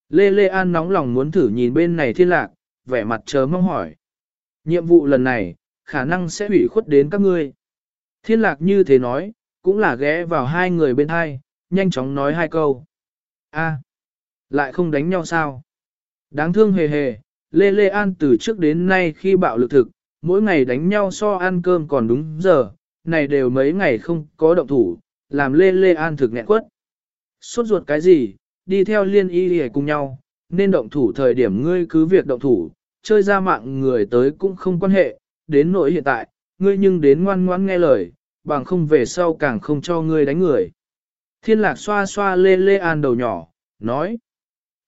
Lê Lê An nóng lòng muốn thử nhìn bên này thiên lạc, vẻ mặt chờ mong hỏi. Nhiệm vụ lần này, khả năng sẽ hủy khuất đến các ngươi. Thiên lạc như thế nói, cũng là ghé vào hai người bên hai, nhanh chóng nói hai câu. a lại không đánh nhau sao? Đáng thương hề hề, Lê Lê An từ trước đến nay khi bạo lực thực, mỗi ngày đánh nhau so ăn cơm còn đúng giờ, này đều mấy ngày không có động thủ, làm Lê Lê An thực nghẹn quất. Suốt ruột cái gì, đi theo liên y hề cùng nhau, nên động thủ thời điểm ngươi cứ việc động thủ, chơi ra mạng người tới cũng không quan hệ, đến nỗi hiện tại, ngươi nhưng đến ngoan ngoãn nghe lời, bằng không về sau càng không cho ngươi đánh người. Thiên lạc xoa xoa Lê Lê An đầu nhỏ, nói.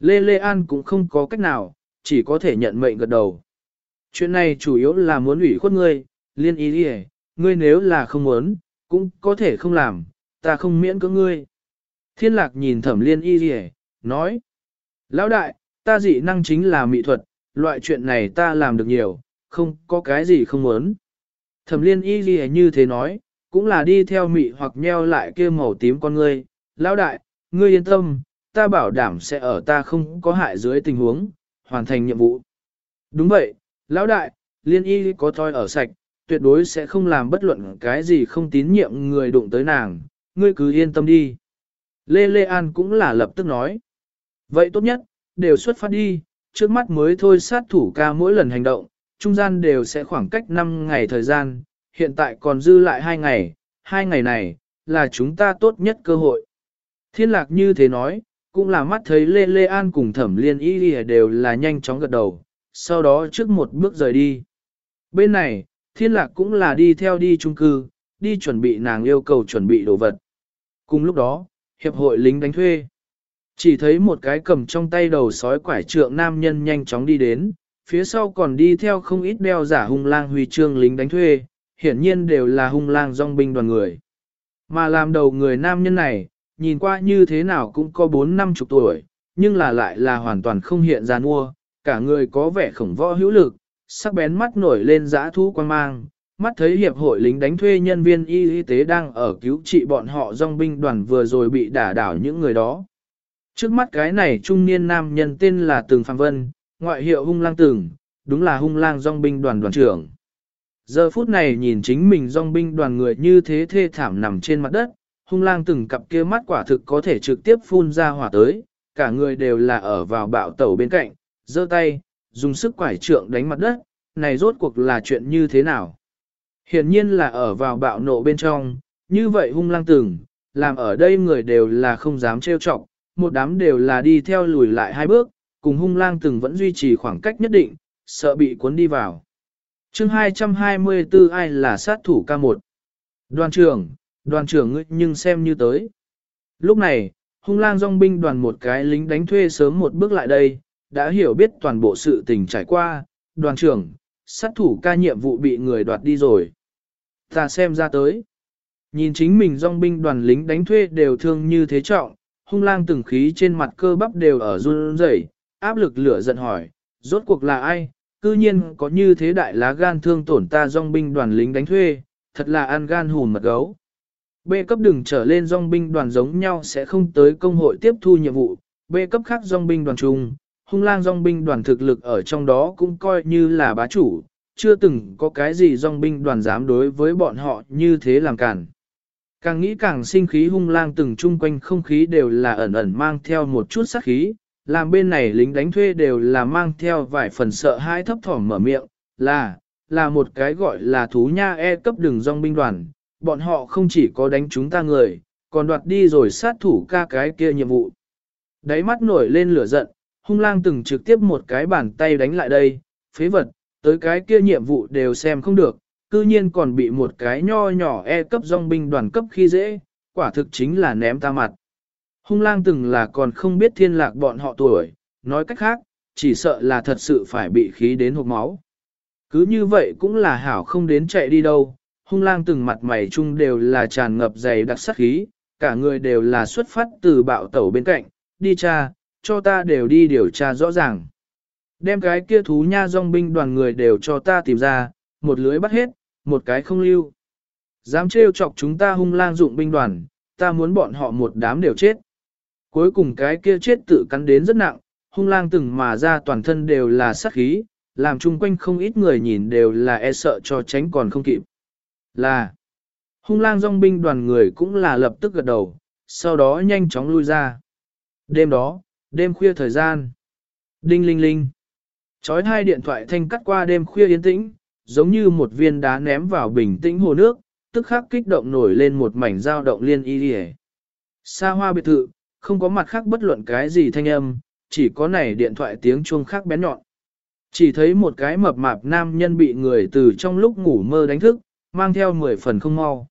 Lê Lê An cũng không có cách nào, chỉ có thể nhận mệnh gật đầu. Chuyện này chủ yếu là muốn ủy khuất ngươi, liên ý đi ngươi nếu là không muốn, cũng có thể không làm, ta không miễn cưỡng ngươi. Thiên lạc nhìn thẩm liên y gì nói. Lão đại, ta dị năng chính là mỹ thuật, loại chuyện này ta làm được nhiều, không có cái gì không muốn. Thẩm liên y gì như thế nói, cũng là đi theo mị hoặc nheo lại kia màu tím con ngươi. Lão đại, ngươi yên tâm, ta bảo đảm sẽ ở ta không có hại dưới tình huống, hoàn thành nhiệm vụ. Đúng vậy, lão đại, liên y có thoi ở sạch, tuyệt đối sẽ không làm bất luận cái gì không tín nhiệm người đụng tới nàng, ngươi cứ yên tâm đi. Lê Lê An cũng là lập tức nói. Vậy tốt nhất, đều xuất phát đi, trước mắt mới thôi sát thủ ca mỗi lần hành động, trung gian đều sẽ khoảng cách 5 ngày thời gian, hiện tại còn dư lại 2 ngày, 2 ngày này, là chúng ta tốt nhất cơ hội. Thiên lạc như thế nói, cũng là mắt thấy Lê Lê An cùng thẩm liên y đều là nhanh chóng gật đầu, sau đó trước một bước rời đi. Bên này, thiên lạc cũng là đi theo đi trung cư, đi chuẩn bị nàng yêu cầu chuẩn bị đồ vật. Cùng lúc đó, hiệp hội lính đánh thuê. Chỉ thấy một cái cầm trong tay đầu sói quải trượng nam nhân nhanh chóng đi đến, phía sau còn đi theo không ít đeo giả hung lang huy chương lính đánh thuê, hiển nhiên đều là hung lang dòng binh đoàn người. Mà làm đầu người nam nhân này, nhìn qua như thế nào cũng có 4 năm chục tuổi, nhưng là lại là hoàn toàn không hiện ra mua, cả người có vẻ khổng võ hữu lực, sắc bén mắt nổi lên giã thú quan mang, mắt thấy hiệp hội lính đánh thuê nhân viên y y tế đang ở cứu trị bọn họ dòng binh đoàn vừa rồi bị đả đảo những người đó. Trước mắt cái này trung niên nam nhân tên là Tường Phạm Vân, ngoại hiệu hung lang Tường, đúng là hung lang dòng binh đoàn đoàn trưởng. Giờ phút này nhìn chính mình dòng binh đoàn người như thế thê thảm nằm trên mặt đất, hung lang từng cặp kia mắt quả thực có thể trực tiếp phun ra hỏa tới, cả người đều là ở vào bạo tẩu bên cạnh, giơ tay, dùng sức quải trượng đánh mặt đất, này rốt cuộc là chuyện như thế nào? Hiển nhiên là ở vào bạo nộ bên trong, như vậy hung lang từng, làm ở đây người đều là không dám trêu chọc, một đám đều là đi theo lùi lại hai bước, cùng hung lang từng vẫn duy trì khoảng cách nhất định, sợ bị cuốn đi vào. chương 224 ai là sát thủ K1? Đoàn trưởng, đoàn trưởng ngươi nhưng xem như tới. Lúc này, hung lang dòng binh đoàn một cái lính đánh thuê sớm một bước lại đây, đã hiểu biết toàn bộ sự tình trải qua, đoàn trưởng, sát thủ ca nhiệm vụ bị người đoạt đi rồi. Ta xem ra tới. Nhìn chính mình dòng binh đoàn lính đánh thuê đều thương như thế trọng, hung lang từng khí trên mặt cơ bắp đều ở run rẩy, áp lực lửa giận hỏi, rốt cuộc là ai, cư nhiên có như thế đại lá gan thương tổn ta dòng binh đoàn lính đánh thuê, thật là ăn gan hùn mật gấu. B cấp đừng trở lên dòng binh đoàn giống nhau sẽ không tới công hội tiếp thu nhiệm vụ, B cấp khác dòng binh đoàn chung, hung lang dòng binh đoàn thực lực ở trong đó cũng coi như là bá chủ, chưa từng có cái gì dòng binh đoàn dám đối với bọn họ như thế làm cản. Càng nghĩ càng sinh khí hung lang từng chung quanh không khí đều là ẩn ẩn mang theo một chút sát khí, làm bên này lính đánh thuê đều là mang theo vài phần sợ hãi thấp thỏm mở miệng, là, là một cái gọi là thú nha e cấp đường dòng binh đoàn, bọn họ không chỉ có đánh chúng ta người, còn đoạt đi rồi sát thủ ca cái kia nhiệm vụ. Đáy mắt nổi lên lửa giận, hung lang từng trực tiếp một cái bàn tay đánh lại đây, phế vật, tới cái kia nhiệm vụ đều xem không được, cư nhiên còn bị một cái nho nhỏ e cấp dòng binh đoàn cấp khi dễ, quả thực chính là ném ta mặt. Hung lang từng là còn không biết thiên lạc bọn họ tuổi, nói cách khác, chỉ sợ là thật sự phải bị khí đến hộp máu. Cứ như vậy cũng là hảo không đến chạy đi đâu, hung lang từng mặt mày chung đều là tràn ngập dày đặc sắc khí, cả người đều là xuất phát từ bạo tẩu bên cạnh, đi cha, cho ta đều đi điều tra rõ ràng. Đem cái kia thú nha dòng binh đoàn người đều cho ta tìm ra, một lưới bắt hết, một cái không lưu. Dám trêu chọc chúng ta hung lang dụng binh đoàn, ta muốn bọn họ một đám đều chết. Cuối cùng cái kia chết tự cắn đến rất nặng, hung lang từng mà ra toàn thân đều là sát khí, làm chung quanh không ít người nhìn đều là e sợ cho tránh còn không kịp. Là, hung lang dòng binh đoàn người cũng là lập tức gật đầu, sau đó nhanh chóng lui ra. Đêm đó, đêm khuya thời gian. Đinh linh linh. Chói hai điện thoại thanh cắt qua đêm khuya yên tĩnh, giống như một viên đá ném vào bình tĩnh hồ nước, tức khắc kích động nổi lên một mảnh dao động liên y đi Xa hoa biệt thự, không có mặt khác bất luận cái gì thanh âm, chỉ có này điện thoại tiếng chuông khác bén nhọn. Chỉ thấy một cái mập mạp nam nhân bị người từ trong lúc ngủ mơ đánh thức, mang theo 10 phần không mau.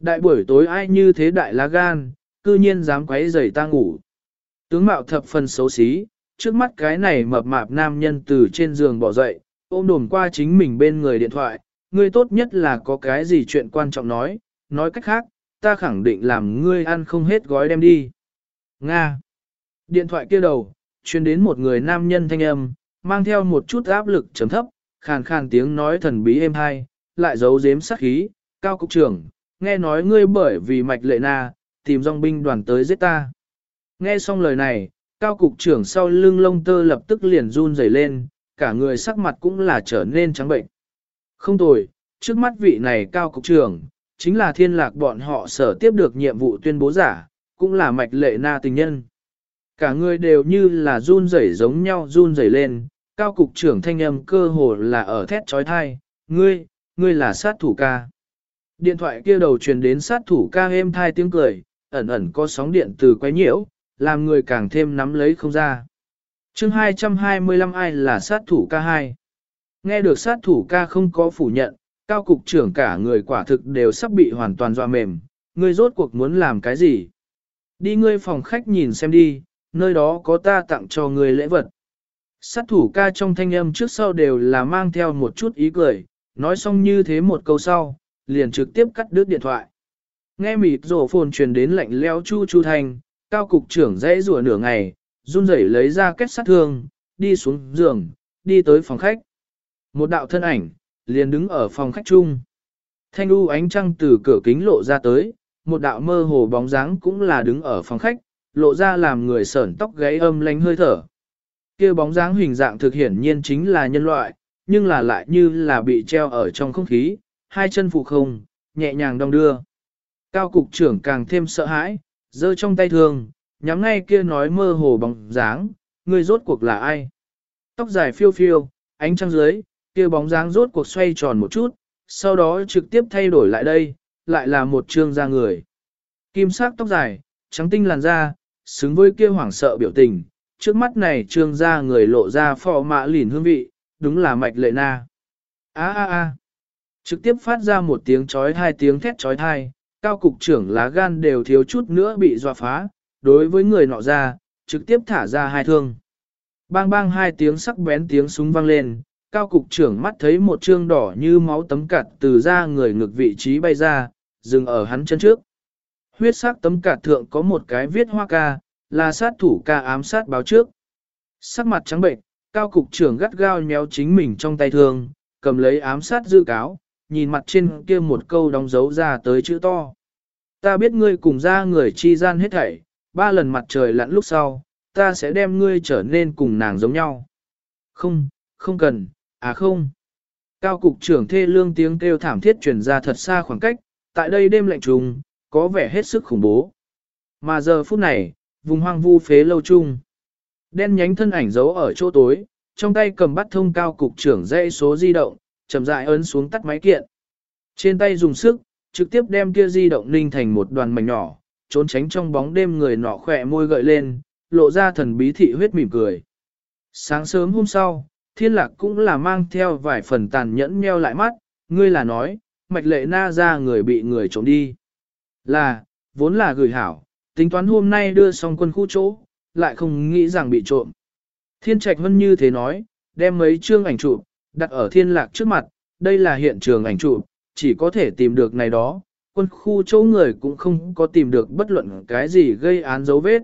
Đại buổi tối ai như thế đại lá gan, cư nhiên dám quấy rầy ta ngủ. Tướng mạo thập phần xấu xí, trước mắt cái này mập mạp nam nhân từ trên giường bỏ dậy, ôm đồn qua chính mình bên người điện thoại, ngươi tốt nhất là có cái gì chuyện quan trọng nói, nói cách khác, ta khẳng định làm ngươi ăn không hết gói đem đi. Nga. Điện thoại kia đầu, truyền đến một người nam nhân thanh âm, mang theo một chút áp lực chấm thấp, khàn khàn tiếng nói thần bí êm hai, lại giấu giếm sát khí, cao cục trưởng, nghe nói ngươi bởi vì mạch lệ na, tìm dòng binh đoàn tới giết ta. Nghe xong lời này, cao cục trưởng sau lưng lông tơ lập tức liền run rẩy lên, cả người sắc mặt cũng là trở nên trắng bệnh. Không tồi, trước mắt vị này cao cục trưởng, chính là thiên lạc bọn họ sở tiếp được nhiệm vụ tuyên bố giả, cũng là mạch lệ na tình nhân. Cả người đều như là run rẩy giống nhau run rẩy lên, cao cục trưởng thanh âm cơ hồ là ở thét trói thai, ngươi, ngươi là sát thủ ca. Điện thoại kia đầu truyền đến sát thủ ca êm thai tiếng cười, ẩn ẩn có sóng điện từ quấy nhiễu, làm người càng thêm nắm lấy không ra. chương 225 ai là sát thủ ca 2? Nghe được sát thủ ca không có phủ nhận, cao cục trưởng cả người quả thực đều sắp bị hoàn toàn dọa mềm, ngươi rốt cuộc muốn làm cái gì? Đi ngươi phòng khách nhìn xem đi, nơi đó có ta tặng cho ngươi lễ vật. Sát thủ ca trong thanh âm trước sau đều là mang theo một chút ý cười, nói xong như thế một câu sau, liền trực tiếp cắt đứt điện thoại. Nghe mịt rổ phồn truyền đến lạnh leo chu chu thành, cao cục trưởng dãy rùa nửa ngày, run rẩy lấy ra kết sát thương, đi xuống giường, đi tới phòng khách. Một đạo thân ảnh, liền đứng ở phòng khách chung. Thanh u ánh trăng từ cửa kính lộ ra tới, một đạo mơ hồ bóng dáng cũng là đứng ở phòng khách, lộ ra làm người sởn tóc gáy âm lánh hơi thở. kia bóng dáng hình dạng thực hiển nhiên chính là nhân loại, nhưng là lại như là bị treo ở trong không khí, hai chân phụ không, nhẹ nhàng đong đưa. Cao cục trưởng càng thêm sợ hãi, giơ trong tay thương, nhắm ngay kia nói mơ hồ bóng dáng, người rốt cuộc là ai? Tóc dài phiêu phiêu, ánh trăng dưới, kia bóng dáng rốt cuộc xoay tròn một chút, sau đó trực tiếp thay đổi lại đây, lại là một trương da người. Kim sắc tóc dài, trắng tinh làn da, xứng với kia hoảng sợ biểu tình, trước mắt này trương da người lộ ra phò mã lìn hương vị, đúng là mạch lệ na. Á á á, Trực tiếp phát ra một tiếng chói hai tiếng thét chói thai, cao cục trưởng lá gan đều thiếu chút nữa bị dọa phá, đối với người nọ ra, trực tiếp thả ra hai thương. Bang bang hai tiếng sắc bén tiếng súng vang lên, cao cục trưởng mắt thấy một trương đỏ như máu tấm cặt từ ra người ngực vị trí bay ra, dừng ở hắn chân trước. Huyết sắc tấm cạt thượng có một cái viết hoa ca, là sát thủ ca ám sát báo trước. Sắc mặt trắng bệnh, cao cục trưởng gắt gao nhéo chính mình trong tay thương, cầm lấy ám sát dư cáo, nhìn mặt trên kia một câu đóng dấu ra tới chữ to. Ta biết ngươi cùng ra người chi gian hết thảy, ba lần mặt trời lặn lúc sau, ta sẽ đem ngươi trở nên cùng nàng giống nhau. Không, không cần, à không. Cao cục trưởng thê lương tiếng kêu thảm thiết truyền ra thật xa khoảng cách, tại đây đêm lạnh trùng, có vẻ hết sức khủng bố. Mà giờ phút này, vùng hoang vu phế lâu chung. Đen nhánh thân ảnh giấu ở chỗ tối, trong tay cầm bắt thông cao cục trưởng dây số di động, chậm rãi ấn xuống tắt máy kiện. Trên tay dùng sức, trực tiếp đem kia di động ninh thành một đoàn mảnh nhỏ, trốn tránh trong bóng đêm người nọ khỏe môi gợi lên, lộ ra thần bí thị huyết mỉm cười. Sáng sớm hôm sau, thiên lạc cũng là mang theo vài phần tàn nhẫn meo lại mắt, ngươi là nói, mạch lệ na ra người bị người trốn đi. Là, vốn là gửi hảo, tính toán hôm nay đưa xong quân khu chỗ, lại không nghĩ rằng bị trộm. Thiên trạch vân như thế nói, đem mấy chương ảnh chụp đặt ở thiên lạc trước mặt, đây là hiện trường ảnh chụp chỉ có thể tìm được này đó, quân khu chỗ người cũng không có tìm được bất luận cái gì gây án dấu vết.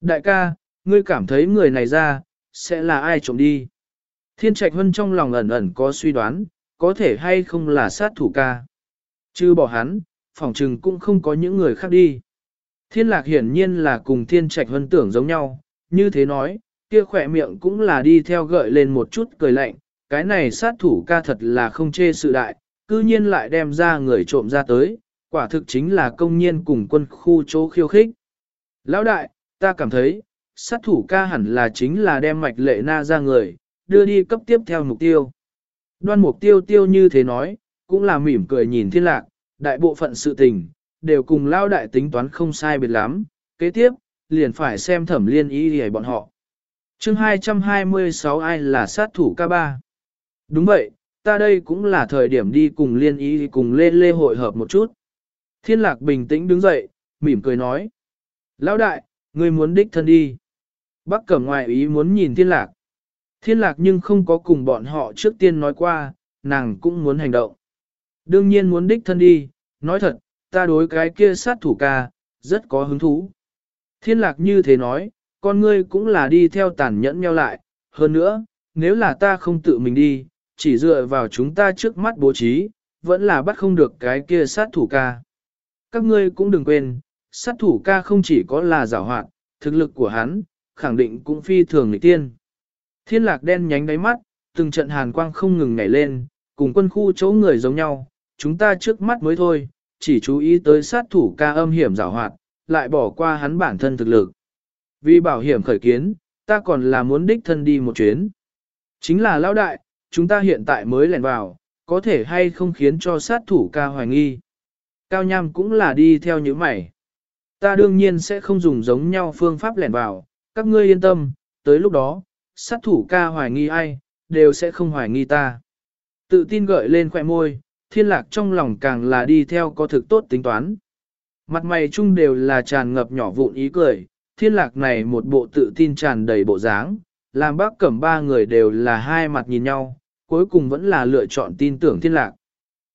Đại ca, ngươi cảm thấy người này ra, sẽ là ai trộm đi? Thiên trạch vân trong lòng ẩn ẩn có suy đoán, có thể hay không là sát thủ ca. Chứ bỏ hắn, phòng trừng cũng không có những người khác đi. Thiên lạc hiển nhiên là cùng thiên trạch hân tưởng giống nhau, như thế nói, kia khỏe miệng cũng là đi theo gợi lên một chút cười lạnh, cái này sát thủ ca thật là không chê sự đại, cư nhiên lại đem ra người trộm ra tới, quả thực chính là công nhiên cùng quân khu chỗ khiêu khích. Lão đại, ta cảm thấy, sát thủ ca hẳn là chính là đem mạch lệ na ra người, đưa đi cấp tiếp theo mục tiêu. Đoan mục tiêu tiêu như thế nói, cũng là mỉm cười nhìn thiên lạc, đại bộ phận sự tình, đều cùng lao đại tính toán không sai biệt lắm, kế tiếp, liền phải xem thẩm liên ý để bọn họ. chương 226 ai là sát thủ K3? Đúng vậy, ta đây cũng là thời điểm đi cùng liên ý cùng lên lê hội hợp một chút. Thiên lạc bình tĩnh đứng dậy, mỉm cười nói. Lão đại, ngươi muốn đích thân đi. Bác cẩm ngoại ý muốn nhìn thiên lạc. Thiên lạc nhưng không có cùng bọn họ trước tiên nói qua, nàng cũng muốn hành động. Đương nhiên muốn đích thân đi, nói thật, ta đối cái kia sát thủ ca, rất có hứng thú. Thiên lạc như thế nói, con ngươi cũng là đi theo tàn nhẫn nhau lại, hơn nữa, nếu là ta không tự mình đi, chỉ dựa vào chúng ta trước mắt bố trí, vẫn là bắt không được cái kia sát thủ ca. Các ngươi cũng đừng quên, sát thủ ca không chỉ có là giảo hoạt, thực lực của hắn, khẳng định cũng phi thường nghịch tiên. Thiên lạc đen nhánh đáy mắt, từng trận hàn quang không ngừng nhảy lên, cùng quân khu chỗ người giống nhau, chúng ta trước mắt mới thôi, chỉ chú ý tới sát thủ ca âm hiểm giảo hoạt, lại bỏ qua hắn bản thân thực lực. Vì bảo hiểm khởi kiến, ta còn là muốn đích thân đi một chuyến. Chính là lão đại, chúng ta hiện tại mới lẻn vào, có thể hay không khiến cho sát thủ ca hoài nghi. Cao Nham cũng là đi theo những mày. Ta đương nhiên sẽ không dùng giống nhau phương pháp lẻn vào, các ngươi yên tâm, tới lúc đó, sát thủ ca hoài nghi ai, đều sẽ không hoài nghi ta. Tự tin gợi lên khỏe môi, thiên lạc trong lòng càng là đi theo có thực tốt tính toán. Mặt mày chung đều là tràn ngập nhỏ vụn ý cười, thiên lạc này một bộ tự tin tràn đầy bộ dáng, làm bác cẩm ba người đều là hai mặt nhìn nhau, cuối cùng vẫn là lựa chọn tin tưởng thiên lạc.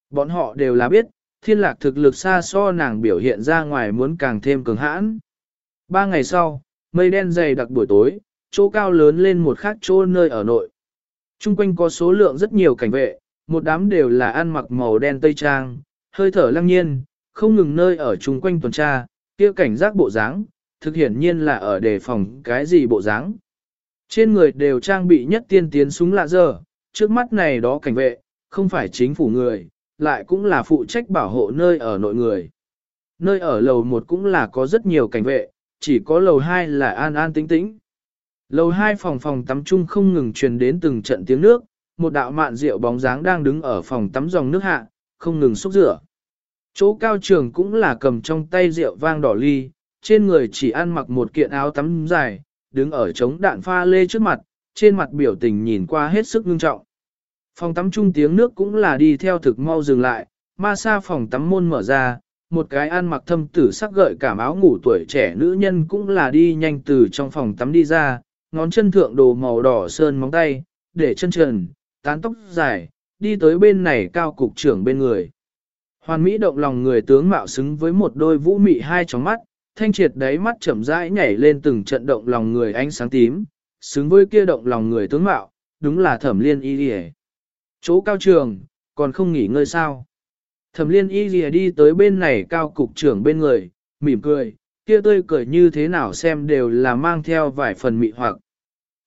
Bọn họ đều là biết, thiên lạc thực lực xa so nàng biểu hiện ra ngoài muốn càng thêm cường hãn. Ba ngày sau, mây đen dày đặc buổi tối, chỗ cao lớn lên một khác chỗ nơi ở nội. Trung quanh có số lượng rất nhiều cảnh vệ, một đám đều là ăn mặc màu đen tây trang, hơi thở lăng nhiên, không ngừng nơi ở chung quanh tuần tra, kia cảnh giác bộ dáng, thực hiển nhiên là ở đề phòng cái gì bộ dáng. Trên người đều trang bị nhất tiên tiến súng lạ dơ, trước mắt này đó cảnh vệ, không phải chính phủ người, lại cũng là phụ trách bảo hộ nơi ở nội người. Nơi ở lầu 1 cũng là có rất nhiều cảnh vệ, chỉ có lầu 2 là an an tĩnh tĩnh. Lầu 2 phòng phòng tắm chung không ngừng truyền đến từng trận tiếng nước, một đạo mạn rượu bóng dáng đang đứng ở phòng tắm dòng nước hạ, không ngừng xúc rửa. Chỗ cao trường cũng là cầm trong tay rượu vang đỏ ly, trên người chỉ ăn mặc một kiện áo tắm dài, đứng ở chống đạn pha lê trước mặt, trên mặt biểu tình nhìn qua hết sức ngưng trọng. Phòng tắm chung tiếng nước cũng là đi theo thực mau dừng lại, ma sa phòng tắm môn mở ra, một cái ăn mặc thâm tử sắc gợi cảm áo ngủ tuổi trẻ nữ nhân cũng là đi nhanh từ trong phòng tắm đi ra, ngón chân thượng đồ màu đỏ sơn móng tay, để chân trần, tán tóc dài, đi tới bên này cao cục trưởng bên người. Hoàn Mỹ động lòng người tướng mạo xứng với một đôi vũ mị hai tróng mắt, thanh triệt đáy mắt chậm rãi nhảy lên từng trận động lòng người ánh sáng tím, xứng với kia động lòng người tướng mạo, đúng là thẩm liên y đi Chỗ cao trường, còn không nghỉ ngơi sao. Thẩm liên y lìa đi tới bên này cao cục trưởng bên người, mỉm cười, kia tươi cười như thế nào xem đều là mang theo vài phần mị hoặc.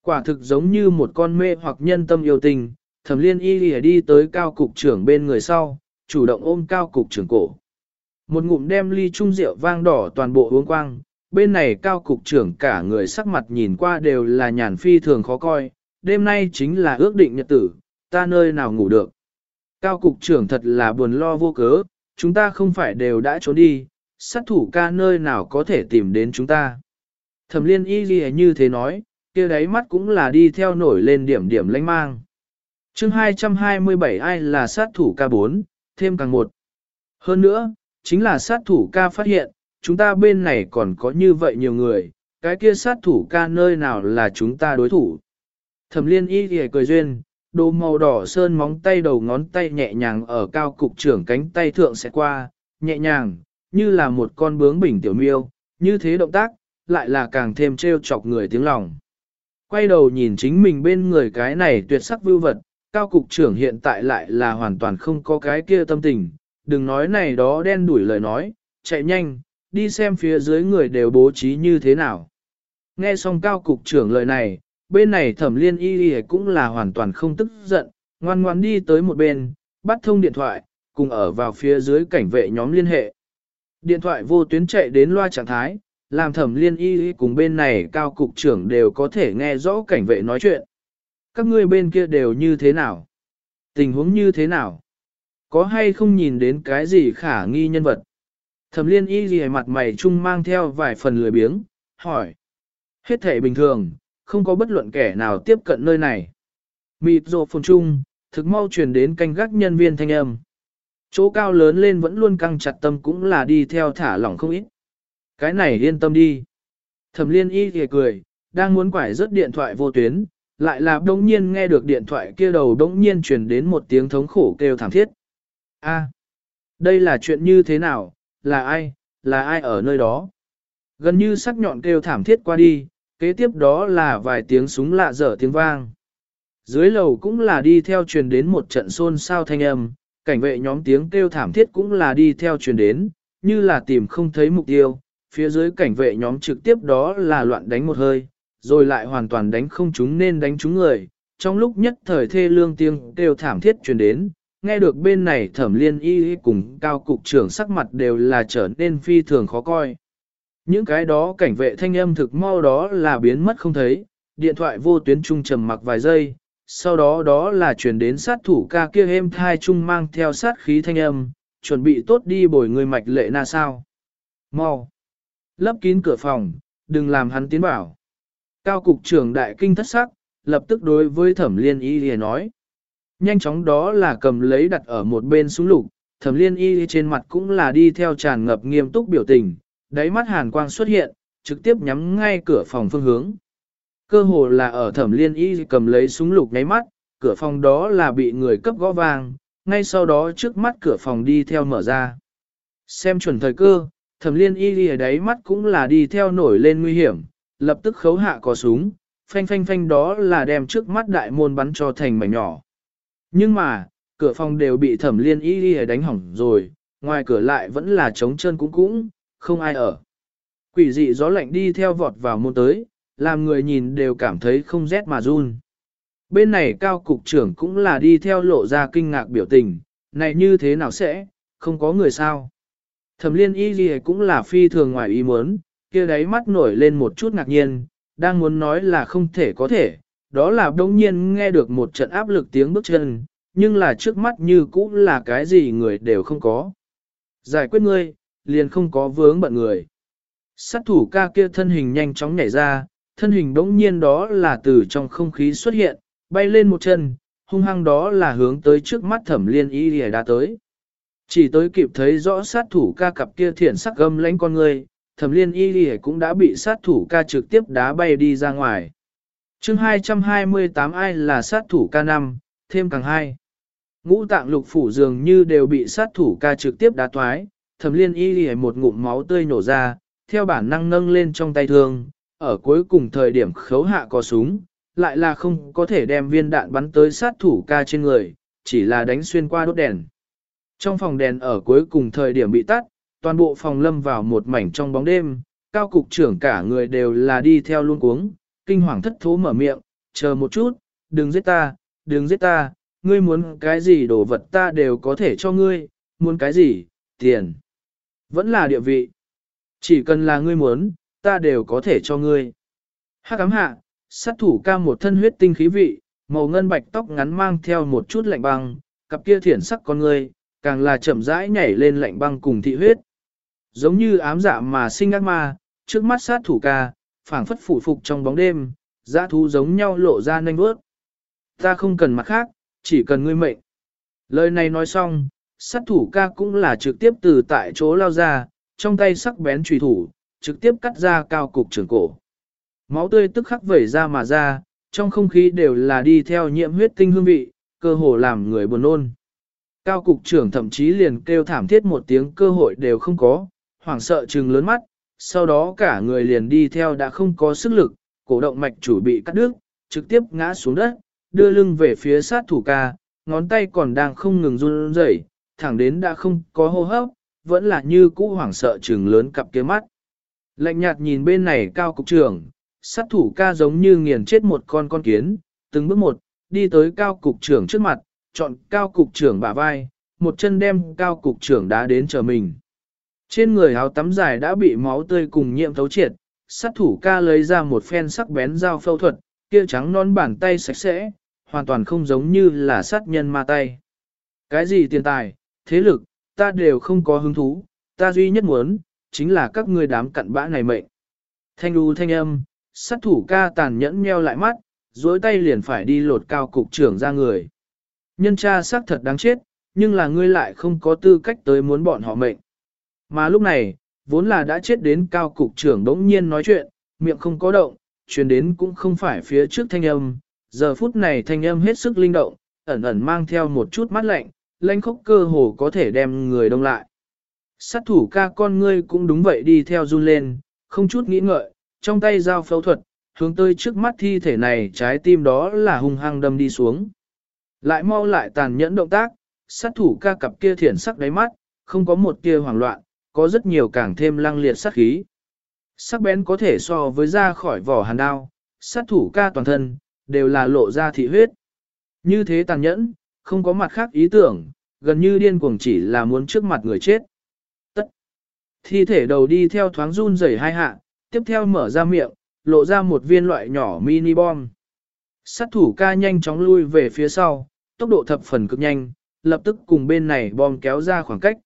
Quả thực giống như một con mê hoặc nhân tâm yêu tình, thẩm liên y lìa đi tới cao cục trưởng bên người sau, chủ động ôm cao cục trưởng cổ. Một ngụm đem ly trung rượu vang đỏ toàn bộ uống quang, bên này cao cục trưởng cả người sắc mặt nhìn qua đều là nhàn phi thường khó coi, đêm nay chính là ước định nhật tử, ta nơi nào ngủ được. Cao cục trưởng thật là buồn lo vô cớ, chúng ta không phải đều đã trốn đi, sát thủ ca nơi nào có thể tìm đến chúng ta. Thẩm liên y gì như thế nói, kia đáy mắt cũng là đi theo nổi lên điểm điểm lánh mang chương 227 ai là sát thủ ca 4, thêm càng một. Hơn nữa, chính là sát thủ ca phát hiện, chúng ta bên này còn có như vậy nhiều người, cái kia sát thủ ca nơi nào là chúng ta đối thủ. Thẩm liên y thì cười duyên, đồ màu đỏ sơn móng tay đầu ngón tay nhẹ nhàng ở cao cục trưởng cánh tay thượng sẽ qua, nhẹ nhàng, như là một con bướng bình tiểu miêu, như thế động tác, lại là càng thêm trêu chọc người tiếng lòng. Quay đầu nhìn chính mình bên người cái này tuyệt sắc vưu vật, cao cục trưởng hiện tại lại là hoàn toàn không có cái kia tâm tình, đừng nói này đó đen đuổi lời nói, chạy nhanh, đi xem phía dưới người đều bố trí như thế nào. Nghe xong cao cục trưởng lời này, bên này thẩm liên y y cũng là hoàn toàn không tức giận, ngoan ngoan đi tới một bên, bắt thông điện thoại, cùng ở vào phía dưới cảnh vệ nhóm liên hệ. Điện thoại vô tuyến chạy đến loa trạng thái, làm thẩm liên y y cùng bên này cao cục trưởng đều có thể nghe rõ cảnh vệ nói chuyện. Các ngươi bên kia đều như thế nào? Tình huống như thế nào? Có hay không nhìn đến cái gì khả nghi nhân vật? Thẩm liên y gì mặt mày chung mang theo vài phần lười biếng, hỏi. Hết thể bình thường, không có bất luận kẻ nào tiếp cận nơi này. Mịt rộ phồn chung, thực mau truyền đến canh gác nhân viên thanh âm. Chỗ cao lớn lên vẫn luôn căng chặt tâm cũng là đi theo thả lỏng không ít. Cái này yên tâm đi. Thẩm liên y thì cười, đang muốn quải rớt điện thoại vô tuyến, lại là đống nhiên nghe được điện thoại kia đầu đống nhiên truyền đến một tiếng thống khổ kêu thảm thiết. A, đây là chuyện như thế nào, là ai, là ai ở nơi đó? Gần như sắc nhọn kêu thảm thiết qua đi, kế tiếp đó là vài tiếng súng lạ dở tiếng vang. Dưới lầu cũng là đi theo truyền đến một trận xôn xao thanh âm, cảnh vệ nhóm tiếng kêu thảm thiết cũng là đi theo truyền đến, như là tìm không thấy mục tiêu, phía dưới cảnh vệ nhóm trực tiếp đó là loạn đánh một hơi, rồi lại hoàn toàn đánh không chúng nên đánh chúng người, trong lúc nhất thời thê lương tiếng kêu thảm thiết truyền đến, nghe được bên này thẩm liên y cùng cao cục trưởng sắc mặt đều là trở nên phi thường khó coi. Những cái đó cảnh vệ thanh âm thực mau đó là biến mất không thấy, điện thoại vô tuyến trung trầm mặc vài giây, sau đó đó là chuyển đến sát thủ ca kia êm thai trung mang theo sát khí thanh âm, chuẩn bị tốt đi bồi người mạch lệ na sao. Mau! Lấp kín cửa phòng, đừng làm hắn tiến bảo. Cao cục trưởng đại kinh thất sắc, lập tức đối với thẩm liên y lìa nói. Nhanh chóng đó là cầm lấy đặt ở một bên súng lục, thẩm liên y trên mặt cũng là đi theo tràn ngập nghiêm túc biểu tình, đáy mắt hàn quang xuất hiện, trực tiếp nhắm ngay cửa phòng phương hướng. Cơ hồ là ở thẩm liên y cầm lấy súng lục nháy mắt, cửa phòng đó là bị người cấp gõ vàng ngay sau đó trước mắt cửa phòng đi theo mở ra. Xem chuẩn thời cơ, thẩm liên y ở đáy mắt cũng là đi theo nổi lên nguy hiểm, lập tức khấu hạ có súng, phanh phanh phanh đó là đem trước mắt đại môn bắn cho thành mảnh nhỏ. Nhưng mà, cửa phòng đều bị thẩm liên y đi đánh hỏng rồi, ngoài cửa lại vẫn là trống chân cũng cũng, không ai ở. Quỷ dị gió lạnh đi theo vọt vào môn tới, làm người nhìn đều cảm thấy không rét mà run. Bên này cao cục trưởng cũng là đi theo lộ ra kinh ngạc biểu tình, này như thế nào sẽ, không có người sao. Thẩm liên y gì cũng là phi thường ngoài ý muốn, kia đáy mắt nổi lên một chút ngạc nhiên, đang muốn nói là không thể có thể, đó là đông nhiên nghe được một trận áp lực tiếng bước chân, nhưng là trước mắt như cũ là cái gì người đều không có. Giải quyết ngươi, liền không có vướng bận người. Sát thủ ca kia thân hình nhanh chóng nhảy ra, thân hình đống nhiên đó là từ trong không khí xuất hiện, bay lên một chân, hung hăng đó là hướng tới trước mắt thẩm liên y lìa đã tới. Chỉ tới kịp thấy rõ sát thủ ca cặp kia thiện sắc gâm lãnh con người, thẩm liên y lìa cũng đã bị sát thủ ca trực tiếp đá bay đi ra ngoài. chương 228 ai là sát thủ ca 5, thêm càng hai. Ngũ tạng lục phủ dường như đều bị sát thủ ca trực tiếp đá toái, thẩm liên y lìa một ngụm máu tươi nổ ra, theo bản năng nâng lên trong tay thương, ở cuối cùng thời điểm khấu hạ có súng, lại là không có thể đem viên đạn bắn tới sát thủ ca trên người, chỉ là đánh xuyên qua đốt đèn. Trong phòng đèn ở cuối cùng thời điểm bị tắt, toàn bộ phòng lâm vào một mảnh trong bóng đêm, cao cục trưởng cả người đều là đi theo luôn cuống, kinh hoàng thất thố mở miệng, chờ một chút, đừng giết ta, đừng giết ta, ngươi muốn cái gì đồ vật ta đều có thể cho ngươi, muốn cái gì, tiền, vẫn là địa vị. Chỉ cần là ngươi muốn, ta đều có thể cho ngươi. Hắc ám hạ, sát thủ ca một thân huyết tinh khí vị, màu ngân bạch tóc ngắn mang theo một chút lạnh băng, cặp kia thiển sắc con ngươi, càng là chậm rãi nhảy lên lạnh băng cùng thị huyết. Giống như ám dạ mà sinh ác ma, trước mắt sát thủ ca, phảng phất phủ phục trong bóng đêm, dã thú giống nhau lộ ra nanh bước. Ta không cần mặt khác, chỉ cần ngươi mệnh. Lời này nói xong, sát thủ ca cũng là trực tiếp từ tại chỗ lao ra, trong tay sắc bén trùy thủ, trực tiếp cắt ra cao cục trưởng cổ. Máu tươi tức khắc vẩy ra mà ra, trong không khí đều là đi theo nhiễm huyết tinh hương vị, cơ hồ làm người buồn nôn. Cao cục trưởng thậm chí liền kêu thảm thiết một tiếng cơ hội đều không có, hoảng sợ trừng lớn mắt, sau đó cả người liền đi theo đã không có sức lực, cổ động mạch chủ bị cắt đứt, trực tiếp ngã xuống đất, đưa lưng về phía sát thủ ca, ngón tay còn đang không ngừng run rẩy, thẳng đến đã không có hô hấp, vẫn là như cũ hoảng sợ trừng lớn cặp kia mắt. Lạnh nhạt nhìn bên này cao cục trưởng, sát thủ ca giống như nghiền chết một con con kiến, từng bước một, đi tới cao cục trưởng trước mặt, chọn cao cục trưởng bả vai, một chân đem cao cục trưởng đá đến chờ mình. Trên người áo tắm dài đã bị máu tươi cùng nhiễm thấu triệt, sát thủ ca lấy ra một phen sắc bén dao phẫu thuật, kia trắng non bàn tay sạch sẽ, hoàn toàn không giống như là sát nhân ma tay. Cái gì tiền tài, thế lực, ta đều không có hứng thú, ta duy nhất muốn, chính là các ngươi đám cặn bã này mệnh. Thanh đu thanh âm, sát thủ ca tàn nhẫn nheo lại mắt, dối tay liền phải đi lột cao cục trưởng ra người. Nhân cha xác thật đáng chết, nhưng là ngươi lại không có tư cách tới muốn bọn họ mệnh. Mà lúc này, vốn là đã chết đến cao cục trưởng đống nhiên nói chuyện, miệng không có động, truyền đến cũng không phải phía trước thanh âm. Giờ phút này thanh âm hết sức linh động, ẩn ẩn mang theo một chút mắt lạnh, lanh khốc cơ hồ có thể đem người đông lại. Sát thủ ca con ngươi cũng đúng vậy đi theo run lên, không chút nghĩ ngợi, trong tay dao phẫu thuật, hướng tới trước mắt thi thể này trái tim đó là hung hăng đâm đi xuống. Lại mau lại tàn nhẫn động tác, sát thủ ca cặp kia thiển sắc đáy mắt, không có một tia hoảng loạn, có rất nhiều càng thêm lăng liệt sát khí. Sắc bén có thể so với ra khỏi vỏ hàn đao, sát thủ ca toàn thân, đều là lộ ra thị huyết. Như thế tàn nhẫn, không có mặt khác ý tưởng, gần như điên cuồng chỉ là muốn trước mặt người chết. Tất. Thi thể đầu đi theo thoáng run rẩy hai hạ, tiếp theo mở ra miệng, lộ ra một viên loại nhỏ mini bom. Sát thủ ca nhanh chóng lui về phía sau, tốc độ thập phần cực nhanh, lập tức cùng bên này bom kéo ra khoảng cách.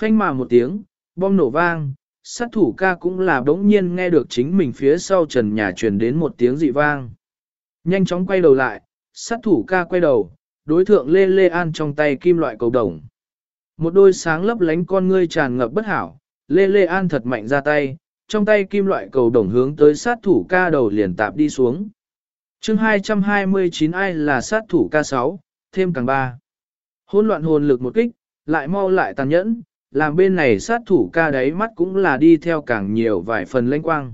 Phanh mà một tiếng, bom nổ vang, sát thủ ca cũng là đống nhiên nghe được chính mình phía sau trần nhà truyền đến một tiếng dị vang. Nhanh chóng quay đầu lại, sát thủ ca quay đầu, đối thượng Lê Lê An trong tay kim loại cầu đồng. Một đôi sáng lấp lánh con ngươi tràn ngập bất hảo, Lê Lê An thật mạnh ra tay, trong tay kim loại cầu đồng hướng tới sát thủ ca đầu liền tạp đi xuống. chương 229 ai là sát thủ ca 6, thêm càng 3. Hôn loạn hồn lực một kích, lại mau lại tàn nhẫn, làm bên này sát thủ ca đáy mắt cũng là đi theo càng nhiều vài phần lênh quang.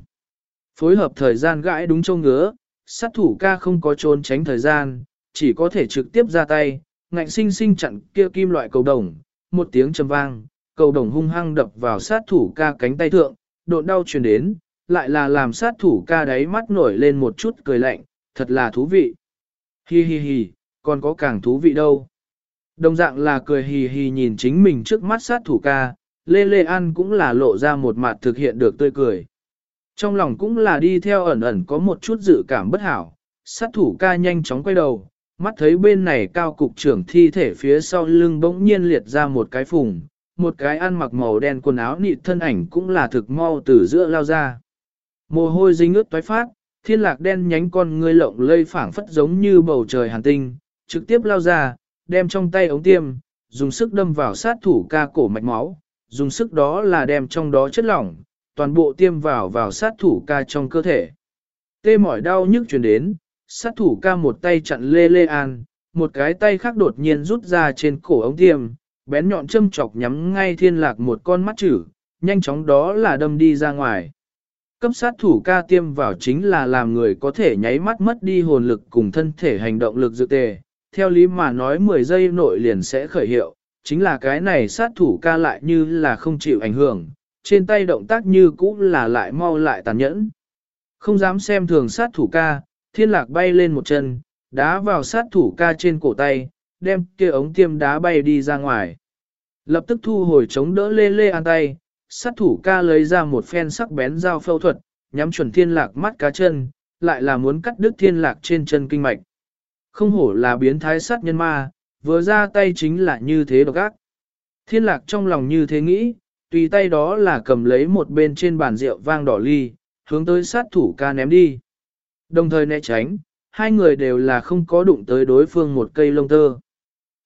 Phối hợp thời gian gãi đúng châu ngứa, sát thủ ca không có trốn tránh thời gian, chỉ có thể trực tiếp ra tay, ngạnh sinh sinh chặn kia kim loại cầu đồng, một tiếng trầm vang, cầu đồng hung hăng đập vào sát thủ ca cánh tay thượng, độn đau truyền đến, lại là làm sát thủ ca đáy mắt nổi lên một chút cười lạnh, thật là thú vị. Hi hi hi, còn có càng thú vị đâu. Đồng dạng là cười hì hì nhìn chính mình trước mắt sát thủ ca, Lê Lê An cũng là lộ ra một mặt thực hiện được tươi cười. Trong lòng cũng là đi theo ẩn ẩn có một chút dự cảm bất hảo, sát thủ ca nhanh chóng quay đầu, mắt thấy bên này cao cục trưởng thi thể phía sau lưng bỗng nhiên liệt ra một cái phùng, một cái ăn mặc màu đen quần áo nịt thân ảnh cũng là thực mau từ giữa lao ra. Mồ hôi dính ướt toái phát, thiên lạc đen nhánh con ngươi lộng lây phảng phất giống như bầu trời hàn tinh, trực tiếp lao ra, đem trong tay ống tiêm, dùng sức đâm vào sát thủ ca cổ mạch máu, dùng sức đó là đem trong đó chất lỏng, toàn bộ tiêm vào vào sát thủ ca trong cơ thể. Tê mỏi đau nhức truyền đến, sát thủ ca một tay chặn lê lê an, một cái tay khác đột nhiên rút ra trên cổ ống tiêm, bén nhọn châm chọc nhắm ngay thiên lạc một con mắt chữ, nhanh chóng đó là đâm đi ra ngoài. Cấp sát thủ ca tiêm vào chính là làm người có thể nháy mắt mất đi hồn lực cùng thân thể hành động lực dự tề, theo lý mà nói 10 giây nội liền sẽ khởi hiệu, chính là cái này sát thủ ca lại như là không chịu ảnh hưởng, trên tay động tác như cũ là lại mau lại tàn nhẫn. Không dám xem thường sát thủ ca, thiên lạc bay lên một chân, đá vào sát thủ ca trên cổ tay, đem kia ống tiêm đá bay đi ra ngoài. Lập tức thu hồi chống đỡ lê lê an tay, sát thủ ca lấy ra một phen sắc bén dao phẫu thuật, nhắm chuẩn thiên lạc mắt cá chân, lại là muốn cắt đứt thiên lạc trên chân kinh mạch. Không hổ là biến thái sát nhân ma, vừa ra tay chính là như thế độc ác. Thiên lạc trong lòng như thế nghĩ, tùy tay đó là cầm lấy một bên trên bàn rượu vang đỏ ly, hướng tới sát thủ ca ném đi. Đồng thời né tránh, hai người đều là không có đụng tới đối phương một cây lông tơ.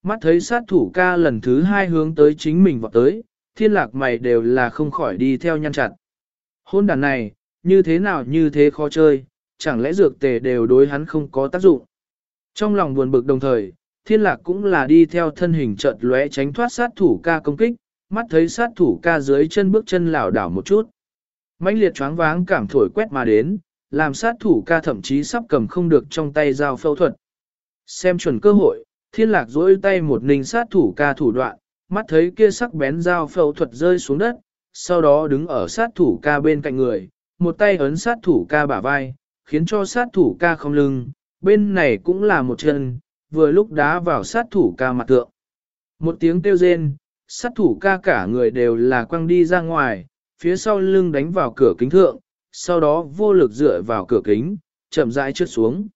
Mắt thấy sát thủ ca lần thứ hai hướng tới chính mình vọt tới, thiên lạc mày đều là không khỏi đi theo nhăn chặt. Hôn đàn này, như thế nào như thế khó chơi, chẳng lẽ dược tề đều đối hắn không có tác dụng. Trong lòng buồn bực đồng thời, thiên lạc cũng là đi theo thân hình chợt lóe tránh thoát sát thủ ca công kích, mắt thấy sát thủ ca dưới chân bước chân lảo đảo một chút. mãnh liệt choáng váng cảm thổi quét mà đến, làm sát thủ ca thậm chí sắp cầm không được trong tay dao phẫu thuật. Xem chuẩn cơ hội, thiên lạc dối tay một ninh sát thủ ca thủ đoạn, mắt thấy kia sắc bén dao phẫu thuật rơi xuống đất, sau đó đứng ở sát thủ ca bên cạnh người, một tay ấn sát thủ ca bả vai, khiến cho sát thủ ca không lưng, bên này cũng là một chân, vừa lúc đá vào sát thủ ca mặt tượng. Một tiếng kêu rên, sát thủ ca cả người đều là quăng đi ra ngoài, phía sau lưng đánh vào cửa kính thượng, sau đó vô lực dựa vào cửa kính, chậm rãi trượt xuống.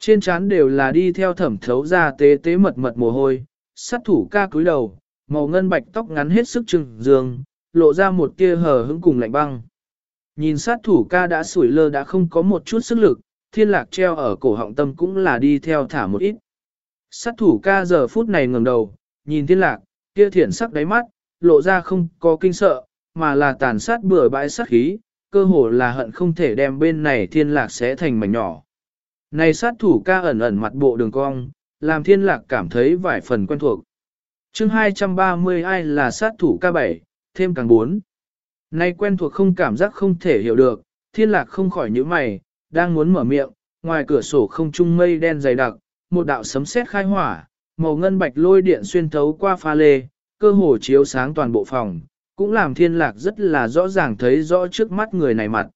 Trên trán đều là đi theo thẩm thấu ra tế tế mật mật mồ hôi, sát thủ ca cúi đầu, màu ngân bạch tóc ngắn hết sức trừng dương, lộ ra một tia hờ hững cùng lạnh băng. Nhìn sát thủ ca đã sủi lơ đã không có một chút sức lực, thiên lạc treo ở cổ họng tâm cũng là đi theo thả một ít. Sát thủ ca giờ phút này ngẩng đầu, nhìn thiên lạc, kia thiển sắc đáy mắt, lộ ra không có kinh sợ, mà là tàn sát bừa bãi sát khí, cơ hồ là hận không thể đem bên này thiên lạc sẽ thành mảnh nhỏ. Này sát thủ ca ẩn ẩn mặt bộ đường cong, làm thiên lạc cảm thấy vài phần quen thuộc. chương 230 ai là sát thủ ca 7, thêm càng 4. Nay quen thuộc không cảm giác không thể hiểu được, thiên lạc không khỏi những mày, đang muốn mở miệng, ngoài cửa sổ không trung mây đen dày đặc, một đạo sấm sét khai hỏa, màu ngân bạch lôi điện xuyên thấu qua pha lê, cơ hồ chiếu sáng toàn bộ phòng, cũng làm thiên lạc rất là rõ ràng thấy rõ trước mắt người này mặt.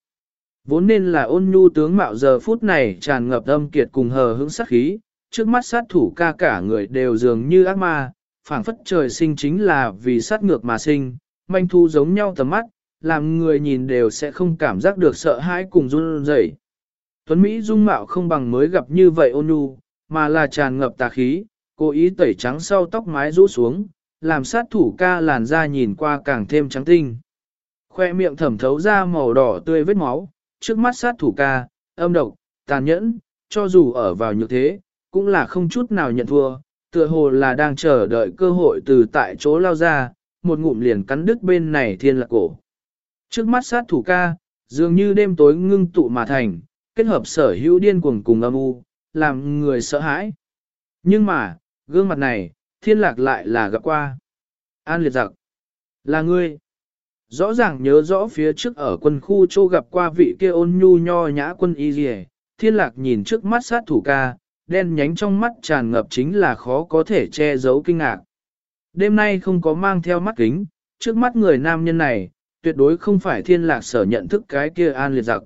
Vốn nên là ôn nhu tướng mạo giờ phút này tràn ngập âm kiệt cùng hờ hững sát khí, trước mắt sát thủ ca cả người đều dường như ác ma, phảng phất trời sinh chính là vì sát ngược mà sinh, manh thu giống nhau tầm mắt, làm người nhìn đều sẽ không cảm giác được sợ hãi cùng run rẩy. Tuấn Mỹ dung mạo không bằng mới gặp như vậy ôn nhu, mà là tràn ngập tà khí, cố ý tẩy trắng sau tóc mái rũ xuống, làm sát thủ ca làn da nhìn qua càng thêm trắng tinh. Khoe miệng thẩm thấu ra màu đỏ tươi vết máu, trước mắt sát thủ ca, âm độc, tàn nhẫn, cho dù ở vào như thế, cũng là không chút nào nhận thua, tựa hồ là đang chờ đợi cơ hội từ tại chỗ lao ra, một ngụm liền cắn đứt bên này thiên lạc cổ. Trước mắt sát thủ ca, dường như đêm tối ngưng tụ mà thành, kết hợp sở hữu điên cuồng cùng âm u, làm người sợ hãi. Nhưng mà, gương mặt này, thiên lạc lại là gặp qua. An liệt giặc. Là ngươi. Rõ ràng nhớ rõ phía trước ở quân khu châu gặp qua vị kia ôn nhu nho nhã quân y dì thiên lạc nhìn trước mắt sát thủ ca, đen nhánh trong mắt tràn ngập chính là khó có thể che giấu kinh ngạc. Đêm nay không có mang theo mắt kính, trước mắt người nam nhân này, tuyệt đối không phải thiên lạc sở nhận thức cái kia an liệt giặc.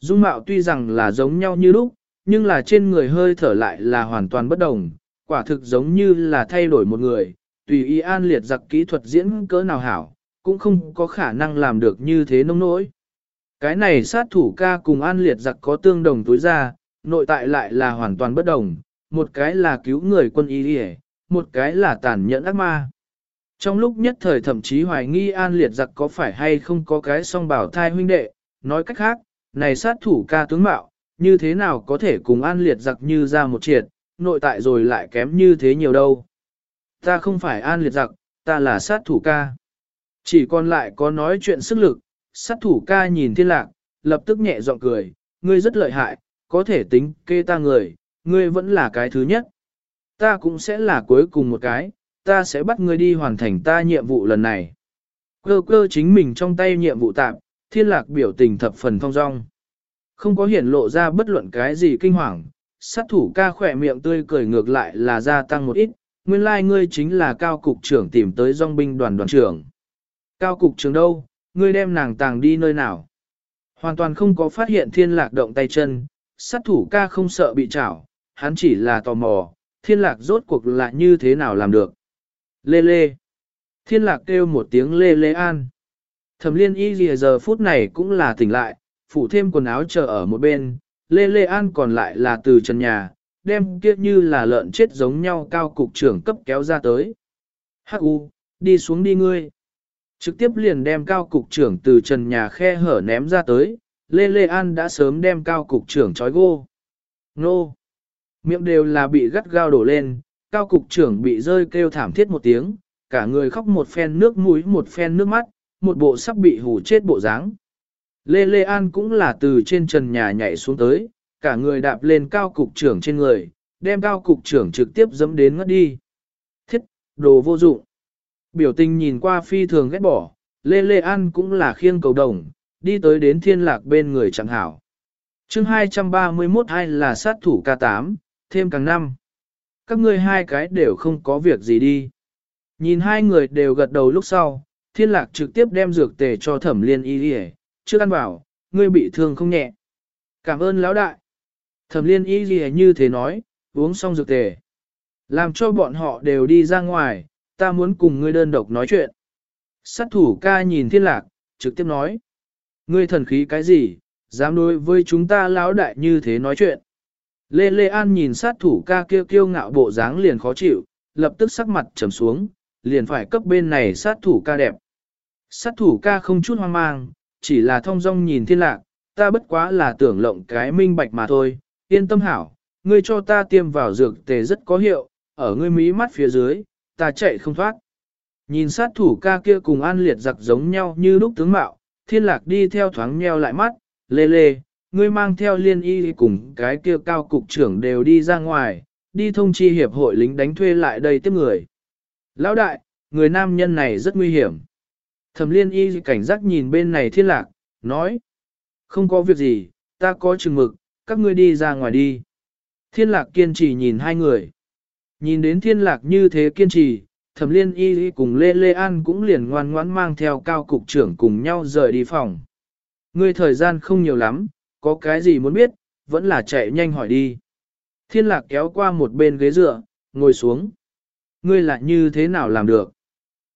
Dung mạo tuy rằng là giống nhau như lúc, nhưng là trên người hơi thở lại là hoàn toàn bất đồng, quả thực giống như là thay đổi một người, tùy ý an liệt giặc kỹ thuật diễn cỡ nào hảo, cũng không có khả năng làm được như thế nông nỗi. Cái này sát thủ ca cùng an liệt giặc có tương đồng túi ra, nội tại lại là hoàn toàn bất đồng, một cái là cứu người quân y đi một cái là tàn nhẫn ác ma. Trong lúc nhất thời thậm chí hoài nghi an liệt giặc có phải hay không có cái song bảo thai huynh đệ, nói cách khác, này sát thủ ca tướng mạo, như thế nào có thể cùng an liệt giặc như ra một triệt, nội tại rồi lại kém như thế nhiều đâu. Ta không phải an liệt giặc, ta là sát thủ ca. Chỉ còn lại có nói chuyện sức lực, sát thủ ca nhìn thiên lạc, lập tức nhẹ giọng cười, ngươi rất lợi hại, có thể tính kê ta người, ngươi vẫn là cái thứ nhất. Ta cũng sẽ là cuối cùng một cái, ta sẽ bắt ngươi đi hoàn thành ta nhiệm vụ lần này. Cơ cơ chính mình trong tay nhiệm vụ tạm, thiên lạc biểu tình thập phần thong dong. Không có hiển lộ ra bất luận cái gì kinh hoàng, sát thủ ca khỏe miệng tươi cười ngược lại là gia tăng một ít, nguyên lai like ngươi chính là cao cục trưởng tìm tới dòng binh đoàn đoàn trưởng. Cao cục trưởng đâu, ngươi đem nàng tàng đi nơi nào? Hoàn toàn không có phát hiện thiên lạc động tay chân, sát thủ ca không sợ bị trảo, hắn chỉ là tò mò, thiên lạc rốt cuộc là như thế nào làm được. Lê lê. Thiên lạc kêu một tiếng lê lê an. Thẩm liên y lìa giờ phút này cũng là tỉnh lại, phủ thêm quần áo chờ ở một bên, lê lê an còn lại là từ trần nhà, đem kia như là lợn chết giống nhau cao cục trưởng cấp kéo ra tới. Hắc u, đi xuống đi ngươi. Trực tiếp liền đem cao cục trưởng từ trần nhà khe hở ném ra tới, Lê Lê An đã sớm đem cao cục trưởng trói gô. Nô! Miệng đều là bị gắt gao đổ lên, cao cục trưởng bị rơi kêu thảm thiết một tiếng, cả người khóc một phen nước mũi một phen nước mắt, một bộ sắp bị hù chết bộ dáng. Lê Lê An cũng là từ trên trần nhà nhảy xuống tới, cả người đạp lên cao cục trưởng trên người, đem cao cục trưởng trực tiếp dẫm đến ngất đi. Thiết, đồ vô dụng. Biểu tình nhìn qua phi thường ghét bỏ, Lê Lê An cũng là khiêng cầu đồng, đi tới đến thiên lạc bên người chẳng hảo. chương 231 hay là sát thủ K8, thêm càng năm. Các ngươi hai cái đều không có việc gì đi. Nhìn hai người đều gật đầu lúc sau, thiên lạc trực tiếp đem dược tề cho thẩm liên y đi trước ăn bảo, ngươi bị thương không nhẹ. Cảm ơn lão đại. Thẩm liên y đi như thế nói, uống xong dược tề. Làm cho bọn họ đều đi ra ngoài, ta muốn cùng ngươi đơn độc nói chuyện. Sát thủ ca nhìn thiên lạc, trực tiếp nói. Ngươi thần khí cái gì, dám đối với chúng ta lão đại như thế nói chuyện. Lê Lê An nhìn sát thủ ca kêu kiêu ngạo bộ dáng liền khó chịu, lập tức sắc mặt trầm xuống, liền phải cấp bên này sát thủ ca đẹp. Sát thủ ca không chút hoang mang, chỉ là thông dong nhìn thiên lạc, ta bất quá là tưởng lộng cái minh bạch mà thôi, yên tâm hảo, ngươi cho ta tiêm vào dược tề rất có hiệu, ở ngươi mí mắt phía dưới, ta chạy không thoát. Nhìn sát thủ ca kia cùng an liệt giặc giống nhau như lúc tướng mạo, thiên lạc đi theo thoáng nheo lại mắt, lê lê, ngươi mang theo liên y cùng cái kia cao cục trưởng đều đi ra ngoài, đi thông chi hiệp hội lính đánh thuê lại đây tiếp người. Lão đại, người nam nhân này rất nguy hiểm. Thẩm liên y cảnh giác nhìn bên này thiên lạc, nói. Không có việc gì, ta có chừng mực, các ngươi đi ra ngoài đi. Thiên lạc kiên trì nhìn hai người. Nhìn đến thiên lạc như thế kiên trì, thẩm liên y cùng Lê Lê An cũng liền ngoan ngoãn mang theo cao cục trưởng cùng nhau rời đi phòng. Ngươi thời gian không nhiều lắm, có cái gì muốn biết, vẫn là chạy nhanh hỏi đi. Thiên lạc kéo qua một bên ghế dựa, ngồi xuống. Ngươi lại như thế nào làm được?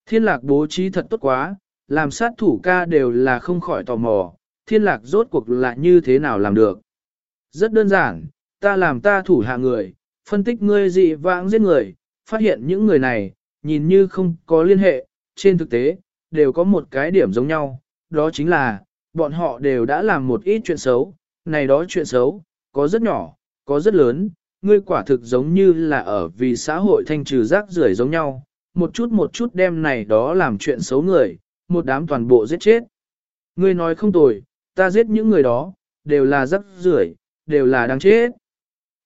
Thiên lạc bố trí thật tốt quá, làm sát thủ ca đều là không khỏi tò mò, thiên lạc rốt cuộc là như thế nào làm được. Rất đơn giản, ta làm ta thủ hạ người, phân tích ngươi dị vãng giết người, phát hiện những người này, nhìn như không có liên hệ, trên thực tế, đều có một cái điểm giống nhau, đó chính là, bọn họ đều đã làm một ít chuyện xấu, này đó chuyện xấu, có rất nhỏ, có rất lớn, ngươi quả thực giống như là ở vì xã hội thanh trừ rác rưởi giống nhau, một chút một chút đem này đó làm chuyện xấu người, một đám toàn bộ giết chết. Ngươi nói không tồi, ta giết những người đó, đều là rắc rưởi, đều là đáng chết.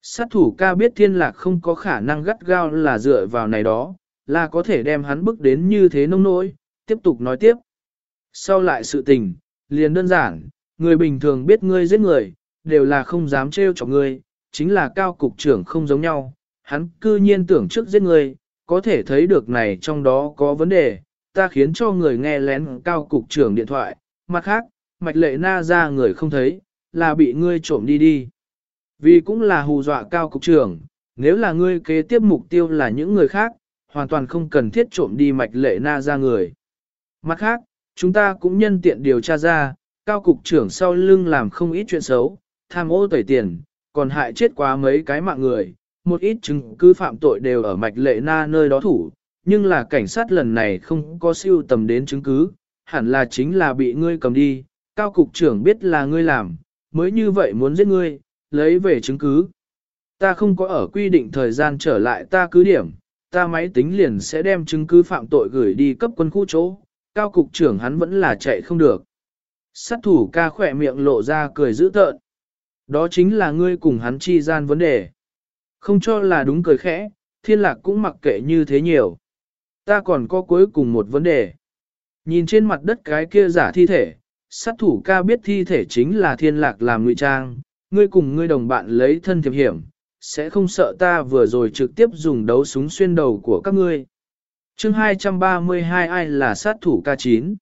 Sát thủ ca biết thiên lạc không có khả năng gắt gao là dựa vào này đó, là có thể đem hắn bức đến như thế nông nỗi, tiếp tục nói tiếp. Sau lại sự tình, liền đơn giản, người bình thường biết ngươi giết người, đều là không dám trêu cho ngươi, chính là cao cục trưởng không giống nhau, hắn cư nhiên tưởng trước giết ngươi, có thể thấy được này trong đó có vấn đề, ta khiến cho người nghe lén cao cục trưởng điện thoại, mặt khác, mạch lệ na ra người không thấy, là bị ngươi trộm đi đi. Vì cũng là hù dọa cao cục trưởng, nếu là ngươi kế tiếp mục tiêu là những người khác, hoàn toàn không cần thiết trộm đi mạch lệ na ra người. Mặt khác, chúng ta cũng nhân tiện điều tra ra, cao cục trưởng sau lưng làm không ít chuyện xấu, tham ô tẩy tiền, còn hại chết quá mấy cái mạng người, một ít chứng cứ phạm tội đều ở mạch lệ na nơi đó thủ, nhưng là cảnh sát lần này không có siêu tầm đến chứng cứ, hẳn là chính là bị ngươi cầm đi, cao cục trưởng biết là ngươi làm, mới như vậy muốn giết ngươi, lấy về chứng cứ. Ta không có ở quy định thời gian trở lại ta cứ điểm, ta máy tính liền sẽ đem chứng cứ phạm tội gửi đi cấp quân khu chỗ, cao cục trưởng hắn vẫn là chạy không được. Sát thủ ca khỏe miệng lộ ra cười dữ tợn. Đó chính là ngươi cùng hắn chi gian vấn đề. Không cho là đúng cười khẽ, thiên lạc cũng mặc kệ như thế nhiều. Ta còn có cuối cùng một vấn đề. Nhìn trên mặt đất cái kia giả thi thể, sát thủ ca biết thi thể chính là thiên lạc làm ngụy trang, ngươi cùng ngươi đồng bạn lấy thân thiệp hiểm, sẽ không sợ ta vừa rồi trực tiếp dùng đấu súng xuyên đầu của các ngươi. chương 232 ai là sát thủ ca 9?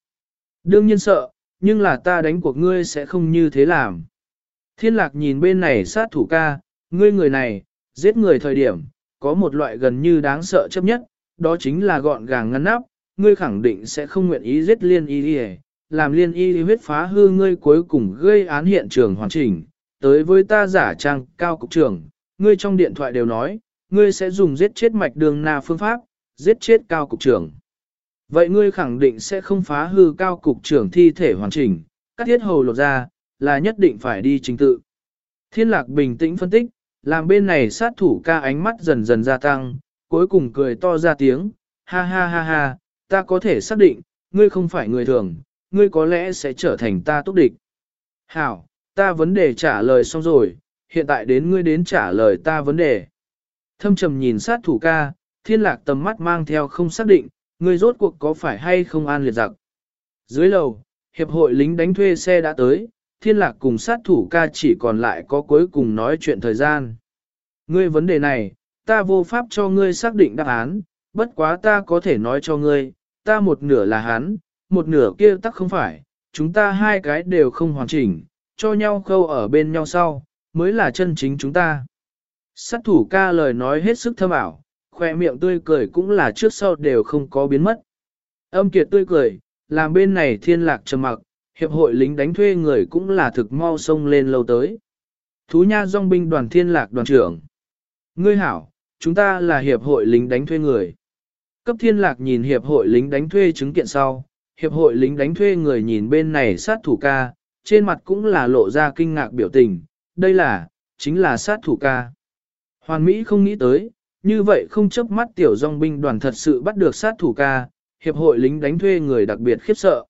Đương nhiên sợ, nhưng là ta đánh cuộc ngươi sẽ không như thế làm. Thiên lạc nhìn bên này sát thủ ca, ngươi người này, giết người thời điểm, có một loại gần như đáng sợ chấp nhất, đó chính là gọn gàng ngăn nắp, ngươi khẳng định sẽ không nguyện ý giết liên y đi làm liên y huyết phá hư ngươi cuối cùng gây án hiện trường hoàn chỉnh. Tới với ta giả trang cao cục trưởng, ngươi trong điện thoại đều nói, ngươi sẽ dùng giết chết mạch đường na phương pháp, giết chết cao cục trưởng. Vậy ngươi khẳng định sẽ không phá hư cao cục trưởng thi thể hoàn chỉnh, cắt thiết hầu lột ra, là nhất định phải đi trình tự. Thiên lạc bình tĩnh phân tích, làm bên này sát thủ ca ánh mắt dần dần gia tăng, cuối cùng cười to ra tiếng, ha ha ha ha, ta có thể xác định, ngươi không phải người thường, ngươi có lẽ sẽ trở thành ta túc địch. Hảo, ta vấn đề trả lời xong rồi, hiện tại đến ngươi đến trả lời ta vấn đề. Thâm trầm nhìn sát thủ ca, thiên lạc tầm mắt mang theo không xác định, ngươi rốt cuộc có phải hay không an liệt giặc. Dưới lầu, hiệp hội lính đánh thuê xe đã tới, thiên lạc cùng sát thủ ca chỉ còn lại có cuối cùng nói chuyện thời gian. Ngươi vấn đề này, ta vô pháp cho ngươi xác định đáp án, bất quá ta có thể nói cho ngươi, ta một nửa là hắn, một nửa kia tắc không phải, chúng ta hai cái đều không hoàn chỉnh, cho nhau khâu ở bên nhau sau, mới là chân chính chúng ta. Sát thủ ca lời nói hết sức thâm ảo, khoe miệng tươi cười cũng là trước sau đều không có biến mất. Âm kiệt tươi cười, làm bên này thiên lạc trầm mặc, hiệp hội lính đánh thuê người cũng là thực mau sông lên lâu tới. Thú nha dòng binh đoàn thiên lạc đoàn trưởng. Ngươi hảo, chúng ta là hiệp hội lính đánh thuê người. Cấp thiên lạc nhìn hiệp hội lính đánh thuê chứng kiện sau, hiệp hội lính đánh thuê người nhìn bên này sát thủ ca, trên mặt cũng là lộ ra kinh ngạc biểu tình, đây là, chính là sát thủ ca. Hoàn Mỹ không nghĩ tới, như vậy không chấp mắt tiểu dòng binh đoàn thật sự bắt được sát thủ ca, hiệp hội lính đánh thuê người đặc biệt khiếp sợ.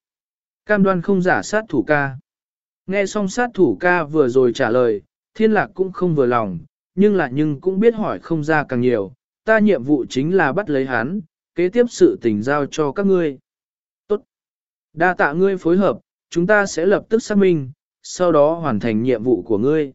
Cam đoan không giả sát thủ ca. Nghe xong sát thủ ca vừa rồi trả lời, thiên lạc cũng không vừa lòng, nhưng là nhưng cũng biết hỏi không ra càng nhiều, ta nhiệm vụ chính là bắt lấy hắn, kế tiếp sự tình giao cho các ngươi. Tốt. Đa tạ ngươi phối hợp, chúng ta sẽ lập tức xác minh, sau đó hoàn thành nhiệm vụ của ngươi.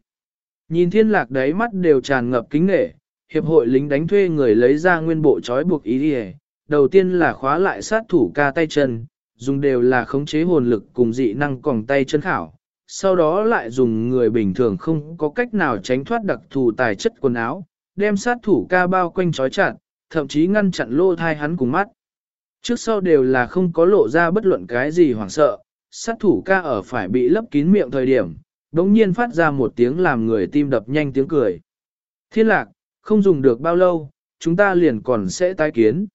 Nhìn thiên lạc đáy mắt đều tràn ngập kính nghệ, hiệp hội lính đánh thuê người lấy ra nguyên bộ trói buộc ý đi đầu tiên là khóa lại sát thủ ca tay chân, dùng đều là khống chế hồn lực cùng dị năng còng tay chân khảo, sau đó lại dùng người bình thường không có cách nào tránh thoát đặc thù tài chất quần áo, đem sát thủ ca bao quanh trói chặt, thậm chí ngăn chặn lô thai hắn cùng mắt. Trước sau đều là không có lộ ra bất luận cái gì hoảng sợ, sát thủ ca ở phải bị lấp kín miệng thời điểm, đống nhiên phát ra một tiếng làm người tim đập nhanh tiếng cười. Thiên lạc, không dùng được bao lâu, chúng ta liền còn sẽ tái kiến.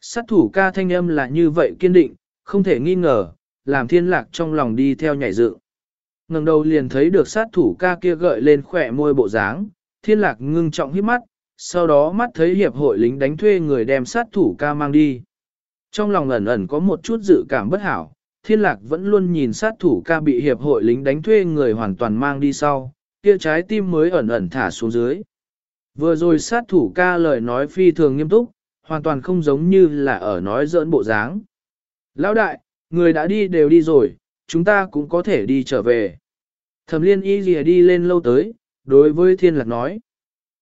Sát thủ ca thanh âm là như vậy kiên định, không thể nghi ngờ, làm thiên lạc trong lòng đi theo nhảy dựng ngẩng đầu liền thấy được sát thủ ca kia gợi lên khỏe môi bộ dáng, thiên lạc ngưng trọng hít mắt, sau đó mắt thấy hiệp hội lính đánh thuê người đem sát thủ ca mang đi. Trong lòng ẩn ẩn có một chút dự cảm bất hảo, thiên lạc vẫn luôn nhìn sát thủ ca bị hiệp hội lính đánh thuê người hoàn toàn mang đi sau, kia trái tim mới ẩn ẩn thả xuống dưới. Vừa rồi sát thủ ca lời nói phi thường nghiêm túc, hoàn toàn không giống như là ở nói giỡn bộ dáng. Lão đại, người đã đi đều đi rồi, chúng ta cũng có thể đi trở về. Thẩm liên y lìa đi lên lâu tới, đối với thiên lạc nói.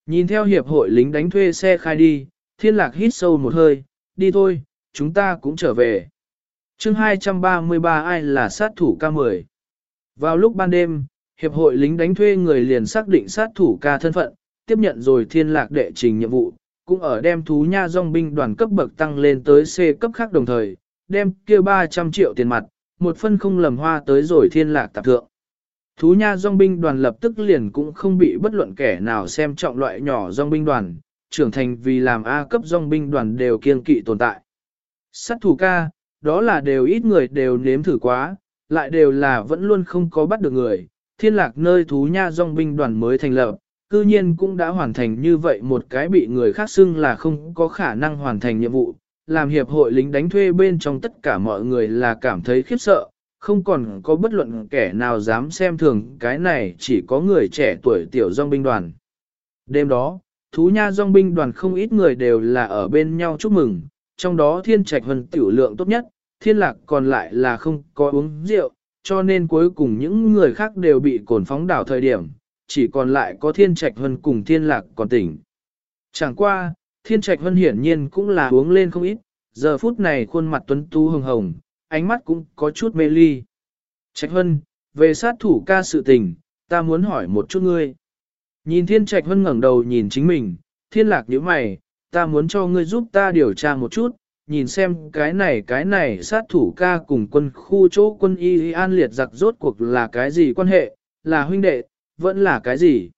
Nhìn theo hiệp hội lính đánh thuê xe khai đi, thiên lạc hít sâu một hơi, đi thôi, chúng ta cũng trở về. chương 233 ai là sát thủ K10. Vào lúc ban đêm, hiệp hội lính đánh thuê người liền xác định sát thủ ca thân phận, tiếp nhận rồi thiên lạc đệ trình nhiệm vụ, cũng ở đem thú nha dòng binh đoàn cấp bậc tăng lên tới C cấp khác đồng thời, đem kia 300 triệu tiền mặt, một phân không lầm hoa tới rồi thiên lạc tạp thượng. Thú nha dòng binh đoàn lập tức liền cũng không bị bất luận kẻ nào xem trọng loại nhỏ dòng binh đoàn, trưởng thành vì làm A cấp dòng binh đoàn đều kiên kỵ tồn tại. Sát thủ ca, đó là đều ít người đều nếm thử quá, lại đều là vẫn luôn không có bắt được người, thiên lạc nơi thú nha dòng binh đoàn mới thành lập, cư nhiên cũng đã hoàn thành như vậy một cái bị người khác xưng là không có khả năng hoàn thành nhiệm vụ, làm hiệp hội lính đánh thuê bên trong tất cả mọi người là cảm thấy khiếp sợ, không còn có bất luận kẻ nào dám xem thường cái này chỉ có người trẻ tuổi tiểu dòng binh đoàn. Đêm đó, thú nha dòng binh đoàn không ít người đều là ở bên nhau chúc mừng, trong đó thiên trạch hân tiểu lượng tốt nhất, thiên lạc còn lại là không có uống rượu, cho nên cuối cùng những người khác đều bị cồn phóng đảo thời điểm, chỉ còn lại có thiên trạch hân cùng thiên lạc còn tỉnh. Chẳng qua, thiên trạch hân hiển nhiên cũng là uống lên không ít, giờ phút này khuôn mặt tuấn tu hồng hồng, ánh mắt cũng có chút mê ly. Trạch Hân, về sát thủ ca sự tình, ta muốn hỏi một chút ngươi. Nhìn Thiên Trạch Hân ngẩng đầu nhìn chính mình, thiên lạc nhíu mày, ta muốn cho ngươi giúp ta điều tra một chút, nhìn xem cái này cái này sát thủ ca cùng quân khu chỗ quân y an liệt giặc rốt cuộc là cái gì quan hệ, là huynh đệ, vẫn là cái gì.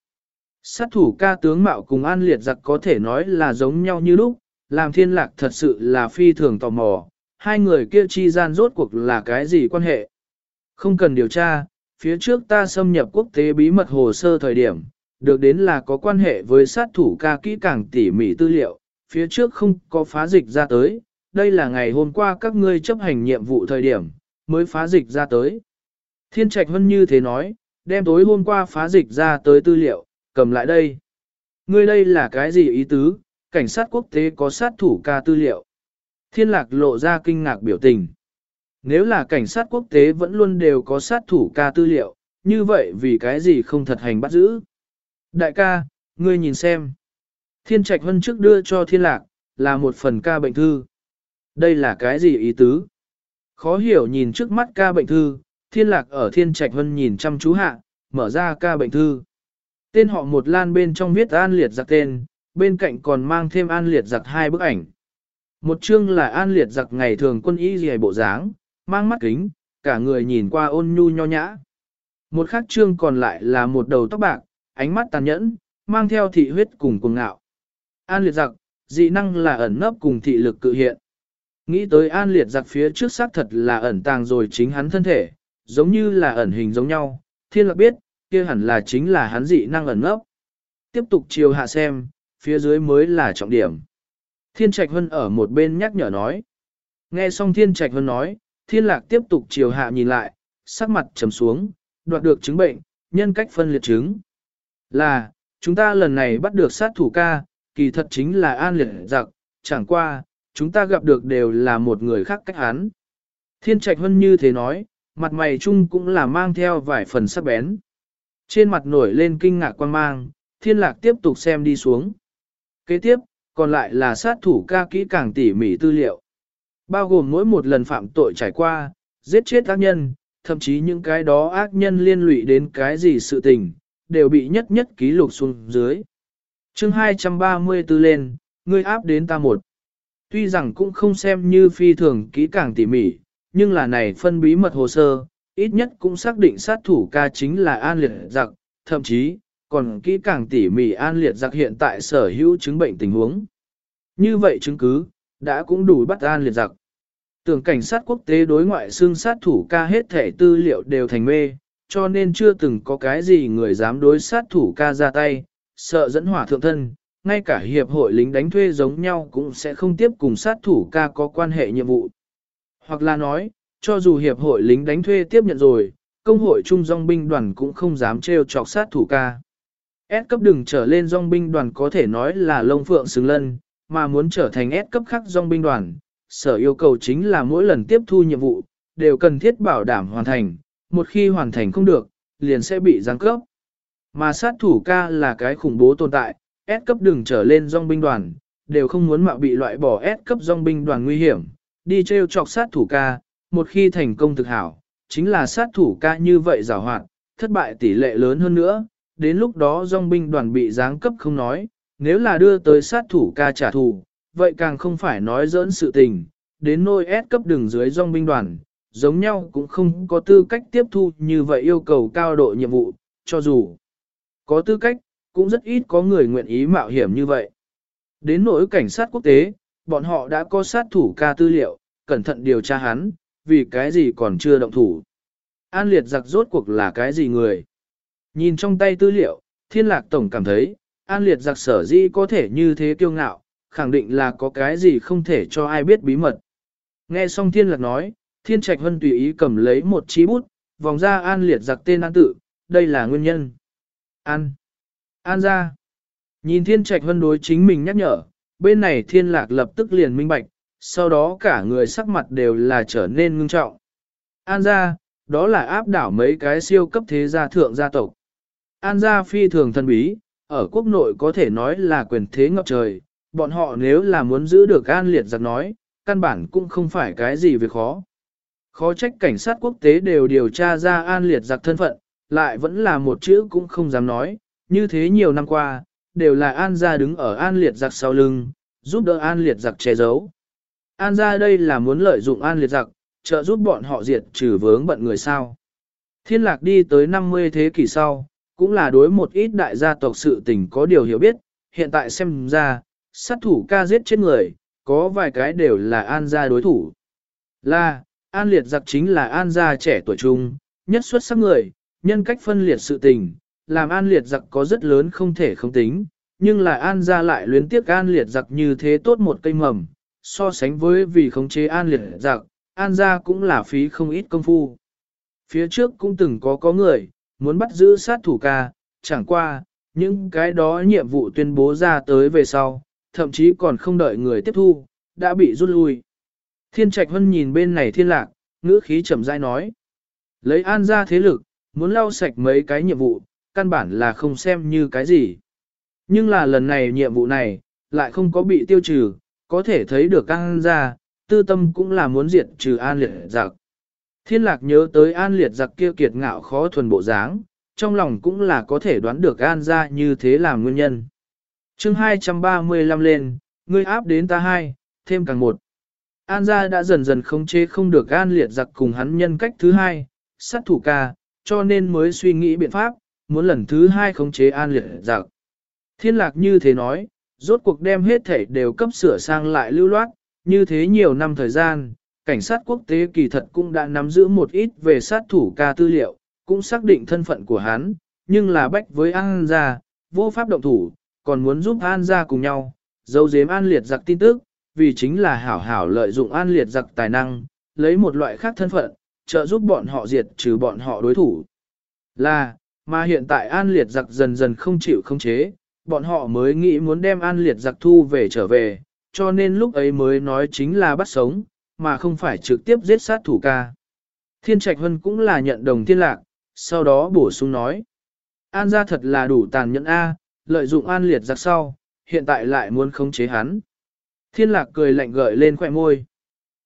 Sát thủ ca tướng mạo cùng an liệt giặc có thể nói là giống nhau như lúc, làm thiên lạc thật sự là phi thường tò mò, hai người kia chi gian rốt cuộc là cái gì quan hệ. Không cần điều tra, phía trước ta xâm nhập quốc tế bí mật hồ sơ thời điểm, được đến là có quan hệ với sát thủ ca kỹ càng tỉ mỉ tư liệu, phía trước không có phá dịch ra tới, đây là ngày hôm qua các ngươi chấp hành nhiệm vụ thời điểm, mới phá dịch ra tới. Thiên Trạch Vân như thế nói, đem tối hôm qua phá dịch ra tới tư liệu, cầm lại đây. Ngươi đây là cái gì ý tứ, cảnh sát quốc tế có sát thủ ca tư liệu. Thiên lạc lộ ra kinh ngạc biểu tình. Nếu là cảnh sát quốc tế vẫn luôn đều có sát thủ ca tư liệu, như vậy vì cái gì không thật hành bắt giữ? Đại ca, ngươi nhìn xem. Thiên Trạch Vân trước đưa cho thiên lạc, là một phần ca bệnh thư. Đây là cái gì ý tứ? Khó hiểu nhìn trước mắt ca bệnh thư, thiên lạc ở thiên Trạch Vân nhìn chăm chú hạ, mở ra ca bệnh thư. Tên họ một lan bên trong viết an liệt giặc tên, bên cạnh còn mang thêm an liệt giặc hai bức ảnh. Một chương là an liệt giặc ngày thường quân y gì bộ dáng, mang mắt kính, cả người nhìn qua ôn nhu nho nhã. Một khác chương còn lại là một đầu tóc bạc, ánh mắt tàn nhẫn, mang theo thị huyết cùng cuồng ngạo. An liệt giặc, dị năng là ẩn nấp cùng thị lực cự hiện. Nghĩ tới an liệt giặc phía trước xác thật là ẩn tàng rồi chính hắn thân thể, giống như là ẩn hình giống nhau, thiên lạc biết, kia hẳn là chính là hắn dị năng ẩn nấp. Tiếp tục chiều hạ xem, phía dưới mới là trọng điểm. Thiên Trạch Hân ở một bên nhắc nhở nói. Nghe xong Thiên Trạch Hân nói, Thiên Lạc tiếp tục chiều hạ nhìn lại, sắc mặt trầm xuống, đoạt được chứng bệnh, nhân cách phân liệt chứng. Là, chúng ta lần này bắt được sát thủ ca, kỳ thật chính là an liệt giặc, chẳng qua, chúng ta gặp được đều là một người khác cách hắn. Thiên Trạch Hân như thế nói, mặt mày chung cũng là mang theo vài phần sắc bén. Trên mặt nổi lên kinh ngạc quan mang, Thiên Lạc tiếp tục xem đi xuống. Kế tiếp, còn lại là sát thủ ca kỹ càng tỉ mỉ tư liệu. Bao gồm mỗi một lần phạm tội trải qua, giết chết ác nhân, thậm chí những cái đó ác nhân liên lụy đến cái gì sự tình, đều bị nhất nhất ký lục xuống dưới. chương 234 lên, ngươi áp đến ta một. Tuy rằng cũng không xem như phi thường kỹ càng tỉ mỉ, nhưng là này phân bí mật hồ sơ, ít nhất cũng xác định sát thủ ca chính là an liệt giặc, thậm chí, còn kỹ càng tỉ mỉ an liệt giặc hiện tại sở hữu chứng bệnh tình huống. Như vậy chứng cứ, đã cũng đủ bắt an liệt giặc. Tưởng cảnh sát quốc tế đối ngoại xương sát thủ ca hết thể tư liệu đều thành mê, cho nên chưa từng có cái gì người dám đối sát thủ ca ra tay, sợ dẫn hỏa thượng thân, ngay cả hiệp hội lính đánh thuê giống nhau cũng sẽ không tiếp cùng sát thủ ca có quan hệ nhiệm vụ. Hoặc là nói, cho dù hiệp hội lính đánh thuê tiếp nhận rồi, công hội trung dòng binh đoàn cũng không dám trêu chọc sát thủ ca. S cấp đừng trở lên dòng binh đoàn có thể nói là lông phượng xứng lân, mà muốn trở thành S cấp khác dòng binh đoàn, sở yêu cầu chính là mỗi lần tiếp thu nhiệm vụ, đều cần thiết bảo đảm hoàn thành, một khi hoàn thành không được, liền sẽ bị giáng cấp. Mà sát thủ ca là cái khủng bố tồn tại, S cấp đừng trở lên dòng binh đoàn, đều không muốn mạo bị loại bỏ S cấp dòng binh đoàn nguy hiểm, đi treo chọc sát thủ ca, một khi thành công thực hảo, chính là sát thủ ca như vậy giảo hoạt, thất bại tỷ lệ lớn hơn nữa, đến lúc đó dòng binh đoàn bị giáng cấp không nói, nếu là đưa tới sát thủ ca trả thù, vậy càng không phải nói dỡn sự tình, đến nôi S cấp đường dưới dòng binh đoàn, giống nhau cũng không có tư cách tiếp thu như vậy yêu cầu cao độ nhiệm vụ, cho dù có tư cách, cũng rất ít có người nguyện ý mạo hiểm như vậy. Đến nỗi cảnh sát quốc tế, bọn họ đã có sát thủ ca tư liệu, cẩn thận điều tra hắn, vì cái gì còn chưa động thủ. An liệt giặc rốt cuộc là cái gì người? Nhìn trong tay tư liệu, thiên lạc tổng cảm thấy, an liệt giặc sở dĩ có thể như thế kiêu ngạo, khẳng định là có cái gì không thể cho ai biết bí mật. Nghe xong thiên lạc nói, thiên trạch hân tùy ý cầm lấy một chí bút, vòng ra an liệt giặc tên an tự, đây là nguyên nhân. An. An ra. Nhìn thiên trạch hân đối chính mình nhắc nhở, bên này thiên lạc lập tức liền minh bạch, sau đó cả người sắc mặt đều là trở nên ngưng trọng. An gia, đó là áp đảo mấy cái siêu cấp thế gia thượng gia tộc. An gia phi thường thân bí, ở quốc nội có thể nói là quyền thế ngập trời, bọn họ nếu là muốn giữ được an liệt giặc nói, căn bản cũng không phải cái gì việc khó. Khó trách cảnh sát quốc tế đều điều tra ra an liệt giặc thân phận, lại vẫn là một chữ cũng không dám nói, như thế nhiều năm qua, đều là an gia đứng ở an liệt giặc sau lưng, giúp đỡ an liệt giặc che giấu. An ra đây là muốn lợi dụng an liệt giặc, trợ giúp bọn họ diệt trừ vướng bận người sao. Thiên lạc đi tới 50 thế kỷ sau, cũng là đối một ít đại gia tộc sự tình có điều hiểu biết, hiện tại xem ra, sát thủ ca giết chết người, có vài cái đều là an gia đối thủ. Là, an liệt giặc chính là an gia trẻ tuổi trung, nhất xuất sắc người, nhân cách phân liệt sự tình, làm an liệt giặc có rất lớn không thể không tính, nhưng là an gia lại luyến tiếc an liệt giặc như thế tốt một cây mầm, so sánh với vì khống chế an liệt giặc, an gia cũng là phí không ít công phu. Phía trước cũng từng có có người, muốn bắt giữ sát thủ ca, chẳng qua, những cái đó nhiệm vụ tuyên bố ra tới về sau, thậm chí còn không đợi người tiếp thu, đã bị rút lui. Thiên Trạch Hân nhìn bên này thiên lạc, ngữ khí chậm rãi nói. Lấy an ra thế lực, muốn lau sạch mấy cái nhiệm vụ, căn bản là không xem như cái gì. Nhưng là lần này nhiệm vụ này, lại không có bị tiêu trừ, có thể thấy được an ra, tư tâm cũng là muốn diệt trừ an liệt giặc. Thiên lạc nhớ tới an liệt giặc kia kiệt ngạo khó thuần bộ dáng, trong lòng cũng là có thể đoán được an ra như thế làm nguyên nhân. chương 235 lên, ngươi áp đến ta hai, thêm càng một. An gia đã dần dần không chế không được an liệt giặc cùng hắn nhân cách thứ hai, sát thủ ca, cho nên mới suy nghĩ biện pháp, muốn lần thứ hai khống chế an liệt giặc. Thiên lạc như thế nói, rốt cuộc đem hết thể đều cấp sửa sang lại lưu loát, như thế nhiều năm thời gian, cảnh sát quốc tế kỳ thật cũng đã nắm giữ một ít về sát thủ ca tư liệu, cũng xác định thân phận của hắn, nhưng là bách với An gia, vô pháp động thủ, còn muốn giúp An gia cùng nhau, dấu dếm An liệt giặc tin tức, vì chính là hảo hảo lợi dụng An liệt giặc tài năng, lấy một loại khác thân phận, trợ giúp bọn họ diệt trừ bọn họ đối thủ. Là, mà hiện tại An liệt giặc dần dần không chịu không chế, bọn họ mới nghĩ muốn đem an liệt giặc thu về trở về, cho nên lúc ấy mới nói chính là bắt sống, mà không phải trực tiếp giết sát thủ ca. Thiên Trạch Hân cũng là nhận đồng thiên lạc, sau đó bổ sung nói. An ra thật là đủ tàn nhẫn A, lợi dụng an liệt giặc sau, hiện tại lại muốn khống chế hắn. Thiên lạc cười lạnh gợi lên khỏe môi.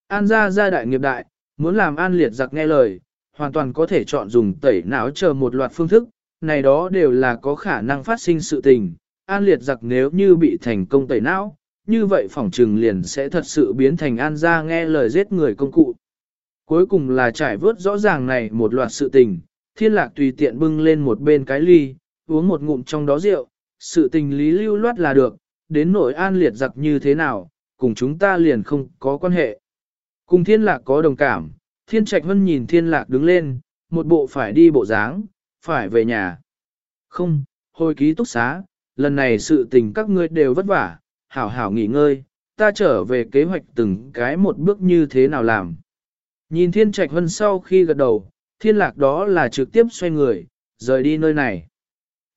An ra ra đại nghiệp đại, muốn làm an liệt giặc nghe lời, hoàn toàn có thể chọn dùng tẩy não chờ một loạt phương thức, này đó đều là có khả năng phát sinh sự tình. An liệt giặc nếu như bị thành công tẩy não, như vậy phỏng trừng liền sẽ thật sự biến thành an gia nghe lời giết người công cụ. Cuối cùng là trải vớt rõ ràng này một loạt sự tình, thiên lạc tùy tiện bưng lên một bên cái ly, uống một ngụm trong đó rượu, sự tình lý lưu loát là được, đến nỗi an liệt giặc như thế nào, cùng chúng ta liền không có quan hệ. Cùng thiên lạc có đồng cảm, thiên trạch hân nhìn thiên lạc đứng lên, một bộ phải đi bộ dáng, phải về nhà. Không, hồi ký túc xá, lần này sự tình các ngươi đều vất vả, hảo hảo nghỉ ngơi, ta trở về kế hoạch từng cái một bước như thế nào làm. Nhìn thiên trạch hân sau khi gật đầu, thiên lạc đó là trực tiếp xoay người, rời đi nơi này.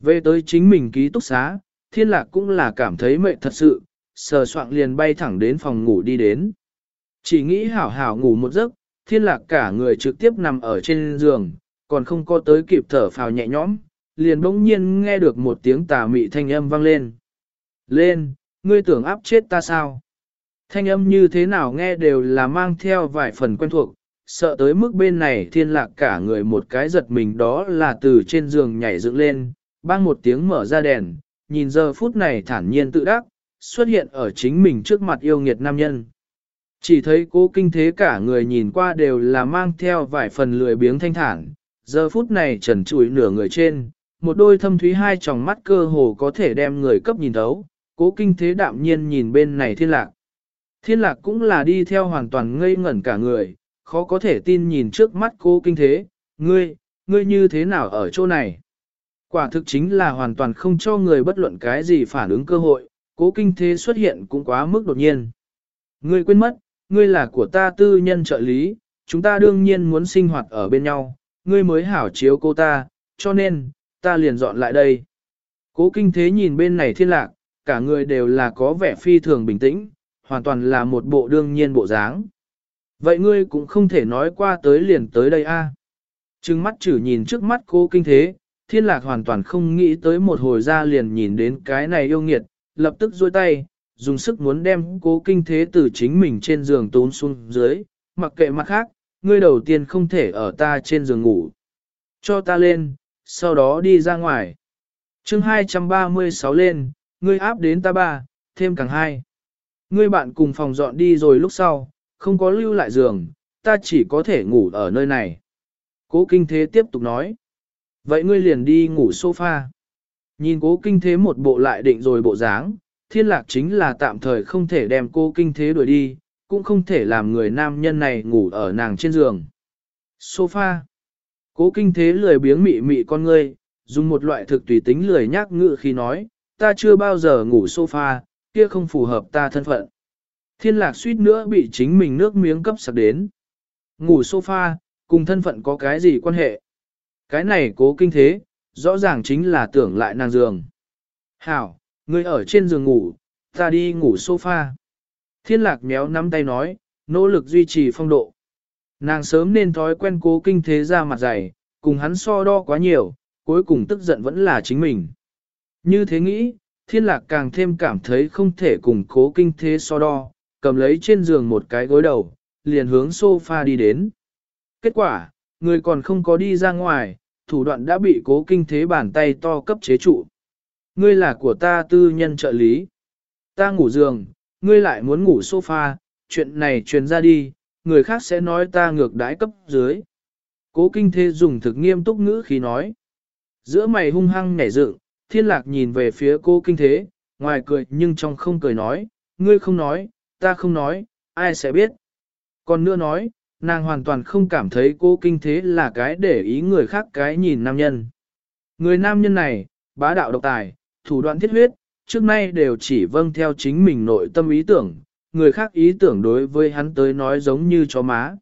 Về tới chính mình ký túc xá, thiên lạc cũng là cảm thấy mệt thật sự, sờ soạn liền bay thẳng đến phòng ngủ đi đến. Chỉ nghĩ hảo hảo ngủ một giấc, thiên lạc cả người trực tiếp nằm ở trên giường, còn không có tới kịp thở phào nhẹ nhõm, liền bỗng nhiên nghe được một tiếng tà mị thanh âm vang lên. Lên, ngươi tưởng áp chết ta sao? Thanh âm như thế nào nghe đều là mang theo vài phần quen thuộc, sợ tới mức bên này thiên lạc cả người một cái giật mình đó là từ trên giường nhảy dựng lên, bang một tiếng mở ra đèn, nhìn giờ phút này thản nhiên tự đắc, xuất hiện ở chính mình trước mặt yêu nghiệt nam nhân. Chỉ thấy cố kinh thế cả người nhìn qua đều là mang theo vài phần lười biếng thanh thản, giờ phút này trần trụi nửa người trên, một đôi thâm thúy hai tròng mắt cơ hồ có thể đem người cấp nhìn thấu, cố kinh thế đạm nhiên nhìn bên này thiên lạc. Thiên lạc cũng là đi theo hoàn toàn ngây ngẩn cả người, khó có thể tin nhìn trước mắt cố kinh thế, ngươi, ngươi như thế nào ở chỗ này? Quả thực chính là hoàn toàn không cho người bất luận cái gì phản ứng cơ hội, cố kinh thế xuất hiện cũng quá mức đột nhiên. Ngươi quên mất, ngươi là của ta tư nhân trợ lý, chúng ta đương nhiên muốn sinh hoạt ở bên nhau, ngươi mới hảo chiếu cô ta, cho nên, ta liền dọn lại đây. Cố kinh thế nhìn bên này thiên lạc, cả người đều là có vẻ phi thường bình tĩnh, hoàn toàn là một bộ đương nhiên bộ dáng. Vậy ngươi cũng không thể nói qua tới liền tới đây a à? Trừng mắt chử nhìn trước mắt cố kinh thế, thiên lạc hoàn toàn không nghĩ tới một hồi ra liền nhìn đến cái này yêu nghiệt, lập tức dôi tay, dùng sức muốn đem cố kinh thế từ chính mình trên giường tốn xuống dưới, mặc kệ mặt khác, ngươi đầu tiên không thể ở ta trên giường ngủ. Cho ta lên, sau đó đi ra ngoài. chương 236 lên, ngươi áp đến ta ba, thêm càng hai. Ngươi bạn cùng phòng dọn đi rồi lúc sau, không có lưu lại giường, ta chỉ có thể ngủ ở nơi này. Cố kinh thế tiếp tục nói. Vậy ngươi liền đi ngủ sofa. Nhìn cố kinh thế một bộ lại định rồi bộ dáng, thiên lạc chính là tạm thời không thể đem cô kinh thế đuổi đi, cũng không thể làm người nam nhân này ngủ ở nàng trên giường. Sofa. Cố kinh thế lười biếng mị mị con ngươi, dùng một loại thực tùy tính lười nhác ngự khi nói, ta chưa bao giờ ngủ sofa, kia không phù hợp ta thân phận. Thiên lạc suýt nữa bị chính mình nước miếng cấp sặc đến. Ngủ sofa, cùng thân phận có cái gì quan hệ? Cái này cố kinh thế, rõ ràng chính là tưởng lại nàng giường. Hảo, ngươi ở trên giường ngủ, ta đi ngủ sofa. Thiên lạc méo nắm tay nói, nỗ lực duy trì phong độ. Nàng sớm nên thói quen cố kinh thế ra mặt dày, cùng hắn so đo quá nhiều, cuối cùng tức giận vẫn là chính mình. Như thế nghĩ, thiên lạc càng thêm cảm thấy không thể cùng cố kinh thế so đo, cầm lấy trên giường một cái gối đầu, liền hướng sofa đi đến. Kết quả, người còn không có đi ra ngoài, thủ đoạn đã bị cố kinh thế bàn tay to cấp chế trụ. Ngươi là của ta tư nhân trợ lý. Ta ngủ giường, ngươi lại muốn ngủ sofa, chuyện này truyền ra đi, người khác sẽ nói ta ngược đãi cấp dưới. Cố kinh thế dùng thực nghiêm túc ngữ khi nói. Giữa mày hung hăng nhảy dựng, thiên lạc nhìn về phía cô kinh thế, ngoài cười nhưng trong không cười nói, ngươi không nói, ta không nói, ai sẽ biết. Còn nữa nói, nàng hoàn toàn không cảm thấy cô kinh thế là cái để ý người khác cái nhìn nam nhân. Người nam nhân này, bá đạo độc tài, thủ đoạn thiết huyết, trước nay đều chỉ vâng theo chính mình nội tâm ý tưởng, người khác ý tưởng đối với hắn tới nói giống như chó má.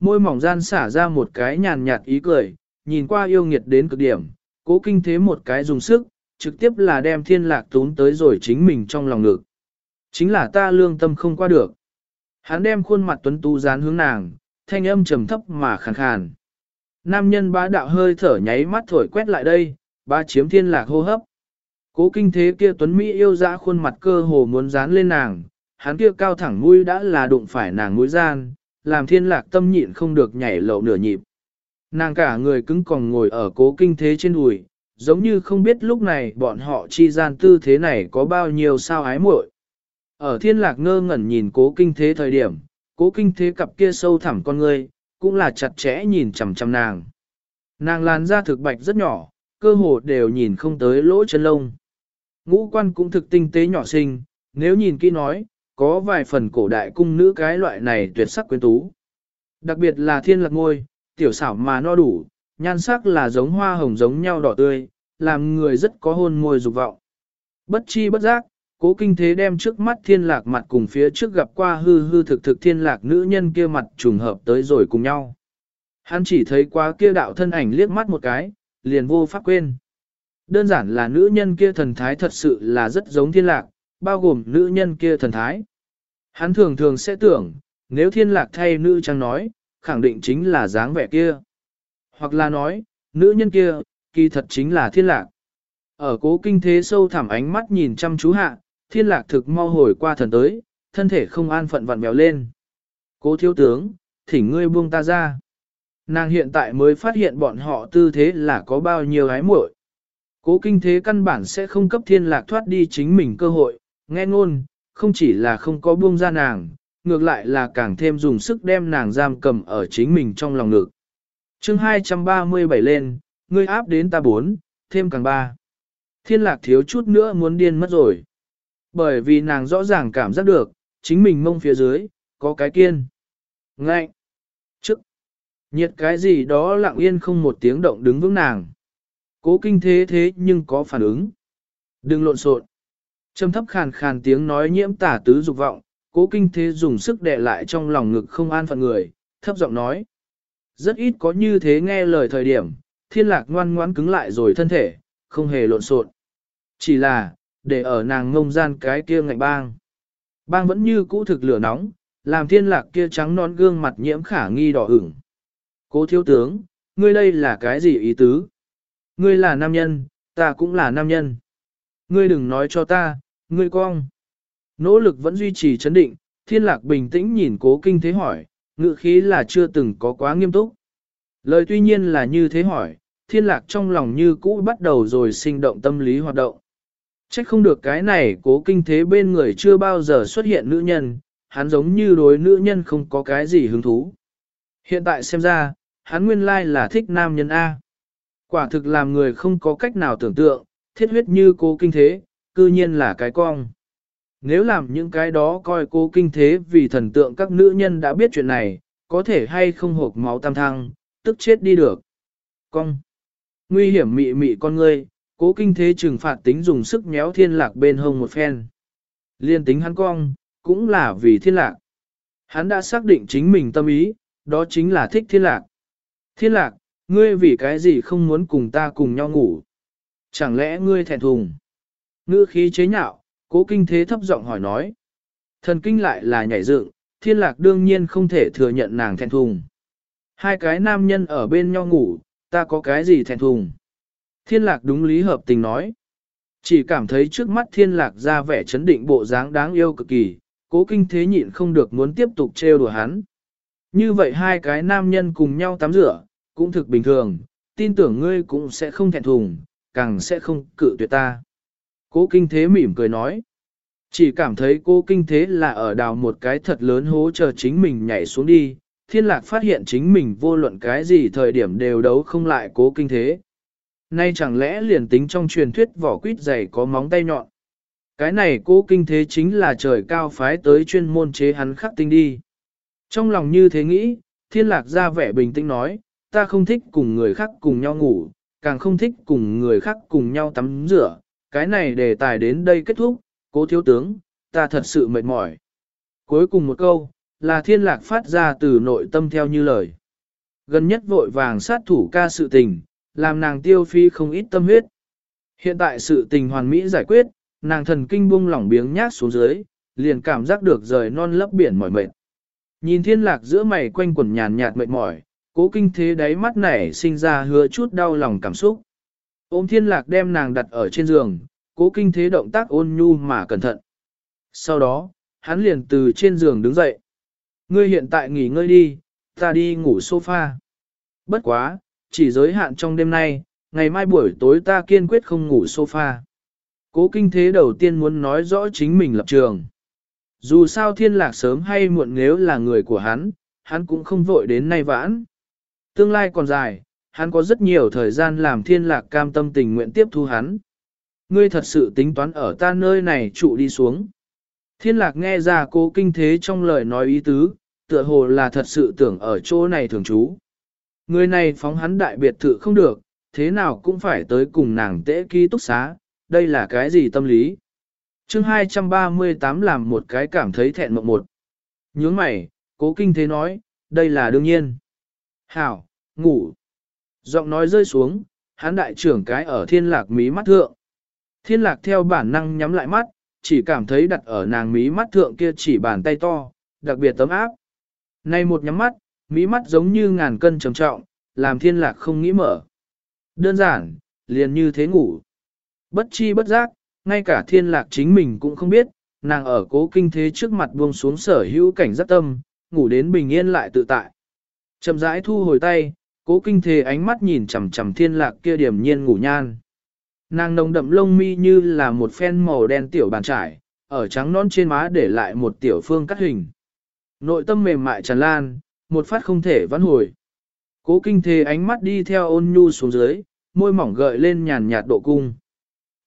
Môi mỏng gian xả ra một cái nhàn nhạt ý cười, nhìn qua yêu nghiệt đến cực điểm, cố kinh thế một cái dùng sức, trực tiếp là đem thiên lạc tún tới rồi chính mình trong lòng ngực. Chính là ta lương tâm không qua được. Hắn đem khuôn mặt tuấn tú dán hướng nàng, thanh âm trầm thấp mà khàn khàn. Nam nhân bá đạo hơi thở nháy mắt thổi quét lại đây, ba chiếm thiên lạc hô hấp. Cố kinh thế kia tuấn Mỹ yêu dã khuôn mặt cơ hồ muốn dán lên nàng, hắn kia cao thẳng mũi đã là đụng phải nàng mũi gian, làm thiên lạc tâm nhịn không được nhảy lậu nửa nhịp. Nàng cả người cứng còn ngồi ở cố kinh thế trên đùi, giống như không biết lúc này bọn họ chi gian tư thế này có bao nhiêu sao ái muội. Ở thiên lạc ngơ ngẩn nhìn cố kinh thế thời điểm, cố kinh thế cặp kia sâu thẳm con ngươi, cũng là chặt chẽ nhìn chằm chằm nàng. Nàng làn da thực bạch rất nhỏ, cơ hồ đều nhìn không tới lỗ chân lông. Ngũ quan cũng thực tinh tế nhỏ xinh, nếu nhìn kỹ nói, có vài phần cổ đại cung nữ cái loại này tuyệt sắc quyến tú. Đặc biệt là thiên lạc ngôi, tiểu xảo mà no đủ, nhan sắc là giống hoa hồng giống nhau đỏ tươi, làm người rất có hôn môi dục vọng. Bất chi bất giác, cố kinh thế đem trước mắt thiên lạc mặt cùng phía trước gặp qua hư hư thực thực thiên lạc nữ nhân kia mặt trùng hợp tới rồi cùng nhau. Hắn chỉ thấy qua kia đạo thân ảnh liếc mắt một cái, liền vô pháp quên. Đơn giản là nữ nhân kia thần thái thật sự là rất giống thiên lạc, bao gồm nữ nhân kia thần thái. Hắn thường thường sẽ tưởng, nếu thiên lạc thay nữ trang nói, khẳng định chính là dáng vẻ kia. Hoặc là nói, nữ nhân kia, kỳ thật chính là thiên lạc. Ở cố kinh thế sâu thẳm ánh mắt nhìn chăm chú hạ, thiên lạc thực mau hồi qua thần tới, thân thể không an phận vặn béo lên. Cố thiếu tướng, thỉnh ngươi buông ta ra. Nàng hiện tại mới phát hiện bọn họ tư thế là có bao nhiêu hái muội. Cố kinh thế căn bản sẽ không cấp thiên lạc thoát đi chính mình cơ hội, nghe ngôn, không chỉ là không có buông ra nàng, ngược lại là càng thêm dùng sức đem nàng giam cầm ở chính mình trong lòng ngực. chương 237 lên, ngươi áp đến ta bốn, thêm càng ba. Thiên lạc thiếu chút nữa muốn điên mất rồi. Bởi vì nàng rõ ràng cảm giác được, chính mình mông phía dưới, có cái kiên. Ngạnh. Trước. Nhiệt cái gì đó lặng yên không một tiếng động đứng vững nàng. Cố kinh thế thế nhưng có phản ứng. Đừng lộn xộn. Trầm thấp khàn khàn tiếng nói nhiễm tả tứ dục vọng, cố kinh thế dùng sức đè lại trong lòng ngực không an phận người, thấp giọng nói. Rất ít có như thế nghe lời thời điểm, thiên lạc ngoan ngoãn cứng lại rồi thân thể, không hề lộn xộn. Chỉ là, để ở nàng ngông gian cái kia ngạnh bang. Bang vẫn như cũ thực lửa nóng, làm thiên lạc kia trắng non gương mặt nhiễm khả nghi đỏ ửng. Cố thiếu tướng, ngươi đây là cái gì ý tứ? Ngươi là nam nhân, ta cũng là nam nhân. Ngươi đừng nói cho ta, ngươi cong. Nỗ lực vẫn duy trì chấn định, thiên lạc bình tĩnh nhìn cố kinh thế hỏi, ngự khí là chưa từng có quá nghiêm túc. Lời tuy nhiên là như thế hỏi, thiên lạc trong lòng như cũ bắt đầu rồi sinh động tâm lý hoạt động. Chắc không được cái này cố kinh thế bên người chưa bao giờ xuất hiện nữ nhân, hắn giống như đối nữ nhân không có cái gì hứng thú. Hiện tại xem ra, hắn nguyên lai là thích nam nhân A. Quả thực làm người không có cách nào tưởng tượng, thiết huyết như cố kinh thế, cư nhiên là cái cong. Nếu làm những cái đó coi cố kinh thế vì thần tượng các nữ nhân đã biết chuyện này, có thể hay không hộp máu tam thăng, tức chết đi được. Cong. Nguy hiểm mị mị con ngươi, cố kinh thế trừng phạt tính dùng sức méo thiên lạc bên hông một phen. Liên tính hắn cong, cũng là vì thiên lạc. Hắn đã xác định chính mình tâm ý, đó chính là thích thiên lạc. Thiên lạc, ngươi vì cái gì không muốn cùng ta cùng nhau ngủ? Chẳng lẽ ngươi thẹn thùng? Ngữ khí chế nhạo, cố kinh thế thấp giọng hỏi nói. Thần kinh lại là nhảy dựng, thiên lạc đương nhiên không thể thừa nhận nàng thẹn thùng. Hai cái nam nhân ở bên nhau ngủ, ta có cái gì thẹn thùng? Thiên lạc đúng lý hợp tình nói. Chỉ cảm thấy trước mắt thiên lạc ra vẻ chấn định bộ dáng đáng yêu cực kỳ, cố kinh thế nhịn không được muốn tiếp tục trêu đùa hắn. Như vậy hai cái nam nhân cùng nhau tắm rửa, cũng thực bình thường, tin tưởng ngươi cũng sẽ không thẹn thùng, càng sẽ không cự tuyệt ta. Cố kinh thế mỉm cười nói. Chỉ cảm thấy cô kinh thế là ở đào một cái thật lớn hố chờ chính mình nhảy xuống đi, thiên lạc phát hiện chính mình vô luận cái gì thời điểm đều đấu không lại cố kinh thế. Nay chẳng lẽ liền tính trong truyền thuyết vỏ quýt dày có móng tay nhọn. Cái này cố kinh thế chính là trời cao phái tới chuyên môn chế hắn khắc tinh đi. Trong lòng như thế nghĩ, thiên lạc ra vẻ bình tĩnh nói, ta không thích cùng người khác cùng nhau ngủ, càng không thích cùng người khác cùng nhau tắm rửa. Cái này đề tài đến đây kết thúc, cố thiếu tướng, ta thật sự mệt mỏi. Cuối cùng một câu, là thiên lạc phát ra từ nội tâm theo như lời. Gần nhất vội vàng sát thủ ca sự tình, làm nàng tiêu phi không ít tâm huyết. Hiện tại sự tình hoàn mỹ giải quyết, nàng thần kinh bung lỏng biếng nhát xuống dưới, liền cảm giác được rời non lấp biển mỏi mệt. Nhìn thiên lạc giữa mày quanh quần nhàn nhạt mệt mỏi, cố kinh thế đáy mắt nảy sinh ra hứa chút đau lòng cảm xúc. Ôm thiên lạc đem nàng đặt ở trên giường, cố kinh thế động tác ôn nhu mà cẩn thận. Sau đó, hắn liền từ trên giường đứng dậy. Ngươi hiện tại nghỉ ngơi đi, ta đi ngủ sofa. Bất quá, chỉ giới hạn trong đêm nay, ngày mai buổi tối ta kiên quyết không ngủ sofa. Cố kinh thế đầu tiên muốn nói rõ chính mình lập trường. Dù sao thiên lạc sớm hay muộn nếu là người của hắn, hắn cũng không vội đến nay vãn. Tương lai còn dài, hắn có rất nhiều thời gian làm thiên lạc cam tâm tình nguyện tiếp thu hắn. Ngươi thật sự tính toán ở ta nơi này trụ đi xuống. Thiên lạc nghe ra cố kinh thế trong lời nói ý tứ, tựa hồ là thật sự tưởng ở chỗ này thường trú. Người này phóng hắn đại biệt thự không được, thế nào cũng phải tới cùng nàng tễ ký túc xá, đây là cái gì tâm lý. chương 238 làm một cái cảm thấy thẹn mộng một. Nhướng mày, cố kinh thế nói, đây là đương nhiên. Hảo, ngủ. Giọng nói rơi xuống, hắn đại trưởng cái ở thiên lạc mí mắt thượng. Thiên lạc theo bản năng nhắm lại mắt, chỉ cảm thấy đặt ở nàng mí mắt thượng kia chỉ bàn tay to, đặc biệt tấm áp. Nay một nhắm mắt, mí mắt giống như ngàn cân trầm trọng, làm thiên lạc không nghĩ mở. Đơn giản, liền như thế ngủ. Bất chi bất giác, ngay cả thiên lạc chính mình cũng không biết, nàng ở cố kinh thế trước mặt buông xuống sở hữu cảnh giác tâm, ngủ đến bình yên lại tự tại. Chầm rãi thu hồi tay, cố kinh thế ánh mắt nhìn chằm chằm thiên lạc kia điểm nhiên ngủ nhan. Nàng nồng đậm lông mi như là một phen màu đen tiểu bàn trải, ở trắng non trên má để lại một tiểu phương cắt hình. Nội tâm mềm mại tràn lan, một phát không thể vãn hồi. Cố kinh thế ánh mắt đi theo ôn nhu xuống dưới, môi mỏng gợi lên nhàn nhạt độ cung.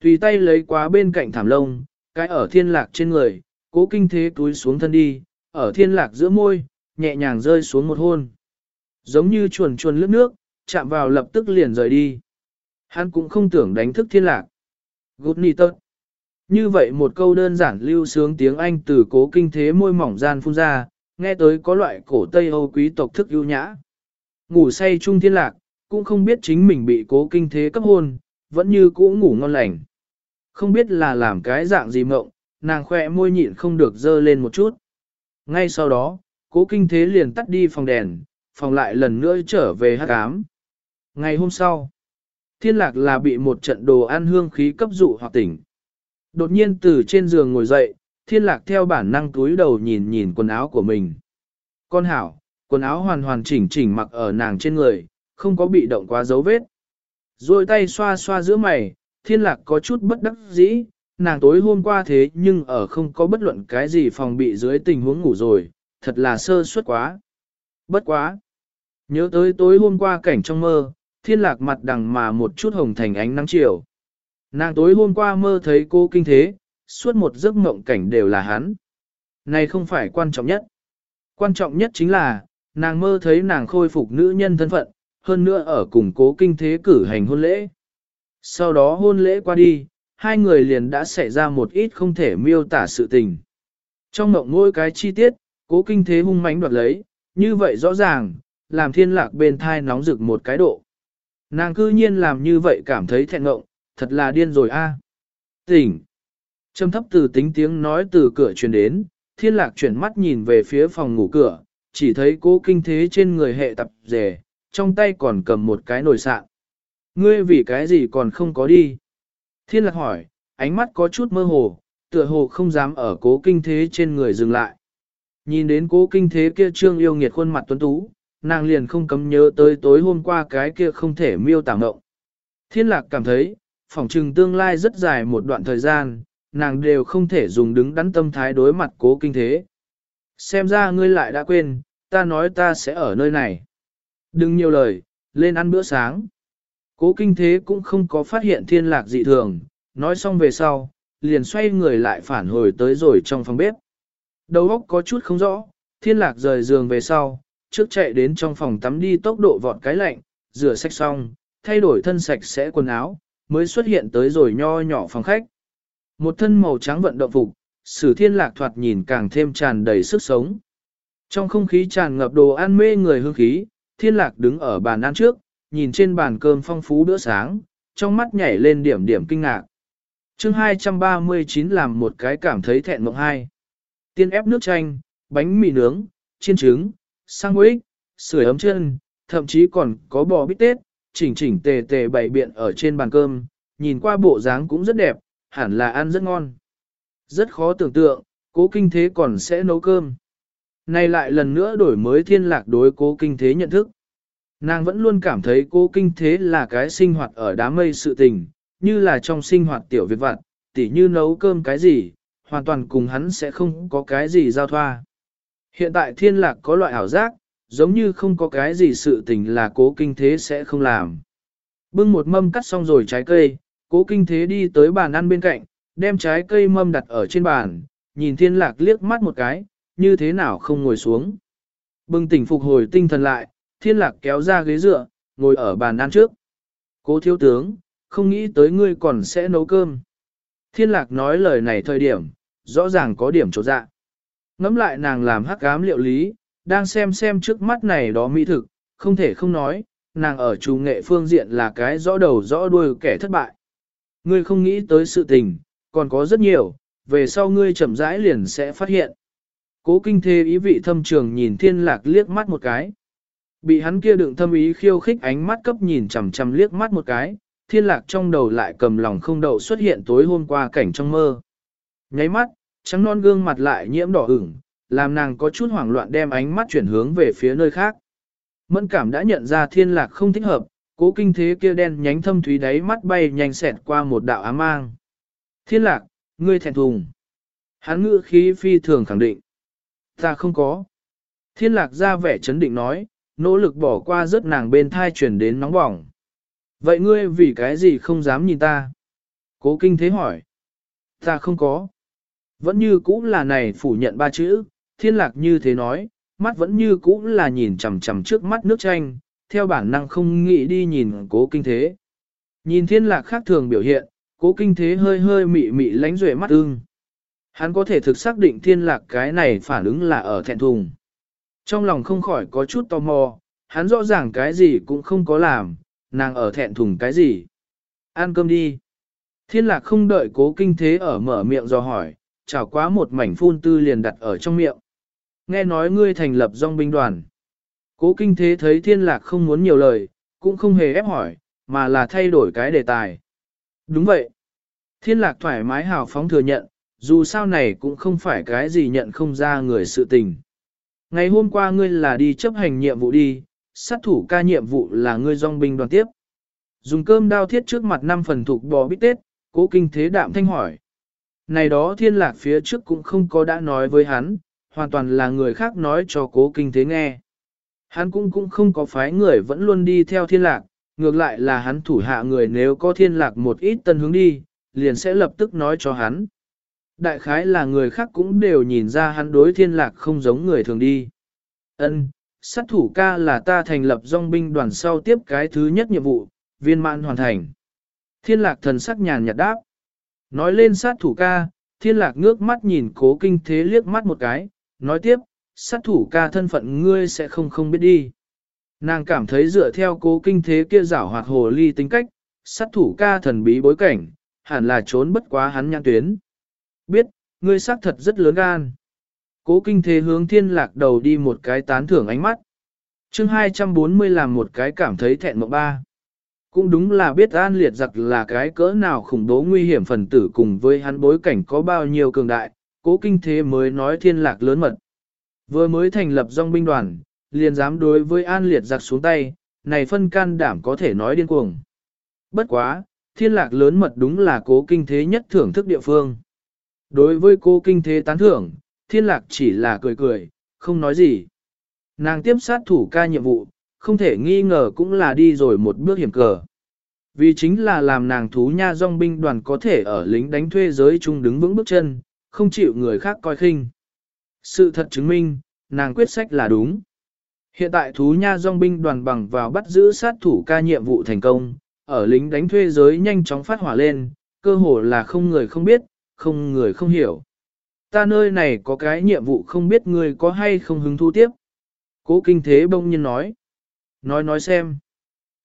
Tùy tay lấy quá bên cạnh thảm lông, cái ở thiên lạc trên người, cố kinh thế túi xuống thân đi, ở thiên lạc giữa môi, nhẹ nhàng rơi xuống một hôn. Giống như chuồn chuồn lướt nước, chạm vào lập tức liền rời đi. Hắn cũng không tưởng đánh thức thiên lạc. Good night. Như vậy một câu đơn giản lưu sướng tiếng Anh từ cố kinh thế môi mỏng gian phun ra, nghe tới có loại cổ Tây Âu quý tộc thức ưu nhã. Ngủ say chung thiên lạc, cũng không biết chính mình bị cố kinh thế cấp hôn, vẫn như cũ ngủ ngon lành. Không biết là làm cái dạng gì mộng, nàng khỏe môi nhịn không được dơ lên một chút. Ngay sau đó, cố kinh thế liền tắt đi phòng đèn, phòng lại lần nữa trở về hát ám. Ngày hôm sau, thiên lạc là bị một trận đồ ăn hương khí cấp dụ hoặc tỉnh. Đột nhiên từ trên giường ngồi dậy, thiên lạc theo bản năng túi đầu nhìn nhìn quần áo của mình. Con hảo, quần áo hoàn hoàn chỉnh chỉnh mặc ở nàng trên người, không có bị động quá dấu vết. Rồi tay xoa xoa giữa mày, thiên lạc có chút bất đắc dĩ, nàng tối hôm qua thế nhưng ở không có bất luận cái gì phòng bị dưới tình huống ngủ rồi, thật là sơ suất quá. Bất quá. Nhớ tới tối hôm qua cảnh trong mơ, thiên lạc mặt đằng mà một chút hồng thành ánh nắng chiều. Nàng tối hôm qua mơ thấy cô kinh thế, suốt một giấc mộng cảnh đều là hắn. Này không phải quan trọng nhất. Quan trọng nhất chính là, nàng mơ thấy nàng khôi phục nữ nhân thân phận, hơn nữa ở cùng cố kinh thế cử hành hôn lễ. Sau đó hôn lễ qua đi, hai người liền đã xảy ra một ít không thể miêu tả sự tình. Trong mộng ngôi cái chi tiết, cố kinh thế hung mãnh đoạt lấy, như vậy rõ ràng, làm thiên lạc bên thai nóng rực một cái độ. Nàng cư nhiên làm như vậy cảm thấy thẹn ngộng, thật là điên rồi a Tỉnh! Trầm thấp từ tính tiếng nói từ cửa truyền đến, thiên lạc chuyển mắt nhìn về phía phòng ngủ cửa, chỉ thấy cố kinh thế trên người hệ tập rể, trong tay còn cầm một cái nồi sạn. Ngươi vì cái gì còn không có đi? Thiên lạc hỏi, ánh mắt có chút mơ hồ, tựa hồ không dám ở cố kinh thế trên người dừng lại. Nhìn đến cố kinh thế kia trương yêu nghiệt khuôn mặt tuấn tú, nàng liền không cấm nhớ tới tối hôm qua cái kia không thể miêu tả ngộng. Thiên lạc cảm thấy, phỏng trừng tương lai rất dài một đoạn thời gian, nàng đều không thể dùng đứng đắn tâm thái đối mặt cố kinh thế. Xem ra ngươi lại đã quên, ta nói ta sẽ ở nơi này. Đừng nhiều lời, lên ăn bữa sáng. Cố kinh thế cũng không có phát hiện thiên lạc dị thường, nói xong về sau, liền xoay người lại phản hồi tới rồi trong phòng bếp. Đầu óc có chút không rõ, thiên lạc rời giường về sau, trước chạy đến trong phòng tắm đi tốc độ vọt cái lạnh, rửa sạch xong, thay đổi thân sạch sẽ quần áo, mới xuất hiện tới rồi nho nhỏ phòng khách. Một thân màu trắng vận động phục, sử thiên lạc thoạt nhìn càng thêm tràn đầy sức sống. Trong không khí tràn ngập đồ ăn mê người hương khí, thiên lạc đứng ở bàn ăn trước, nhìn trên bàn cơm phong phú bữa sáng, trong mắt nhảy lên điểm điểm kinh ngạc. chương 239 làm một cái cảm thấy thẹn mộng hai. Tiên ép nước chanh, bánh mì nướng, chiên trứng, sandwich, sưởi ấm chân, thậm chí còn có bò bít tết, chỉnh chỉnh tề tề bày biện ở trên bàn cơm, nhìn qua bộ dáng cũng rất đẹp, hẳn là ăn rất ngon. Rất khó tưởng tượng, cố kinh thế còn sẽ nấu cơm. Nay lại lần nữa đổi mới thiên lạc đối cố kinh thế nhận thức. Nàng vẫn luôn cảm thấy cô kinh thế là cái sinh hoạt ở đám mây sự tình, như là trong sinh hoạt tiểu việc vặt, tỉ như nấu cơm cái gì, hoàn toàn cùng hắn sẽ không có cái gì giao thoa. Hiện tại thiên lạc có loại ảo giác, giống như không có cái gì sự tình là cố kinh thế sẽ không làm. Bưng một mâm cắt xong rồi trái cây, cố kinh thế đi tới bàn ăn bên cạnh, đem trái cây mâm đặt ở trên bàn, nhìn thiên lạc liếc mắt một cái, như thế nào không ngồi xuống. Bưng tỉnh phục hồi tinh thần lại, thiên lạc kéo ra ghế dựa, ngồi ở bàn ăn trước. Cố thiếu tướng, không nghĩ tới ngươi còn sẽ nấu cơm. Thiên lạc nói lời này thời điểm, rõ ràng có điểm chỗ dạ. Ngắm lại nàng làm hắc ám liệu lý, đang xem xem trước mắt này đó mỹ thực, không thể không nói, nàng ở chủ nghệ phương diện là cái rõ đầu rõ đuôi kẻ thất bại. Ngươi không nghĩ tới sự tình, còn có rất nhiều, về sau ngươi chậm rãi liền sẽ phát hiện. Cố kinh thế ý vị thâm trường nhìn thiên lạc liếc mắt một cái. Bị hắn kia đựng thâm ý khiêu khích ánh mắt cấp nhìn chằm chằm liếc mắt một cái, thiên lạc trong đầu lại cầm lòng không đậu xuất hiện tối hôm qua cảnh trong mơ. Nháy mắt, trắng non gương mặt lại nhiễm đỏ ửng, làm nàng có chút hoảng loạn đem ánh mắt chuyển hướng về phía nơi khác. Mẫn cảm đã nhận ra thiên lạc không thích hợp, cố kinh thế kia đen nhánh thâm thúy đáy mắt bay nhanh xẹt qua một đạo ám mang. Thiên lạc, ngươi thẹn thùng. Hắn ngữ khí phi thường khẳng định. Ta không có. Thiên lạc ra vẻ chấn định nói, nỗ lực bỏ qua rất nàng bên thai chuyển đến nóng bỏng. Vậy ngươi vì cái gì không dám nhìn ta? Cố kinh thế hỏi. Ta không có. Vẫn như cũ là này phủ nhận ba chữ, thiên lạc như thế nói, mắt vẫn như cũ là nhìn chầm chầm trước mắt nước chanh, theo bản năng không nghĩ đi nhìn cố kinh thế. Nhìn thiên lạc khác thường biểu hiện, cố kinh thế hơi hơi mị mị lánh rưỡi mắt ưng. Hắn có thể thực xác định thiên lạc cái này phản ứng là ở thẹn thùng. Trong lòng không khỏi có chút tò mò, hắn rõ ràng cái gì cũng không có làm, nàng ở thẹn thùng cái gì. Ăn cơm đi. Thiên lạc không đợi cố kinh thế ở mở miệng do hỏi, chảo quá một mảnh phun tư liền đặt ở trong miệng. Nghe nói ngươi thành lập dòng binh đoàn. Cố kinh thế thấy thiên lạc không muốn nhiều lời, cũng không hề ép hỏi, mà là thay đổi cái đề tài. Đúng vậy. Thiên lạc thoải mái hào phóng thừa nhận, dù sao này cũng không phải cái gì nhận không ra người sự tình. Ngày hôm qua ngươi là đi chấp hành nhiệm vụ đi, sát thủ ca nhiệm vụ là ngươi dòng binh đoàn tiếp. Dùng cơm đao thiết trước mặt năm phần thuộc bò bít tết, cố kinh thế đạm thanh hỏi. Này đó thiên lạc phía trước cũng không có đã nói với hắn, hoàn toàn là người khác nói cho cố kinh thế nghe. Hắn cũng cũng không có phái người vẫn luôn đi theo thiên lạc, ngược lại là hắn thủ hạ người nếu có thiên lạc một ít tân hướng đi, liền sẽ lập tức nói cho hắn. Đại khái là người khác cũng đều nhìn ra hắn đối thiên lạc không giống người thường đi. ân sát thủ ca là ta thành lập dòng binh đoàn sau tiếp cái thứ nhất nhiệm vụ, viên mãn hoàn thành. Thiên lạc thần sắc nhàn nhạt đáp. Nói lên sát thủ ca, thiên lạc ngước mắt nhìn cố kinh thế liếc mắt một cái, nói tiếp, sát thủ ca thân phận ngươi sẽ không không biết đi. Nàng cảm thấy dựa theo cố kinh thế kia rảo hoạt hồ ly tính cách, sát thủ ca thần bí bối cảnh, hẳn là trốn bất quá hắn nhãn tuyến. Biết, ngươi xác thật rất lớn gan. Cố kinh thế hướng thiên lạc đầu đi một cái tán thưởng ánh mắt. chương 240 làm một cái cảm thấy thẹn mộng ba. Cũng đúng là biết an liệt giặc là cái cỡ nào khủng bố nguy hiểm phần tử cùng với hắn bối cảnh có bao nhiêu cường đại, cố kinh thế mới nói thiên lạc lớn mật. Vừa mới thành lập dòng binh đoàn, liền dám đối với an liệt giặc xuống tay, này phân can đảm có thể nói điên cuồng. Bất quá, thiên lạc lớn mật đúng là cố kinh thế nhất thưởng thức địa phương. Đối với cố kinh thế tán thưởng, thiên lạc chỉ là cười cười, không nói gì. Nàng tiếp sát thủ ca nhiệm vụ, không thể nghi ngờ cũng là đi rồi một bước hiểm cờ. Vì chính là làm nàng thú nha dòng binh đoàn có thể ở lính đánh thuê giới chung đứng vững bước chân, không chịu người khác coi khinh. Sự thật chứng minh, nàng quyết sách là đúng. Hiện tại thú nha dòng binh đoàn bằng vào bắt giữ sát thủ ca nhiệm vụ thành công, ở lính đánh thuê giới nhanh chóng phát hỏa lên, cơ hồ là không người không biết, không người không hiểu. Ta nơi này có cái nhiệm vụ không biết người có hay không hứng thú tiếp. Cố kinh thế bông nhiên nói. Nói nói xem.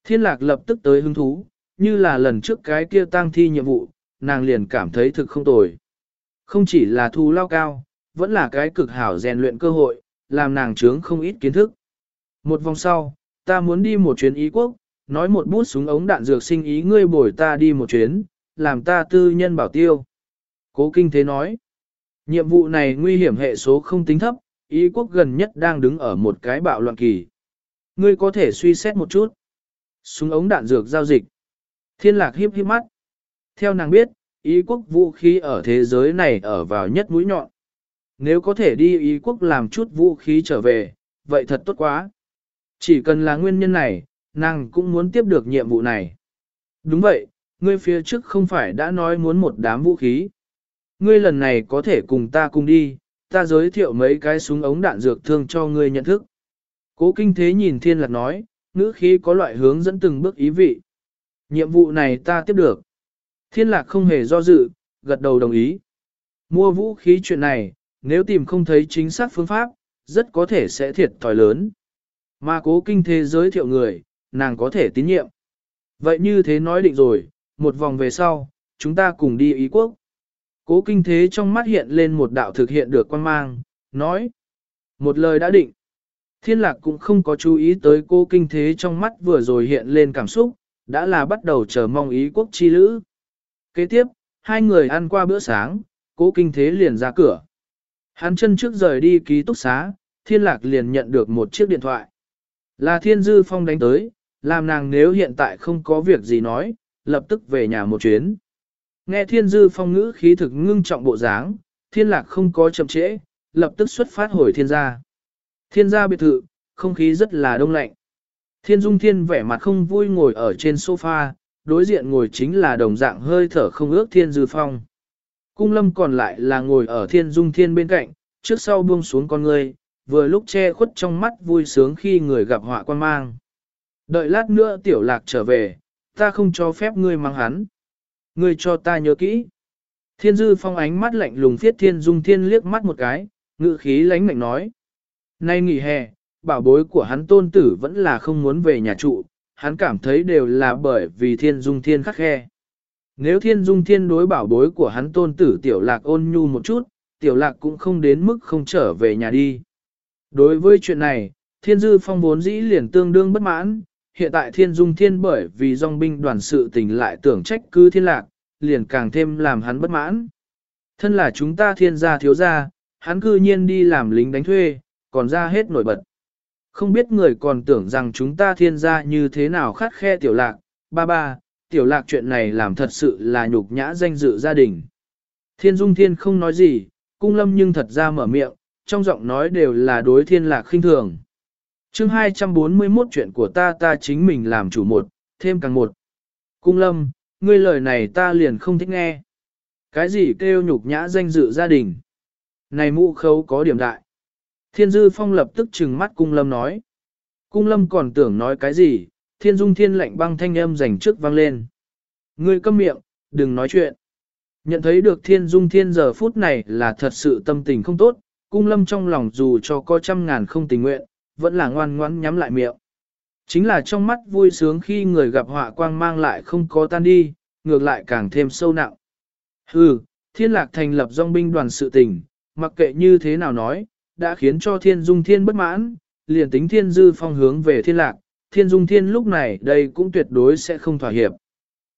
Thiên lạc lập tức tới hứng thú, như là lần trước cái kia tăng thi nhiệm vụ, nàng liền cảm thấy thực không tồi. Không chỉ là thu lao cao, vẫn là cái cực hảo rèn luyện cơ hội, làm nàng trướng không ít kiến thức. Một vòng sau, ta muốn đi một chuyến Ý quốc, nói một bút súng ống đạn dược sinh ý ngươi bồi ta đi một chuyến, làm ta tư nhân bảo tiêu. Cố kinh thế nói, nhiệm vụ này nguy hiểm hệ số không tính thấp, Ý quốc gần nhất đang đứng ở một cái bạo loạn kỳ. Ngươi có thể suy xét một chút. Súng ống đạn dược giao dịch. Thiên lạc hiếp hiếp mắt. Theo nàng biết, ý quốc vũ khí ở thế giới này ở vào nhất mũi nhọn. Nếu có thể đi ý quốc làm chút vũ khí trở về, vậy thật tốt quá. Chỉ cần là nguyên nhân này, nàng cũng muốn tiếp được nhiệm vụ này. Đúng vậy, ngươi phía trước không phải đã nói muốn một đám vũ khí. Ngươi lần này có thể cùng ta cùng đi, ta giới thiệu mấy cái súng ống đạn dược thương cho ngươi nhận thức. Cố kinh thế nhìn thiên lạc nói, ngữ khí có loại hướng dẫn từng bước ý vị. Nhiệm vụ này ta tiếp được. Thiên lạc không hề do dự, gật đầu đồng ý. Mua vũ khí chuyện này, nếu tìm không thấy chính xác phương pháp, rất có thể sẽ thiệt thòi lớn. Mà cố kinh thế giới thiệu người, nàng có thể tín nhiệm. Vậy như thế nói định rồi, một vòng về sau, chúng ta cùng đi Ý quốc. Cố kinh thế trong mắt hiện lên một đạo thực hiện được quan mang, nói. Một lời đã định. Thiên lạc cũng không có chú ý tới cô kinh thế trong mắt vừa rồi hiện lên cảm xúc, đã là bắt đầu chờ mong ý quốc chi lữ. Kế tiếp, hai người ăn qua bữa sáng, cố kinh thế liền ra cửa. Hắn chân trước rời đi ký túc xá, thiên lạc liền nhận được một chiếc điện thoại. Là thiên dư phong đánh tới, làm nàng nếu hiện tại không có việc gì nói, lập tức về nhà một chuyến. Nghe thiên dư phong ngữ khí thực ngưng trọng bộ dáng, thiên lạc không có chậm trễ, lập tức xuất phát hồi thiên gia. Thiên gia biệt thự, không khí rất là đông lạnh. Thiên dung thiên vẻ mặt không vui ngồi ở trên sofa, đối diện ngồi chính là đồng dạng hơi thở không ước thiên dư phong. Cung lâm còn lại là ngồi ở thiên dung thiên bên cạnh, trước sau buông xuống con người, vừa lúc che khuất trong mắt vui sướng khi người gặp họa quan mang. Đợi lát nữa tiểu lạc trở về, ta không cho phép ngươi mang hắn. Ngươi cho ta nhớ kỹ. Thiên dư phong ánh mắt lạnh lùng phiết thiên dung thiên liếc mắt một cái, ngự khí lánh lạnh nói. Nay nghỉ hè, bảo bối của hắn tôn tử vẫn là không muốn về nhà trụ, hắn cảm thấy đều là bởi vì thiên dung thiên khắc khe. Nếu thiên dung thiên đối bảo bối của hắn tôn tử tiểu lạc ôn nhu một chút, tiểu lạc cũng không đến mức không trở về nhà đi. Đối với chuyện này, thiên dư phong vốn dĩ liền tương đương bất mãn, hiện tại thiên dung thiên bởi vì dòng binh đoàn sự tình lại tưởng trách cứ thiên lạc, liền càng thêm làm hắn bất mãn. Thân là chúng ta thiên gia thiếu gia, hắn cư nhiên đi làm lính đánh thuê, còn ra hết nổi bật. Không biết người còn tưởng rằng chúng ta thiên gia như thế nào khát khe tiểu lạc, ba ba, tiểu lạc chuyện này làm thật sự là nhục nhã danh dự gia đình. Thiên dung thiên không nói gì, cung lâm nhưng thật ra mở miệng, trong giọng nói đều là đối thiên lạc khinh thường. chương 241 chuyện của ta ta chính mình làm chủ một, thêm càng một. Cung lâm, ngươi lời này ta liền không thích nghe. Cái gì kêu nhục nhã danh dự gia đình? Này mũ khấu có điểm đại. Thiên dư phong lập tức trừng mắt cung lâm nói. Cung lâm còn tưởng nói cái gì, thiên dung thiên lạnh băng thanh âm rảnh trước vang lên. Ngươi câm miệng, đừng nói chuyện. Nhận thấy được thiên dung thiên giờ phút này là thật sự tâm tình không tốt, cung lâm trong lòng dù cho có trăm ngàn không tình nguyện, vẫn là ngoan ngoãn nhắm lại miệng. Chính là trong mắt vui sướng khi người gặp họa quang mang lại không có tan đi, ngược lại càng thêm sâu nặng. Hừ, thiên lạc thành lập dòng binh đoàn sự tình, mặc kệ như thế nào nói, đã khiến cho thiên dung thiên bất mãn, liền tính thiên dư phong hướng về thiên lạc, thiên dung thiên lúc này đây cũng tuyệt đối sẽ không thỏa hiệp.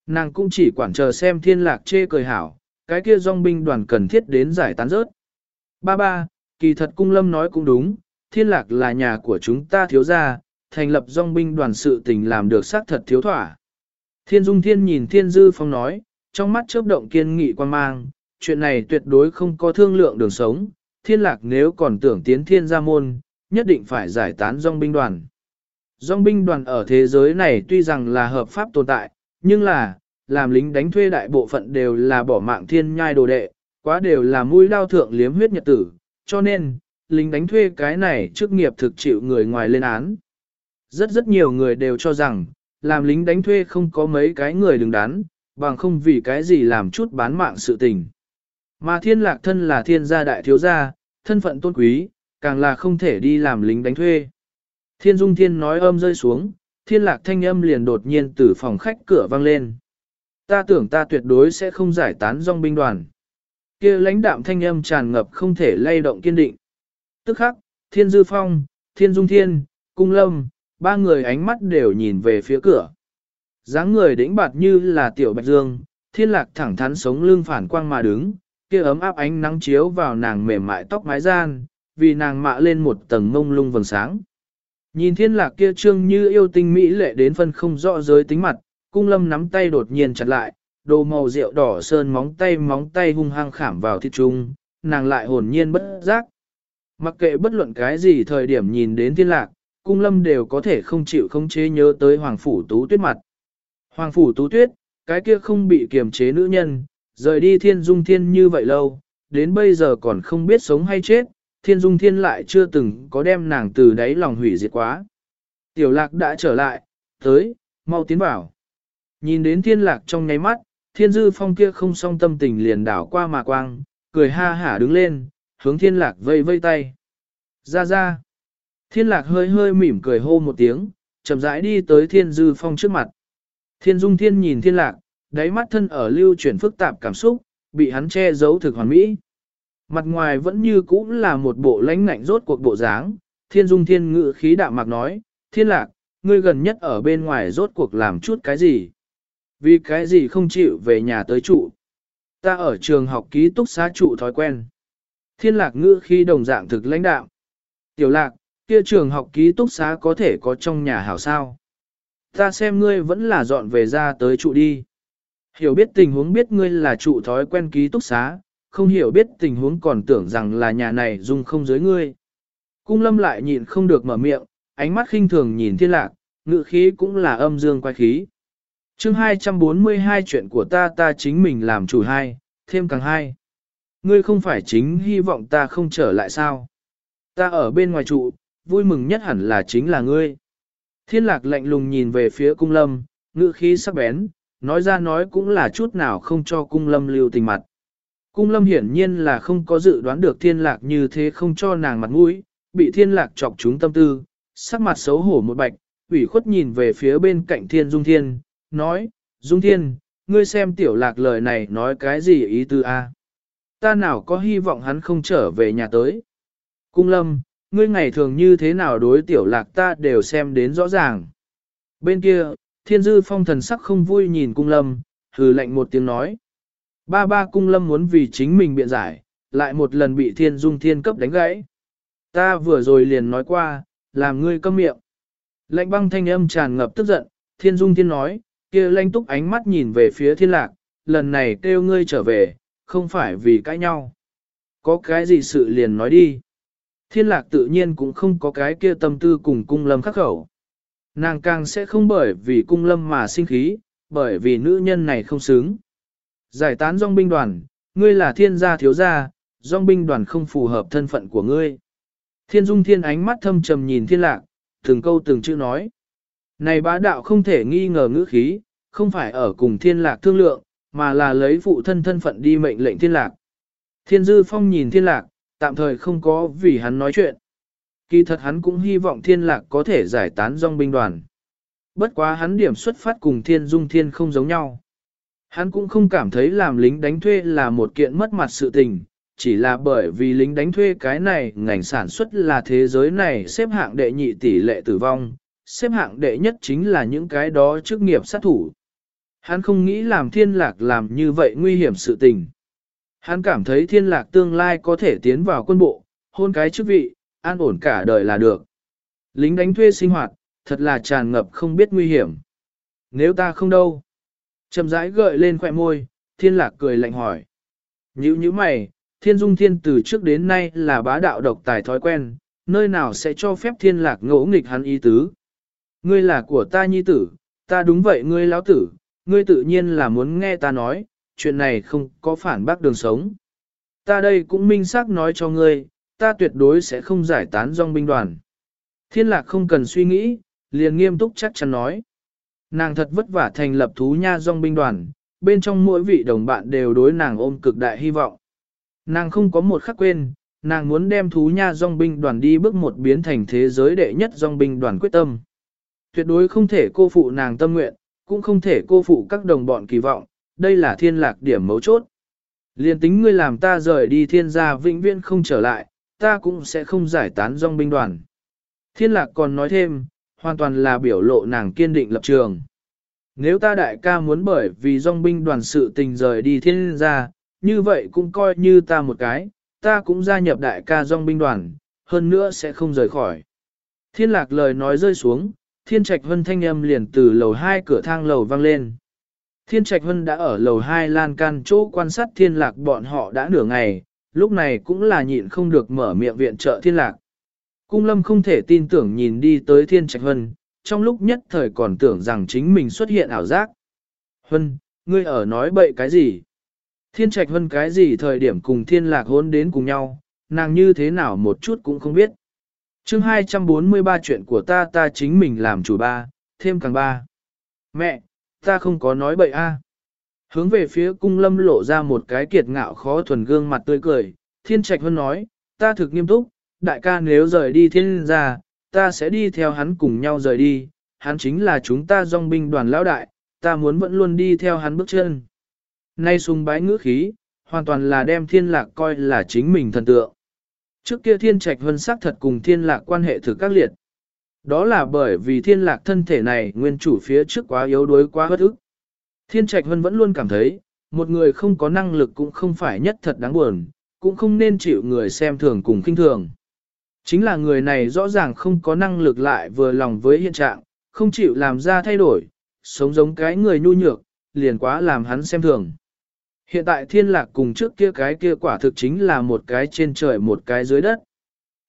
Nàng cũng chỉ quản chờ xem thiên lạc chê cười hảo, cái kia dòng binh đoàn cần thiết đến giải tán rớt. Ba ba, kỳ thật cung lâm nói cũng đúng, thiên lạc là nhà của chúng ta thiếu ra, thành lập dòng binh đoàn sự tình làm được xác thật thiếu thỏa. Thiên dung thiên nhìn thiên dư phong nói, trong mắt chớp động kiên nghị quan mang, chuyện này tuyệt đối không có thương lượng đường sống, thiên lạc nếu còn tưởng tiến thiên gia môn, nhất định phải giải tán dòng binh đoàn. Dòng binh đoàn ở thế giới này tuy rằng là hợp pháp tồn tại, nhưng là, làm lính đánh thuê đại bộ phận đều là bỏ mạng thiên nhai đồ đệ, quá đều là mũi lao thượng liếm huyết nhật tử, cho nên, lính đánh thuê cái này trước nghiệp thực chịu người ngoài lên án. Rất rất nhiều người đều cho rằng, làm lính đánh thuê không có mấy cái người đứng đắn, bằng không vì cái gì làm chút bán mạng sự tình. Mà thiên lạc thân là thiên gia đại thiếu gia, thân phận tôn quý, càng là không thể đi làm lính đánh thuê. Thiên dung thiên nói âm rơi xuống, thiên lạc thanh âm liền đột nhiên từ phòng khách cửa vang lên. Ta tưởng ta tuyệt đối sẽ không giải tán dòng binh đoàn. kia lãnh đạm thanh âm tràn ngập không thể lay động kiên định. Tức khắc, thiên dư phong, thiên dung thiên, cung lâm, ba người ánh mắt đều nhìn về phía cửa. dáng người đĩnh bạt như là tiểu bạch dương, thiên lạc thẳng thắn sống lưng phản quang mà đứng, kia ấm áp ánh nắng chiếu vào nàng mềm mại tóc mái gian, vì nàng mạ lên một tầng mông lung vầng sáng. Nhìn thiên lạc kia trương như yêu tinh mỹ lệ đến phân không rõ giới tính mặt, cung lâm nắm tay đột nhiên chặt lại, đồ màu rượu đỏ sơn móng tay móng tay hung hăng khảm vào thịt trung, nàng lại hồn nhiên bất giác. Mặc kệ bất luận cái gì thời điểm nhìn đến thiên lạc, cung lâm đều có thể không chịu không chế nhớ tới Hoàng Phủ Tú Tuyết mặt. Hoàng Phủ Tú Tuyết, cái kia không bị kiềm chế nữ nhân, rời đi thiên dung thiên như vậy lâu, đến bây giờ còn không biết sống hay chết, thiên dung thiên lại chưa từng có đem nàng từ đáy lòng hủy diệt quá. Tiểu lạc đã trở lại, tới, mau tiến vào. Nhìn đến thiên lạc trong nháy mắt, thiên dư phong kia không song tâm tình liền đảo qua mà quang, cười ha hả đứng lên, hướng thiên lạc vây vây tay. Ra ra. Thiên lạc hơi hơi mỉm cười hô một tiếng, chậm rãi đi tới thiên dư phong trước mặt. Thiên dung thiên nhìn thiên lạc, đáy mắt thân ở lưu chuyển phức tạp cảm xúc, bị hắn che giấu thực hoàn mỹ. Mặt ngoài vẫn như cũ là một bộ lãnh ngạnh rốt cuộc bộ dáng, thiên dung thiên ngự khí đạm mạc nói, thiên lạc, ngươi gần nhất ở bên ngoài rốt cuộc làm chút cái gì? Vì cái gì không chịu về nhà tới trụ? Ta ở trường học ký túc xá trụ thói quen. Thiên lạc ngữ khi đồng dạng thực lãnh đạo. Tiểu lạc, kia trường học ký túc xá có thể có trong nhà hảo sao. Ta xem ngươi vẫn là dọn về ra tới trụ đi. Hiểu biết tình huống biết ngươi là trụ thói quen ký túc xá, không hiểu biết tình huống còn tưởng rằng là nhà này dung không dưới ngươi. Cung lâm lại nhịn không được mở miệng, ánh mắt khinh thường nhìn thiên lạc, ngự khí cũng là âm dương quay khí. chương 242 chuyện của ta ta chính mình làm chủ hai, thêm càng hai. Ngươi không phải chính hy vọng ta không trở lại sao? Ta ở bên ngoài trụ, vui mừng nhất hẳn là chính là ngươi. Thiên lạc lạnh lùng nhìn về phía cung lâm, ngự khí sắc bén, nói ra nói cũng là chút nào không cho cung lâm lưu tình mặt. Cung lâm hiển nhiên là không có dự đoán được thiên lạc như thế không cho nàng mặt mũi, bị thiên lạc chọc chúng tâm tư, sắc mặt xấu hổ một bạch, ủy khuất nhìn về phía bên cạnh thiên dung thiên, nói, dung thiên, ngươi xem tiểu lạc lời này nói cái gì ý tư a Ta nào có hy vọng hắn không trở về nhà tới. Cung lâm, ngươi ngày thường như thế nào đối tiểu lạc ta đều xem đến rõ ràng. Bên kia, thiên dư phong thần sắc không vui nhìn cung lâm, hừ lạnh một tiếng nói. Ba ba cung lâm muốn vì chính mình biện giải, lại một lần bị thiên dung thiên cấp đánh gãy. Ta vừa rồi liền nói qua, làm ngươi câm miệng. Lạnh băng thanh âm tràn ngập tức giận, thiên dung thiên nói, kia lanh túc ánh mắt nhìn về phía thiên lạc, lần này kêu ngươi trở về, không phải vì cãi nhau. Có cái gì sự liền nói đi. Thiên lạc tự nhiên cũng không có cái kia tâm tư cùng cung lâm khắc khẩu. Nàng càng sẽ không bởi vì cung lâm mà sinh khí, bởi vì nữ nhân này không xứng. Giải tán dòng binh đoàn, ngươi là thiên gia thiếu gia, dòng binh đoàn không phù hợp thân phận của ngươi. Thiên dung thiên ánh mắt thâm trầm nhìn thiên lạc, từng câu từng chữ nói. Này bá đạo không thể nghi ngờ ngữ khí, không phải ở cùng thiên lạc thương lượng, mà là lấy phụ thân thân phận đi mệnh lệnh thiên lạc. Thiên dư phong nhìn thiên lạc, tạm thời không có vì hắn nói chuyện. Kỳ thật hắn cũng hy vọng thiên lạc có thể giải tán dòng binh đoàn. Bất quá hắn điểm xuất phát cùng thiên dung thiên không giống nhau. Hắn cũng không cảm thấy làm lính đánh thuê là một kiện mất mặt sự tình, chỉ là bởi vì lính đánh thuê cái này ngành sản xuất là thế giới này xếp hạng đệ nhị tỷ lệ tử vong, xếp hạng đệ nhất chính là những cái đó chức nghiệp sát thủ. Hắn không nghĩ làm thiên lạc làm như vậy nguy hiểm sự tình. Hắn cảm thấy thiên lạc tương lai có thể tiến vào quân bộ, hôn cái chức vị, an ổn cả đời là được. Lính đánh thuê sinh hoạt, thật là tràn ngập không biết nguy hiểm. Nếu ta không đâu. Chầm rãi gợi lên khỏe môi, thiên lạc cười lạnh hỏi. Như như mày, thiên dung thiên từ trước đến nay là bá đạo độc tài thói quen, nơi nào sẽ cho phép thiên lạc ngỗ nghịch hắn ý tứ. Ngươi là của ta nhi tử, ta đúng vậy ngươi lão tử, ngươi tự nhiên là muốn nghe ta nói, chuyện này không có phản bác đường sống. Ta đây cũng minh xác nói cho ngươi, ta tuyệt đối sẽ không giải tán dòng binh đoàn. Thiên lạc không cần suy nghĩ, liền nghiêm túc chắc chắn nói. Nàng thật vất vả thành lập thú nha dòng binh đoàn, bên trong mỗi vị đồng bạn đều đối nàng ôm cực đại hy vọng. Nàng không có một khắc quên, nàng muốn đem thú nha dòng binh đoàn đi bước một biến thành thế giới đệ nhất dòng binh đoàn quyết tâm. Tuyệt đối không thể cô phụ nàng tâm nguyện, cũng không thể cô phụ các đồng bọn kỳ vọng, đây là thiên lạc điểm mấu chốt. Liên tính ngươi làm ta rời đi thiên gia vĩnh viễn không trở lại, ta cũng sẽ không giải tán dòng binh đoàn. Thiên lạc còn nói thêm, hoàn toàn là biểu lộ nàng kiên định lập trường. Nếu ta đại ca muốn bởi vì dòng binh đoàn sự tình rời đi thiên gia, như vậy cũng coi như ta một cái, ta cũng gia nhập đại ca dòng binh đoàn, hơn nữa sẽ không rời khỏi. Thiên lạc lời nói rơi xuống, thiên trạch vân thanh âm liền từ lầu 2 cửa thang lầu vang lên. Thiên trạch vân đã ở lầu 2 lan can chỗ quan sát thiên lạc bọn họ đã nửa ngày, lúc này cũng là nhịn không được mở miệng viện trợ thiên lạc. Cung lâm không thể tin tưởng nhìn đi tới thiên trạch hân, trong lúc nhất thời còn tưởng rằng chính mình xuất hiện ảo giác. Hân, ngươi ở nói bậy cái gì? Thiên trạch hân cái gì thời điểm cùng thiên lạc hôn đến cùng nhau, nàng như thế nào một chút cũng không biết. chương 243 chuyện của ta ta chính mình làm chủ ba, thêm càng ba. Mẹ, ta không có nói bậy a. Hướng về phía cung lâm lộ ra một cái kiệt ngạo khó thuần gương mặt tươi cười, thiên trạch vân nói, ta thực nghiêm túc, đại ca nếu rời đi thiên gia, ta sẽ đi theo hắn cùng nhau rời đi, hắn chính là chúng ta dòng binh đoàn lão đại, ta muốn vẫn luôn đi theo hắn bước chân. Nay sung bái ngữ khí, hoàn toàn là đem thiên lạc coi là chính mình thần tượng. Trước kia thiên trạch vân xác thật cùng thiên lạc quan hệ thực các liệt. Đó là bởi vì thiên lạc thân thể này nguyên chủ phía trước quá yếu đuối quá bất ức. Thiên trạch Hân vẫn luôn cảm thấy, một người không có năng lực cũng không phải nhất thật đáng buồn, cũng không nên chịu người xem thường cùng kinh thường. Chính là người này rõ ràng không có năng lực lại vừa lòng với hiện trạng, không chịu làm ra thay đổi, sống giống cái người nhu nhược, liền quá làm hắn xem thường. Hiện tại thiên lạc cùng trước kia cái kia quả thực chính là một cái trên trời một cái dưới đất.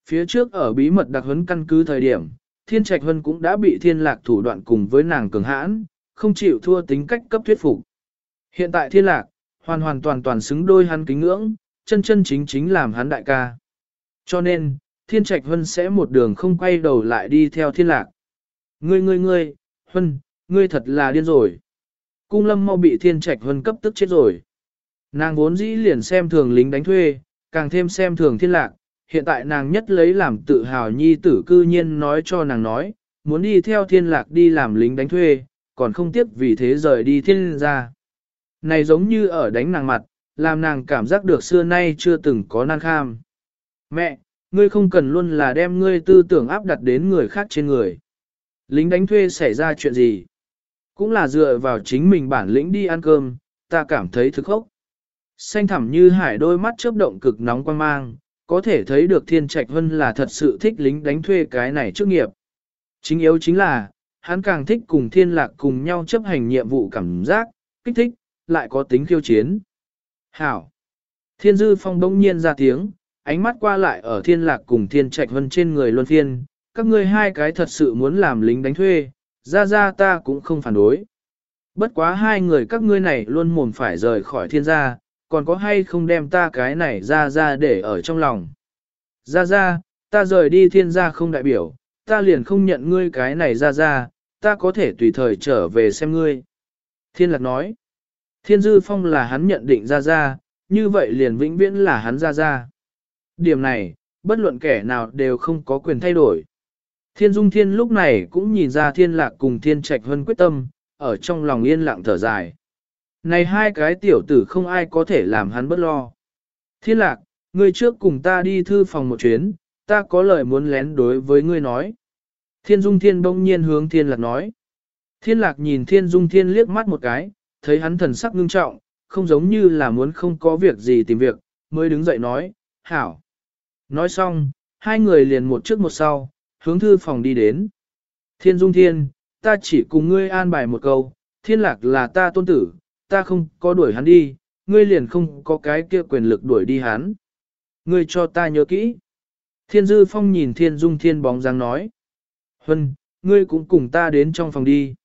Phía trước ở bí mật đặc huấn căn cứ thời điểm, thiên trạch hân cũng đã bị thiên lạc thủ đoạn cùng với nàng cường hãn, không chịu thua tính cách cấp thuyết phục. Hiện tại thiên lạc, hoàn hoàn toàn toàn xứng đôi hắn kính ngưỡng, chân chân chính chính làm hắn đại ca. Cho nên, thiên trạch hân sẽ một đường không quay đầu lại đi theo thiên lạc. Ngươi ngươi ngươi, hân, ngươi thật là điên rồi. Cung lâm mau bị thiên trạch hân cấp tức chết rồi. Nàng vốn dĩ liền xem thường lính đánh thuê, càng thêm xem thường thiên lạc, hiện tại nàng nhất lấy làm tự hào nhi tử cư nhiên nói cho nàng nói, muốn đi theo thiên lạc đi làm lính đánh thuê, còn không tiếc vì thế rời đi thiên ra. Này giống như ở đánh nàng mặt, làm nàng cảm giác được xưa nay chưa từng có nan kham. Mẹ, ngươi không cần luôn là đem ngươi tư tưởng áp đặt đến người khác trên người. Lính đánh thuê xảy ra chuyện gì? Cũng là dựa vào chính mình bản lĩnh đi ăn cơm, ta cảm thấy thực khốc. Xanh thẳm như hải đôi mắt chớp động cực nóng quan mang, có thể thấy được thiên trạch vân là thật sự thích lính đánh thuê cái này trước nghiệp. Chính yếu chính là, hắn càng thích cùng thiên lạc cùng nhau chấp hành nhiệm vụ cảm giác, kích thích, lại có tính khiêu chiến. Hảo! Thiên dư phong bỗng nhiên ra tiếng, ánh mắt qua lại ở thiên lạc cùng thiên trạch vân trên người luân phiên, các ngươi hai cái thật sự muốn làm lính đánh thuê, ra ra ta cũng không phản đối. Bất quá hai người các ngươi này luôn mồm phải rời khỏi thiên gia, còn có hay không đem ta cái này ra ra để ở trong lòng. Ra ra, ta rời đi thiên gia không đại biểu, ta liền không nhận ngươi cái này ra ra, ta có thể tùy thời trở về xem ngươi. Thiên lạc nói, thiên dư phong là hắn nhận định ra ra, như vậy liền vĩnh viễn là hắn ra ra. Điểm này, bất luận kẻ nào đều không có quyền thay đổi. Thiên dung thiên lúc này cũng nhìn ra thiên lạc cùng thiên trạch hơn quyết tâm, ở trong lòng yên lặng thở dài. Này hai cái tiểu tử không ai có thể làm hắn bất lo. Thiên lạc, ngươi trước cùng ta đi thư phòng một chuyến, ta có lời muốn lén đối với ngươi nói. Thiên dung thiên bỗng nhiên hướng thiên lạc nói. Thiên lạc nhìn thiên dung thiên liếc mắt một cái, thấy hắn thần sắc ngưng trọng, không giống như là muốn không có việc gì tìm việc, mới đứng dậy nói, hảo. Nói xong, hai người liền một trước một sau, hướng thư phòng đi đến. Thiên dung thiên, ta chỉ cùng ngươi an bài một câu, thiên lạc là ta tôn tử, ta không có đuổi hắn đi, ngươi liền không có cái kia quyền lực đuổi đi hắn. Ngươi cho ta nhớ kỹ. Thiên dư phong nhìn thiên dung thiên bóng dáng nói. Hân, ngươi cũng cùng ta đến trong phòng đi.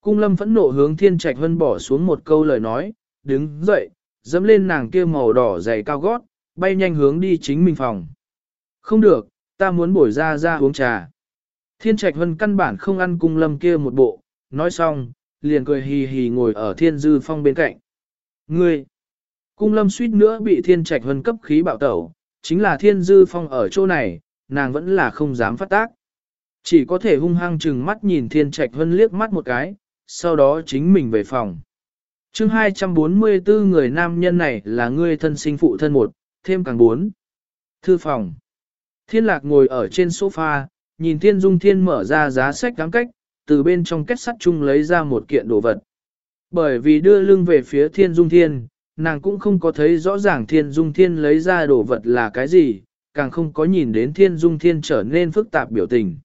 Cung lâm phẫn nộ hướng thiên trạch Hân bỏ xuống một câu lời nói, đứng dậy, dẫm lên nàng kia màu đỏ dày cao gót, bay nhanh hướng đi chính mình phòng. Không được, ta muốn bổi ra ra uống trà. Thiên trạch Hân căn bản không ăn cung lâm kia một bộ, nói xong, liền cười hì hì ngồi ở thiên dư phong bên cạnh. Ngươi! Cung lâm suýt nữa bị thiên trạch Hân cấp khí bạo tẩu, chính là thiên dư phong ở chỗ này, nàng vẫn là không dám phát tác. Chỉ có thể hung hăng chừng mắt nhìn thiên trạch hân liếc mắt một cái, sau đó chính mình về phòng. chương 244 người nam nhân này là ngươi thân sinh phụ thân một, thêm càng bốn. Thư phòng. Thiên lạc ngồi ở trên sofa, nhìn thiên dung thiên mở ra giá sách đáng cách, từ bên trong kết sắt chung lấy ra một kiện đồ vật. Bởi vì đưa lưng về phía thiên dung thiên, nàng cũng không có thấy rõ ràng thiên dung thiên lấy ra đồ vật là cái gì, càng không có nhìn đến thiên dung thiên trở nên phức tạp biểu tình.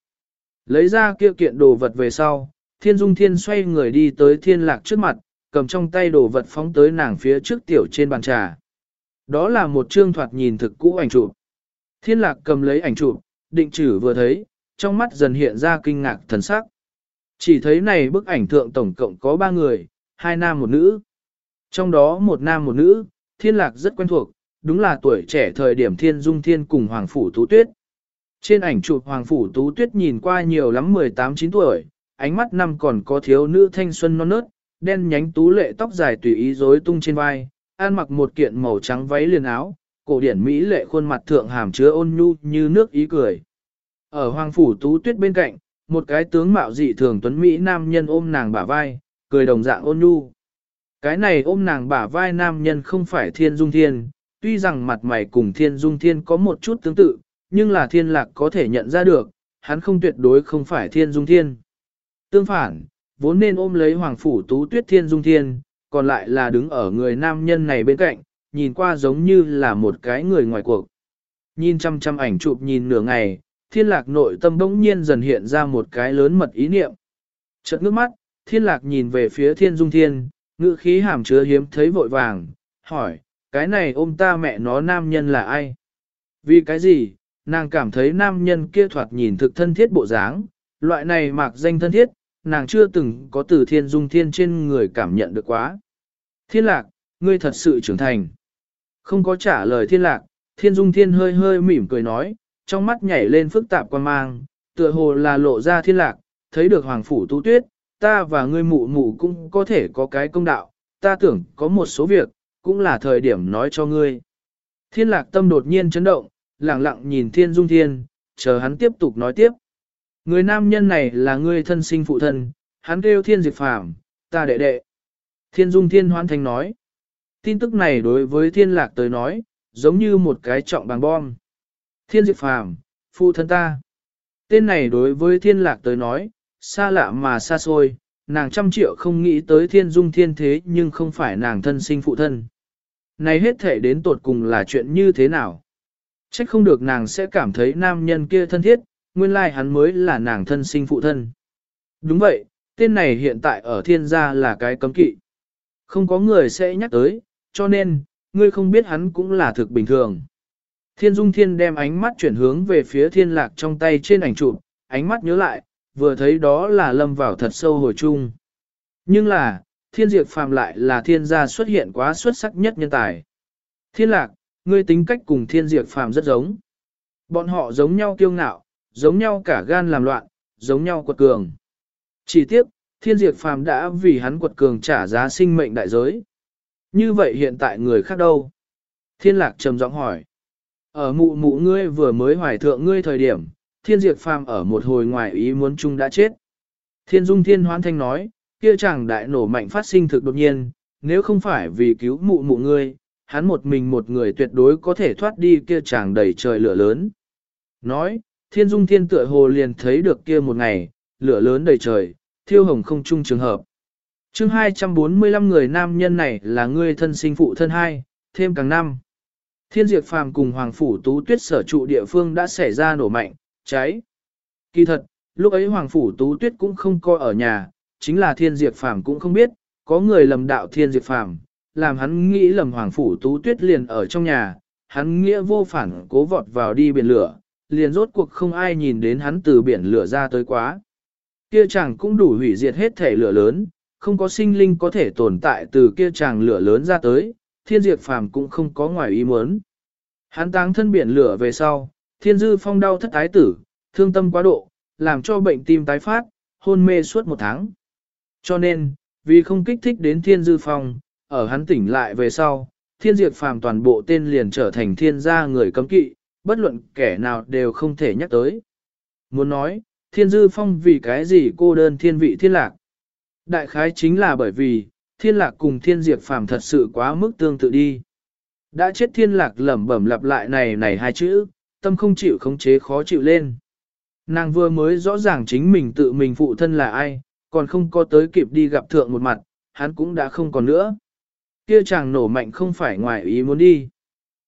Lấy ra kia kiện đồ vật về sau, thiên dung thiên xoay người đi tới thiên lạc trước mặt, cầm trong tay đồ vật phóng tới nàng phía trước tiểu trên bàn trà. Đó là một trương thoạt nhìn thực cũ ảnh chụp. Thiên lạc cầm lấy ảnh chụp, định chử vừa thấy, trong mắt dần hiện ra kinh ngạc thần sắc. Chỉ thấy này bức ảnh thượng tổng cộng có ba người, hai nam một nữ. Trong đó một nam một nữ, thiên lạc rất quen thuộc, đúng là tuổi trẻ thời điểm thiên dung thiên cùng Hoàng Phủ Tú Tuyết. Trên ảnh chụp Hoàng Phủ Tú Tuyết nhìn qua nhiều lắm 18-9 tuổi, ánh mắt năm còn có thiếu nữ thanh xuân non nớt, đen nhánh tú lệ tóc dài tùy ý rối tung trên vai, ăn mặc một kiện màu trắng váy liền áo, cổ điển mỹ lệ khuôn mặt thượng hàm chứa ôn nhu như nước ý cười. Ở Hoàng Phủ Tú Tuyết bên cạnh, một cái tướng mạo dị thường tuấn Mỹ nam nhân ôm nàng bả vai, cười đồng dạng ôn nhu. Cái này ôm nàng bả vai nam nhân không phải thiên dung thiên, tuy rằng mặt mày cùng thiên dung thiên có một chút tương tự, nhưng là thiên lạc có thể nhận ra được, hắn không tuyệt đối không phải thiên dung thiên. Tương phản, vốn nên ôm lấy hoàng phủ tú tuyết thiên dung thiên, còn lại là đứng ở người nam nhân này bên cạnh, nhìn qua giống như là một cái người ngoài cuộc. Nhìn chăm chăm ảnh chụp nhìn nửa ngày, thiên lạc nội tâm bỗng nhiên dần hiện ra một cái lớn mật ý niệm. Chợt ngước mắt, thiên lạc nhìn về phía thiên dung thiên, ngữ khí hàm chứa hiếm thấy vội vàng, hỏi, cái này ôm ta mẹ nó nam nhân là ai? Vì cái gì, nàng cảm thấy nam nhân kia thoạt nhìn thực thân thiết bộ dáng, loại này mạc danh thân thiết, nàng chưa từng có từ thiên dung thiên trên người cảm nhận được quá. Thiên lạc, ngươi thật sự trưởng thành. Không có trả lời thiên lạc, thiên dung thiên hơi hơi mỉm cười nói, trong mắt nhảy lên phức tạp quan mang, tựa hồ là lộ ra thiên lạc, thấy được hoàng phủ tu tuyết, ta và ngươi mụ mụ cũng có thể có cái công đạo, ta tưởng có một số việc, cũng là thời điểm nói cho ngươi. Thiên lạc tâm đột nhiên chấn động, lặng lặng nhìn thiên dung thiên, chờ hắn tiếp tục nói tiếp. Người nam nhân này là ngươi thân sinh phụ thân, hắn kêu thiên diệt phàm, ta đệ đệ. Thiên dung thiên hoan thành nói. Tin tức này đối với thiên lạc tới nói, giống như một cái trọng bằng bom. Thiên diệt phàm, phụ thân ta. Tên này đối với thiên lạc tới nói, xa lạ mà xa xôi, nàng trăm triệu không nghĩ tới thiên dung thiên thế nhưng không phải nàng thân sinh phụ thân. Này hết thể đến tột cùng là chuyện như thế nào? Trách không được nàng sẽ cảm thấy nam nhân kia thân thiết, nguyên lai hắn mới là nàng thân sinh phụ thân. Đúng vậy, tên này hiện tại ở thiên gia là cái cấm kỵ. Không có người sẽ nhắc tới, cho nên, ngươi không biết hắn cũng là thực bình thường. Thiên Dung Thiên đem ánh mắt chuyển hướng về phía thiên lạc trong tay trên ảnh chụp, ánh mắt nhớ lại, vừa thấy đó là lâm vào thật sâu hồi chung. Nhưng là, thiên diệt phàm lại là thiên gia xuất hiện quá xuất sắc nhất nhân tài. Thiên lạc, ngươi tính cách cùng thiên diệt phàm rất giống. Bọn họ giống nhau kiêu ngạo, giống nhau cả gan làm loạn, giống nhau quật cường. Chỉ tiếc, thiên diệt phàm đã vì hắn quật cường trả giá sinh mệnh đại giới. Như vậy hiện tại người khác đâu? Thiên lạc trầm giọng hỏi. Ở mụ mụ ngươi vừa mới hoài thượng ngươi thời điểm, thiên diệt phàm ở một hồi ngoài ý muốn chung đã chết. Thiên dung thiên hoán thanh nói, kia chàng đại nổ mạnh phát sinh thực đột nhiên, nếu không phải vì cứu mụ mụ ngươi, hắn một mình một người tuyệt đối có thể thoát đi kia chàng đầy trời lửa lớn. Nói, thiên dung thiên tựa hồ liền thấy được kia một ngày, lửa lớn đầy trời, thiêu hồng không chung trường hợp. chương 245 người nam nhân này là ngươi thân sinh phụ thân hai, thêm càng năm. Thiên diệt phàm cùng Hoàng Phủ Tú Tuyết sở trụ địa phương đã xảy ra nổ mạnh, cháy. Kỳ thật, lúc ấy Hoàng Phủ Tú Tuyết cũng không coi ở nhà, chính là thiên diệt phàm cũng không biết, có người lầm đạo thiên diệt phàm, làm hắn nghĩ lầm Hoàng Phủ Tú Tuyết liền ở trong nhà, hắn nghĩa vô phản cố vọt vào đi biển lửa, liền rốt cuộc không ai nhìn đến hắn từ biển lửa ra tới quá. Kia chàng cũng đủ hủy diệt hết thể lửa lớn, không có sinh linh có thể tồn tại từ kia chàng lửa lớn ra tới, thiên diệt phàm cũng không có ngoài ý muốn. Hắn táng thân biển lửa về sau, thiên dư phong đau thất ái tử, thương tâm quá độ, làm cho bệnh tim tái phát, hôn mê suốt một tháng. Cho nên, vì không kích thích đến thiên dư phong, ở hắn tỉnh lại về sau, thiên diệt phàm toàn bộ tên liền trở thành thiên gia người cấm kỵ, bất luận kẻ nào đều không thể nhắc tới. Muốn nói, thiên dư phong vì cái gì cô đơn thiên vị thiên lạc? Đại khái chính là bởi vì, thiên lạc cùng thiên diệt phàm thật sự quá mức tương tự đi. Đã chết thiên lạc lẩm bẩm lặp lại này này hai chữ, tâm không chịu khống chế khó chịu lên. Nàng vừa mới rõ ràng chính mình tự mình phụ thân là ai, còn không có tới kịp đi gặp thượng một mặt, hắn cũng đã không còn nữa. Kia chàng nổ mạnh không phải ngoài ý muốn đi.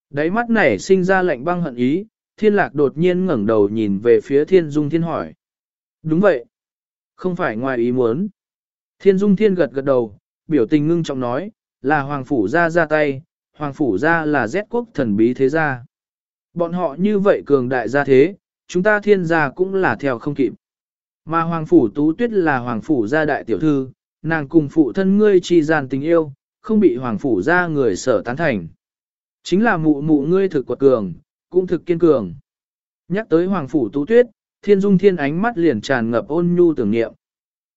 Đáy mắt này sinh ra lạnh băng hận ý, thiên lạc đột nhiên ngẩng đầu nhìn về phía thiên dung thiên hỏi. Đúng vậy. Không phải ngoài ý muốn. Thiên Dung Thiên gật gật đầu, biểu tình ngưng trọng nói, là Hoàng Phủ gia ra tay, Hoàng Phủ gia là Z quốc thần bí thế gia. Bọn họ như vậy cường đại gia thế, chúng ta thiên gia cũng là theo không kịp. Mà Hoàng Phủ Tú Tuyết là Hoàng Phủ gia đại tiểu thư, nàng cùng phụ thân ngươi chi gian tình yêu, không bị Hoàng Phủ gia người sở tán thành. Chính là mụ mụ ngươi thực quật cường, cũng thực kiên cường. Nhắc tới Hoàng Phủ Tú Tuyết, thiên dung thiên ánh mắt liền tràn ngập ôn nhu tưởng niệm.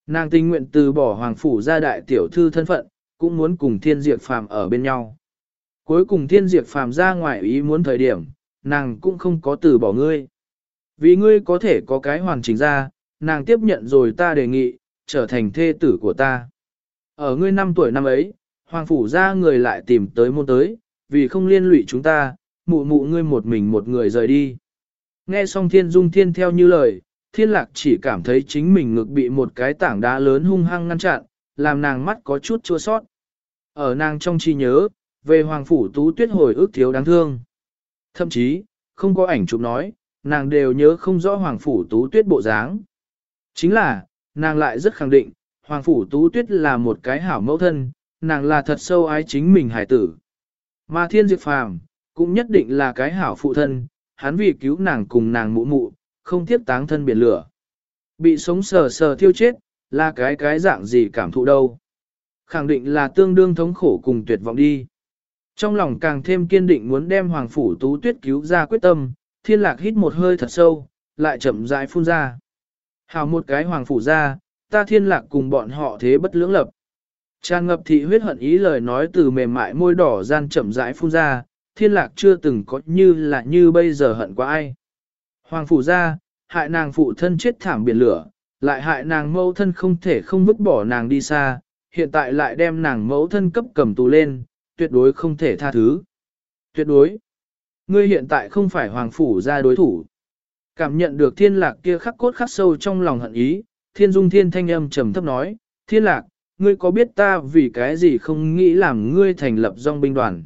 Nàng tình nguyện từ bỏ Hoàng Phủ gia đại tiểu thư thân phận, cũng muốn cùng thiên diệt phàm ở bên nhau. Cuối cùng thiên diệt phàm ra ngoài ý muốn thời điểm, nàng cũng không có từ bỏ ngươi. Vì ngươi có thể có cái hoàn chỉnh ra, nàng tiếp nhận rồi ta đề nghị, trở thành thê tử của ta. Ở ngươi năm tuổi năm ấy, hoàng phủ ra người lại tìm tới môn tới, vì không liên lụy chúng ta, mụ mụ ngươi một mình một người rời đi. Nghe xong thiên dung thiên theo như lời, thiên lạc chỉ cảm thấy chính mình ngực bị một cái tảng đá lớn hung hăng ngăn chặn, làm nàng mắt có chút chua sót. Ở nàng trong trí nhớ, về hoàng phủ tú tuyết hồi ức thiếu đáng thương. Thậm chí, không có ảnh chụp nói, nàng đều nhớ không rõ hoàng phủ tú tuyết bộ dáng. Chính là, nàng lại rất khẳng định, hoàng phủ tú tuyết là một cái hảo mẫu thân, nàng là thật sâu ái chính mình hải tử. Mà thiên diệt phàm, cũng nhất định là cái hảo phụ thân, hắn vì cứu nàng cùng nàng mụ mụ, không tiếp táng thân biển lửa. Bị sống sờ sờ thiêu chết, là cái cái dạng gì cảm thụ đâu. Khẳng định là tương đương thống khổ cùng tuyệt vọng đi. Trong lòng càng thêm kiên định muốn đem Hoàng Phủ Tú Tuyết cứu ra quyết tâm, thiên lạc hít một hơi thật sâu, lại chậm rãi phun ra. Hào một cái Hoàng Phủ ra, ta thiên lạc cùng bọn họ thế bất lưỡng lập. Tràn ngập thị huyết hận ý lời nói từ mềm mại môi đỏ gian chậm rãi phun ra, thiên lạc chưa từng có như là như bây giờ hận qua ai. Hoàng Phủ ra, hại nàng phụ thân chết thảm biển lửa, lại hại nàng mâu thân không thể không vứt bỏ nàng đi xa, hiện tại lại đem nàng mẫu thân cấp cầm tù lên, tuyệt đối không thể tha thứ. Tuyệt đối. Ngươi hiện tại không phải hoàng phủ ra đối thủ. Cảm nhận được thiên lạc kia khắc cốt khắc sâu trong lòng hận ý, thiên dung thiên thanh âm trầm thấp nói, thiên lạc, ngươi có biết ta vì cái gì không nghĩ làm ngươi thành lập dòng binh đoàn.